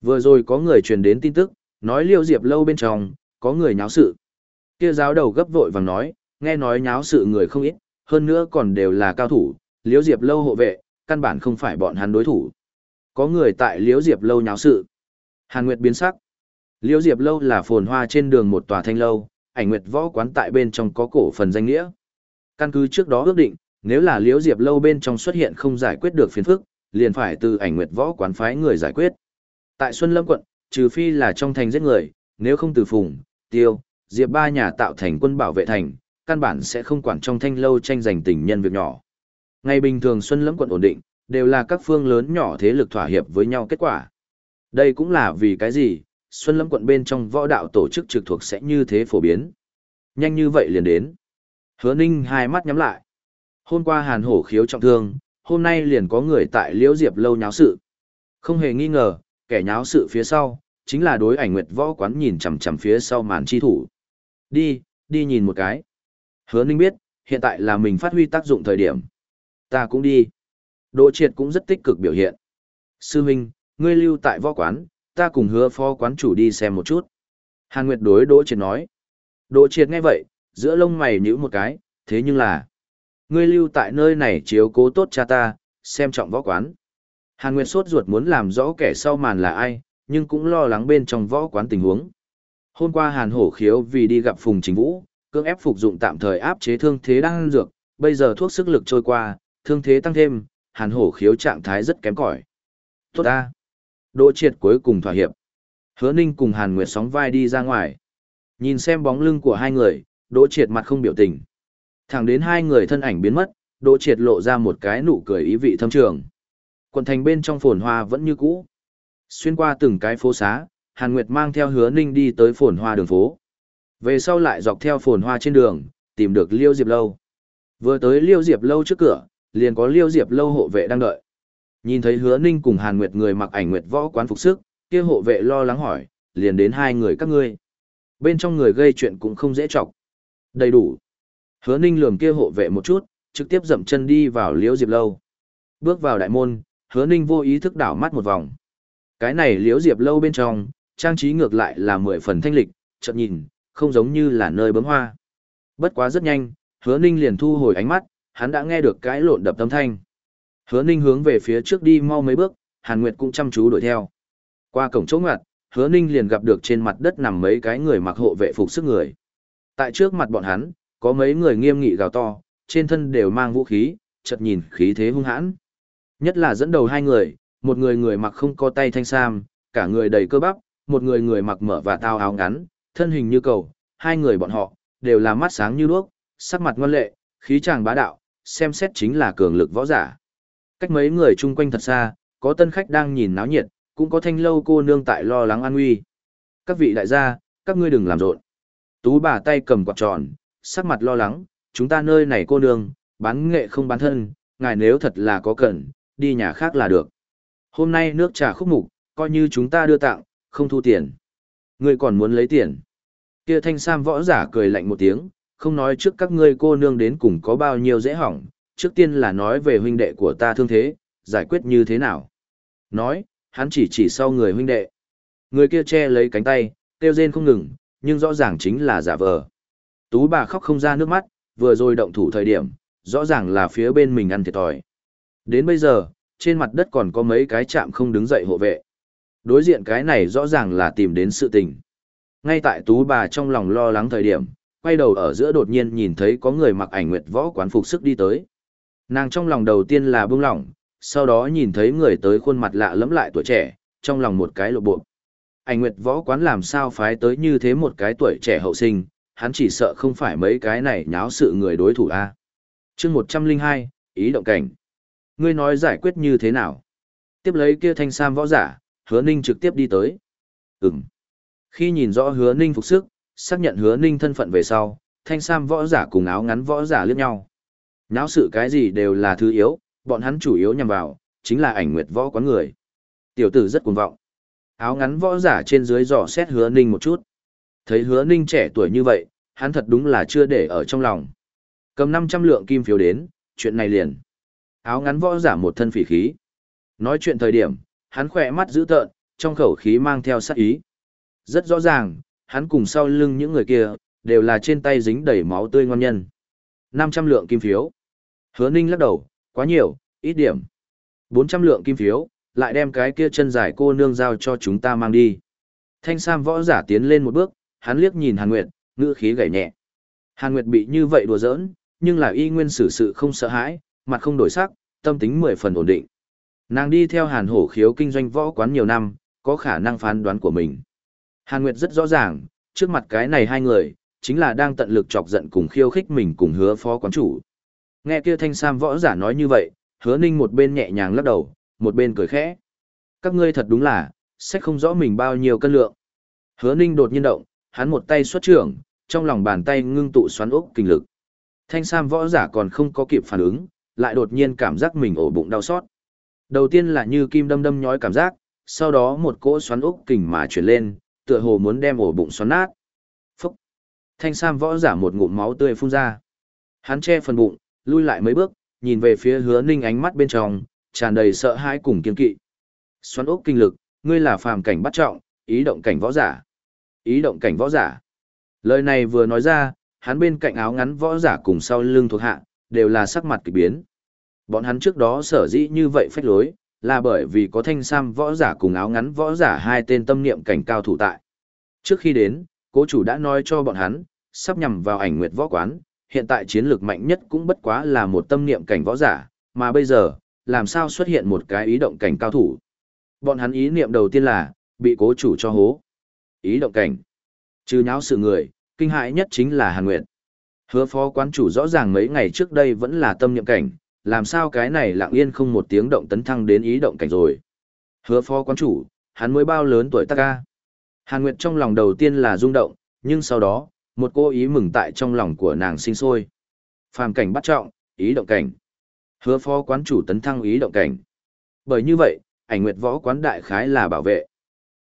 Vừa rồi có người truyền đến tin tức, nói liêu diệp lâu bên trong, có người nháo sự. Kia giáo đầu gấp vội vàng nói, nghe nói nháo sự người không ít, hơn nữa còn đều là cao thủ, liêu diệp lâu hộ vệ, căn bản không phải bọn hắn đối thủ. Có người tại Liễu diệp lâu nháo sự. Hàn Nguyệt biến sắc. Liễu diệp lâu là phồn hoa trên đường một tòa thanh lâu, ảnh nguyệt võ quán tại bên trong có cổ phần danh nghĩa. Căn cứ trước đó ước định, nếu là liễu diệp lâu bên trong xuất hiện không giải quyết được phiền phức, liền phải từ ảnh nguyệt võ quán phái người giải quyết. Tại Xuân Lâm quận, trừ phi là trong thành giết người, nếu không từ phùng, tiêu, diệp ba nhà tạo thành quân bảo vệ thành, căn bản sẽ không quản trong thanh lâu tranh giành tình nhân việc nhỏ. Ngày bình thường Xuân Lâm quận ổn định, đều là các phương lớn nhỏ thế lực thỏa hiệp với nhau kết quả. Đây cũng là vì cái gì, Xuân Lâm quận bên trong võ đạo tổ chức trực thuộc sẽ như thế phổ biến. Nhanh như vậy liền đến. Hứa Ninh hai mắt nhắm lại. Hôm qua Hàn Hổ khiếu trọng thương, hôm nay liền có người tại Liễu Diệp lâu nháo sự. Không hề nghi ngờ, kẻ nháo sự phía sau, chính là đối ảnh nguyệt võ quán nhìn chằm chằm phía sau màn chi thủ. Đi, đi nhìn một cái. Hứa Ninh biết, hiện tại là mình phát huy tác dụng thời điểm. Ta cũng đi. Đỗ Triệt cũng rất tích cực biểu hiện. Sư Minh, ngươi lưu tại võ quán, ta cùng hứa phó quán chủ đi xem một chút. Hàn Nguyệt đối Đỗ Triệt nói. Đỗ Triệt nghe vậy, giữa lông mày nhíu một cái, thế nhưng là, ngươi lưu tại nơi này chiếu cố tốt cha ta, xem trọng võ quán. Hàn Nguyệt sốt ruột muốn làm rõ kẻ sau màn là ai, nhưng cũng lo lắng bên trong võ quán tình huống. Hôm qua Hàn Hổ khiếu vì đi gặp Phùng Chính Vũ, cưỡng ép phục dụng tạm thời áp chế thương thế đang dược, bây giờ thuốc sức lực trôi qua, thương thế tăng thêm, Hàn Hổ khiếu trạng thái rất kém cỏi. Tốt ta. Đỗ Triệt cuối cùng thỏa hiệp. Hứa Ninh cùng Hàn Nguyệt sóng vai đi ra ngoài. Nhìn xem bóng lưng của hai người, Đỗ Triệt mặt không biểu tình. Thẳng đến hai người thân ảnh biến mất, Đỗ Triệt lộ ra một cái nụ cười ý vị thâm trường. Quận thành bên trong phồn hoa vẫn như cũ. Xuyên qua từng cái phố xá, Hàn Nguyệt mang theo hứa ninh đi tới phồn hoa đường phố. Về sau lại dọc theo phồn hoa trên đường, tìm được Liêu Diệp Lâu. Vừa tới Liêu Diệp Lâu trước cửa, liền có Liêu Diệp Lâu hộ vệ đang đợi. Nhìn thấy hứa ninh cùng Hàn Nguyệt người mặc ảnh Nguyệt võ quán phục sức, kia hộ vệ lo lắng hỏi, liền đến hai người các ngươi. Bên trong người gây chuyện cũng không dễ chọc. Đầy đủ. Hứa ninh lườm kia hộ vệ một chút, trực tiếp dậm chân đi vào liễu diệp lâu. Bước vào đại môn, hứa ninh vô ý thức đảo mắt một vòng. Cái này liễu diệp lâu bên trong, trang trí ngược lại là mười phần thanh lịch, chợt nhìn, không giống như là nơi bấm hoa. Bất quá rất nhanh, hứa ninh liền thu hồi ánh mắt, hắn đã nghe được cái lộn đập tâm thanh. Hứa ninh hướng về phía trước đi mau mấy bước, Hàn Nguyệt cũng chăm chú đuổi theo. Qua cổng chỗ ngặt, hứa ninh liền gặp được trên mặt đất nằm mấy cái người mặc hộ vệ phục sức người. Tại trước mặt bọn hắn, có mấy người nghiêm nghị gào to, trên thân đều mang vũ khí, chợt nhìn khí thế hung hãn. Nhất là dẫn đầu hai người, một người người mặc không có tay thanh sam, cả người đầy cơ bắp, một người người mặc mở và tao áo ngắn, thân hình như cầu, hai người bọn họ, đều là mắt sáng như đuốc, sắc mặt ngoan lệ, khí chàng bá đạo, xem xét chính là cường lực võ giả. Cách mấy người chung quanh thật xa, có tân khách đang nhìn náo nhiệt, cũng có thanh lâu cô nương tại lo lắng an nguy. Các vị đại gia, các ngươi đừng làm rộn. Tú bà tay cầm quạt tròn, sắc mặt lo lắng, chúng ta nơi này cô nương, bán nghệ không bán thân, ngài nếu thật là có cần, đi nhà khác là được. Hôm nay nước trà khúc mục, coi như chúng ta đưa tặng, không thu tiền. Ngươi còn muốn lấy tiền. Kia thanh sam võ giả cười lạnh một tiếng, không nói trước các ngươi cô nương đến cùng có bao nhiêu dễ hỏng, trước tiên là nói về huynh đệ của ta thương thế, giải quyết như thế nào. Nói, hắn chỉ chỉ sau người huynh đệ. Người kia che lấy cánh tay, kêu rên không ngừng, nhưng rõ ràng chính là giả vờ. Tú bà khóc không ra nước mắt, vừa rồi động thủ thời điểm, rõ ràng là phía bên mình ăn thiệt thòi. Đến bây giờ, trên mặt đất còn có mấy cái chạm không đứng dậy hộ vệ. Đối diện cái này rõ ràng là tìm đến sự tình. Ngay tại tú bà trong lòng lo lắng thời điểm, quay đầu ở giữa đột nhiên nhìn thấy có người mặc ảnh nguyệt võ quán phục sức đi tới. Nàng trong lòng đầu tiên là bưng lỏng, sau đó nhìn thấy người tới khuôn mặt lạ lẫm lại tuổi trẻ, trong lòng một cái lộ bộ. Ảnh nguyệt võ quán làm sao phái tới như thế một cái tuổi trẻ hậu sinh, hắn chỉ sợ không phải mấy cái này nháo sự người đối thủ a. Chương 102, ý động cảnh. Ngươi nói giải quyết như thế nào? Tiếp lấy kia thanh sam võ giả, hứa ninh trực tiếp đi tới. Ừm. Khi nhìn rõ hứa ninh phục sức, xác nhận hứa ninh thân phận về sau, thanh sam võ giả cùng áo ngắn võ giả liếc nhau. Náo sự cái gì đều là thứ yếu, bọn hắn chủ yếu nhằm vào, chính là ảnh nguyệt võ quán người. Tiểu tử rất cuồng vọng. Áo ngắn võ giả trên dưới dò xét hứa ninh một chút. Thấy hứa ninh trẻ tuổi như vậy, hắn thật đúng là chưa để ở trong lòng. Cầm 500 lượng kim phiếu đến, chuyện này liền. Áo ngắn võ giả một thân phỉ khí. Nói chuyện thời điểm, hắn khỏe mắt dữ tợn, trong khẩu khí mang theo sát ý. Rất rõ ràng, hắn cùng sau lưng những người kia, đều là trên tay dính đầy máu tươi ngon nhân. 500 lượng kim phiếu. Hứa Ninh lắc đầu, quá nhiều, ít điểm. 400 lượng kim phiếu, lại đem cái kia chân dài cô nương giao cho chúng ta mang đi. Thanh Sam võ giả tiến lên một bước, hắn liếc nhìn Hàn Nguyệt, ngữ khí gảy nhẹ. Hàn Nguyệt bị như vậy đùa giỡn, nhưng là y nguyên xử sự không sợ hãi, mặt không đổi sắc, tâm tính mười phần ổn định. Nàng đi theo Hàn Hổ khiếu kinh doanh võ quán nhiều năm, có khả năng phán đoán của mình. Hàn Nguyệt rất rõ ràng, trước mặt cái này hai người, chính là đang tận lực chọc giận cùng khiêu khích mình cùng hứa phó quán chủ. Nghe kia thanh sam võ giả nói như vậy, hứa ninh một bên nhẹ nhàng lắc đầu, một bên cười khẽ. Các ngươi thật đúng là, sẽ không rõ mình bao nhiêu cân lượng. Hứa ninh đột nhiên động, hắn một tay xuất trưởng, trong lòng bàn tay ngưng tụ xoắn ốc kinh lực. Thanh sam võ giả còn không có kịp phản ứng, lại đột nhiên cảm giác mình ổ bụng đau xót. Đầu tiên là như kim đâm đâm nhói cảm giác, sau đó một cỗ xoắn ốc kình mà chuyển lên, tựa hồ muốn đem ổ bụng xoắn nát. Phúc! Thanh sam võ giả một ngụm máu tươi phun ra. Hắn che phần bụng, lui lại mấy bước, nhìn về phía hứa ninh ánh mắt bên trong, tràn đầy sợ hãi cùng kiên kỵ. Xoắn ốc kinh lực, ngươi là phàm cảnh bắt trọng, ý động cảnh võ giả. Ý động cảnh võ giả. Lời này vừa nói ra, hắn bên cạnh áo ngắn võ giả cùng sau lưng thuộc hạ, đều là sắc mặt kỳ biến. Bọn hắn trước đó sở dĩ như vậy phách lối, là bởi vì có thanh sam võ giả cùng áo ngắn võ giả hai tên tâm niệm cảnh cao thủ tại. Trước khi đến, cố chủ đã nói cho bọn hắn, sắp nhằm vào ảnh nguyệt võ quán, hiện tại chiến lược mạnh nhất cũng bất quá là một tâm niệm cảnh võ giả, mà bây giờ, làm sao xuất hiện một cái ý động cảnh cao thủ. Bọn hắn ý niệm đầu tiên là, bị cố chủ cho hố. Ý động cảnh. Trừ nháo sự người, kinh hại nhất chính là Hàn Nguyệt. Hứa phó quán chủ rõ ràng mấy ngày trước đây vẫn là tâm niệm cảnh, làm sao cái này lặng yên không một tiếng động tấn thăng đến ý động cảnh rồi. Hứa phó quán chủ, hắn mới bao lớn tuổi ta ca. Hàn Nguyệt trong lòng đầu tiên là rung động, nhưng sau đó, một cô ý mừng tại trong lòng của nàng sinh sôi. Phàm cảnh bắt trọng, ý động cảnh. Hứa phó quán chủ tấn thăng ý động cảnh. Bởi như vậy, ảnh nguyệt võ quán đại khái là bảo vệ.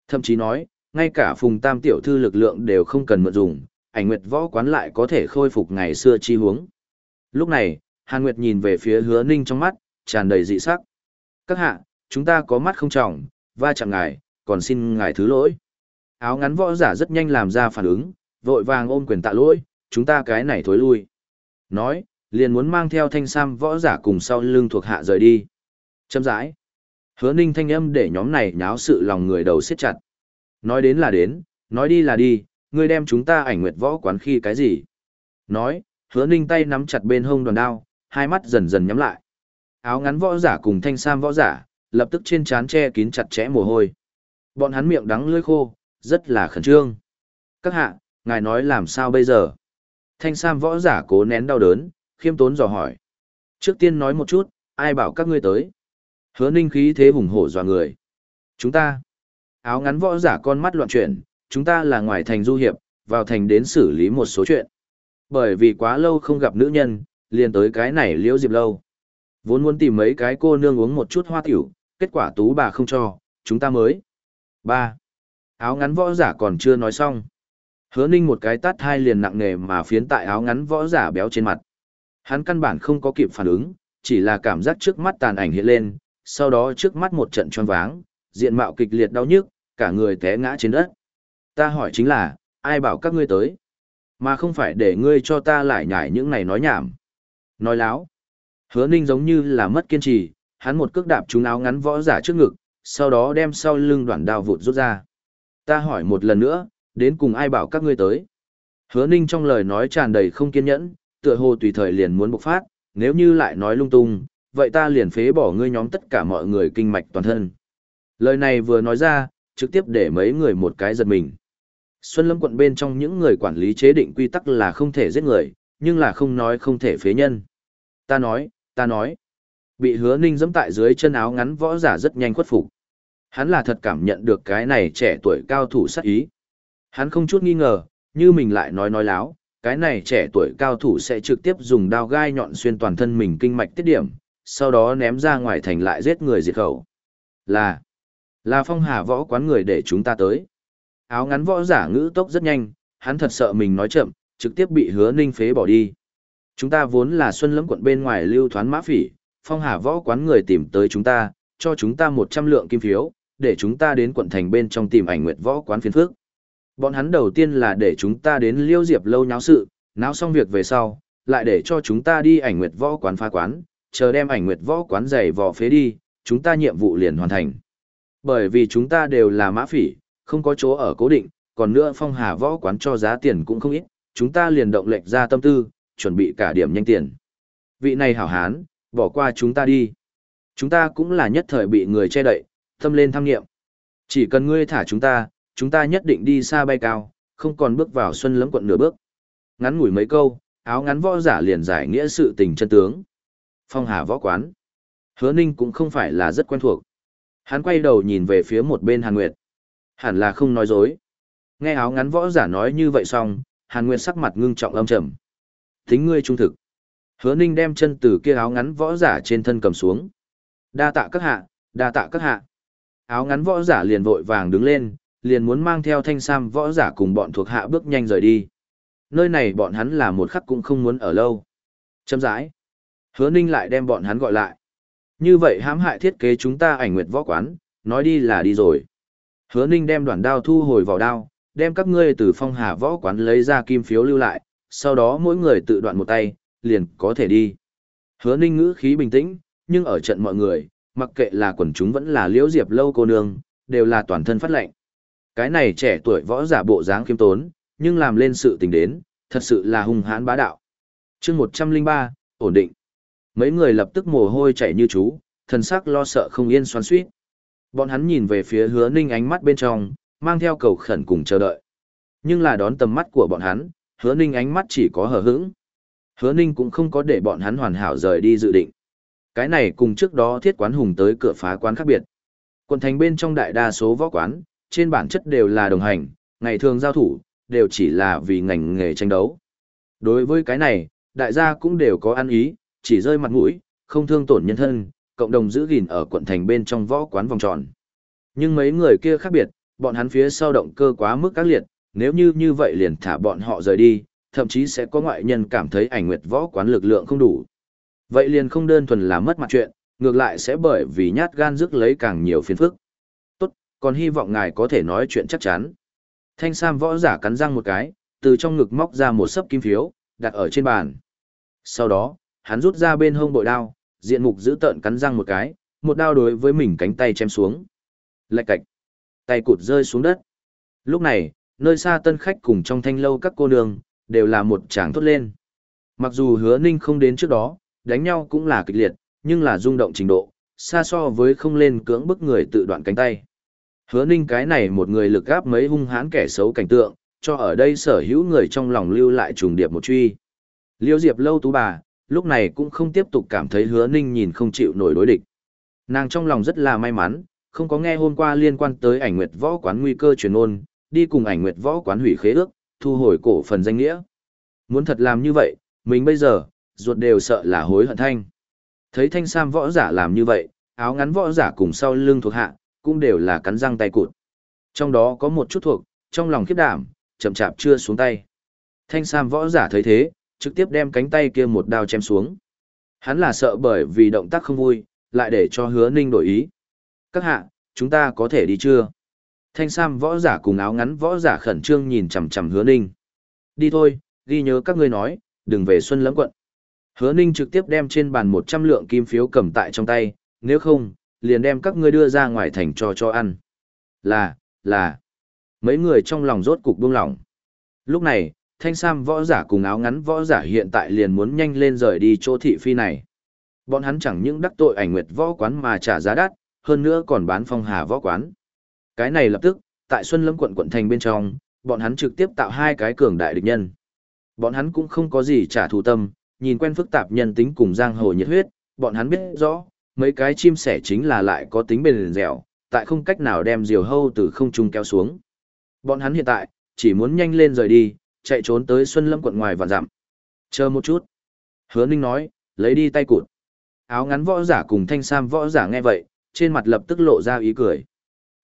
Thậm chí nói, ngay cả phùng tam tiểu thư lực lượng đều không cần mượn dùng, ảnh nguyệt võ quán lại có thể khôi phục ngày xưa chi huống. Lúc này, Hàn Nguyệt nhìn về phía hứa ninh trong mắt, tràn đầy dị sắc. Các hạ, chúng ta có mắt không trọng, va chạm ngài, còn xin ngài thứ lỗi. Áo ngắn võ giả rất nhanh làm ra phản ứng, vội vàng ôm quyền tạ lỗi, chúng ta cái này thối lui. Nói, liền muốn mang theo thanh sam võ giả cùng sau lưng thuộc hạ rời đi. Châm rãi. Hứa ninh thanh âm để nhóm này nháo sự lòng người đầu siết chặt. Nói đến là đến, nói đi là đi, ngươi đem chúng ta ảnh nguyệt võ quán khi cái gì. Nói, hứa ninh tay nắm chặt bên hông đoàn đao, hai mắt dần dần nhắm lại. Áo ngắn võ giả cùng thanh sam võ giả, lập tức trên trán che kín chặt chẽ mồ hôi. Bọn hắn miệng đắng lưỡi khô, rất là khẩn trương. Các hạ, ngài nói làm sao bây giờ? Thanh sam võ giả cố nén đau đớn, khiêm tốn dò hỏi. Trước tiên nói một chút, ai bảo các ngươi tới? Hứa ninh khí thế hùng hổ dọa người. Chúng ta. Áo ngắn võ giả con mắt loạn chuyển, chúng ta là ngoài thành du hiệp, vào thành đến xử lý một số chuyện. Bởi vì quá lâu không gặp nữ nhân, liền tới cái này liễu diệp lâu. Vốn muốn tìm mấy cái cô nương uống một chút hoa tiểu, kết quả tú bà không cho, chúng ta mới. ba Áo ngắn võ giả còn chưa nói xong. Hứa ninh một cái tát hai liền nặng nề mà phiến tại áo ngắn võ giả béo trên mặt. Hắn căn bản không có kịp phản ứng, chỉ là cảm giác trước mắt tàn ảnh hiện lên, sau đó trước mắt một trận tròn váng, diện mạo kịch liệt đau nhức, cả người té ngã trên đất. Ta hỏi chính là, ai bảo các ngươi tới? Mà không phải để ngươi cho ta lại nhải những này nói nhảm. Nói láo. Hứa ninh giống như là mất kiên trì, hắn một cước đạp trúng áo ngắn võ giả trước ngực, sau đó đem sau lưng đoạn đao vụt rút ra. Ta hỏi một lần nữa, đến cùng ai bảo các ngươi tới? Hứa ninh trong lời nói tràn đầy không kiên nhẫn, tựa hồ tùy thời liền muốn bộc phát, nếu như lại nói lung tung, vậy ta liền phế bỏ ngươi nhóm tất cả mọi người kinh mạch toàn thân. Lời này vừa nói ra, trực tiếp để mấy người một cái giật mình. Xuân Lâm quận bên trong những người quản lý chế định quy tắc là không thể giết người, nhưng là không nói không thể phế nhân. Ta nói, ta nói. Bị hứa ninh dẫm tại dưới chân áo ngắn võ giả rất nhanh khuất phục. Hắn là thật cảm nhận được cái này trẻ tuổi cao thủ sát ý. Hắn không chút nghi ngờ, như mình lại nói nói láo, cái này trẻ tuổi cao thủ sẽ trực tiếp dùng đao gai nhọn xuyên toàn thân mình kinh mạch tiết điểm, sau đó ném ra ngoài thành lại giết người diệt khẩu. Là, là phong hà võ quán người để chúng ta tới. Áo ngắn võ giả ngữ tốc rất nhanh, hắn thật sợ mình nói chậm, trực tiếp bị hứa ninh phế bỏ đi. Chúng ta vốn là xuân lẫm quận bên ngoài lưu thoán mã phỉ, phong hà võ quán người tìm tới chúng ta, cho chúng ta 100 lượng kim phiếu, để chúng ta đến quận thành bên trong tìm ảnh nguyệt võ quán phiên phước. Bọn hắn đầu tiên là để chúng ta đến liêu diệp lâu nháo sự, náo xong việc về sau, lại để cho chúng ta đi ảnh nguyệt võ quán phá quán, chờ đem ảnh nguyệt võ quán giày vò phế đi, chúng ta nhiệm vụ liền hoàn thành. Bởi vì chúng ta đều là mã phỉ, không có chỗ ở cố định, còn nữa phong hà võ quán cho giá tiền cũng không ít, chúng ta liền động lệch ra tâm tư, chuẩn bị cả điểm nhanh tiền. Vị này hảo hán, bỏ qua chúng ta đi. Chúng ta cũng là nhất thời bị người che đậy, tâm lên tham nghiệm. Chỉ cần ngươi thả chúng ta, chúng ta nhất định đi xa bay cao, không còn bước vào xuân lấm quận nửa bước. Ngắn ngủi mấy câu, áo ngắn võ giả liền giải nghĩa sự tình chân tướng. Phong hà võ quán. Hứa ninh cũng không phải là rất quen thuộc. Hắn quay đầu nhìn về phía một bên Hàn Nguyệt. Hẳn là không nói dối. Nghe áo ngắn võ giả nói như vậy xong, Hàn Nguyệt sắc mặt ngưng trọng âm trầm. Tính ngươi trung thực. Hứa ninh đem chân từ kia áo ngắn võ giả trên thân cầm xuống. Đa tạ các hạ, đa tạ các hạ. Áo ngắn võ giả liền vội vàng đứng lên, liền muốn mang theo thanh sam võ giả cùng bọn thuộc hạ bước nhanh rời đi. Nơi này bọn hắn là một khắc cũng không muốn ở lâu. Châm rãi. Hứa ninh lại đem bọn hắn gọi lại. Như vậy hãm hại thiết kế chúng ta ảnh nguyệt võ quán, nói đi là đi rồi. Hứa ninh đem đoạn đao thu hồi vào đao, đem các ngươi từ phong hà võ quán lấy ra kim phiếu lưu lại, sau đó mỗi người tự đoạn một tay, liền có thể đi. Hứa ninh ngữ khí bình tĩnh, nhưng ở trận mọi người, mặc kệ là quần chúng vẫn là liễu diệp lâu cô nương, đều là toàn thân phát lệnh. Cái này trẻ tuổi võ giả bộ dáng khiêm tốn, nhưng làm lên sự tình đến, thật sự là hung hãn bá đạo. chương 103, ổn định. Mấy người lập tức mồ hôi chảy như chú, thần sắc lo sợ không yên xoắn suýt. Bọn hắn nhìn về phía hứa ninh ánh mắt bên trong, mang theo cầu khẩn cùng chờ đợi. Nhưng là đón tầm mắt của bọn hắn, hứa ninh ánh mắt chỉ có hờ hững. Hứa ninh cũng không có để bọn hắn hoàn hảo rời đi dự định. Cái này cùng trước đó thiết quán hùng tới cửa phá quán khác biệt. Quần thành bên trong đại đa số võ quán, trên bản chất đều là đồng hành, ngày thường giao thủ, đều chỉ là vì ngành nghề tranh đấu. Đối với cái này, đại gia cũng đều có ăn ý, chỉ rơi mặt mũi, không thương tổn nhân thân, cộng đồng giữ gìn ở quận thành bên trong võ quán vòng tròn. Nhưng mấy người kia khác biệt, bọn hắn phía sau động cơ quá mức các liệt, nếu như như vậy liền thả bọn họ rời đi, thậm chí sẽ có ngoại nhân cảm thấy ảnh nguyệt võ quán lực lượng không đủ. Vậy liền không đơn thuần là mất mặt chuyện, ngược lại sẽ bởi vì nhát gan rước lấy càng nhiều phiền phức. Tốt, còn hy vọng ngài có thể nói chuyện chắc chắn. Thanh Sam võ giả cắn răng một cái, từ trong ngực móc ra một sấp kim phiếu, đặt ở trên bàn. Sau đó, hắn rút ra bên hông bội đao, diện mục giữ tợn cắn răng một cái, một đao đối với mình cánh tay chém xuống. Lạch cạch. Tay cụt rơi xuống đất. Lúc này, nơi xa tân khách cùng trong thanh lâu các cô nương, đều là một tràng thốt lên. Mặc dù hứa ninh không đến trước đó, đánh nhau cũng là kịch liệt, nhưng là rung động trình độ, xa so với không lên cưỡng bức người tự đoạn cánh tay. Hứa ninh cái này một người lực gáp mấy hung hãn kẻ xấu cảnh tượng, cho ở đây sở hữu người trong lòng lưu lại trùng điệp một truy. Liêu Diệp lâu tú bà, lúc này cũng không tiếp tục cảm thấy hứa ninh nhìn không chịu nổi đối địch. Nàng trong lòng rất là may mắn, không có nghe hôm qua liên quan tới ảnh nguyệt võ quán nguy cơ truyền ôn, đi cùng ảnh nguyệt võ quán hủy khế ước, thu hồi cổ phần danh nghĩa. Muốn thật làm như vậy, mình bây giờ, ruột đều sợ là hối hận thanh. Thấy thanh sam võ giả làm như vậy, áo ngắn võ giả cùng sau lưng thuộc hạ, cũng đều là cắn răng tay cụt. Trong đó có một chút thuộc, trong lòng khiếp đảm, chậm chạp chưa xuống tay. Thanh sam võ giả thấy thế, trực tiếp đem cánh tay kia một đao chém xuống. Hắn là sợ bởi vì động tác không vui, lại để cho hứa ninh đổi ý. Các hạ, chúng ta có thể đi chưa? Thanh Sam võ giả cùng áo ngắn võ giả khẩn trương nhìn chằm chằm hứa ninh. Đi thôi, ghi nhớ các ngươi nói, đừng về Xuân Lẫm quận. Hứa ninh trực tiếp đem trên bàn 100 lượng kim phiếu cầm tại trong tay, nếu không, liền đem các ngươi đưa ra ngoài thành cho cho ăn. Là, là. Mấy người trong lòng rốt cục buông lỏng. Lúc này, thanh sam võ giả cùng áo ngắn võ giả hiện tại liền muốn nhanh lên rời đi chỗ thị phi này. Bọn hắn chẳng những đắc tội ảnh nguyệt võ quán mà trả giá đắt, hơn nữa còn bán phong hà võ quán. Cái này lập tức, tại Xuân Lâm quận quận thành bên trong, bọn hắn trực tiếp tạo hai cái cường đại địch nhân. Bọn hắn cũng không có gì trả thù tâm, nhìn quen phức tạp nhân tính cùng giang hồ nhiệt huyết, bọn hắn biết rõ, mấy cái chim sẻ chính là lại có tính bền dẻo, tại không cách nào đem diều hâu từ không trung kéo xuống. Bọn hắn hiện tại, chỉ muốn nhanh lên rời đi, chạy trốn tới Xuân Lâm quận ngoài và giảm, Chờ một chút. Hứa Ninh nói, lấy đi tay cụt. Áo ngắn võ giả cùng thanh sam võ giả nghe vậy, trên mặt lập tức lộ ra ý cười.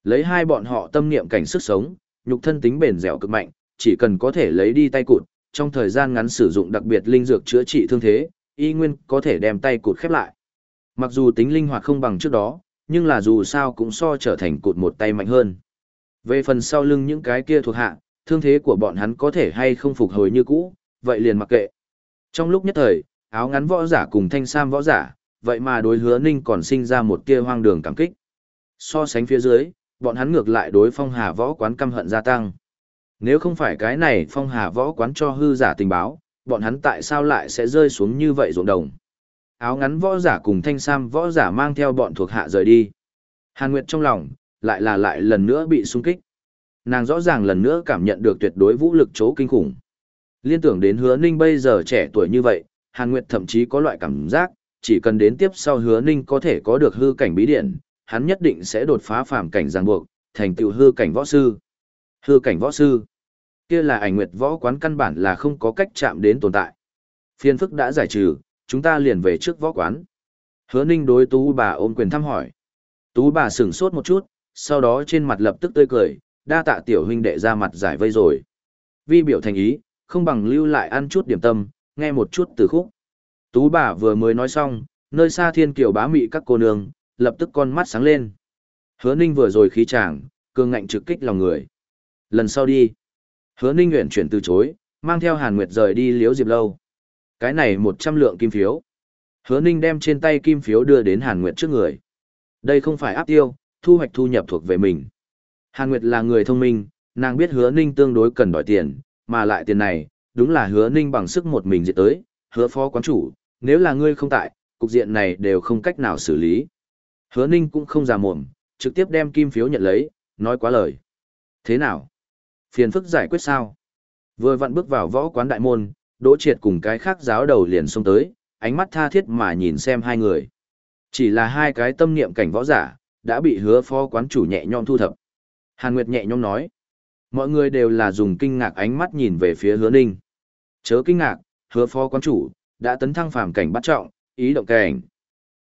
Lấy hai bọn họ tâm niệm cảnh sức sống, nhục thân tính bền dẻo cực mạnh, chỉ cần có thể lấy đi tay cụt, trong thời gian ngắn sử dụng đặc biệt linh dược chữa trị thương thế, y nguyên có thể đem tay cụt khép lại. Mặc dù tính linh hoạt không bằng trước đó, nhưng là dù sao cũng so trở thành cụt một tay mạnh hơn. Về phần sau lưng những cái kia thuộc hạ, thương thế của bọn hắn có thể hay không phục hồi như cũ, vậy liền mặc kệ. Trong lúc nhất thời, áo ngắn võ giả cùng thanh sam võ giả, vậy mà đối hứa ninh còn sinh ra một tia hoang đường cảm kích. So sánh phía dưới, bọn hắn ngược lại đối phong hà võ quán căm hận gia tăng. Nếu không phải cái này phong hà võ quán cho hư giả tình báo, bọn hắn tại sao lại sẽ rơi xuống như vậy ruộng đồng. Áo ngắn võ giả cùng thanh sam võ giả mang theo bọn thuộc hạ rời đi. Hàn Nguyệt trong lòng, lại là lại lần nữa bị sung kích. Nàng rõ ràng lần nữa cảm nhận được tuyệt đối vũ lực chỗ kinh khủng. Liên tưởng đến hứa ninh bây giờ trẻ tuổi như vậy, Hàn Nguyệt thậm chí có loại cảm giác, chỉ cần đến tiếp sau hứa ninh có thể có được hư cảnh bí điện, hắn nhất định sẽ đột phá phàm cảnh ràng buộc, thành tựu hư cảnh võ sư. Hư cảnh võ sư. Kia là ảnh nguyệt võ quán căn bản là không có cách chạm đến tồn tại. Phiên phức đã giải trừ, chúng ta liền về trước võ quán. Hứa ninh đối tú bà ôm quyền thăm hỏi. Tú bà sửng sốt một chút, sau đó trên mặt lập tức tươi cười, đa tạ tiểu huynh đệ ra mặt giải vây rồi. Vi biểu thành ý, không bằng lưu lại ăn chút điểm tâm, nghe một chút từ khúc. Tú bà vừa mới nói xong, nơi xa thiên kiều bá mị các cô nương, lập tức con mắt sáng lên. Hứa ninh vừa rồi khí chàng, cường ngạnh trực kích lòng người. Lần sau đi. Hứa ninh nguyện chuyển từ chối, mang theo Hàn Nguyệt rời đi liếu diệp lâu. Cái này một trăm lượng kim phiếu. Hứa ninh đem trên tay kim phiếu đưa đến Hàn Nguyệt trước người. Đây không phải áp tiêu, thu hoạch thu nhập thuộc về mình. Hàn Nguyệt là người thông minh, nàng biết hứa ninh tương đối cần đòi tiền, mà lại tiền này, đúng là hứa ninh bằng sức một mình diệt tới, hứa phó quán chủ, nếu là ngươi không tại, cục diện này đều không cách nào xử lý. Hứa ninh cũng không già mồm, trực tiếp đem kim phiếu nhận lấy, nói quá lời. Thế nào? Phiền phức giải quyết sao? Vừa vặn bước vào võ quán đại môn, đỗ triệt cùng cái khác giáo đầu liền xông tới, ánh mắt tha thiết mà nhìn xem hai người. Chỉ là hai cái tâm niệm cảnh võ giả, đã bị hứa phó quán chủ nhẹ nhõm thu thập. Hàn Nguyệt nhẹ nhõm nói. Mọi người đều là dùng kinh ngạc ánh mắt nhìn về phía hứa ninh. Chớ kinh ngạc, hứa phó quán chủ, đã tấn thăng phàm cảnh bắt trọng, ý động cảnh.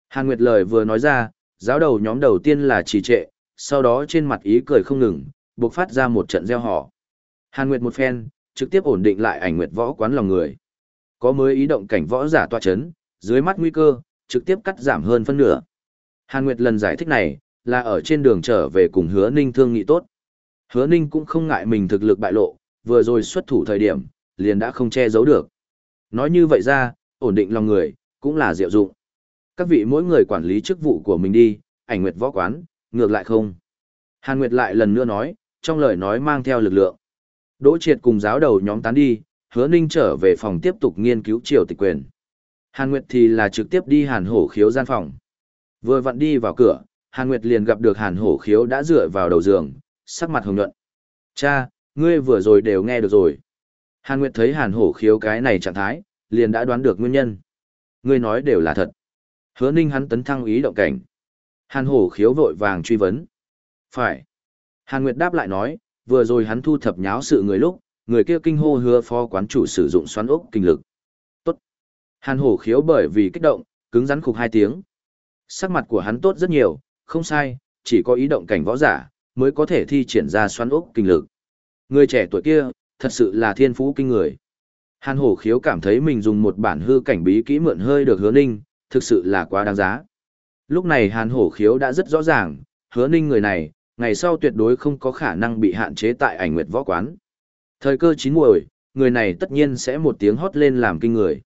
Hàn Nguyệt lời vừa nói ra, giáo đầu nhóm đầu tiên là trì trệ, sau đó trên mặt ý cười không ngừng, buộc phát ra một trận gieo họ. Hàn Nguyệt một phen, trực tiếp ổn định lại ảnh Nguyệt võ quán lòng người. Có mới ý động cảnh võ giả toa chấn, dưới mắt nguy cơ, trực tiếp cắt giảm hơn phân nửa. Hàn Nguyệt lần giải thích này, là ở trên đường trở về cùng hứa ninh thương nghị tốt. Hứa ninh cũng không ngại mình thực lực bại lộ, vừa rồi xuất thủ thời điểm, liền đã không che giấu được. Nói như vậy ra, ổn định lòng người, cũng là diệu dụng. Các vị mỗi người quản lý chức vụ của mình đi, ảnh nguyệt võ quán, ngược lại không. Hàn Nguyệt lại lần nữa nói, trong lời nói mang theo lực lượng. Đỗ triệt cùng giáo đầu nhóm tán đi, hứa ninh trở về phòng tiếp tục nghiên cứu triều tịch quyền. Hàn Nguyệt thì là trực tiếp đi hàn hổ khiếu gian phòng. Vừa vặn đi vào cửa, Hàn Nguyệt liền gặp được Hàn Hổ Khiếu đã dựa vào đầu giường, sắc mặt hồng nhuận. Cha, ngươi vừa rồi đều nghe được rồi. Hàn Nguyệt thấy Hàn Hổ Khiếu cái này trạng thái, liền đã đoán được nguyên nhân. Ngươi nói đều là thật. Hứa ninh hắn tấn thăng ý động cảnh. Hàn Hổ Khiếu vội vàng truy vấn. Phải. Hàn Nguyệt đáp lại nói, vừa rồi hắn thu thập nháo sự người lúc, người kia kinh hô hứa phó quán chủ sử dụng xoắn ốc kinh lực. Tốt. Hàn Hổ Khiếu bởi vì kích động, cứng rắn khục hai tiếng. Sắc mặt của hắn tốt rất nhiều, không sai, chỉ có ý động cảnh võ giả, mới có thể thi triển ra xoắn ốc kinh lực. Người trẻ tuổi kia, thật sự là thiên phú kinh người. Hàn hổ khiếu cảm thấy mình dùng một bản hư cảnh bí kỹ mượn hơi được hứa ninh, thực sự là quá đáng giá. Lúc này Hàn Hổ Khiếu đã rất rõ ràng, hứa ninh người này, ngày sau tuyệt đối không có khả năng bị hạn chế tại ảnh nguyệt võ quán. Thời cơ chín muồi, người này tất nhiên sẽ một tiếng hót lên làm kinh người.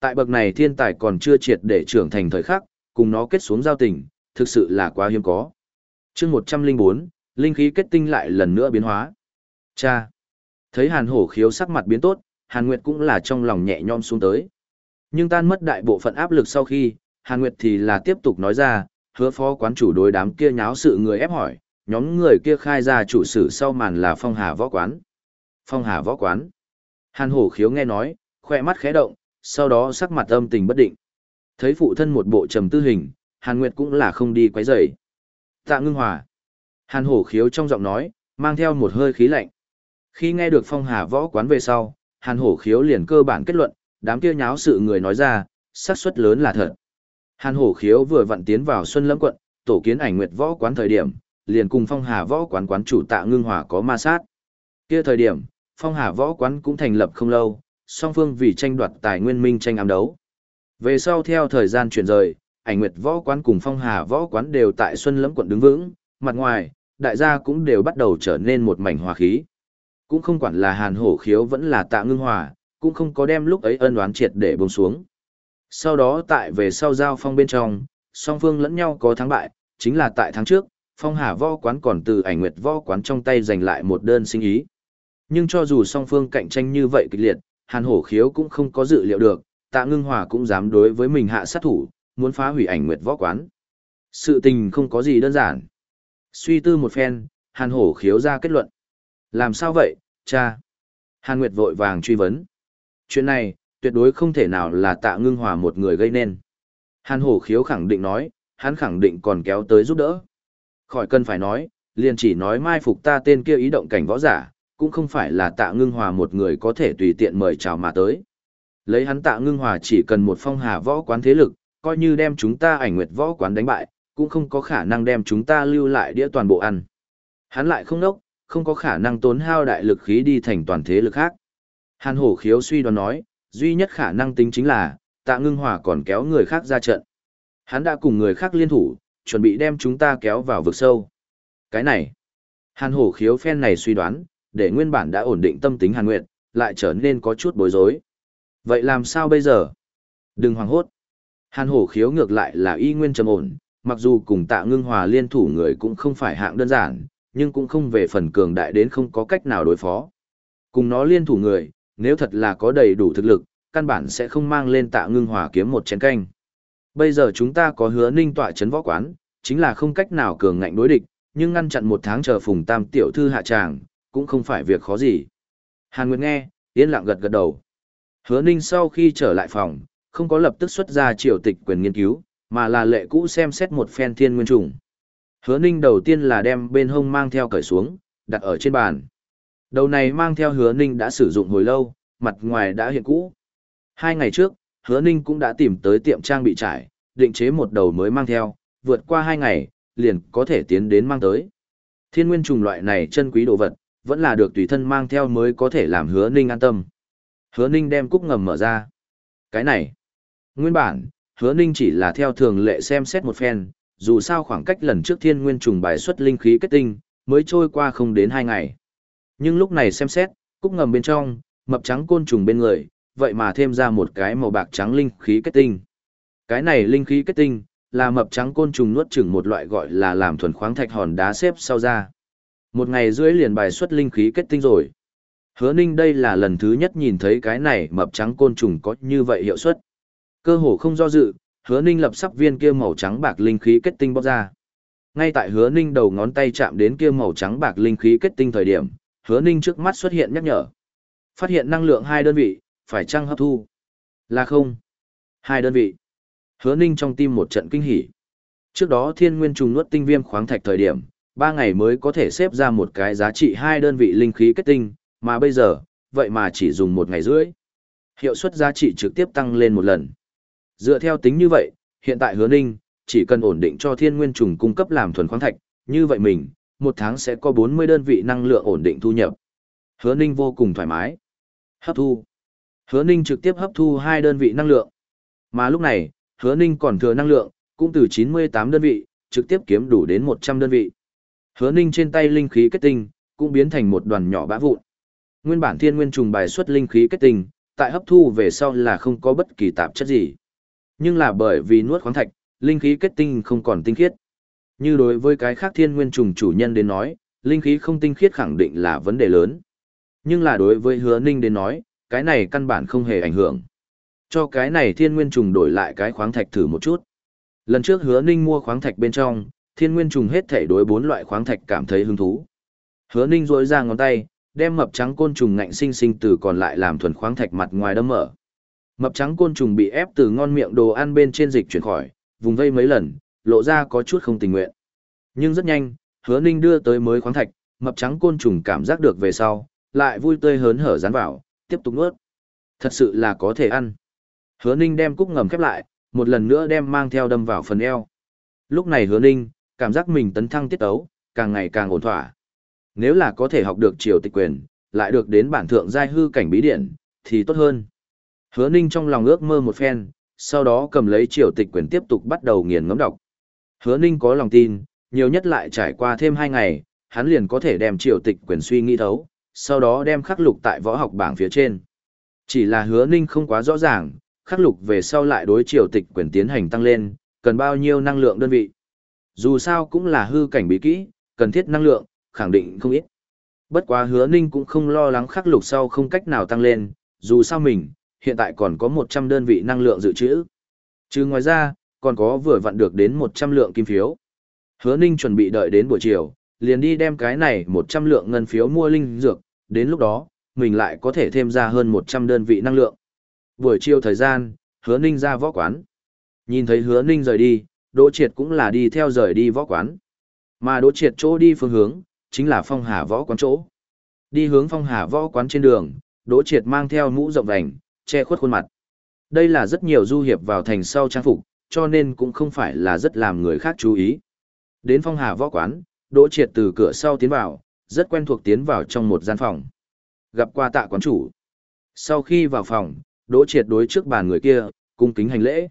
Tại bậc này thiên tài còn chưa triệt để trưởng thành thời khắc, cùng nó kết xuống giao tình, thực sự là quá hiếm có. chương 104, linh khí kết tinh lại lần nữa biến hóa. Cha! Thấy hàn hổ khiếu sắc mặt biến tốt, hàn nguyệt cũng là trong lòng nhẹ nhõm xuống tới. Nhưng tan mất đại bộ phận áp lực sau khi, hàn nguyệt thì là tiếp tục nói ra, hứa phó quán chủ đối đám kia nháo sự người ép hỏi, nhóm người kia khai ra chủ sử sau màn là phong hà võ quán. Phong hà võ quán. Hàn hổ khiếu nghe nói, khoe mắt khẽ động, sau đó sắc mặt âm tình bất định. Thấy phụ thân một bộ trầm tư hình, Hàn Nguyệt cũng là không đi quấy rầy. Tạ ngưng hòa. Hàn hổ khiếu trong giọng nói, mang theo một hơi khí lạnh. Khi nghe được phong hà võ quán về sau, Hàn hổ khiếu liền cơ bản kết luận, đám kia nháo sự người nói ra, xác suất lớn là thật. Hàn hổ khiếu vừa vặn tiến vào Xuân Lâm quận, tổ kiến ảnh nguyệt võ quán thời điểm, liền cùng phong hà võ quán quán chủ tạ ngưng hòa có ma sát. Kia thời điểm, phong hà võ quán cũng thành lập không lâu, song phương vì tranh đoạt tài nguyên minh tranh ám đấu. Về sau theo thời gian chuyển rời, ảnh nguyệt võ quán cùng phong hà võ quán đều tại Xuân Lâm quận đứng vững, mặt ngoài, đại gia cũng đều bắt đầu trở nên một mảnh hòa khí. Cũng không quản là hàn hổ khiếu vẫn là tạ ngưng hòa, cũng không có đem lúc ấy ân oán triệt để buông xuống. Sau đó tại về sau giao phong bên trong, song phương lẫn nhau có thắng bại, chính là tại tháng trước, phong hà võ quán còn từ ảnh nguyệt võ quán trong tay giành lại một đơn sinh ý. Nhưng cho dù song phương cạnh tranh như vậy kịch liệt, hàn hổ khiếu cũng không có dự liệu được, tạ ngưng hòa cũng dám đối với mình hạ sát thủ, muốn phá hủy ảnh nguyệt võ quán. Sự tình không có gì đơn giản. Suy tư một phen, hàn hổ khiếu ra kết luận. Làm sao vậy, cha? Hàn Nguyệt vội vàng truy vấn. Chuyện này, tuyệt đối không thể nào là tạ ngưng hòa một người gây nên. Hàn hổ khiếu khẳng định nói, hắn khẳng định còn kéo tới giúp đỡ. Khỏi cần phải nói, liền chỉ nói mai phục ta tên kia ý động cảnh võ giả, cũng không phải là tạ ngưng hòa một người có thể tùy tiện mời chào mà tới. Lấy hắn tạ ngưng hòa chỉ cần một phong hà võ quán thế lực, coi như đem chúng ta ảnh nguyệt võ quán đánh bại, cũng không có khả năng đem chúng ta lưu lại đĩa toàn bộ ăn. Hắn lại không nốc, không có khả năng tốn hao đại lực khí đi thành toàn thế lực khác. Hàn hổ khiếu suy đoán nói, duy nhất khả năng tính chính là, tạ ngưng hòa còn kéo người khác ra trận. Hắn đã cùng người khác liên thủ, chuẩn bị đem chúng ta kéo vào vực sâu. Cái này, hàn hổ khiếu phen này suy đoán, để nguyên bản đã ổn định tâm tính hàn nguyệt, lại trở nên có chút bối rối. Vậy làm sao bây giờ? Đừng hoảng hốt. Hàn hổ khiếu ngược lại là y nguyên trầm ổn, mặc dù cùng tạ ngưng hòa liên thủ người cũng không phải hạng đơn giản, nhưng cũng không về phần cường đại đến không có cách nào đối phó. Cùng nó liên thủ người, nếu thật là có đầy đủ thực lực, căn bản sẽ không mang lên tạ ngưng hòa kiếm một chén canh. Bây giờ chúng ta có hứa ninh tọa chấn võ quán, chính là không cách nào cường ngạnh đối địch, nhưng ngăn chặn một tháng chờ phùng tam tiểu thư hạ tràng, cũng không phải việc khó gì. Hàn Nguyệt nghe, yên lặng gật gật đầu. Hứa ninh sau khi trở lại phòng, không có lập tức xuất ra triều tịch quyền nghiên cứu, mà là lệ cũ xem xét một phen thiên nguyên trùng. Hứa ninh đầu tiên là đem bên hông mang theo cởi xuống, đặt ở trên bàn. Đầu này mang theo hứa ninh đã sử dụng hồi lâu, mặt ngoài đã hiện cũ. Hai ngày trước, hứa ninh cũng đã tìm tới tiệm trang bị trải, định chế một đầu mới mang theo, vượt qua hai ngày, liền có thể tiến đến mang tới. Thiên nguyên trùng loại này chân quý đồ vật, vẫn là được tùy thân mang theo mới có thể làm hứa ninh an tâm. Hứa ninh đem cúc ngầm mở ra. Cái này, nguyên bản, hứa ninh chỉ là theo thường lệ xem xét một phen, dù sao khoảng cách lần trước thiên nguyên trùng bài xuất linh khí kết tinh, mới trôi qua không đến hai ngày. Nhưng lúc này xem xét, cúc ngầm bên trong, mập trắng côn trùng bên người, vậy mà thêm ra một cái màu bạc trắng linh khí kết tinh. Cái này linh khí kết tinh, là mập trắng côn trùng nuốt chửng một loại gọi là làm thuần khoáng thạch hòn đá xếp sau ra. Một ngày rưỡi liền bài xuất linh khí kết tinh rồi. Hứa ninh đây là lần thứ nhất nhìn thấy cái này mập trắng côn trùng có như vậy hiệu suất. Cơ hồ không do dự, hứa ninh lập sắp viên kia màu trắng bạc linh khí kết tinh bóc ra. Ngay tại hứa ninh đầu ngón tay chạm đến kia màu trắng bạc linh khí kết tinh thời điểm, hứa ninh trước mắt xuất hiện nhắc nhở. Phát hiện năng lượng hai đơn vị, phải chăng hấp thu? Là không. Hai đơn vị. Hứa ninh trong tim một trận kinh hỉ. Trước đó thiên nguyên trùng nuốt tinh viêm khoáng thạch thời điểm, ba ngày mới có thể xếp ra một cái giá trị hai đơn vị linh khí kết tinh, mà bây giờ, vậy mà chỉ dùng một ngày rưỡi. Hiệu suất giá trị trực tiếp tăng lên một lần. Dựa theo tính như vậy, hiện tại hứa ninh, chỉ cần ổn định cho thiên nguyên trùng cung cấp làm thuần khoáng thạch, như vậy mình, một tháng sẽ có 40 đơn vị năng lượng ổn định thu nhập. Hứa ninh vô cùng thoải mái. Hấp thu. Hứa ninh trực tiếp hấp thu hai đơn vị năng lượng. Mà lúc này, Hứa Ninh còn thừa năng lượng, cũng từ 98 đơn vị, trực tiếp kiếm đủ đến 100 đơn vị. Hứa Ninh trên tay linh khí kết tinh, cũng biến thành một đoàn nhỏ bã vụn. Nguyên bản thiên nguyên trùng bài xuất linh khí kết tinh, tại hấp thu về sau là không có bất kỳ tạp chất gì. Nhưng là bởi vì nuốt khoáng thạch, linh khí kết tinh không còn tinh khiết. Như đối với cái khác thiên nguyên trùng chủ nhân đến nói, linh khí không tinh khiết khẳng định là vấn đề lớn. Nhưng là đối với hứa ninh đến nói, cái này căn bản không hề ảnh hưởng. Cho cái này thiên nguyên trùng đổi lại cái khoáng thạch thử một chút. Lần trước hứa ninh mua khoáng thạch bên trong, thiên nguyên trùng hết thể đối bốn loại khoáng thạch cảm thấy hứng thú. Hứa ninh rỗi ra ngón tay, đem mập trắng côn trùng ngạnh sinh sinh từ còn lại làm thuần khoáng thạch mặt ngoài đâm mở. Mập trắng côn trùng bị ép từ ngon miệng đồ ăn bên trên dịch chuyển khỏi, vùng vây mấy lần, lộ ra có chút không tình nguyện. Nhưng rất nhanh, hứa ninh đưa tới mới khoáng thạch, mập trắng côn trùng cảm giác được về sau, lại vui tươi hớn hở dán vào, tiếp tục nuốt. Thật sự là có thể ăn. Hứa ninh đem cúc ngầm khép lại, một lần nữa đem mang theo đâm vào phần eo. Lúc này hứa ninh, cảm giác mình tấn thăng tiết ấu, càng ngày càng ổn thỏa. Nếu là có thể học được triều tịch quyền, lại được đến bản thượng giai hư cảnh bí điển, thì tốt hơn. Hứa ninh trong lòng ước mơ một phen, sau đó cầm lấy triều tịch quyền tiếp tục bắt đầu nghiền ngẫm đọc. Hứa ninh có lòng tin, nhiều nhất lại trải qua thêm hai ngày, hắn liền có thể đem triều tịch quyền suy nghĩ thấu, sau đó đem khắc lục tại võ học bảng phía trên. Chỉ là hứa ninh không quá rõ ràng, khắc lục về sau lại đối triều tịch quyền tiến hành tăng lên, cần bao nhiêu năng lượng đơn vị. Dù sao cũng là hư cảnh bí kỹ, cần thiết năng lượng, khẳng định không ít. Bất quá hứa ninh cũng không lo lắng khắc lục sau không cách nào tăng lên, dù sao mình, hiện tại còn có 100 đơn vị năng lượng dự trữ. Chứ ngoài ra, còn có vừa vặn được đến 100 lượng kim phiếu. Hứa ninh chuẩn bị đợi đến buổi chiều, liền đi đem cái này 100 lượng ngân phiếu mua linh dược, đến lúc đó, mình lại có thể thêm ra hơn 100 đơn vị năng lượng. Buổi chiều thời gian, hứa ninh ra võ quán. Nhìn thấy hứa ninh rời đi, Đỗ Triệt cũng là đi theo rời đi võ quán. Mà Đỗ Triệt chỗ đi phương hướng, chính là phong hà võ quán chỗ. Đi hướng phong hà võ quán trên đường, Đỗ Triệt mang theo mũ rộng vành, che khuất khuôn mặt. Đây là rất nhiều du hiệp vào thành sau trang phục, cho nên cũng không phải là rất làm người khác chú ý. Đến phong hà võ quán, Đỗ Triệt từ cửa sau tiến vào, rất quen thuộc tiến vào trong một gian phòng. Gặp qua tạ quán chủ. Sau khi vào phòng, Đỗ Triệt đối trước bàn người kia, cung kính hành lễ.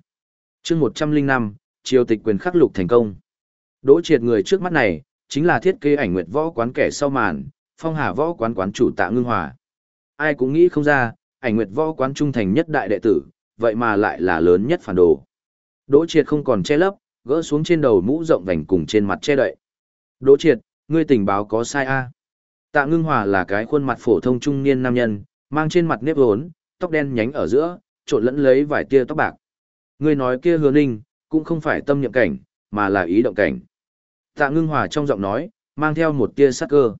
chương 105, triều tịch quyền khắc lục thành công. Đỗ Triệt người trước mắt này, chính là thiết kế ảnh nguyệt võ quán kẻ sau màn, phong hà võ quán quán chủ tạ ngưng hòa. Ai cũng nghĩ không ra, ảnh nguyệt võ quán trung thành nhất đại đệ tử, vậy mà lại là lớn nhất phản đồ. Đỗ triệt không còn che lấp, gỡ xuống trên đầu mũ rộng vành cùng trên mặt che đậy. Đỗ triệt, ngươi tình báo có sai a Tạ ngưng hòa là cái khuôn mặt phổ thông trung niên nam nhân, mang trên mặt nếp hốn, tóc đen nhánh ở giữa, trộn lẫn lấy vài tia tóc bạc. Ngươi nói kia hứa ninh, cũng không phải tâm niệm cảnh, mà là ý động cảnh. Tạ ngưng hòa trong giọng nói, mang theo một tia sắc cơ.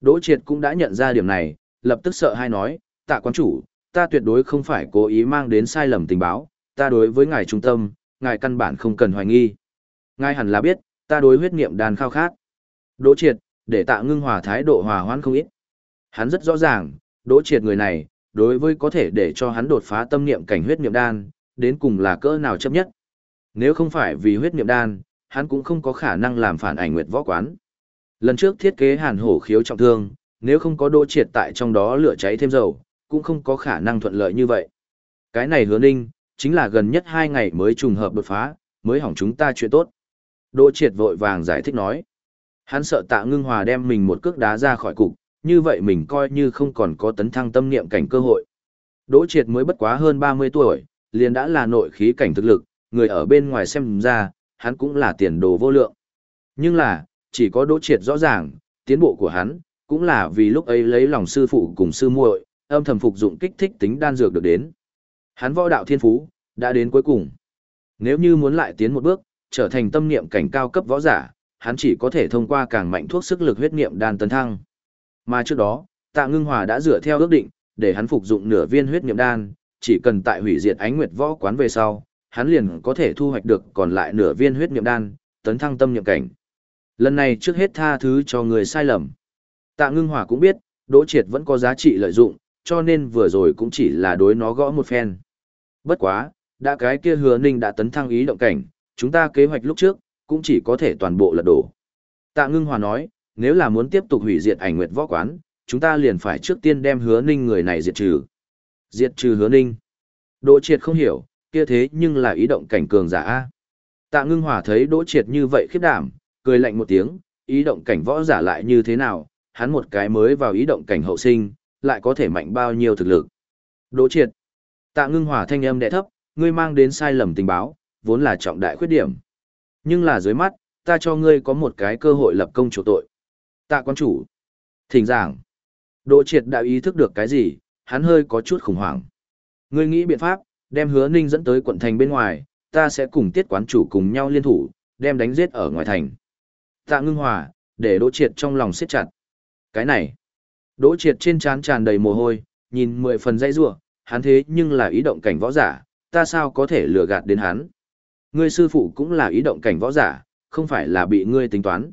Đỗ triệt cũng đã nhận ra điểm này, lập tức sợ hai nói, tạ quán chủ, ta tuyệt đối không phải cố ý mang đến sai lầm tình báo, ta đối với ngài trung tâm, ngài căn bản không cần hoài nghi. Ngài hẳn là biết, ta đối huyết niệm đàn khao khát. Đỗ triệt, để tạ ngưng hòa thái độ hòa hoãn không ít. Hắn rất rõ ràng, đỗ triệt người này, đối với có thể để cho hắn đột phá tâm niệm cảnh huyết niệm đan, đến cùng là cỡ nào chấp nhất. Nếu không phải vì huyết niệm đan, hắn cũng không có khả năng làm phản ảnh nguyệt võ quán. Lần trước thiết kế hàn hổ khiếu trọng thương, nếu không có đỗ triệt tại trong đó lửa cháy thêm dầu, cũng không có khả năng thuận lợi như vậy. Cái này hứa ninh, chính là gần nhất hai ngày mới trùng hợp đột phá, mới hỏng chúng ta chuyện tốt. Đỗ triệt vội vàng giải thích nói. Hắn sợ tạ ngưng hòa đem mình một cước đá ra khỏi cục, như vậy mình coi như không còn có tấn thăng tâm niệm cảnh cơ hội. Đỗ triệt mới bất quá hơn 30 tuổi, liền đã là nội khí cảnh thực lực, người ở bên ngoài xem ra, hắn cũng là tiền đồ vô lượng. Nhưng là, chỉ có đỗ triệt rõ ràng, tiến bộ của hắn, cũng là vì lúc ấy lấy lòng sư phụ cùng sư muội, âm thầm phục dụng kích thích tính đan dược được đến. Hắn võ đạo thiên phú, đã đến cuối cùng. Nếu như muốn lại tiến một bước, trở thành tâm niệm cảnh cao cấp võ giả, hắn chỉ có thể thông qua càng mạnh thuốc sức lực huyết niệm đan tấn thăng. Mà trước đó, Tạ Ngưng Hòa đã dựa theo ước định, để hắn phục dụng nửa viên huyết niệm đan, chỉ cần tại hủy diệt ánh nguyệt võ quán về sau, hắn liền có thể thu hoạch được còn lại nửa viên huyết niệm đan, tấn thăng tâm niệm cảnh. Lần này trước hết tha thứ cho người sai lầm. Tạ Ngưng Hòa cũng biết, Đỗ Triệt vẫn có giá trị lợi dụng, cho nên vừa rồi cũng chỉ là đối nó gõ một phen. Bất quá, đã cái kia hứa ninh đã tấn thăng ý động cảnh, chúng ta kế hoạch lúc trước, cũng chỉ có thể toàn bộ lật đổ. Tạ ngưng hòa nói, nếu là muốn tiếp tục hủy diệt ảnh nguyệt võ quán, chúng ta liền phải trước tiên đem hứa ninh người này diệt trừ. Diệt trừ hứa ninh. Đỗ triệt không hiểu, kia thế nhưng là ý động cảnh cường giả a. Tạ Ngưng Hòa thấy Đỗ Triệt như vậy khiếp đảm, cười lạnh một tiếng, ý động cảnh võ giả lại như thế nào, hắn một cái mới vào ý động cảnh hậu sinh, lại có thể mạnh bao nhiêu thực lực. Đỗ Triệt. Tạ Ngưng Hòa thanh âm đẹ thấp, ngươi mang đến sai lầm tình báo, vốn là trọng đại khuyết điểm. Nhưng là dưới mắt, ta cho ngươi có một cái cơ hội lập công chủ tội. Tạ quan chủ. Thỉnh giảng. Đỗ triệt đã ý thức được cái gì, hắn hơi có chút khủng hoảng. Ngươi nghĩ biện pháp, đem hứa ninh dẫn tới quận thành bên ngoài, ta sẽ cùng tiết quán chủ cùng nhau liên thủ, đem đánh giết ở ngoài thành. Tạ ngưng hòa, để đỗ triệt trong lòng siết chặt. Cái này. Đỗ triệt trên trán tràn đầy mồ hôi, nhìn mười phần dây rua, hắn thế nhưng là ý động cảnh võ giả, ta sao có thể lừa gạt đến hắn. Ngươi sư phụ cũng là ý động cảnh võ giả, không phải là bị ngươi tính toán.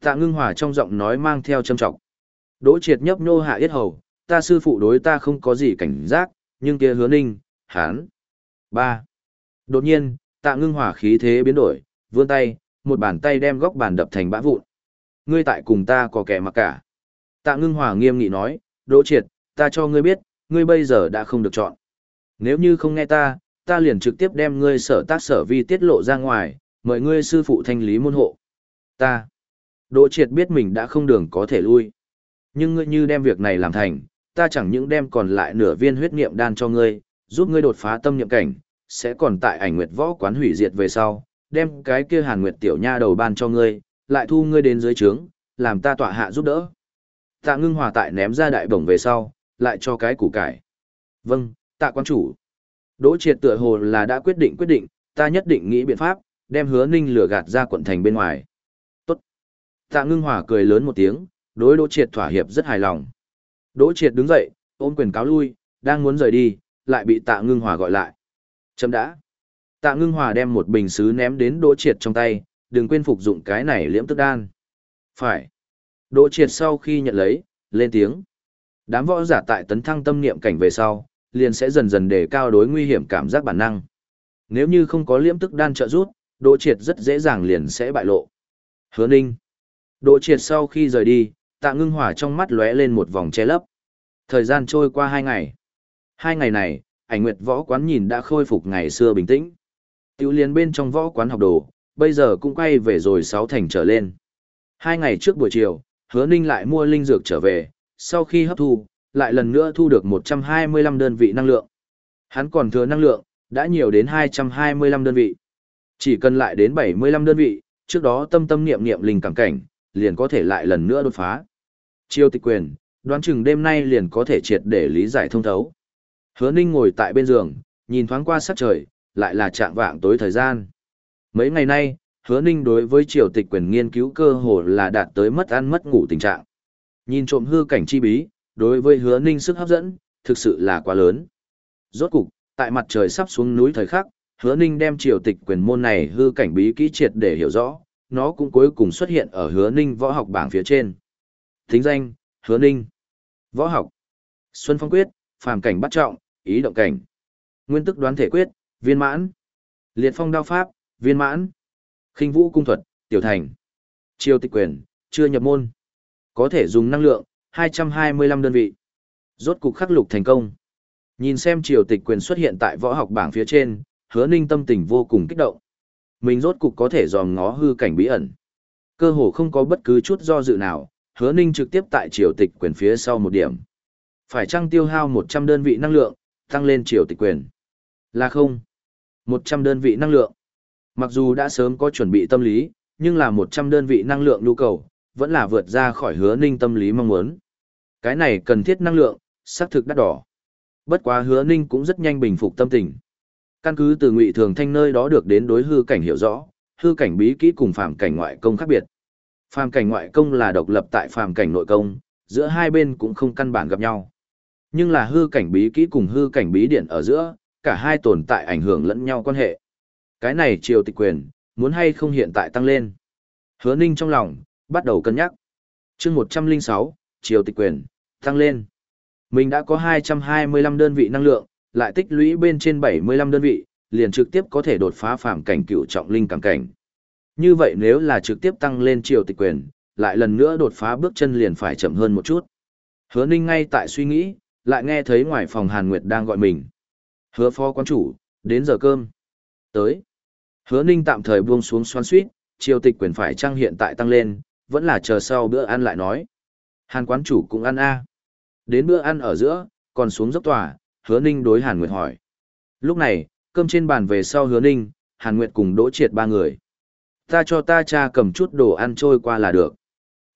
Tạ ngưng hòa trong giọng nói mang theo châm trọng. Đỗ triệt nhấp nhô hạ yết hầu, ta sư phụ đối ta không có gì cảnh giác, nhưng kia hứa ninh, hán. ba Đột nhiên, tạ ngưng Hòa khí thế biến đổi, vươn tay, một bàn tay đem góc bàn đập thành bã vụn. Ngươi tại cùng ta có kẻ mặc cả. Tạ ngưng Hòa nghiêm nghị nói, đỗ triệt, ta cho ngươi biết, ngươi bây giờ đã không được chọn. Nếu như không nghe ta, ta liền trực tiếp đem ngươi sở tác sở vi tiết lộ ra ngoài, mời ngươi sư phụ thanh lý môn hộ. Ta. Đỗ triệt biết mình đã không đường có thể lui. Nhưng ngươi như đem việc này làm thành, ta chẳng những đem còn lại nửa viên huyết niệm đan cho ngươi, giúp ngươi đột phá tâm niệm cảnh, sẽ còn tại ảnh nguyệt võ quán hủy diệt về sau, đem cái kia hàn nguyệt tiểu nha đầu ban cho ngươi, lại thu ngươi đến dưới trướng, làm ta tọa hạ giúp đỡ. Tạ ngưng hòa tại ném ra đại bổng về sau, lại cho cái củ cải. Vâng, tạ quan chủ. Đỗ triệt tựa hồ là đã quyết định quyết định, ta nhất định nghĩ biện pháp, đem hứa ninh lừa gạt ra quận thành bên ngoài. Tốt. Tạ ngưng hòa cười lớn một tiếng, đối Đỗ Triệt thỏa hiệp rất hài lòng. Đỗ Triệt đứng dậy, ôm quyền cáo lui, đang muốn rời đi, lại bị Tạ Ngưng Hòa gọi lại. Chấm đã. Tạ Ngưng Hòa đem một bình sứ ném đến Đỗ Triệt trong tay, đừng quên phục dụng cái này liễm tức đan. Phải. Đỗ Triệt sau khi nhận lấy, lên tiếng. Đám võ giả tại tấn thăng tâm niệm cảnh về sau, liền sẽ dần dần đề cao đối nguy hiểm cảm giác bản năng. Nếu như không có liễm tức đan trợ giúp, Đỗ Triệt rất dễ dàng liền sẽ bại lộ. Hứa Ninh. Đỗ Triệt sau khi rời đi, tạ ngưng hỏa trong mắt lóe lên một vòng che lấp. Thời gian trôi qua hai ngày. Hai ngày này, ảnh nguyệt võ quán nhìn đã khôi phục ngày xưa bình tĩnh. Tiểu liên bên trong võ quán học đồ, bây giờ cũng quay về rồi sáu thành trở lên. Hai ngày trước buổi chiều, hứa ninh lại mua linh dược trở về, sau khi hấp thu, lại lần nữa thu được 125 đơn vị năng lượng. Hắn còn thừa năng lượng, đã nhiều đến 225 đơn vị. Chỉ cần lại đến 75 đơn vị, trước đó tâm tâm niệm niệm linh cảm cảnh, liền có thể lại lần nữa đột phá. Chiêu tịch quyền, đoán chừng đêm nay liền có thể triệt để lý giải thông thấu. Hứa Ninh ngồi tại bên giường, nhìn thoáng qua sắc trời, lại là trạng vạng tối thời gian. Mấy ngày nay, Hứa Ninh đối với triều tịch quyền nghiên cứu cơ hồ là đạt tới mất ăn mất ngủ tình trạng. Nhìn trộm hư cảnh chi bí, đối với Hứa Ninh sức hấp dẫn, thực sự là quá lớn. Rốt cục, tại mặt trời sắp xuống núi thời khắc, Hứa Ninh đem triều tịch quyền môn này hư cảnh bí kỹ triệt để hiểu rõ, nó cũng cuối cùng xuất hiện ở Hứa Ninh võ học bảng phía trên. Thính danh, hứa ninh. Võ học. Xuân phong quyết, phàm cảnh bắt trọng, ý động cảnh. Nguyên tức đoán thể quyết, viên mãn. Liệt phong đao pháp, viên mãn. khinh vũ cung thuật, tiểu thành. Triều tịch quyền, chưa nhập môn. Có thể dùng năng lượng, 225 đơn vị. Rốt cục khắc lục thành công. Nhìn xem triều tịch quyền xuất hiện tại võ học bảng phía trên, hứa ninh tâm tình vô cùng kích động. Mình rốt cục có thể dòm ngó hư cảnh bí ẩn. Cơ hồ không có bất cứ chút do dự nào, hứa ninh trực tiếp tại triều tịch quyền phía sau một điểm. Phải chăng tiêu hao 100 đơn vị năng lượng, tăng lên triều tịch quyền? Là không. 100 đơn vị năng lượng. Mặc dù đã sớm có chuẩn bị tâm lý, nhưng là 100 đơn vị năng lượng nhu cầu, vẫn là vượt ra khỏi hứa ninh tâm lý mong muốn. Cái này cần thiết năng lượng, xác thực đắt đỏ. Bất quá hứa ninh cũng rất nhanh bình phục tâm tình. Căn cứ từ ngụy thường thanh nơi đó được đến đối hư cảnh hiểu rõ, hư cảnh bí kỹ cùng phàm cảnh ngoại công khác biệt. Phàm cảnh ngoại công là độc lập tại phàm cảnh nội công, giữa hai bên cũng không căn bản gặp nhau. Nhưng là hư cảnh bí kỹ cùng hư cảnh bí điện ở giữa, cả hai tồn tại ảnh hưởng lẫn nhau quan hệ. Cái này triều tịch quyền, muốn hay không hiện tại tăng lên. Hứa ninh trong lòng, bắt đầu cân nhắc. chương 106, triều tịch quyền, tăng lên. Mình đã có 225 đơn vị năng lượng, lại tích lũy bên trên 75 đơn vị, liền trực tiếp có thể đột phá phạm cảnh cựu trọng linh càng cảnh. Như vậy nếu là trực tiếp tăng lên triều tịch quyền, lại lần nữa đột phá bước chân liền phải chậm hơn một chút. Hứa Ninh ngay tại suy nghĩ, lại nghe thấy ngoài phòng Hàn Nguyệt đang gọi mình. Hứa phó quán chủ, đến giờ cơm. Tới. Hứa ninh tạm thời buông xuống xoan suýt, triều tịch quyền phải trang hiện tại tăng lên, vẫn là chờ sau bữa ăn lại nói. Hàn quán chủ cũng ăn a Đến bữa ăn ở giữa, còn xuống dốc tòa, hứa ninh đối Hàn Nguyệt hỏi. Lúc này, cơm trên bàn về sau hứa ninh, Hàn Nguyệt cùng đỗ triệt ba người. Ta cho ta cha cầm chút đồ ăn trôi qua là được.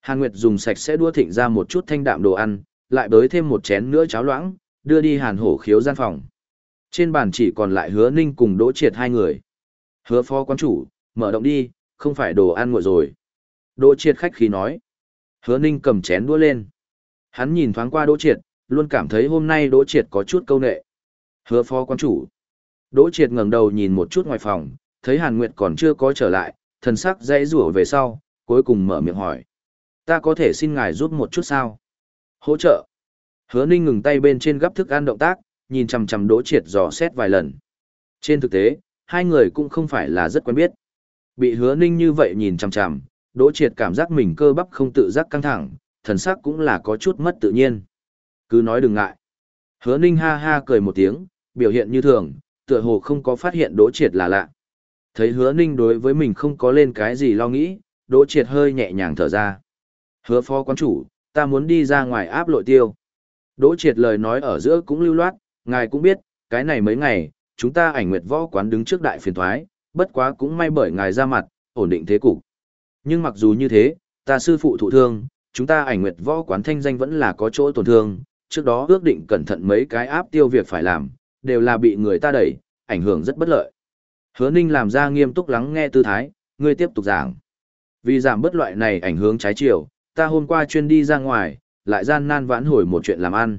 Hàn Nguyệt dùng sạch sẽ đua thịnh ra một chút thanh đạm đồ ăn, lại bới thêm một chén nữa cháo loãng, đưa đi Hàn Hổ khiếu gian phòng. Trên bàn chỉ còn lại hứa ninh cùng đỗ triệt hai người. Hứa phó quán chủ, mở động đi, không phải đồ ăn nguội rồi. Đỗ triệt khách khí nói. Hứa ninh cầm chén đũa lên. Hắn nhìn thoáng qua đỗ triệt, luôn cảm thấy hôm nay đỗ triệt có chút câu nệ. Hứa phó quán chủ. Đỗ triệt ngẩng đầu nhìn một chút ngoài phòng, thấy Hàn Nguyệt còn chưa có trở lại, thần sắc dãy rủa về sau, cuối cùng mở miệng hỏi. Ta có thể xin ngài giúp một chút sao? Hỗ trợ. Hứa ninh ngừng tay bên trên gấp thức ăn động tác, nhìn chằm chằm đỗ triệt dò xét vài lần. Trên thực tế, hai người cũng không phải là rất quen biết. Bị hứa ninh như vậy nhìn chằm chằm, đỗ triệt cảm giác mình cơ bắp không tự giác căng thẳng, thần sắc cũng là có chút mất tự nhiên. Cứ nói đừng ngại. Hứa ninh ha ha cười một tiếng, biểu hiện như thường, tựa hồ không có phát hiện đỗ triệt là lạ. Thấy hứa ninh đối với mình không có lên cái gì lo nghĩ, đỗ triệt hơi nhẹ nhàng thở ra. Hứa phó quán chủ, ta muốn đi ra ngoài áp lội tiêu. Đỗ triệt lời nói ở giữa cũng lưu loát, ngài cũng biết, cái này mấy ngày, chúng ta ảnh nguyệt võ quán đứng trước đại phiền thoái, bất quá cũng may bởi ngài ra mặt, ổn định thế cục. Nhưng mặc dù như thế, ta sư phụ thụ thương, chúng ta ảnh nguyệt võ quán thanh danh vẫn là có chỗ tổn thương, trước đó ước định cẩn thận mấy cái áp tiêu việc phải làm, đều là bị người ta đẩy, ảnh hưởng rất bất lợi. Hứa Ninh làm ra nghiêm túc lắng nghe tư thái, ngươi tiếp tục giảng. Vì giảm bất loại này ảnh hưởng trái chiều, ta hôm qua chuyên đi ra ngoài, lại gian nan vãn hồi một chuyện làm ăn.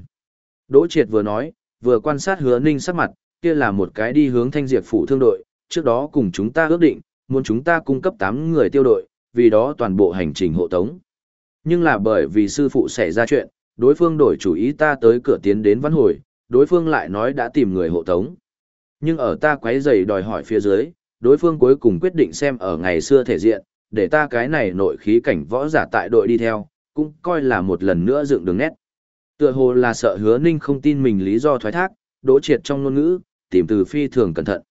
Đỗ Triệt vừa nói, vừa quan sát Hứa Ninh sắc mặt, kia là một cái đi hướng thanh diệt phủ thương đội, trước đó cùng chúng ta ước định, muốn chúng ta cung cấp 8 người tiêu đội, vì đó toàn bộ hành trình hộ tống. Nhưng là bởi vì sư phụ xảy ra chuyện, đối phương đổi chủ ý ta tới cửa tiến đến văn hồi, đối phương lại nói đã tìm người hộ tống. Nhưng ở ta quấy giày đòi hỏi phía dưới, đối phương cuối cùng quyết định xem ở ngày xưa thể diện, để ta cái này nội khí cảnh võ giả tại đội đi theo, cũng coi là một lần nữa dựng đường nét. Tựa hồ là sợ hứa ninh không tin mình lý do thoái thác, đỗ triệt trong ngôn ngữ, tìm từ phi thường cẩn thận.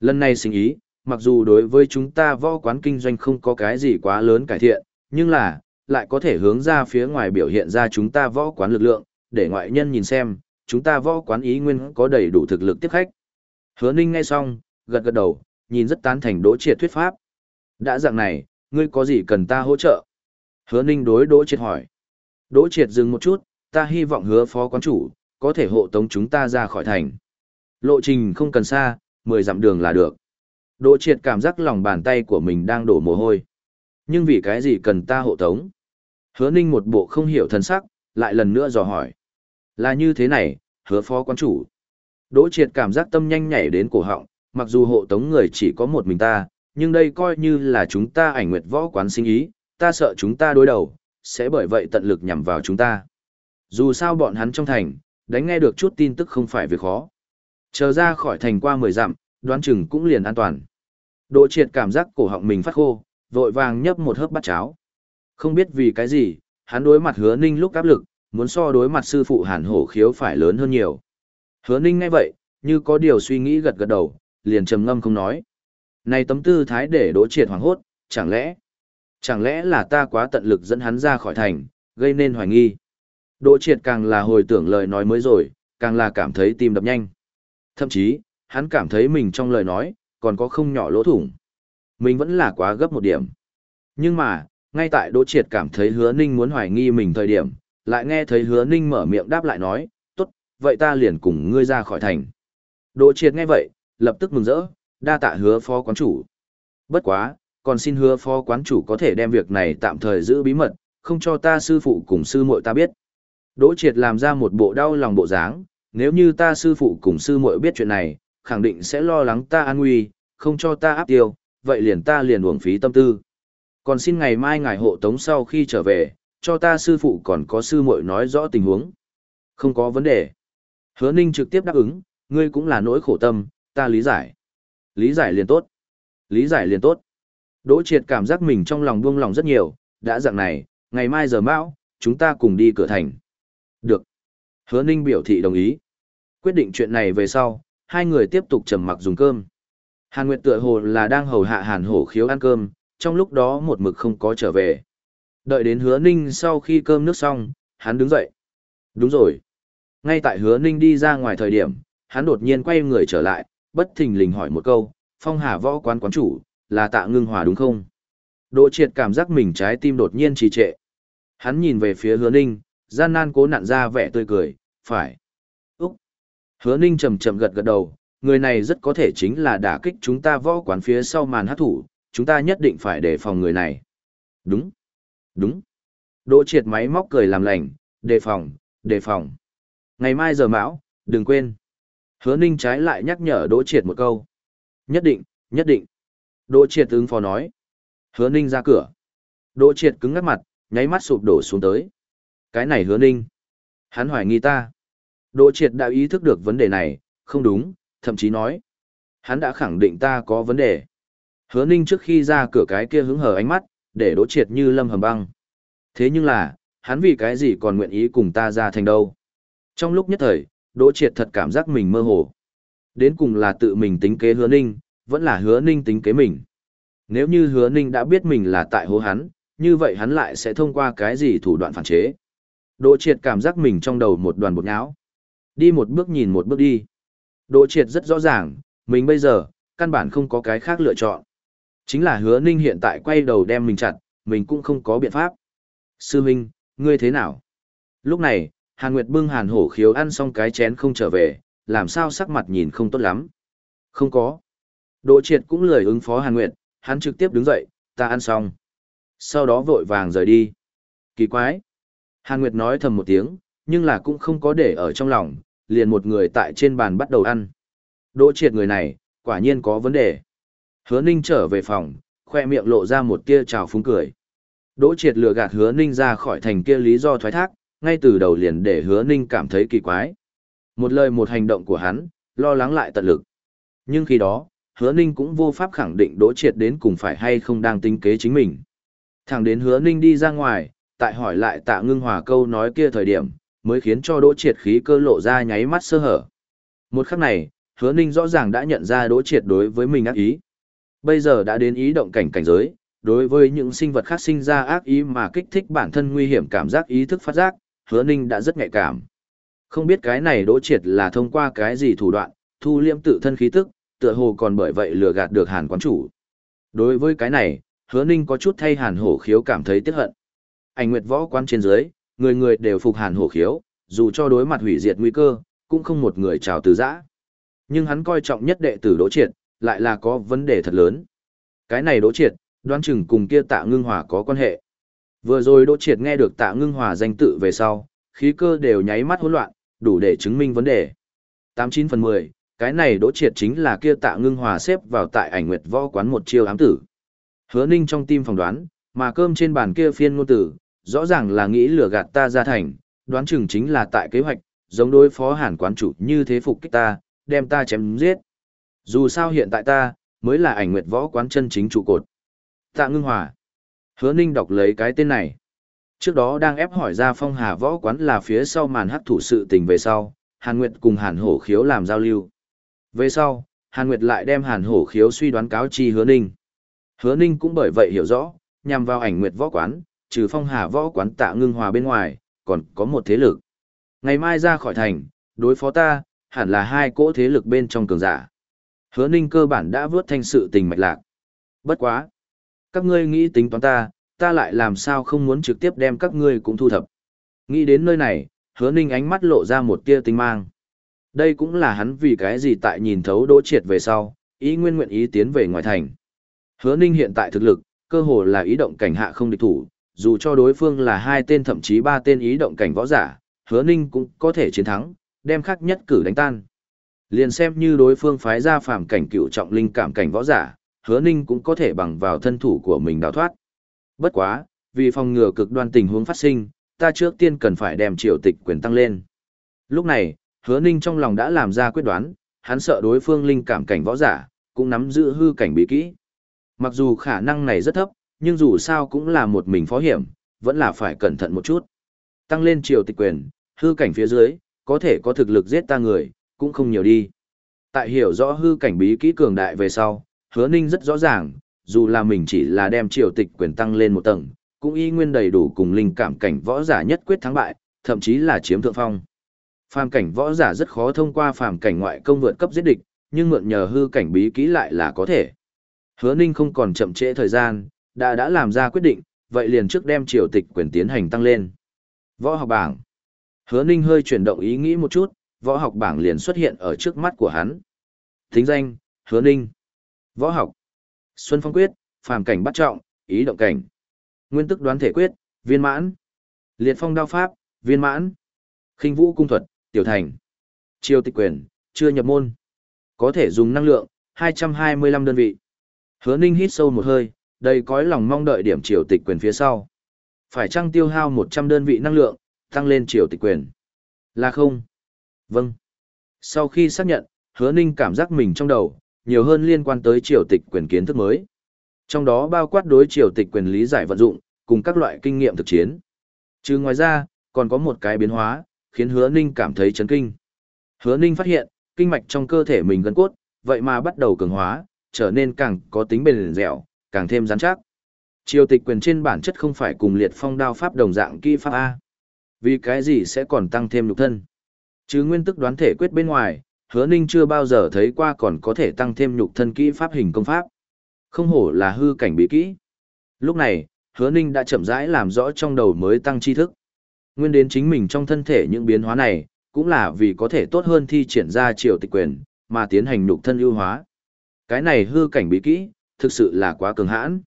Lần này sinh ý, mặc dù đối với chúng ta võ quán kinh doanh không có cái gì quá lớn cải thiện, nhưng là, lại có thể hướng ra phía ngoài biểu hiện ra chúng ta võ quán lực lượng, để ngoại nhân nhìn xem, chúng ta võ quán ý nguyên có đầy đủ thực lực tiếp khách. Hứa Ninh ngay xong, gật gật đầu, nhìn rất tán thành Đỗ Triệt thuyết pháp. Đã dạng này, ngươi có gì cần ta hỗ trợ? Hứa Ninh đối Đỗ Triệt hỏi. Đỗ Triệt dừng một chút, ta hy vọng hứa phó quán chủ, có thể hộ tống chúng ta ra khỏi thành. Lộ trình không cần xa, 10 dặm đường là được. Đỗ Triệt cảm giác lòng bàn tay của mình đang đổ mồ hôi. Nhưng vì cái gì cần ta hộ tống? Hứa Ninh một bộ không hiểu thân sắc, lại lần nữa dò hỏi. Là như thế này, hứa phó quan chủ. Đỗ triệt cảm giác tâm nhanh nhảy đến cổ họng, mặc dù hộ tống người chỉ có một mình ta, nhưng đây coi như là chúng ta ảnh nguyệt võ quán sinh ý, ta sợ chúng ta đối đầu, sẽ bởi vậy tận lực nhằm vào chúng ta. Dù sao bọn hắn trong thành, đánh nghe được chút tin tức không phải việc khó. Chờ ra khỏi thành qua mười dặm, đoán chừng cũng liền an toàn. Đỗ triệt cảm giác cổ họng mình phát khô, vội vàng nhấp một hớp bát cháo. Không biết vì cái gì, hắn đối mặt hứa ninh lúc áp lực, muốn so đối mặt sư phụ hàn hổ khiếu phải lớn hơn nhiều. Hứa ninh ngay vậy, như có điều suy nghĩ gật gật đầu, liền trầm ngâm không nói. Này tấm tư thái để đỗ triệt hoàng hốt, chẳng lẽ, chẳng lẽ là ta quá tận lực dẫn hắn ra khỏi thành, gây nên hoài nghi. Đỗ triệt càng là hồi tưởng lời nói mới rồi, càng là cảm thấy tim đập nhanh. Thậm chí, hắn cảm thấy mình trong lời nói, còn có không nhỏ lỗ thủng. Mình vẫn là quá gấp một điểm. Nhưng mà, ngay tại Đỗ Triệt cảm thấy hứa ninh muốn hoài nghi mình thời điểm, lại nghe thấy hứa ninh mở miệng đáp lại nói, tốt, vậy ta liền cùng ngươi ra khỏi thành. Đỗ Triệt nghe vậy, lập tức mừng rỡ, đa tạ hứa phó quán chủ. Bất quá, còn xin hứa phó quán chủ có thể đem việc này tạm thời giữ bí mật, không cho ta sư phụ cùng sư muội ta biết. Đỗ Triệt làm ra một bộ đau lòng bộ dáng, nếu như ta sư phụ cùng sư muội biết chuyện này, khẳng định sẽ lo lắng ta an nguy, không cho ta áp tiêu, vậy liền ta liền uổng phí tâm tư. Còn xin ngày mai ngài hộ tống sau khi trở về, cho ta sư phụ còn có sư muội nói rõ tình huống. Không có vấn đề. Hứa Ninh trực tiếp đáp ứng, ngươi cũng là nỗi khổ tâm, ta lý giải. Lý giải liền tốt. Lý giải liền tốt. Đỗ triệt cảm giác mình trong lòng buông lòng rất nhiều, đã dạng này, ngày mai giờ mão, chúng ta cùng đi cửa thành. Được. Hứa Ninh biểu thị đồng ý. Quyết định chuyện này về sau, hai người tiếp tục trầm mặc dùng cơm. Hàn Nguyệt tựa hồ là đang hầu hạ Hàn Hổ khiếu ăn cơm, trong lúc đó một mực không có trở về. Đợi đến hứa ninh sau khi cơm nước xong, hắn đứng dậy. Đúng rồi. Ngay tại hứa ninh đi ra ngoài thời điểm, hắn đột nhiên quay người trở lại, bất thình lình hỏi một câu, phong hà võ quán quán chủ, là tạ ngưng hòa đúng không? Đỗ triệt cảm giác mình trái tim đột nhiên trì trệ. Hắn nhìn về phía hứa ninh, gian nan cố nặn ra vẻ tươi cười, phải. Hứa ninh chầm chậm gật gật đầu, người này rất có thể chính là đả kích chúng ta võ quán phía sau màn hát thủ, chúng ta nhất định phải đề phòng người này. Đúng. Đúng. Đỗ triệt máy móc cười làm lành, đề phòng, đề phòng. Ngày mai giờ mão, đừng quên. Hứa ninh trái lại nhắc nhở Đỗ triệt một câu. Nhất định, nhất định. Đỗ triệt ứng phó nói. Hứa ninh ra cửa. Đỗ triệt cứng ngắt mặt, nháy mắt sụp đổ xuống tới. Cái này hứa ninh. Hắn hoài nghi ta. Đỗ triệt đã ý thức được vấn đề này, không đúng, thậm chí nói. Hắn đã khẳng định ta có vấn đề. Hứa ninh trước khi ra cửa cái kia hứng hờ ánh mắt, để đỗ triệt như lâm hầm băng. Thế nhưng là, hắn vì cái gì còn nguyện ý cùng ta ra thành đâu. Trong lúc nhất thời, đỗ triệt thật cảm giác mình mơ hồ. Đến cùng là tự mình tính kế hứa ninh, vẫn là hứa ninh tính kế mình. Nếu như hứa ninh đã biết mình là tại hố hắn, như vậy hắn lại sẽ thông qua cái gì thủ đoạn phản chế. Đỗ triệt cảm giác mình trong đầu một đoàn bột nháo. Đi một bước nhìn một bước đi. Đỗ triệt rất rõ ràng, mình bây giờ, căn bản không có cái khác lựa chọn. Chính là hứa ninh hiện tại quay đầu đem mình chặt, mình cũng không có biện pháp. Sư Minh, ngươi thế nào? Lúc này, Hàn Nguyệt bưng Hàn Hổ khiếu ăn xong cái chén không trở về, làm sao sắc mặt nhìn không tốt lắm. Không có. Đỗ triệt cũng lười ứng phó Hàn Nguyệt, hắn trực tiếp đứng dậy, ta ăn xong. Sau đó vội vàng rời đi. Kỳ quái. Hàn Nguyệt nói thầm một tiếng, nhưng là cũng không có để ở trong lòng, liền một người tại trên bàn bắt đầu ăn. Đỗ triệt người này, quả nhiên có vấn đề. Hứa Ninh trở về phòng, khoe miệng lộ ra một tia trào phúng cười. Đỗ triệt lừa gạt hứa Ninh ra khỏi thành kia lý do thoái thác, ngay từ đầu liền để hứa Ninh cảm thấy kỳ quái. Một lời một hành động của hắn, lo lắng lại tận lực. Nhưng khi đó, hứa Ninh cũng vô pháp khẳng định đỗ triệt đến cùng phải hay không đang tính kế chính mình. Thẳng đến hứa Ninh đi ra ngoài, tại hỏi lại tạ ngưng hòa câu nói kia thời điểm, mới khiến cho đỗ triệt khí cơ lộ ra nháy mắt sơ hở. Một khắc này, hứa Ninh rõ ràng đã nhận ra đỗ triệt đối với mình ác ý. Bây giờ đã đến ý động cảnh cảnh giới, đối với những sinh vật khác sinh ra ác ý mà kích thích bản thân nguy hiểm cảm giác ý thức phát giác, hứa ninh đã rất nhạy cảm. Không biết cái này đỗ triệt là thông qua cái gì thủ đoạn, thu liêm tự thân khí tức, tựa hồ còn bởi vậy lừa gạt được hàn quán chủ. Đối với cái này, hứa ninh có chút thay hàn hổ khiếu cảm thấy tiếc hận. Ảnh nguyệt võ quan trên dưới, người người đều phục hàn hổ khiếu, dù cho đối mặt hủy diệt nguy cơ, cũng không một người chào từ giã. Nhưng hắn coi trọng nhất đệ tử đỗ triệt, lại là có vấn đề thật lớn. Cái này đỗ triệt, đoán chừng cùng kia tạ ngưng hòa có quan hệ. Vừa rồi đỗ triệt nghe được tạ ngưng hòa danh tự về sau, khí cơ đều nháy mắt hỗn loạn, đủ để chứng minh vấn đề. 89 phần 10, cái này đỗ triệt chính là kia tạ ngưng hòa xếp vào tại ảnh nguyệt võ quán một chiêu ám tử. Hứa ninh trong tim phòng đoán, mà cơm trên bàn kia phiên ngôn tử, rõ ràng là nghĩ lừa gạt ta ra thành, đoán chừng chính là tại kế hoạch, giống đối phó hàn quán chủ như thế phục kích ta, đem ta chém giết. Dù sao hiện tại ta, mới là ảnh nguyệt võ quán chân chính trụ cột. Tạ ngưng hòa. Hứa ninh đọc lấy cái tên này. Trước đó đang ép hỏi ra phong hà võ quán là phía sau màn hắc thủ sự tình về sau, Hàn Nguyệt cùng Hàn Hổ Khiếu làm giao lưu. Về sau, Hàn Nguyệt lại đem Hàn Hổ Khiếu suy đoán cáo chi Hứa Ninh. Hứa Ninh cũng bởi vậy hiểu rõ, nhằm vào ảnh Nguyệt võ quán, trừ phong hà võ quán tạ ngưng hòa bên ngoài, còn có một thế lực. Ngày mai ra khỏi thành, đối phó ta, hẳn là hai cỗ thế lực bên trong cường giả. Hứa ninh cơ bản đã vớt thanh sự tình mạch lạc. Bất quá. Các ngươi nghĩ tính toán ta, ta lại làm sao không muốn trực tiếp đem các ngươi cũng thu thập. Nghĩ đến nơi này, hứa ninh ánh mắt lộ ra một tia tinh mang. Đây cũng là hắn vì cái gì tại nhìn thấu đỗ triệt về sau, ý nguyên nguyện ý tiến về ngoài thành. Hứa ninh hiện tại thực lực, cơ hồ là ý động cảnh hạ không địch thủ, dù cho đối phương là hai tên thậm chí ba tên ý động cảnh võ giả, hứa ninh cũng có thể chiến thắng, đem khắc nhất cử đánh tan. Liền xem như đối phương phái ra phàm cảnh cựu trọng linh cảm cảnh võ giả, hứa ninh cũng có thể bằng vào thân thủ của mình đào thoát. Bất quá, vì phòng ngừa cực đoan tình huống phát sinh, ta trước tiên cần phải đem triều tịch quyền tăng lên. Lúc này, hứa ninh trong lòng đã làm ra quyết đoán, hắn sợ đối phương linh cảm cảnh võ giả, cũng nắm giữ hư cảnh bí kỹ. Mặc dù khả năng này rất thấp, nhưng dù sao cũng là một mình phó hiểm, vẫn là phải cẩn thận một chút. Tăng lên triều tịch quyền, hư cảnh phía dưới, có thể có thực lực giết ta người, cũng không nhiều đi. Tại hiểu rõ hư cảnh bí kỹ cường đại về sau, hứa ninh rất rõ ràng, dù là mình chỉ là đem triều tịch quyền tăng lên một tầng, cũng y nguyên đầy đủ cùng linh cảm cảnh võ giả nhất quyết thắng bại, thậm chí là chiếm thượng phong. Phàm cảnh võ giả rất khó thông qua phàm cảnh ngoại công vượt cấp giết địch, nhưng mượn nhờ hư cảnh bí kỹ lại là có thể. Hứa Ninh không còn chậm trễ thời gian, đã đã làm ra quyết định, vậy liền trước đem triều tịch quyền tiến hành tăng lên. Võ học bảng. Hứa Ninh hơi chuyển động ý nghĩ một chút, võ học bảng liền xuất hiện ở trước mắt của hắn. Thính danh, Hứa Ninh. Võ học. Xuân Phong Quyết, phàm cảnh bắt trọng, ý động cảnh. Nguyên tức đoán thể quyết, viên mãn. Liệt phong đao pháp, viên mãn. khinh vũ cung thuật, tiểu thành. Triều tịch quyền, chưa nhập môn. Có thể dùng năng lượng, 225 đơn vị. Hứa Ninh hít sâu một hơi, đầy cõi lòng mong đợi điểm triều tịch quyền phía sau. Phải chăng tiêu hao 100 đơn vị năng lượng, tăng lên triều tịch quyền? Là không? Vâng. Sau khi xác nhận, hứa ninh cảm giác mình trong đầu, nhiều hơn liên quan tới triều tịch quyền kiến thức mới. Trong đó bao quát đối triều tịch quyền lý giải vận dụng, cùng các loại kinh nghiệm thực chiến. Chứ ngoài ra, còn có một cái biến hóa, khiến hứa ninh cảm thấy chấn kinh. Hứa ninh phát hiện, kinh mạch trong cơ thể mình gân cốt, vậy mà bắt đầu cường hóa, trở nên càng có tính bền dẻo, càng thêm rắn chắc. Triều tịch quyền trên bản chất không phải cùng liệt phong đao pháp đồng dạng kỹ pháp A. Vì cái gì sẽ còn tăng thêm nhục thân? Chứ nguyên tức đoán thể quyết bên ngoài, hứa ninh chưa bao giờ thấy qua còn có thể tăng thêm nhục thân kỹ pháp hình công pháp. Không hổ là hư cảnh bí kỹ. Lúc này, hứa ninh đã chậm rãi làm rõ trong đầu mới tăng tri thức. Nguyên đến chính mình trong thân thể những biến hóa này, cũng là vì có thể tốt hơn thi triển ra triều tịch quyền, mà tiến hành nhục thân ưu hóa. Cái này hư cảnh bí kỹ, thực sự là quá cường hãn.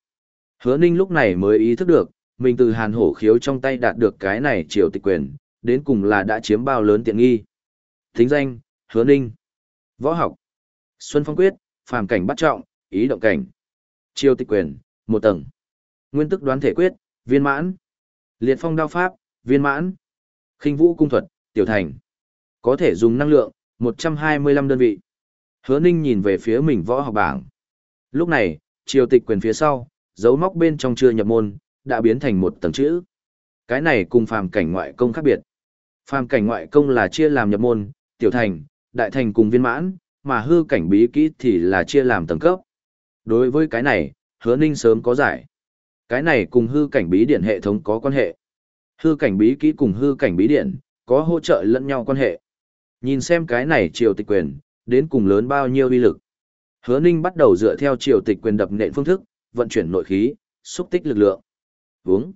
Hứa ninh lúc này mới ý thức được, mình từ hàn hổ khiếu trong tay đạt được cái này triều tịch quyền, đến cùng là đã chiếm bao lớn tiện nghi. Thính danh, hứa ninh. Võ học. Xuân Phong Quyết, phàm cảnh bắt trọng, ý động cảnh. Triều tịch quyền, một tầng. Nguyên tức đoán thể quyết, viên mãn. Liệt phong đao pháp, viên mãn. khinh vũ cung thuật, tiểu thành. Có thể dùng năng lượng, 125 đơn vị. Hứa ninh nhìn về phía mình võ học bảng. Lúc này, triều tịch quyền phía sau, dấu móc bên trong chưa nhập môn, đã biến thành một tầng chữ. Cái này cùng phàm cảnh ngoại công khác biệt. Phàm cảnh ngoại công là chia làm nhập môn, tiểu thành, đại thành cùng viên mãn, mà hư cảnh bí kỹ thì là chia làm tầng cấp. Đối với cái này, hứa ninh sớm có giải. Cái này cùng hư cảnh bí điển hệ thống có quan hệ. Hư cảnh bí kỹ cùng hư cảnh bí điển, có hỗ trợ lẫn nhau quan hệ. Nhìn xem cái này triều tịch quyền, đến cùng lớn bao nhiêu uy lực. Hứa Ninh bắt đầu dựa theo triều tịch quyền đập nện phương thức, vận chuyển nội khí, xúc tích lực lượng. Vúng.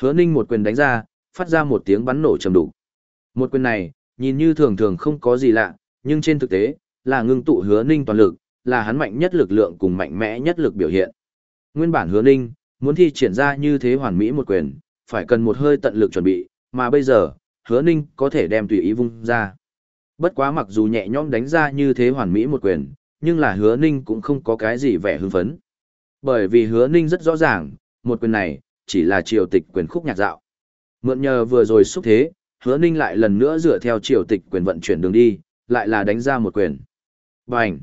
Hứa Ninh một quyền đánh ra, phát ra một tiếng bắn nổ trầm đủ. Một quyền này, nhìn như thường thường không có gì lạ, nhưng trên thực tế, là ngưng tụ Hứa Ninh toàn lực, là hắn mạnh nhất lực lượng cùng mạnh mẽ nhất lực biểu hiện. Nguyên bản Hứa Ninh, muốn thi triển ra như thế hoàn mỹ một quyền, phải cần một hơi tận lực chuẩn bị, mà bây giờ, Hứa Ninh có thể đem tùy ý vung ra. Bất quá mặc dù nhẹ nhõm đánh ra như thế hoàn mỹ một quyền, nhưng là hứa ninh cũng không có cái gì vẻ hưng phấn. Bởi vì hứa ninh rất rõ ràng, một quyền này, chỉ là triều tịch quyền khúc nhạc dạo. Mượn nhờ vừa rồi xúc thế, hứa ninh lại lần nữa dựa theo triều tịch quyền vận chuyển đường đi, lại là đánh ra một quyền. Bành!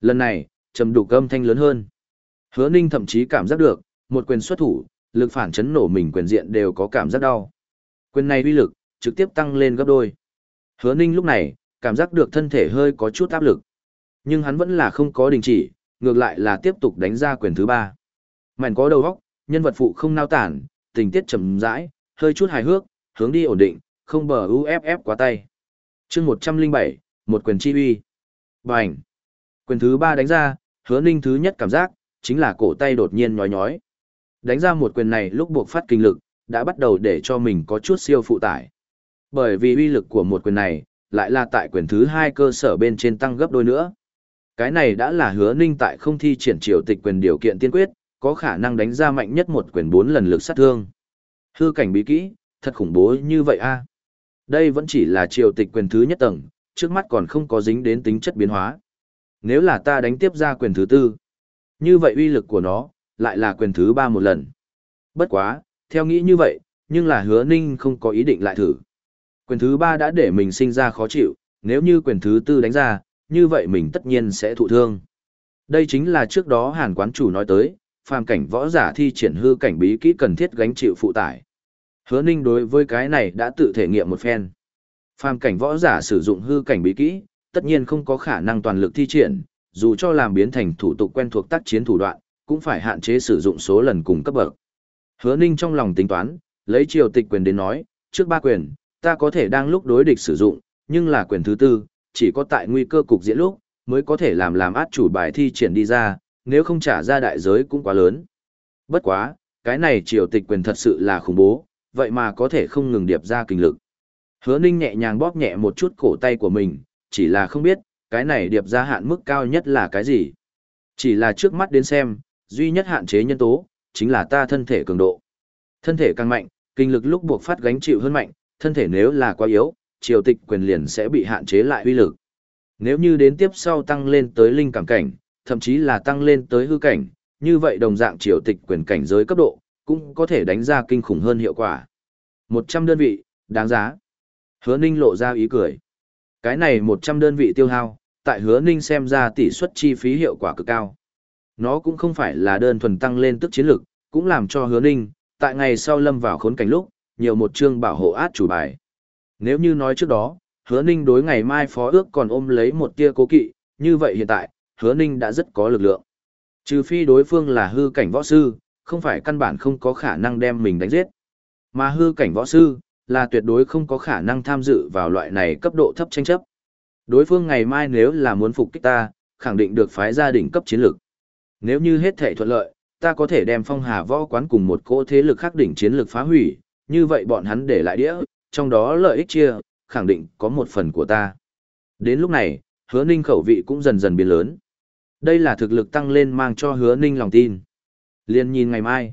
Lần này, trầm đủ âm thanh lớn hơn. Hứa ninh thậm chí cảm giác được, một quyền xuất thủ, lực phản chấn nổ mình quyền diện đều có cảm giác đau. Quyền này uy lực, trực tiếp tăng lên gấp đôi. Hứa ninh lúc này, cảm giác được thân thể hơi có chút áp lực. Nhưng hắn vẫn là không có đình chỉ, ngược lại là tiếp tục đánh ra quyền thứ ba. Mảnh có đầu óc, nhân vật phụ không nao tản, tình tiết chậm rãi, hơi chút hài hước, hướng đi ổn định, không bờ UFF quá tay. chương 107, một quyền chi uy. Bành. Quyền thứ ba đánh ra, hứa ninh thứ nhất cảm giác, chính là cổ tay đột nhiên nhói nhói. Đánh ra một quyền này lúc buộc phát kinh lực, đã bắt đầu để cho mình có chút siêu phụ tải. Bởi vì uy lực của một quyền này, lại là tại quyền thứ hai cơ sở bên trên tăng gấp đôi nữa. Cái này đã là hứa ninh tại không thi triển triều tịch quyền điều kiện tiên quyết, có khả năng đánh ra mạnh nhất một quyền bốn lần lực sát thương. Hư cảnh bí kỹ, thật khủng bố như vậy a. Đây vẫn chỉ là triều tịch quyền thứ nhất tầng, trước mắt còn không có dính đến tính chất biến hóa. Nếu là ta đánh tiếp ra quyền thứ tư, như vậy uy lực của nó, lại là quyền thứ ba một lần. Bất quá, theo nghĩ như vậy, nhưng là hứa ninh không có ý định lại thử. Quyền thứ ba đã để mình sinh ra khó chịu, nếu như quyền thứ tư đánh ra, như vậy mình tất nhiên sẽ thụ thương. Đây chính là trước đó hàn quán chủ nói tới, phàm cảnh võ giả thi triển hư cảnh bí kỹ cần thiết gánh chịu phụ tải. Hứa ninh đối với cái này đã tự thể nghiệm một phen. Phàm cảnh võ giả sử dụng hư cảnh bí kỹ, tất nhiên không có khả năng toàn lực thi triển, dù cho làm biến thành thủ tục quen thuộc tác chiến thủ đoạn, cũng phải hạn chế sử dụng số lần cùng cấp bậc. Hứa Ninh trong lòng tính toán, lấy triều tịch quyền đến nói, trước ba quyền, ta có thể đang lúc đối địch sử dụng, nhưng là quyền thứ tư, chỉ có tại nguy cơ cục diễn lúc, mới có thể làm làm át chủ bài thi triển đi ra, nếu không trả ra đại giới cũng quá lớn. Bất quá, cái này triều tịch quyền thật sự là khủng bố, vậy mà có thể không ngừng điệp ra kinh lực. Hứa Ninh nhẹ nhàng bóp nhẹ một chút cổ tay của mình, chỉ là không biết, cái này điệp ra hạn mức cao nhất là cái gì. Chỉ là trước mắt đến xem, duy nhất hạn chế nhân tố, chính là ta thân thể cường độ. Thân thể càng mạnh, kinh lực lúc buộc phát gánh chịu hơn mạnh, thân thể nếu là quá yếu, triều tịch quyền liền sẽ bị hạn chế lại uy lực. Nếu như đến tiếp sau tăng lên tới linh cảm cảnh, thậm chí là tăng lên tới hư cảnh, như vậy đồng dạng triều tịch quyền cảnh giới cấp độ, cũng có thể đánh ra kinh khủng hơn hiệu quả. 100 đơn vị, đáng giá. Hứa Ninh lộ ra ý cười. Cái này 100 đơn vị tiêu hao, tại Hứa Ninh xem ra tỷ suất chi phí hiệu quả cực cao. Nó cũng không phải là đơn thuần tăng lên tức chiến lực, cũng làm cho Hứa Ninh, tại ngày sau lâm vào khốn cảnh lúc, nhiều một chương bảo hộ át chủ bài. Nếu như nói trước đó, Hứa Ninh đối ngày mai phó ước còn ôm lấy một tia cố kỵ, như vậy hiện tại, Hứa Ninh đã rất có lực lượng. Trừ phi đối phương là hư cảnh võ sư, không phải căn bản không có khả năng đem mình đánh giết. Mà hư cảnh võ sư, là tuyệt đối không có khả năng tham dự vào loại này cấp độ thấp tranh chấp. Đối phương ngày mai nếu là muốn phục kích ta, khẳng định được phái gia đình cấp chiến lược. Nếu như hết thể thuận lợi, ta có thể đem phong hà võ quán cùng một cỗ thế lực khắc đỉnh chiến lược phá hủy, như vậy bọn hắn để lại đĩa, trong đó lợi ích chia, khẳng định có một phần của ta. Đến lúc này, hứa ninh khẩu vị cũng dần dần biến lớn. Đây là thực lực tăng lên mang cho hứa ninh lòng tin. Liên nhìn ngày mai.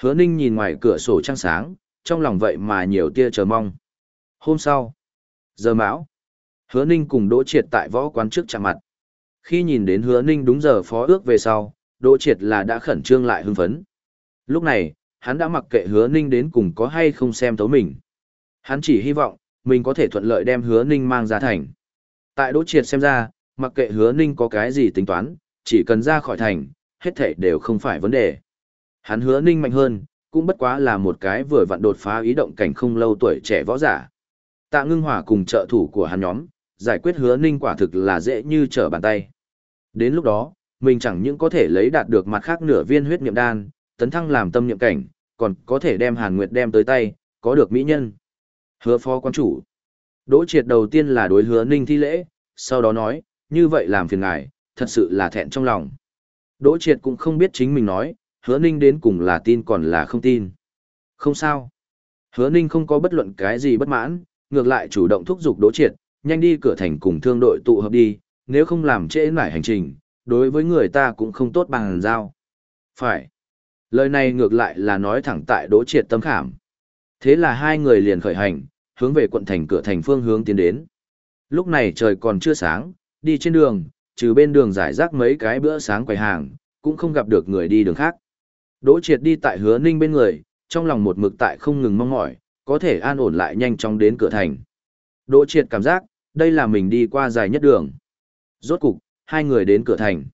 Hứa ninh nhìn ngoài cửa sổ trăng sáng, trong lòng vậy mà nhiều tia chờ mong. Hôm sau, giờ mão, hứa ninh cùng đỗ triệt tại võ quán trước chạm mặt. Khi nhìn đến hứa ninh đúng giờ phó ước về sau, đỗ triệt là đã khẩn trương lại hưng phấn. Lúc này, hắn đã mặc kệ hứa ninh đến cùng có hay không xem thấu mình. Hắn chỉ hy vọng, mình có thể thuận lợi đem hứa ninh mang ra thành. Tại đỗ triệt xem ra, mặc kệ hứa ninh có cái gì tính toán, chỉ cần ra khỏi thành, hết thảy đều không phải vấn đề. Hắn hứa ninh mạnh hơn, cũng bất quá là một cái vừa vặn đột phá ý động cảnh không lâu tuổi trẻ võ giả. Tạ ngưng hỏa cùng trợ thủ của hắn nhóm, giải quyết hứa ninh quả thực là dễ như trở bàn tay. Đến lúc đó, mình chẳng những có thể lấy đạt được mặt khác nửa viên huyết niệm đan, tấn thăng làm tâm niệm cảnh, còn có thể đem Hàn Nguyệt đem tới tay, có được mỹ nhân. Hứa phó quan chủ. Đỗ triệt đầu tiên là đối hứa ninh thi lễ, sau đó nói, như vậy làm phiền ngài, thật sự là thẹn trong lòng. Đỗ triệt cũng không biết chính mình nói, hứa ninh đến cùng là tin còn là không tin. Không sao. Hứa ninh không có bất luận cái gì bất mãn, ngược lại chủ động thúc giục đỗ triệt, nhanh đi cửa thành cùng thương đội tụ hợp đi, nếu không làm trễ nải hành trình, đối với người ta cũng không tốt bằng giao. Phải. Lời này ngược lại là nói thẳng tại đỗ triệt tâm khảm. Thế là hai người liền khởi hành, hướng về quận thành cửa thành phương hướng tiến đến. Lúc này trời còn chưa sáng, đi trên đường, trừ bên đường giải rác mấy cái bữa sáng quầy hàng, cũng không gặp được người đi đường khác. Đỗ triệt đi tại hứa ninh bên người, trong lòng một mực tại không ngừng mong mỏi, có thể an ổn lại nhanh chóng đến cửa thành. Đỗ triệt cảm giác, đây là mình đi qua dài nhất đường. Rốt cục, hai người đến cửa thành.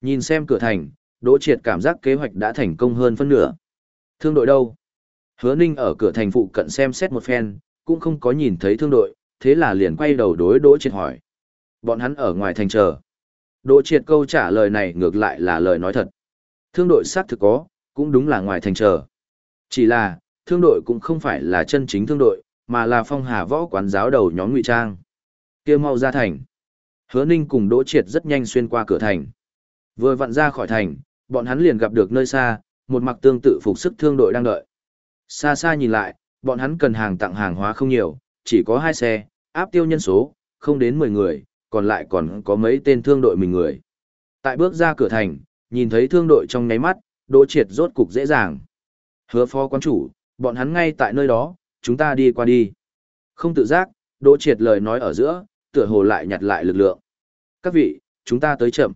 Nhìn xem cửa thành, Đỗ triệt cảm giác kế hoạch đã thành công hơn phân nửa. Thương đội đâu? Hứa ninh ở cửa thành phụ cận xem xét một phen, cũng không có nhìn thấy thương đội, thế là liền quay đầu đối Đỗ triệt hỏi. Bọn hắn ở ngoài thành chờ. Đỗ triệt câu trả lời này ngược lại là lời nói thật. Thương đội xác thực có, cũng đúng là ngoài thành chờ. Chỉ là, thương đội cũng không phải là chân chính thương đội, mà là phong hà võ quán giáo đầu nhóm ngụy trang. kia mau ra thành. Hứa Ninh cùng Đỗ Triệt rất nhanh xuyên qua cửa thành. Vừa vặn ra khỏi thành, bọn hắn liền gặp được nơi xa, một mặc tương tự phục sức thương đội đang đợi. Xa xa nhìn lại, bọn hắn cần hàng tặng hàng hóa không nhiều, chỉ có hai xe, áp tiêu nhân số, không đến 10 người, còn lại còn có mấy tên thương đội mình người. Tại bước ra cửa thành, nhìn thấy thương đội trong nháy mắt, Đỗ Triệt rốt cục dễ dàng. Hứa phó quán chủ, bọn hắn ngay tại nơi đó, chúng ta đi qua đi. Không tự giác, Đỗ Triệt lời nói ở giữa, tựa hồ lại nhặt lại lực lượng. Các vị, chúng ta tới chậm.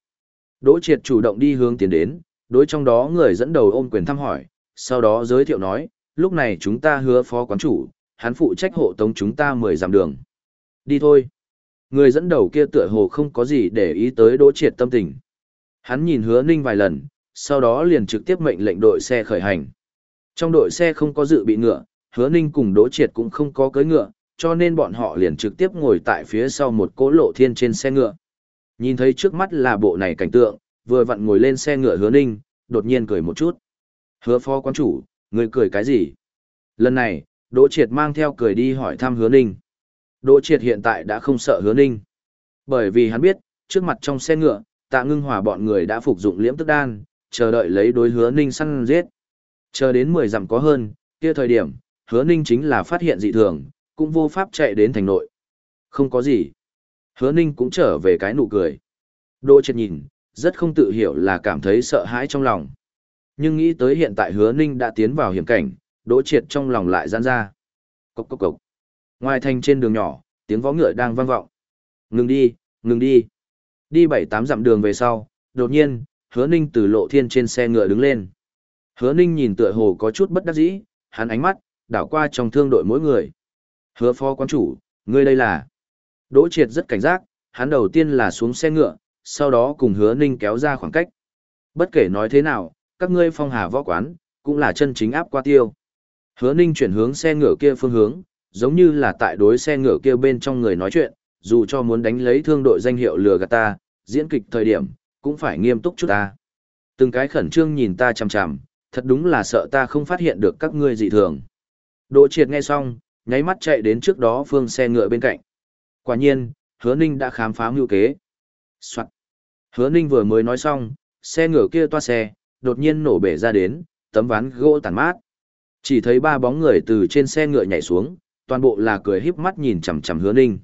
Đỗ Triệt chủ động đi hướng tiến đến, đối trong đó người dẫn đầu ôm quyền thăm hỏi, sau đó giới thiệu nói, lúc này chúng ta hứa phó quán chủ, hắn phụ trách hộ tống chúng ta mười dặm đường. Đi thôi. Người dẫn đầu kia tựa hồ không có gì để ý tới Đỗ Triệt tâm tình. Hắn nhìn hứa ninh vài lần, sau đó liền trực tiếp mệnh lệnh đội xe khởi hành. Trong đội xe không có dự bị ngựa, hứa ninh cùng đỗ triệt cũng không có cưới ngựa, cho nên bọn họ liền trực tiếp ngồi tại phía sau một cỗ lộ thiên trên xe ngựa. Nhìn thấy trước mắt là bộ này cảnh tượng, vừa vặn ngồi lên xe ngựa hứa ninh, đột nhiên cười một chút. Hứa phó quán chủ, người cười cái gì? Lần này, Đỗ Triệt mang theo cười đi hỏi thăm hứa ninh. Đỗ Triệt hiện tại đã không sợ hứa ninh. Bởi vì hắn biết, trước mặt trong xe ngựa, tạ ngưng hòa bọn người đã phục dụng liễm tức đan, chờ đợi lấy đối hứa ninh săn giết. Chờ đến 10 dặm có hơn, kia thời điểm, hứa ninh chính là phát hiện dị thường, cũng vô pháp chạy đến thành nội. Không có gì. Hứa ninh cũng trở về cái nụ cười. Đỗ triệt nhìn, rất không tự hiểu là cảm thấy sợ hãi trong lòng. Nhưng nghĩ tới hiện tại hứa ninh đã tiến vào hiểm cảnh, đỗ triệt trong lòng lại gian ra. Cốc cốc cốc. Ngoài thành trên đường nhỏ, tiếng vó ngựa đang vang vọng. Ngừng đi, ngừng đi. Đi bảy tám dặm đường về sau, đột nhiên, hứa ninh từ lộ thiên trên xe ngựa đứng lên. Hứa ninh nhìn tựa hồ có chút bất đắc dĩ, hắn ánh mắt, đảo qua trong thương đội mỗi người. Hứa phó quán chủ, ngươi đây là... Đỗ triệt rất cảnh giác, hắn đầu tiên là xuống xe ngựa, sau đó cùng hứa ninh kéo ra khoảng cách. Bất kể nói thế nào, các ngươi phong hà võ quán, cũng là chân chính áp qua tiêu. Hứa ninh chuyển hướng xe ngựa kia phương hướng, giống như là tại đối xe ngựa kia bên trong người nói chuyện, dù cho muốn đánh lấy thương đội danh hiệu lừa gạt ta, diễn kịch thời điểm, cũng phải nghiêm túc chút ta. Từng cái khẩn trương nhìn ta chằm chằm, thật đúng là sợ ta không phát hiện được các ngươi dị thường. Đỗ triệt nghe xong, nháy mắt chạy đến trước đó phương xe ngựa bên cạnh. Quả nhiên, hứa ninh đã khám phá mưu kế. Soạn. Hứa ninh vừa mới nói xong, xe ngựa kia toa xe, đột nhiên nổ bể ra đến, tấm ván gỗ tàn mát. Chỉ thấy ba bóng người từ trên xe ngựa nhảy xuống, toàn bộ là cười híp mắt nhìn chằm chằm hứa ninh.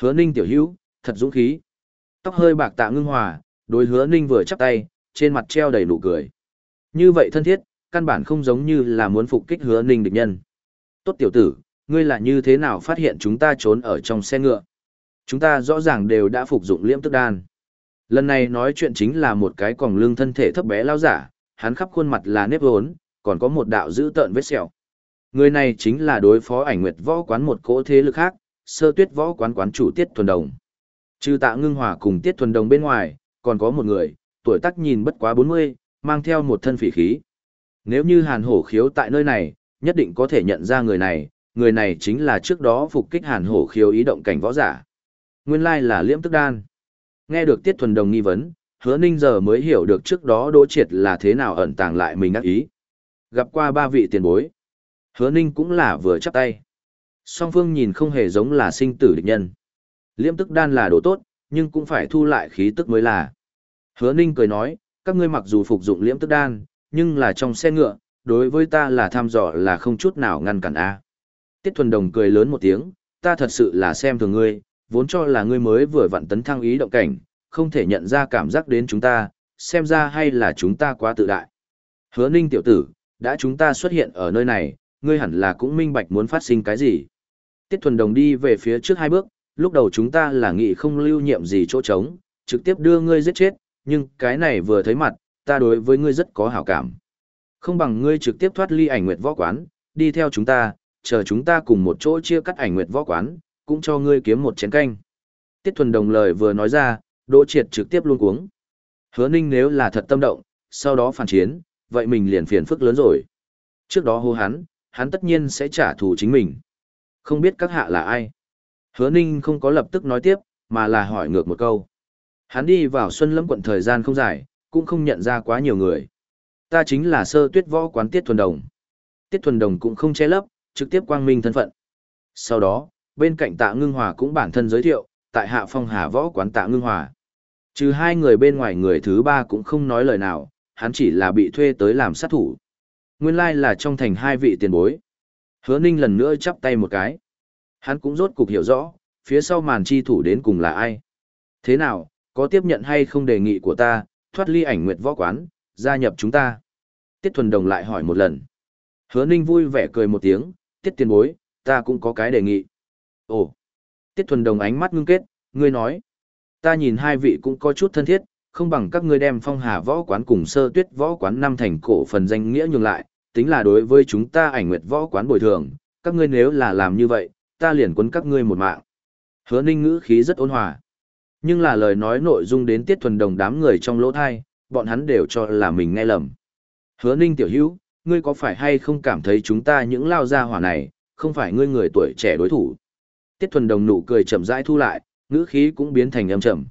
Hứa ninh tiểu hữu, thật dũng khí. Tóc hơi bạc tạ ngưng hòa, đối hứa ninh vừa chắp tay, trên mặt treo đầy nụ cười. Như vậy thân thiết, căn bản không giống như là muốn phục kích hứa ninh địch nhân. Tốt tiểu tử, ngươi là như thế nào phát hiện chúng ta trốn ở trong xe ngựa? Chúng ta rõ ràng đều đã phục dụng liễm tức đan. Lần này nói chuyện chính là một cái còng lưng thân thể thấp bé lao giả, hắn khắp khuôn mặt là nếp vốn, còn có một đạo dữ tợn vết sẹo. Người này chính là đối phó ảnh nguyệt võ quán một cỗ thế lực khác, sơ tuyết võ quán quán chủ Tiết Thuần Đồng. Trừ tạ ngưng hòa cùng Tiết Thuần Đồng bên ngoài, còn có một người, tuổi tác nhìn bất quá 40, mang theo một thân phỉ khí. Nếu như hàn hổ khiếu tại nơi này, nhất định có thể nhận ra người này, người này chính là trước đó phục kích hàn hổ khiếu ý động cảnh võ giả. Nguyên lai là liễm tức đan. Nghe được Tiết Thuần Đồng nghi vấn, hứa ninh giờ mới hiểu được trước đó đỗ triệt là thế nào ẩn tàng lại mình ác ý. Gặp qua ba vị tiền bối. Hứa ninh cũng là vừa chắp tay. Song phương nhìn không hề giống là sinh tử địch nhân. Liễm tức đan là đồ tốt, nhưng cũng phải thu lại khí tức mới là. Hứa ninh cười nói, các ngươi mặc dù phục dụng liễm tức đan, nhưng là trong xe ngựa, đối với ta là tham dò là không chút nào ngăn cản a. Tiết Thuần Đồng cười lớn một tiếng, ta thật sự là xem thường ngươi, vốn cho là ngươi mới vừa vặn tấn thăng ý động cảnh, không thể nhận ra cảm giác đến chúng ta, xem ra hay là chúng ta quá tự đại. Hứa Ninh tiểu tử, đã chúng ta xuất hiện ở nơi này, ngươi hẳn là cũng minh bạch muốn phát sinh cái gì. Tiết Thuần Đồng đi về phía trước hai bước, lúc đầu chúng ta là nghĩ không lưu nhiệm gì chỗ trống, trực tiếp đưa ngươi giết chết, nhưng cái này vừa thấy mặt, ta đối với ngươi rất có hảo cảm. Không bằng ngươi trực tiếp thoát ly ảnh nguyệt võ quán, đi theo chúng ta, chờ chúng ta cùng một chỗ chia cắt ảnh nguyệt võ quán, cũng cho ngươi kiếm một chén canh. Tiết Thuần Đồng lời vừa nói ra, Đỗ Triệt trực tiếp luôn cuống. Hứa Ninh nếu là thật tâm động, sau đó phản chiến, vậy mình liền phiền phức lớn rồi. Trước đó hô hắn, hắn tất nhiên sẽ trả thù chính mình. Không biết các hạ là ai? Hứa Ninh không có lập tức nói tiếp, mà là hỏi ngược một câu. Hắn đi vào Xuân Lâm quận thời gian không dài, cũng không nhận ra quá nhiều người. Ta chính là sơ tuyết võ quán Tiết Thuần Đồng. Tiết Thuần Đồng cũng không che lấp, trực tiếp quang minh thân phận. Sau đó, bên cạnh tạ ngưng hòa cũng bản thân giới thiệu, tại hạ phong hà võ quán tạ ngưng hòa. Trừ hai người bên ngoài người thứ ba cũng không nói lời nào, hắn chỉ là bị thuê tới làm sát thủ. Nguyên lai là trong thành hai vị tiền bối. Hứa ninh lần nữa chắp tay một cái. Hắn cũng rốt cục hiểu rõ, phía sau màn chi thủ đến cùng là ai. Thế nào, có tiếp nhận hay không đề nghị của ta, thoát ly ảnh nguyệt võ quán, gia nhập chúng ta? Tiết Thuần Đồng lại hỏi một lần. Hứa ninh vui vẻ cười một tiếng, tiết tiền bối, ta cũng có cái đề nghị. Ồ! Tiết Thuần Đồng ánh mắt ngưng kết, ngươi nói. Ta nhìn hai vị cũng có chút thân thiết, không bằng các ngươi đem phong hà võ quán cùng sơ tuyết võ quán năm thành cổ phần danh nghĩa nhường lại, tính là đối với chúng ta ảnh nguyệt võ quán bồi thường, các ngươi nếu là làm như vậy, ta liền quấn các ngươi một mạng. Hứa ninh ngữ khí rất ôn hòa. Nhưng là lời nói nội dung đến tiết thuần đồng đám người trong lỗ thai, bọn hắn đều cho là mình nghe lầm. Hứa ninh tiểu hữu, ngươi có phải hay không cảm thấy chúng ta những lao gia hỏa này, không phải ngươi người tuổi trẻ đối thủ. Tiết thuần đồng nụ cười chậm rãi thu lại, ngữ khí cũng biến thành âm trầm.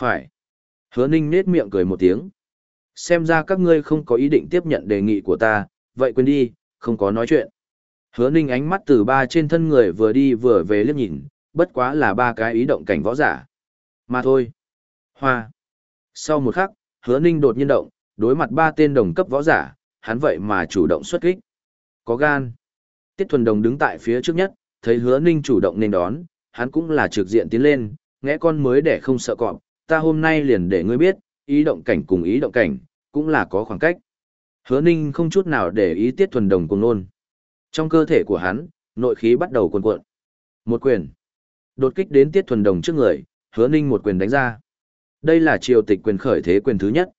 Phải. Hứa ninh nết miệng cười một tiếng. Xem ra các ngươi không có ý định tiếp nhận đề nghị của ta, vậy quên đi, không có nói chuyện. Hứa ninh ánh mắt từ ba trên thân người vừa đi vừa về liếc nhìn, bất quá là ba cái ý động cảnh võ giả. Mà thôi. Hoa. Sau một khắc, hứa ninh đột nhiên động, đối mặt ba tên đồng cấp võ giả, hắn vậy mà chủ động xuất kích. Có gan. Tiết thuần đồng đứng tại phía trước nhất, thấy hứa ninh chủ động nên đón, hắn cũng là trực diện tiến lên, ngẽ con mới để không sợ cọp, ta hôm nay liền để ngươi biết, ý động cảnh cùng ý động cảnh, cũng là có khoảng cách. Hứa ninh không chút nào để ý tiết thuần đồng cùng nôn. Trong cơ thể của hắn, nội khí bắt đầu cuồn cuộn. Một quyền. Đột kích đến tiết thuần đồng trước người, hứa ninh một quyền đánh ra. Đây là triều tịch quyền khởi thế quyền thứ nhất.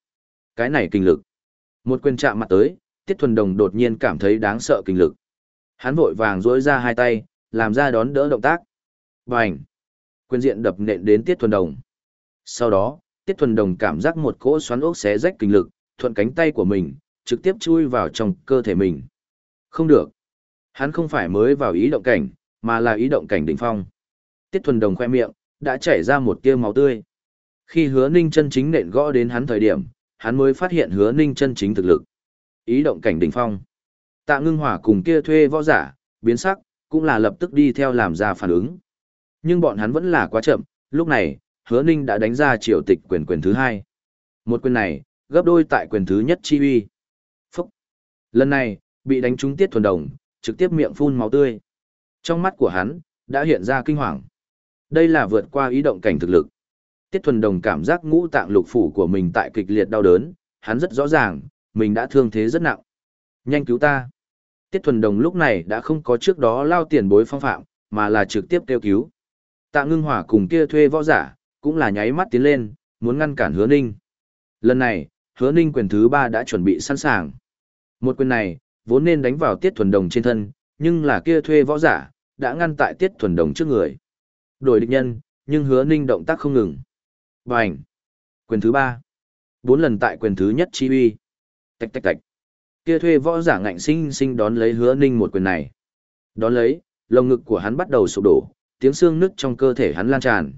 Cái này kinh lực. Một quyền chạm mặt tới, tiết thuần đồng đột nhiên cảm thấy đáng sợ kinh lực. Hắn vội vàng dối ra hai tay, làm ra đón đỡ động tác. Bành! Quyền diện đập nện đến tiết thuần đồng. Sau đó, tiết thuần đồng cảm giác một cỗ xoắn ốc xé rách kinh lực, thuận cánh tay của mình, trực tiếp chui vào trong cơ thể mình. Không được. Hắn không phải mới vào ý động cảnh, mà là ý động cảnh đỉnh phong. Tiết thuần đồng khoe miệng, đã chảy ra một tia máu tươi. Khi hứa ninh chân chính nện gõ đến hắn thời điểm, hắn mới phát hiện hứa ninh chân chính thực lực. Ý động cảnh đỉnh phong. Tạ ngưng hỏa cùng kia thuê võ giả, biến sắc, cũng là lập tức đi theo làm ra phản ứng. Nhưng bọn hắn vẫn là quá chậm, lúc này, hứa ninh đã đánh ra triều tịch quyền quyền thứ hai. Một quyền này, gấp đôi tại quyền thứ nhất chi uy. Phúc! Lần này, bị đánh trúng tiết thuần đồng, trực tiếp miệng phun máu tươi. Trong mắt của hắn, đã hiện ra kinh hoàng. Đây là vượt qua ý động cảnh thực lực. Tiết thuần đồng cảm giác ngũ tạng lục phủ của mình tại kịch liệt đau đớn, hắn rất rõ ràng, mình đã thương thế rất nặng. Nhanh cứu ta! Tiết thuần đồng lúc này đã không có trước đó lao tiền bối phong phạm, mà là trực tiếp kêu cứu. Tạ ngưng hỏa cùng kia thuê võ giả, cũng là nháy mắt tiến lên, muốn ngăn cản hứa ninh. Lần này, hứa ninh quyền thứ ba đã chuẩn bị sẵn sàng. Một quyền này, vốn nên đánh vào tiết thuần đồng trên thân, nhưng là kia thuê võ giả, đã ngăn tại tiết thuần đồng trước người. Đổi địch nhân, nhưng hứa ninh động tác không ngừng. Bành! Quyền thứ ba. Bốn lần tại quyền thứ nhất chi uy. Tạch tạch tạch. Kia thuê võ giả ngạnh sinh sinh đón lấy hứa ninh một quyền này. Đón lấy, lồng ngực của hắn bắt đầu sụp đổ, tiếng xương nứt trong cơ thể hắn lan tràn.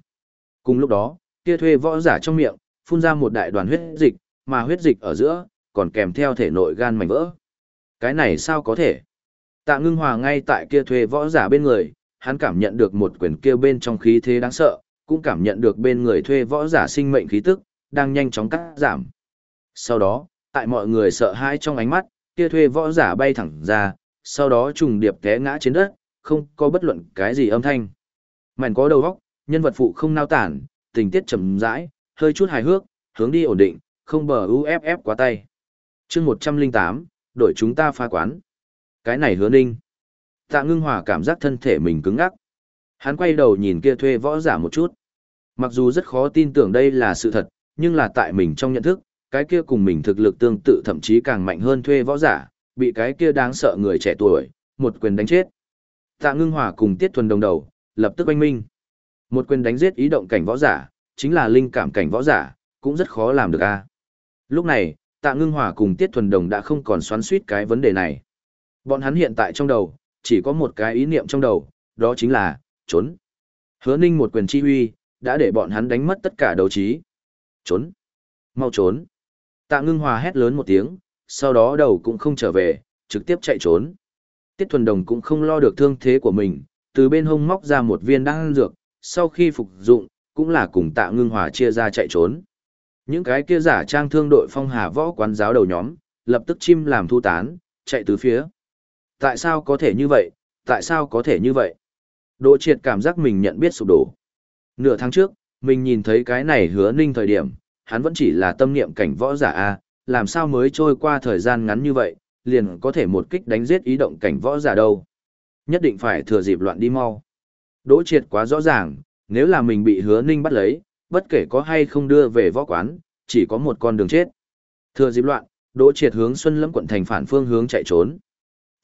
Cùng lúc đó, kia thuê võ giả trong miệng, phun ra một đại đoàn huyết dịch, mà huyết dịch ở giữa, còn kèm theo thể nội gan mảnh vỡ. Cái này sao có thể? Tạ ngưng hòa ngay tại kia thuê võ giả bên người, hắn cảm nhận được một quyền kia bên trong khí thế đáng sợ, cũng cảm nhận được bên người thuê võ giả sinh mệnh khí tức, đang nhanh chóng cắt giảm. Sau đó, tại mọi người sợ hãi trong ánh mắt, kia thuê võ giả bay thẳng ra, sau đó trùng điệp té ngã trên đất, không có bất luận cái gì âm thanh. Mảnh có đầu óc, nhân vật phụ không nao tản, tình tiết chậm rãi, hơi chút hài hước, hướng đi ổn định, không bờ UFF quá tay. chương 108, đội chúng ta pha quán. Cái này hứa ninh. Tạ ngưng hòa cảm giác thân thể mình cứng ngắc. Hắn quay đầu nhìn kia thuê võ giả một chút. Mặc dù rất khó tin tưởng đây là sự thật, nhưng là tại mình trong nhận thức, cái kia cùng mình thực lực tương tự thậm chí càng mạnh hơn thuê võ giả, bị cái kia đáng sợ người trẻ tuổi, một quyền đánh chết. Tạ ngưng hòa cùng tiết thuần đồng đầu, lập tức oanh minh. Một quyền đánh giết ý động cảnh võ giả, chính là linh cảm cảnh võ giả, cũng rất khó làm được a. Lúc này, Tạ Ngưng Hòa cùng Tiết Thuần Đồng đã không còn xoắn suýt cái vấn đề này. Bọn hắn hiện tại trong đầu, chỉ có một cái ý niệm trong đầu, đó chính là, trốn. Hứa Ninh một quyền chi huy, đã để bọn hắn đánh mất tất cả đấu trí. Trốn. Mau trốn. Tạ Ngưng Hòa hét lớn một tiếng, sau đó đầu cũng không trở về, trực tiếp chạy trốn. Tiết Thuần Đồng cũng không lo được thương thế của mình, từ bên hông móc ra một viên đan dược, sau khi phục dụng, cũng là cùng tạ ngưng hòa chia ra chạy trốn. Những cái kia giả trang thương đội phong hà võ quán giáo đầu nhóm, lập tức chim làm thu tán, chạy từ phía. Tại sao có thể như vậy, tại sao có thể như vậy? Đỗ triệt cảm giác mình nhận biết sụp đổ. Nửa tháng trước, mình nhìn thấy cái này hứa ninh thời điểm, hắn vẫn chỉ là tâm niệm cảnh võ giả A, làm sao mới trôi qua thời gian ngắn như vậy, liền có thể một kích đánh giết ý động cảnh võ giả đâu. Nhất định phải thừa dịp loạn đi mau. Đỗ triệt quá rõ ràng, nếu là mình bị hứa ninh bắt lấy, bất kể có hay không đưa về võ quán, chỉ có một con đường chết. Thừa dịp loạn, đỗ triệt hướng Xuân Lâm quận thành phản phương hướng chạy trốn.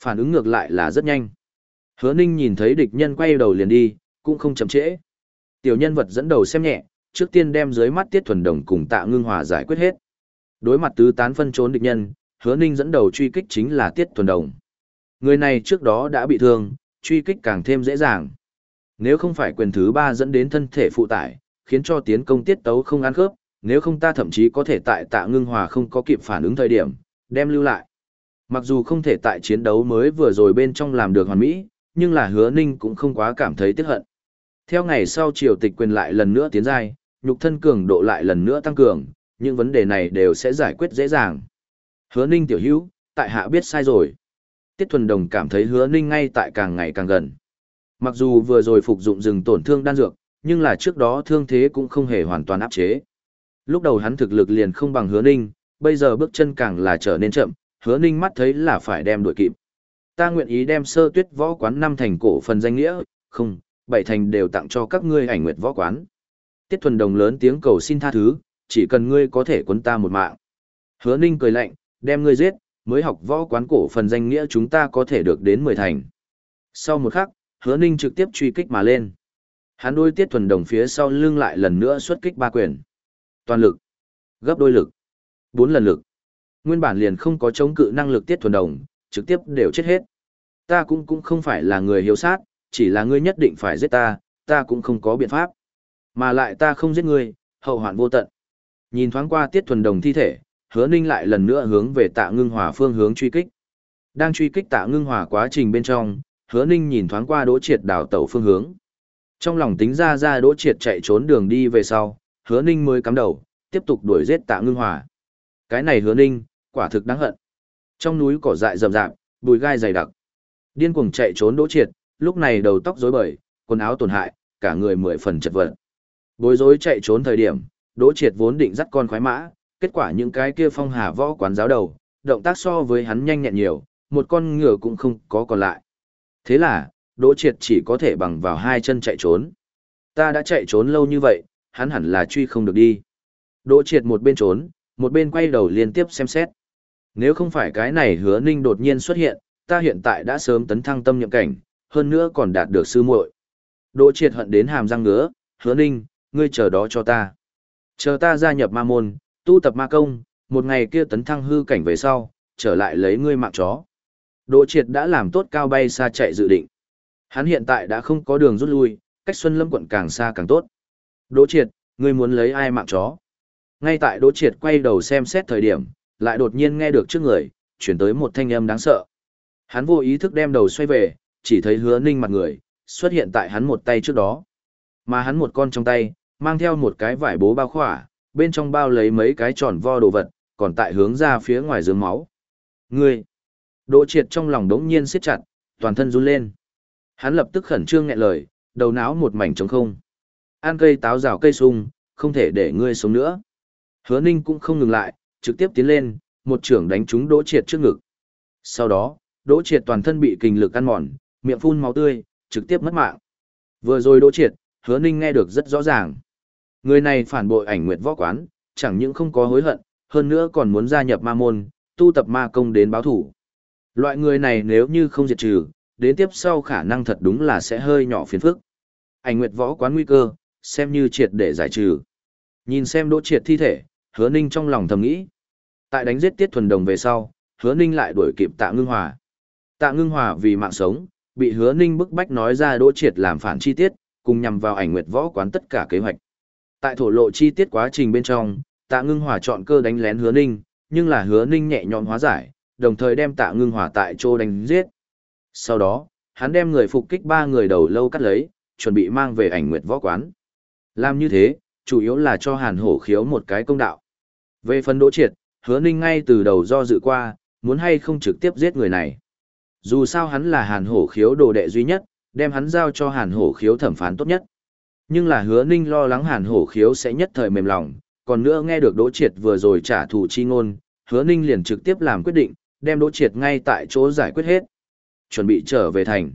Phản ứng ngược lại là rất nhanh. Hứa ninh nhìn thấy địch nhân quay đầu liền đi, cũng không chậm trễ. Tiểu nhân vật dẫn đầu xem nhẹ, trước tiên đem dưới mắt tiết thuần đồng cùng tạ ngưng hòa giải quyết hết. Đối mặt tứ tán phân trốn địch nhân, hứa ninh dẫn đầu truy kích chính là tiết thuần đồng. Người này trước đó đã bị thương, truy kích càng thêm dễ dàng. Nếu không phải quyền thứ ba dẫn đến thân thể phụ tải, khiến cho tiến công tiết tấu không ăn khớp, nếu không ta thậm chí có thể tại tạ ngưng hòa không có kịp phản ứng thời điểm, đem lưu lại. Mặc dù không thể tại chiến đấu mới vừa rồi bên trong làm được hoàn mỹ, nhưng là hứa ninh cũng không quá cảm thấy tiếc hận. Theo ngày sau triều tịch quyền lại lần nữa tiến giai, nhục thân cường độ lại lần nữa tăng cường, những vấn đề này đều sẽ giải quyết dễ dàng. Hứa ninh tiểu hữu, tại hạ biết sai rồi. Tiết thuần đồng cảm thấy hứa ninh ngay tại càng ngày càng gần. Mặc dù vừa rồi phục dụng rừng tổn thương đan dược, nhưng là trước đó thương thế cũng không hề hoàn toàn áp chế. Lúc đầu hắn thực lực liền không bằng hứa ninh, bây giờ bước chân càng là trở nên chậm, hứa ninh mắt thấy là phải đem đuổi kịp. Ta nguyện ý đem sơ tuyết võ quán năm thành cổ phần danh nghĩa, không, bảy thành đều tặng cho các ngươi ảnh nguyệt võ quán. Tiết thuần đồng lớn tiếng cầu xin tha thứ, chỉ cần ngươi có thể quấn ta một mạng. Hứa ninh cười lạnh, đem ngươi giết, mới học võ quán cổ phần danh nghĩa chúng ta có thể được đến mười thành. Sau một khắc, hứa ninh trực tiếp truy kích mà lên. Hắn đôi tiết thuần đồng phía sau lưng lại lần nữa xuất kích ba quyền. Toàn lực, gấp đôi lực, bốn lần lực. Nguyên bản liền không có chống cự năng lực tiết thuần đồng, trực tiếp đều chết hết. Ta cũng cũng không phải là người hiếu sát, chỉ là ngươi nhất định phải giết ta, ta cũng không có biện pháp. Mà lại ta không giết ngươi, hậu hoạn vô tận. Nhìn thoáng qua tiết thuần đồng thi thể, hứa ninh lại lần nữa hướng về tạ ngưng hòa phương hướng truy kích. Đang truy kích tạ ngưng hòa quá trình bên trong, hứa ninh nhìn thoáng qua đỗ triệt đảo tẩu phương hướng. Trong lòng tính ra ra đỗ triệt chạy trốn đường đi về sau, hứa ninh mới cắm đầu, tiếp tục đuổi giết tạ ngưng hòa. Cái này hứa ninh, quả thực đáng hận. Trong núi cỏ dại rậm rạp, bùi gai dày đặc. Điên cuồng chạy trốn đỗ triệt, lúc này đầu tóc rối bời, quần áo tổn hại, cả người mười phần chật vật. Bối rối chạy trốn thời điểm, đỗ triệt vốn định dắt con khoái mã, kết quả những cái kia phong hà võ quán giáo đầu, động tác so với hắn nhanh nhẹn nhiều, một con ngựa cũng không có còn lại. Thế là, Đỗ Triệt chỉ có thể bằng vào hai chân chạy trốn. Ta đã chạy trốn lâu như vậy, hắn hẳn là truy không được đi. Đỗ Triệt một bên trốn, một bên quay đầu liên tiếp xem xét. Nếu không phải cái này hứa ninh đột nhiên xuất hiện, ta hiện tại đã sớm tấn thăng tâm nhậm cảnh, hơn nữa còn đạt được sư muội. Đỗ Triệt hận đến hàm răng ngứa, hứa ninh, ngươi chờ đó cho ta. Chờ ta gia nhập ma môn, tu tập ma công, một ngày kia tấn thăng hư cảnh về sau, trở lại lấy ngươi mạng chó. Đỗ triệt đã làm tốt cao bay xa chạy dự định. Hắn hiện tại đã không có đường rút lui, cách Xuân Lâm quận càng xa càng tốt. Đỗ triệt, ngươi muốn lấy ai mạng chó? Ngay tại Đỗ triệt quay đầu xem xét thời điểm, lại đột nhiên nghe được trước người, chuyển tới một thanh âm đáng sợ. Hắn vô ý thức đem đầu xoay về, chỉ thấy hứa ninh mặt người, xuất hiện tại hắn một tay trước đó. Mà hắn một con trong tay, mang theo một cái vải bố bao khỏa, bên trong bao lấy mấy cái tròn vo đồ vật, còn tại hướng ra phía ngoài dướng máu. Ngươi! Đỗ triệt trong lòng đống nhiên siết chặt, toàn thân run lên. Hắn lập tức khẩn trương nghẹn lời, đầu não một mảnh trống không. Ăn cây táo rào cây sung, không thể để ngươi sống nữa. Hứa ninh cũng không ngừng lại, trực tiếp tiến lên, một trưởng đánh trúng đỗ triệt trước ngực. Sau đó, đỗ triệt toàn thân bị kình lực ăn mòn, miệng phun máu tươi, trực tiếp mất mạng. Vừa rồi đỗ triệt, hứa ninh nghe được rất rõ ràng. Người này phản bội ảnh nguyệt võ quán, chẳng những không có hối hận, hơn nữa còn muốn gia nhập ma môn, tu tập ma công đến báo thủ. Loại người này nếu như không diệt trừ, đến tiếp sau khả năng thật đúng là sẽ hơi nhỏ phiền phức. Ảnh nguyệt võ quán nguy cơ, xem như triệt để giải trừ. Nhìn xem đỗ triệt thi thể, hứa ninh trong lòng thầm nghĩ. Tại đánh giết tiết thuần đồng về sau, hứa ninh lại đuổi kịp tạ ngưng hòa. Tạ ngưng hòa vì mạng sống, bị hứa ninh bức bách nói ra đỗ triệt làm phản chi tiết, cùng nhằm vào ảnh nguyệt võ quán tất cả kế hoạch. Tại thổ lộ chi tiết quá trình bên trong, tạ ngưng hòa chọn cơ đánh lén hứa ninh, nhưng là hứa ninh nhẹ nhõm hóa giải, đồng thời đem tạ ngưng hòa tại chỗ đánh giết. Sau đó, hắn đem người phục kích ba người đầu lâu cắt lấy, chuẩn bị mang về ảnh nguyệt võ quán. Làm như thế, chủ yếu là cho hàn hổ khiếu một cái công đạo. Về phần đỗ triệt, hứa ninh ngay từ đầu do dự qua, muốn hay không trực tiếp giết người này. Dù sao hắn là hàn hổ khiếu đồ đệ duy nhất, đem hắn giao cho hàn hổ khiếu thẩm phán tốt nhất. Nhưng là hứa ninh lo lắng hàn hổ khiếu sẽ nhất thời mềm lòng, còn nữa nghe được Đỗ Triệt vừa rồi trả thù chi ngôn, hứa ninh liền trực tiếp làm quyết định, đem Đỗ Triệt ngay tại chỗ giải quyết hết. Chuẩn bị trở về thành.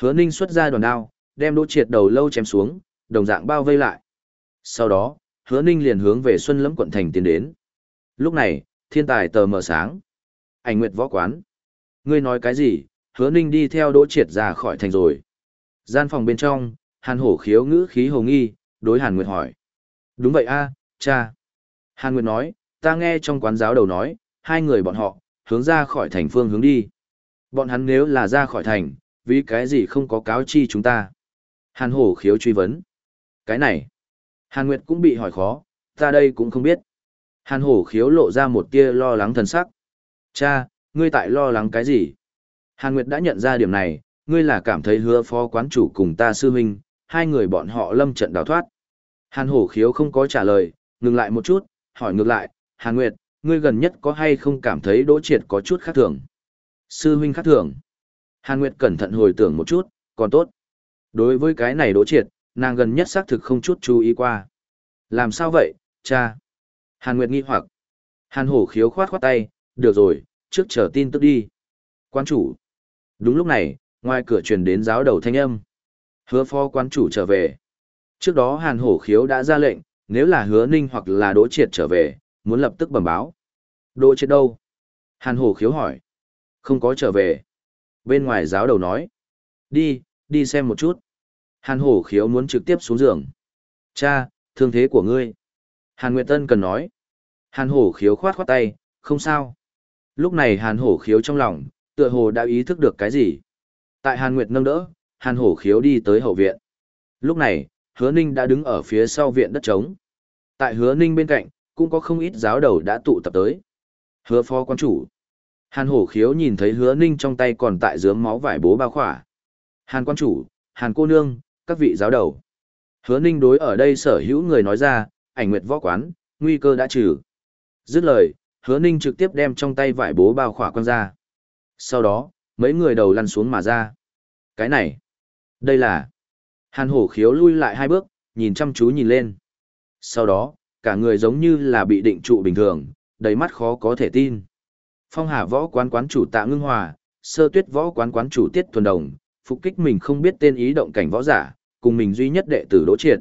Hứa ninh xuất ra đoàn đao, đem Đỗ Triệt đầu lâu chém xuống, đồng dạng bao vây lại. Sau đó, hứa ninh liền hướng về Xuân Lâm quận thành tiến đến. Lúc này, thiên tài tờ mờ sáng. Ảnh nguyệt võ quán. Ngươi nói cái gì, hứa ninh đi theo Đỗ Triệt ra khỏi thành rồi. Gian phòng bên trong, Hàn hổ khiếu ngữ khí hồ nghi, đối Hàn Nguyệt hỏi. Đúng vậy a, cha. Hàn Nguyệt nói, ta nghe trong quán giáo đầu nói, hai người bọn họ, hướng ra khỏi thành phương hướng đi. Bọn hắn nếu là ra khỏi thành, vì cái gì không có cáo chi chúng ta. Hàn hổ khiếu truy vấn. Cái này. Hàn Nguyệt cũng bị hỏi khó, ta đây cũng không biết. Hàn hổ khiếu lộ ra một tia lo lắng thần sắc. Cha, ngươi tại lo lắng cái gì? Hàn Nguyệt đã nhận ra điểm này, ngươi là cảm thấy hứa phó quán chủ cùng ta sư huynh, hai người bọn họ lâm trận đào thoát. Hàn hổ khiếu không có trả lời, ngừng lại một chút, hỏi ngược lại, Hàn Nguyệt, ngươi gần nhất có hay không cảm thấy đỗ triệt có chút khác thường? Sư huynh khác thường. Hàn Nguyệt cẩn thận hồi tưởng một chút, còn tốt. Đối với cái này đỗ triệt, nàng gần nhất xác thực không chút chú ý qua. Làm sao vậy, cha? Hàn Nguyệt nghi hoặc. Hàn hổ khiếu khoát khoát tay, được rồi, trước chờ tin tức đi. Quan chủ. Đúng lúc này, ngoài cửa truyền đến giáo đầu thanh âm. Hứa phó quan chủ trở về. Trước đó Hàn hổ khiếu đã ra lệnh, nếu là hứa ninh hoặc là đỗ triệt trở về, muốn lập tức bẩm báo. Đỗ triệt đâu? Hàn hổ khiếu hỏi. Không có trở về. Bên ngoài giáo đầu nói. Đi, đi xem một chút. Hàn hổ khiếu muốn trực tiếp xuống giường. Cha, thương thế của ngươi. Hàn Nguyệt Tân cần nói. Hàn hổ khiếu khoát khoát tay, không sao. Lúc này hàn hổ khiếu trong lòng, tựa hồ đã ý thức được cái gì. Tại hàn Nguyệt nâng đỡ, hàn hổ khiếu đi tới hậu viện. Lúc này, hứa ninh đã đứng ở phía sau viện đất trống. Tại hứa ninh bên cạnh, cũng có không ít giáo đầu đã tụ tập tới. Hứa phó quan chủ. Hàn hổ khiếu nhìn thấy hứa ninh trong tay còn tại dướng máu vải bố bao khỏa. Hàn quan chủ, hàn cô nương, các vị giáo đầu. Hứa ninh đối ở đây sở hữu người nói ra, ảnh nguyệt võ quán, nguy cơ đã trừ. Dứt lời, hứa ninh trực tiếp đem trong tay vải bố bao khỏa quan ra. Sau đó, mấy người đầu lăn xuống mà ra. Cái này, đây là... Hàn hổ khiếu lui lại hai bước, nhìn chăm chú nhìn lên. Sau đó, cả người giống như là bị định trụ bình thường, đầy mắt khó có thể tin. Phong Hà võ quán quán chủ Tạ Ngưng Hòa, Sơ Tuyết võ quán quán chủ Tiết Thuần Đồng, phục kích mình không biết tên ý động cảnh võ giả, cùng mình duy nhất đệ tử Đỗ Triệt.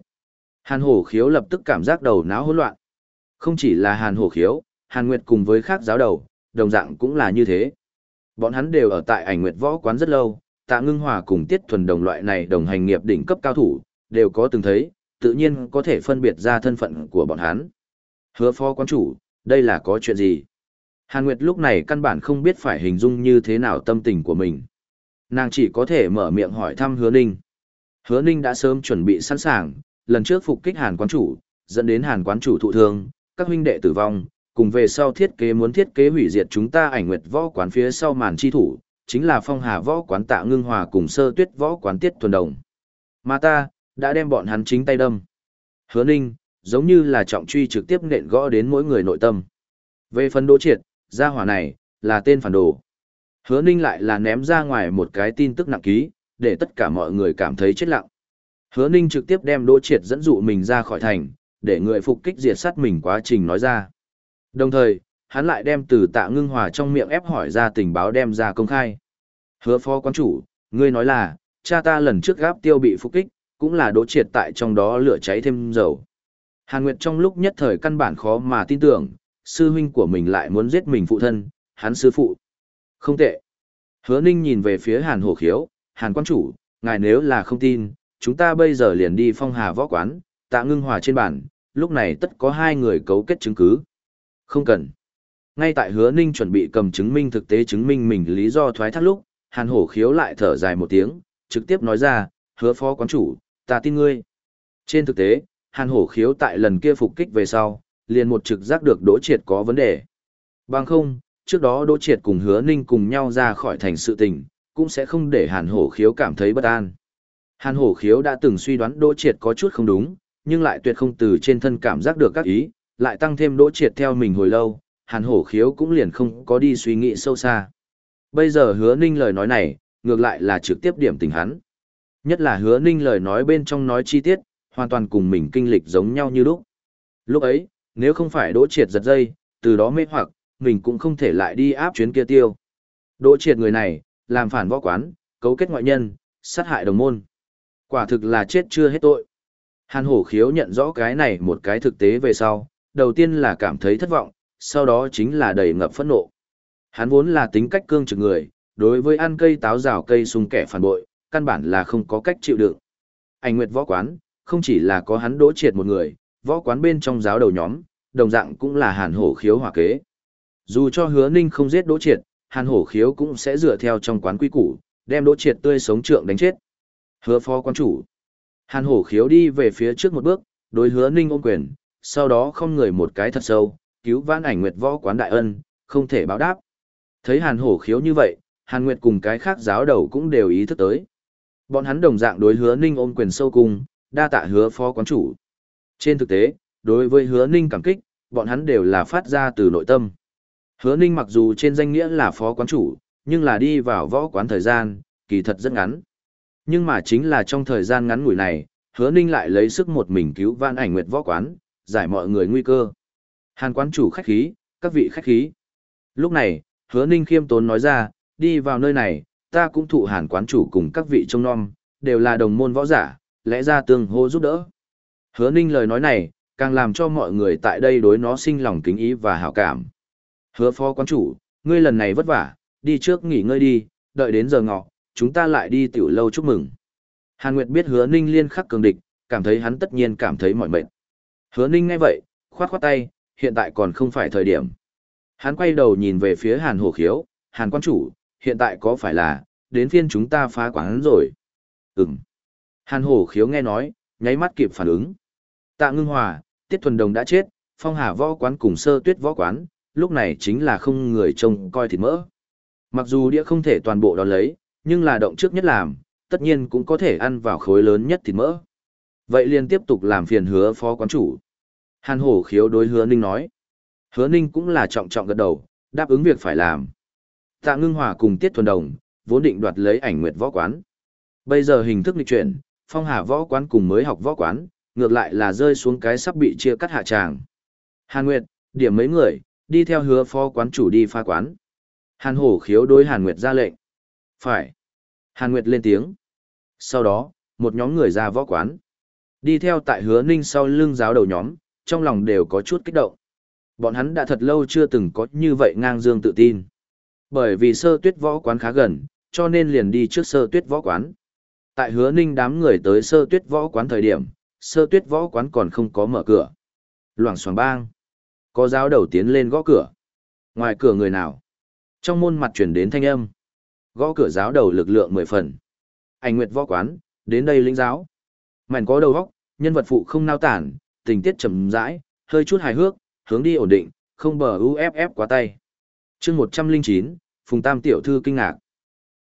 Hàn Hổ Khiếu lập tức cảm giác đầu não hỗn loạn. Không chỉ là Hàn Hổ Khiếu, Hàn Nguyệt cùng với khác giáo đầu, đồng dạng cũng là như thế. Bọn hắn đều ở tại ảnh Nguyệt võ quán rất lâu, Tạ Ngưng Hòa cùng Tiết Thuần Đồng loại này đồng hành nghiệp đỉnh cấp cao thủ, đều có từng thấy, tự nhiên có thể phân biệt ra thân phận của bọn hắn. Hứa phó quán chủ, đây là có chuyện gì? Hàn Nguyệt lúc này căn bản không biết phải hình dung như thế nào tâm tình của mình. Nàng chỉ có thể mở miệng hỏi thăm hứa ninh. Hứa ninh đã sớm chuẩn bị sẵn sàng, lần trước phục kích Hàn quán chủ, dẫn đến Hàn quán chủ thụ thương, các huynh đệ tử vong, cùng về sau thiết kế muốn thiết kế hủy diệt chúng ta ảnh nguyệt võ quán phía sau màn chi thủ, chính là phong hà võ quán tạ ngưng hòa cùng sơ tuyết võ quán tiết thuần đồng. Mà ta, đã đem bọn hắn chính tay đâm. Hứa ninh, giống như là trọng truy trực tiếp nện gõ đến mỗi người nội tâm. Về phần đỗ triệt, gia hỏa này, là tên phản đồ. Hứa ninh lại là ném ra ngoài một cái tin tức nặng ký, để tất cả mọi người cảm thấy chết lặng. Hứa ninh trực tiếp đem đỗ triệt dẫn dụ mình ra khỏi thành, để người phục kích diệt sát mình quá trình nói ra. Đồng thời, hắn lại đem từ tạ ngưng hòa trong miệng ép hỏi ra tình báo đem ra công khai. Hứa phó quán chủ, ngươi nói là, cha ta lần trước gáp tiêu bị phục kích, cũng là đỗ triệt tại trong đó lửa cháy thêm dầu. Hàn Nguyệt trong lúc nhất thời căn bản khó mà tin tưởng, sư huynh của mình lại muốn giết mình phụ thân, hắn sư phụ. Không tệ. Hứa Ninh nhìn về phía Hàn Hổ Khiếu, Hàn quan chủ, ngài nếu là không tin, chúng ta bây giờ liền đi phong hà võ quán, tạ ngưng hòa trên bản, lúc này tất có hai người cấu kết chứng cứ. Không cần. Ngay tại hứa Ninh chuẩn bị cầm chứng minh thực tế chứng minh mình lý do thoái thác lúc, Hàn Hổ Khiếu lại thở dài một tiếng, trực tiếp nói ra, hứa phó quán chủ, ta tin ngươi. Trên thực tế, Hàn Hổ Khiếu tại lần kia phục kích về sau, liền một trực giác được Đỗ Triệt có vấn đề. Bằng không, trước đó Đỗ Triệt cùng Hứa Ninh cùng nhau ra khỏi thành sự tình, cũng sẽ không để Hàn Hổ Khiếu cảm thấy bất an. Hàn Hổ Khiếu đã từng suy đoán Đỗ Triệt có chút không đúng, nhưng lại tuyệt không từ trên thân cảm giác được các ý, lại tăng thêm Đỗ Triệt theo mình hồi lâu, Hàn Hổ Khiếu cũng liền không có đi suy nghĩ sâu xa. Bây giờ Hứa Ninh lời nói này, ngược lại là trực tiếp điểm tình hắn. Nhất là Hứa Ninh lời nói bên trong nói chi tiết, hoàn toàn cùng mình kinh lịch giống nhau như lúc. Lúc ấy, nếu không phải Đỗ Triệt giật dây, từ đó mê hoặc, mình cũng không thể lại đi áp chuyến kia tiêu. Đỗ Triệt người này, làm phản võ quán, cấu kết ngoại nhân, sát hại đồng môn. Quả thực là chết chưa hết tội. Hàn hổ khiếu nhận rõ cái này một cái thực tế về sau, đầu tiên là cảm thấy thất vọng, sau đó chính là đầy ngập phẫn nộ. Hắn vốn là tính cách cương trực người, đối với ăn cây táo rào cây sung kẻ phản bội, căn bản là không có cách chịu đựng. ảnh Nguyệt võ quán, không chỉ là có hắn đỗ triệt một người, võ quán bên trong giáo đầu nhóm, đồng dạng cũng là hàn hổ khiếu hỏa kế. Dù cho hứa ninh không giết đỗ triệt, hàn hổ khiếu cũng sẽ dựa theo trong quán quy củ, đem đỗ triệt tươi sống trượng đánh chết. Hứa phó quán chủ. Hàn hổ khiếu đi về phía trước một bước, đối hứa ninh ôm quyền, sau đó không người một cái thật sâu, cứu vãn ảnh nguyệt võ quán đại ân, không thể báo đáp. Thấy hàn hổ khiếu như vậy, hàn nguyệt cùng cái khác giáo đầu cũng đều ý thức tới. Bọn hắn đồng dạng đối hứa ninh ôm quyền sâu cùng đa tạ hứa phó quán chủ. Trên thực tế, đối với hứa ninh cảm kích, bọn hắn đều là phát ra từ nội tâm. Hứa ninh mặc dù trên danh nghĩa là phó quán chủ, nhưng là đi vào võ quán thời gian, kỳ thật rất ngắn. Nhưng mà chính là trong thời gian ngắn ngủi này, hứa ninh lại lấy sức một mình cứu vãn ảnh nguyệt võ quán, giải mọi người nguy cơ. Hàn quán chủ khách khí, các vị khách khí. Lúc này, hứa ninh khiêm tốn nói ra, đi vào nơi này, ta cũng thụ hàn quán chủ cùng các vị trông nom, đều là đồng môn võ giả, lẽ ra tương hô giúp đỡ. Hứa ninh lời nói này, càng làm cho mọi người tại đây đối nó sinh lòng kính ý và hảo cảm. Hứa phó quán chủ, ngươi lần này vất vả, đi trước nghỉ ngơi đi, đợi đến giờ ngọ, chúng ta lại đi tiểu lâu chúc mừng. Hàn Nguyệt biết hứa ninh liên khắc cường địch, cảm thấy hắn tất nhiên cảm thấy mỏi mệt. Hứa ninh ngay vậy, khoát khoát tay, hiện tại còn không phải thời điểm. Hắn quay đầu nhìn về phía Hàn Hổ Khiếu, Hàn quan chủ, hiện tại có phải là, đến phiên chúng ta phá quán rồi? Ừm. Hàn Hổ Khiếu nghe nói, nháy mắt kịp phản ứng. Tạ ngưng hòa, Tiết Thuần Đồng đã chết, Phong Hà võ quán cùng sơ tuyết võ quán, lúc này chính là không người trông coi thịt mỡ. Mặc dù đĩa không thể toàn bộ đón lấy, nhưng là động trước nhất làm, tất nhiên cũng có thể ăn vào khối lớn nhất thịt mỡ. Vậy liền tiếp tục làm phiền hứa phó quán chủ. Hàn hổ khiếu đối hứa ninh nói. Hứa ninh cũng là trọng trọng gật đầu, đáp ứng việc phải làm. Tạ ngưng hòa cùng tiết thuần đồng, vốn định đoạt lấy ảnh nguyệt võ quán. Bây giờ hình thức lịch chuyển, phong hà võ quán cùng mới học võ quán, ngược lại là rơi xuống cái sắp bị chia cắt hạ tràng. Hàn Nguyệt, điểm mấy người, đi theo hứa phó quán chủ đi pha quán. Hàn hổ khiếu đối Hàn Nguyệt ra lệnh. Phải. Hàn Nguyệt lên tiếng. Sau đó, một nhóm người ra võ quán. Đi theo tại hứa ninh sau lưng giáo đầu nhóm, trong lòng đều có chút kích động. Bọn hắn đã thật lâu chưa từng có như vậy ngang dương tự tin. Bởi vì sơ tuyết võ quán khá gần, cho nên liền đi trước sơ tuyết võ quán. Tại hứa ninh đám người tới sơ tuyết võ quán thời điểm, sơ tuyết võ quán còn không có mở cửa. Loảng xoảng bang. Có giáo đầu tiến lên gõ cửa. Ngoài cửa người nào? Trong môn mặt chuyển đến thanh âm. Gõ cửa giáo đầu lực lượng mười phần. Anh Nguyệt võ quán, đến đây lĩnh giáo. Mảnh có đầu góc, nhân vật phụ không nao tản, tình tiết chậm rãi, hơi chút hài hước, hướng đi ổn định, không bờ UFF quá tay. chương 109, Phùng Tam Tiểu Thư kinh ngạc.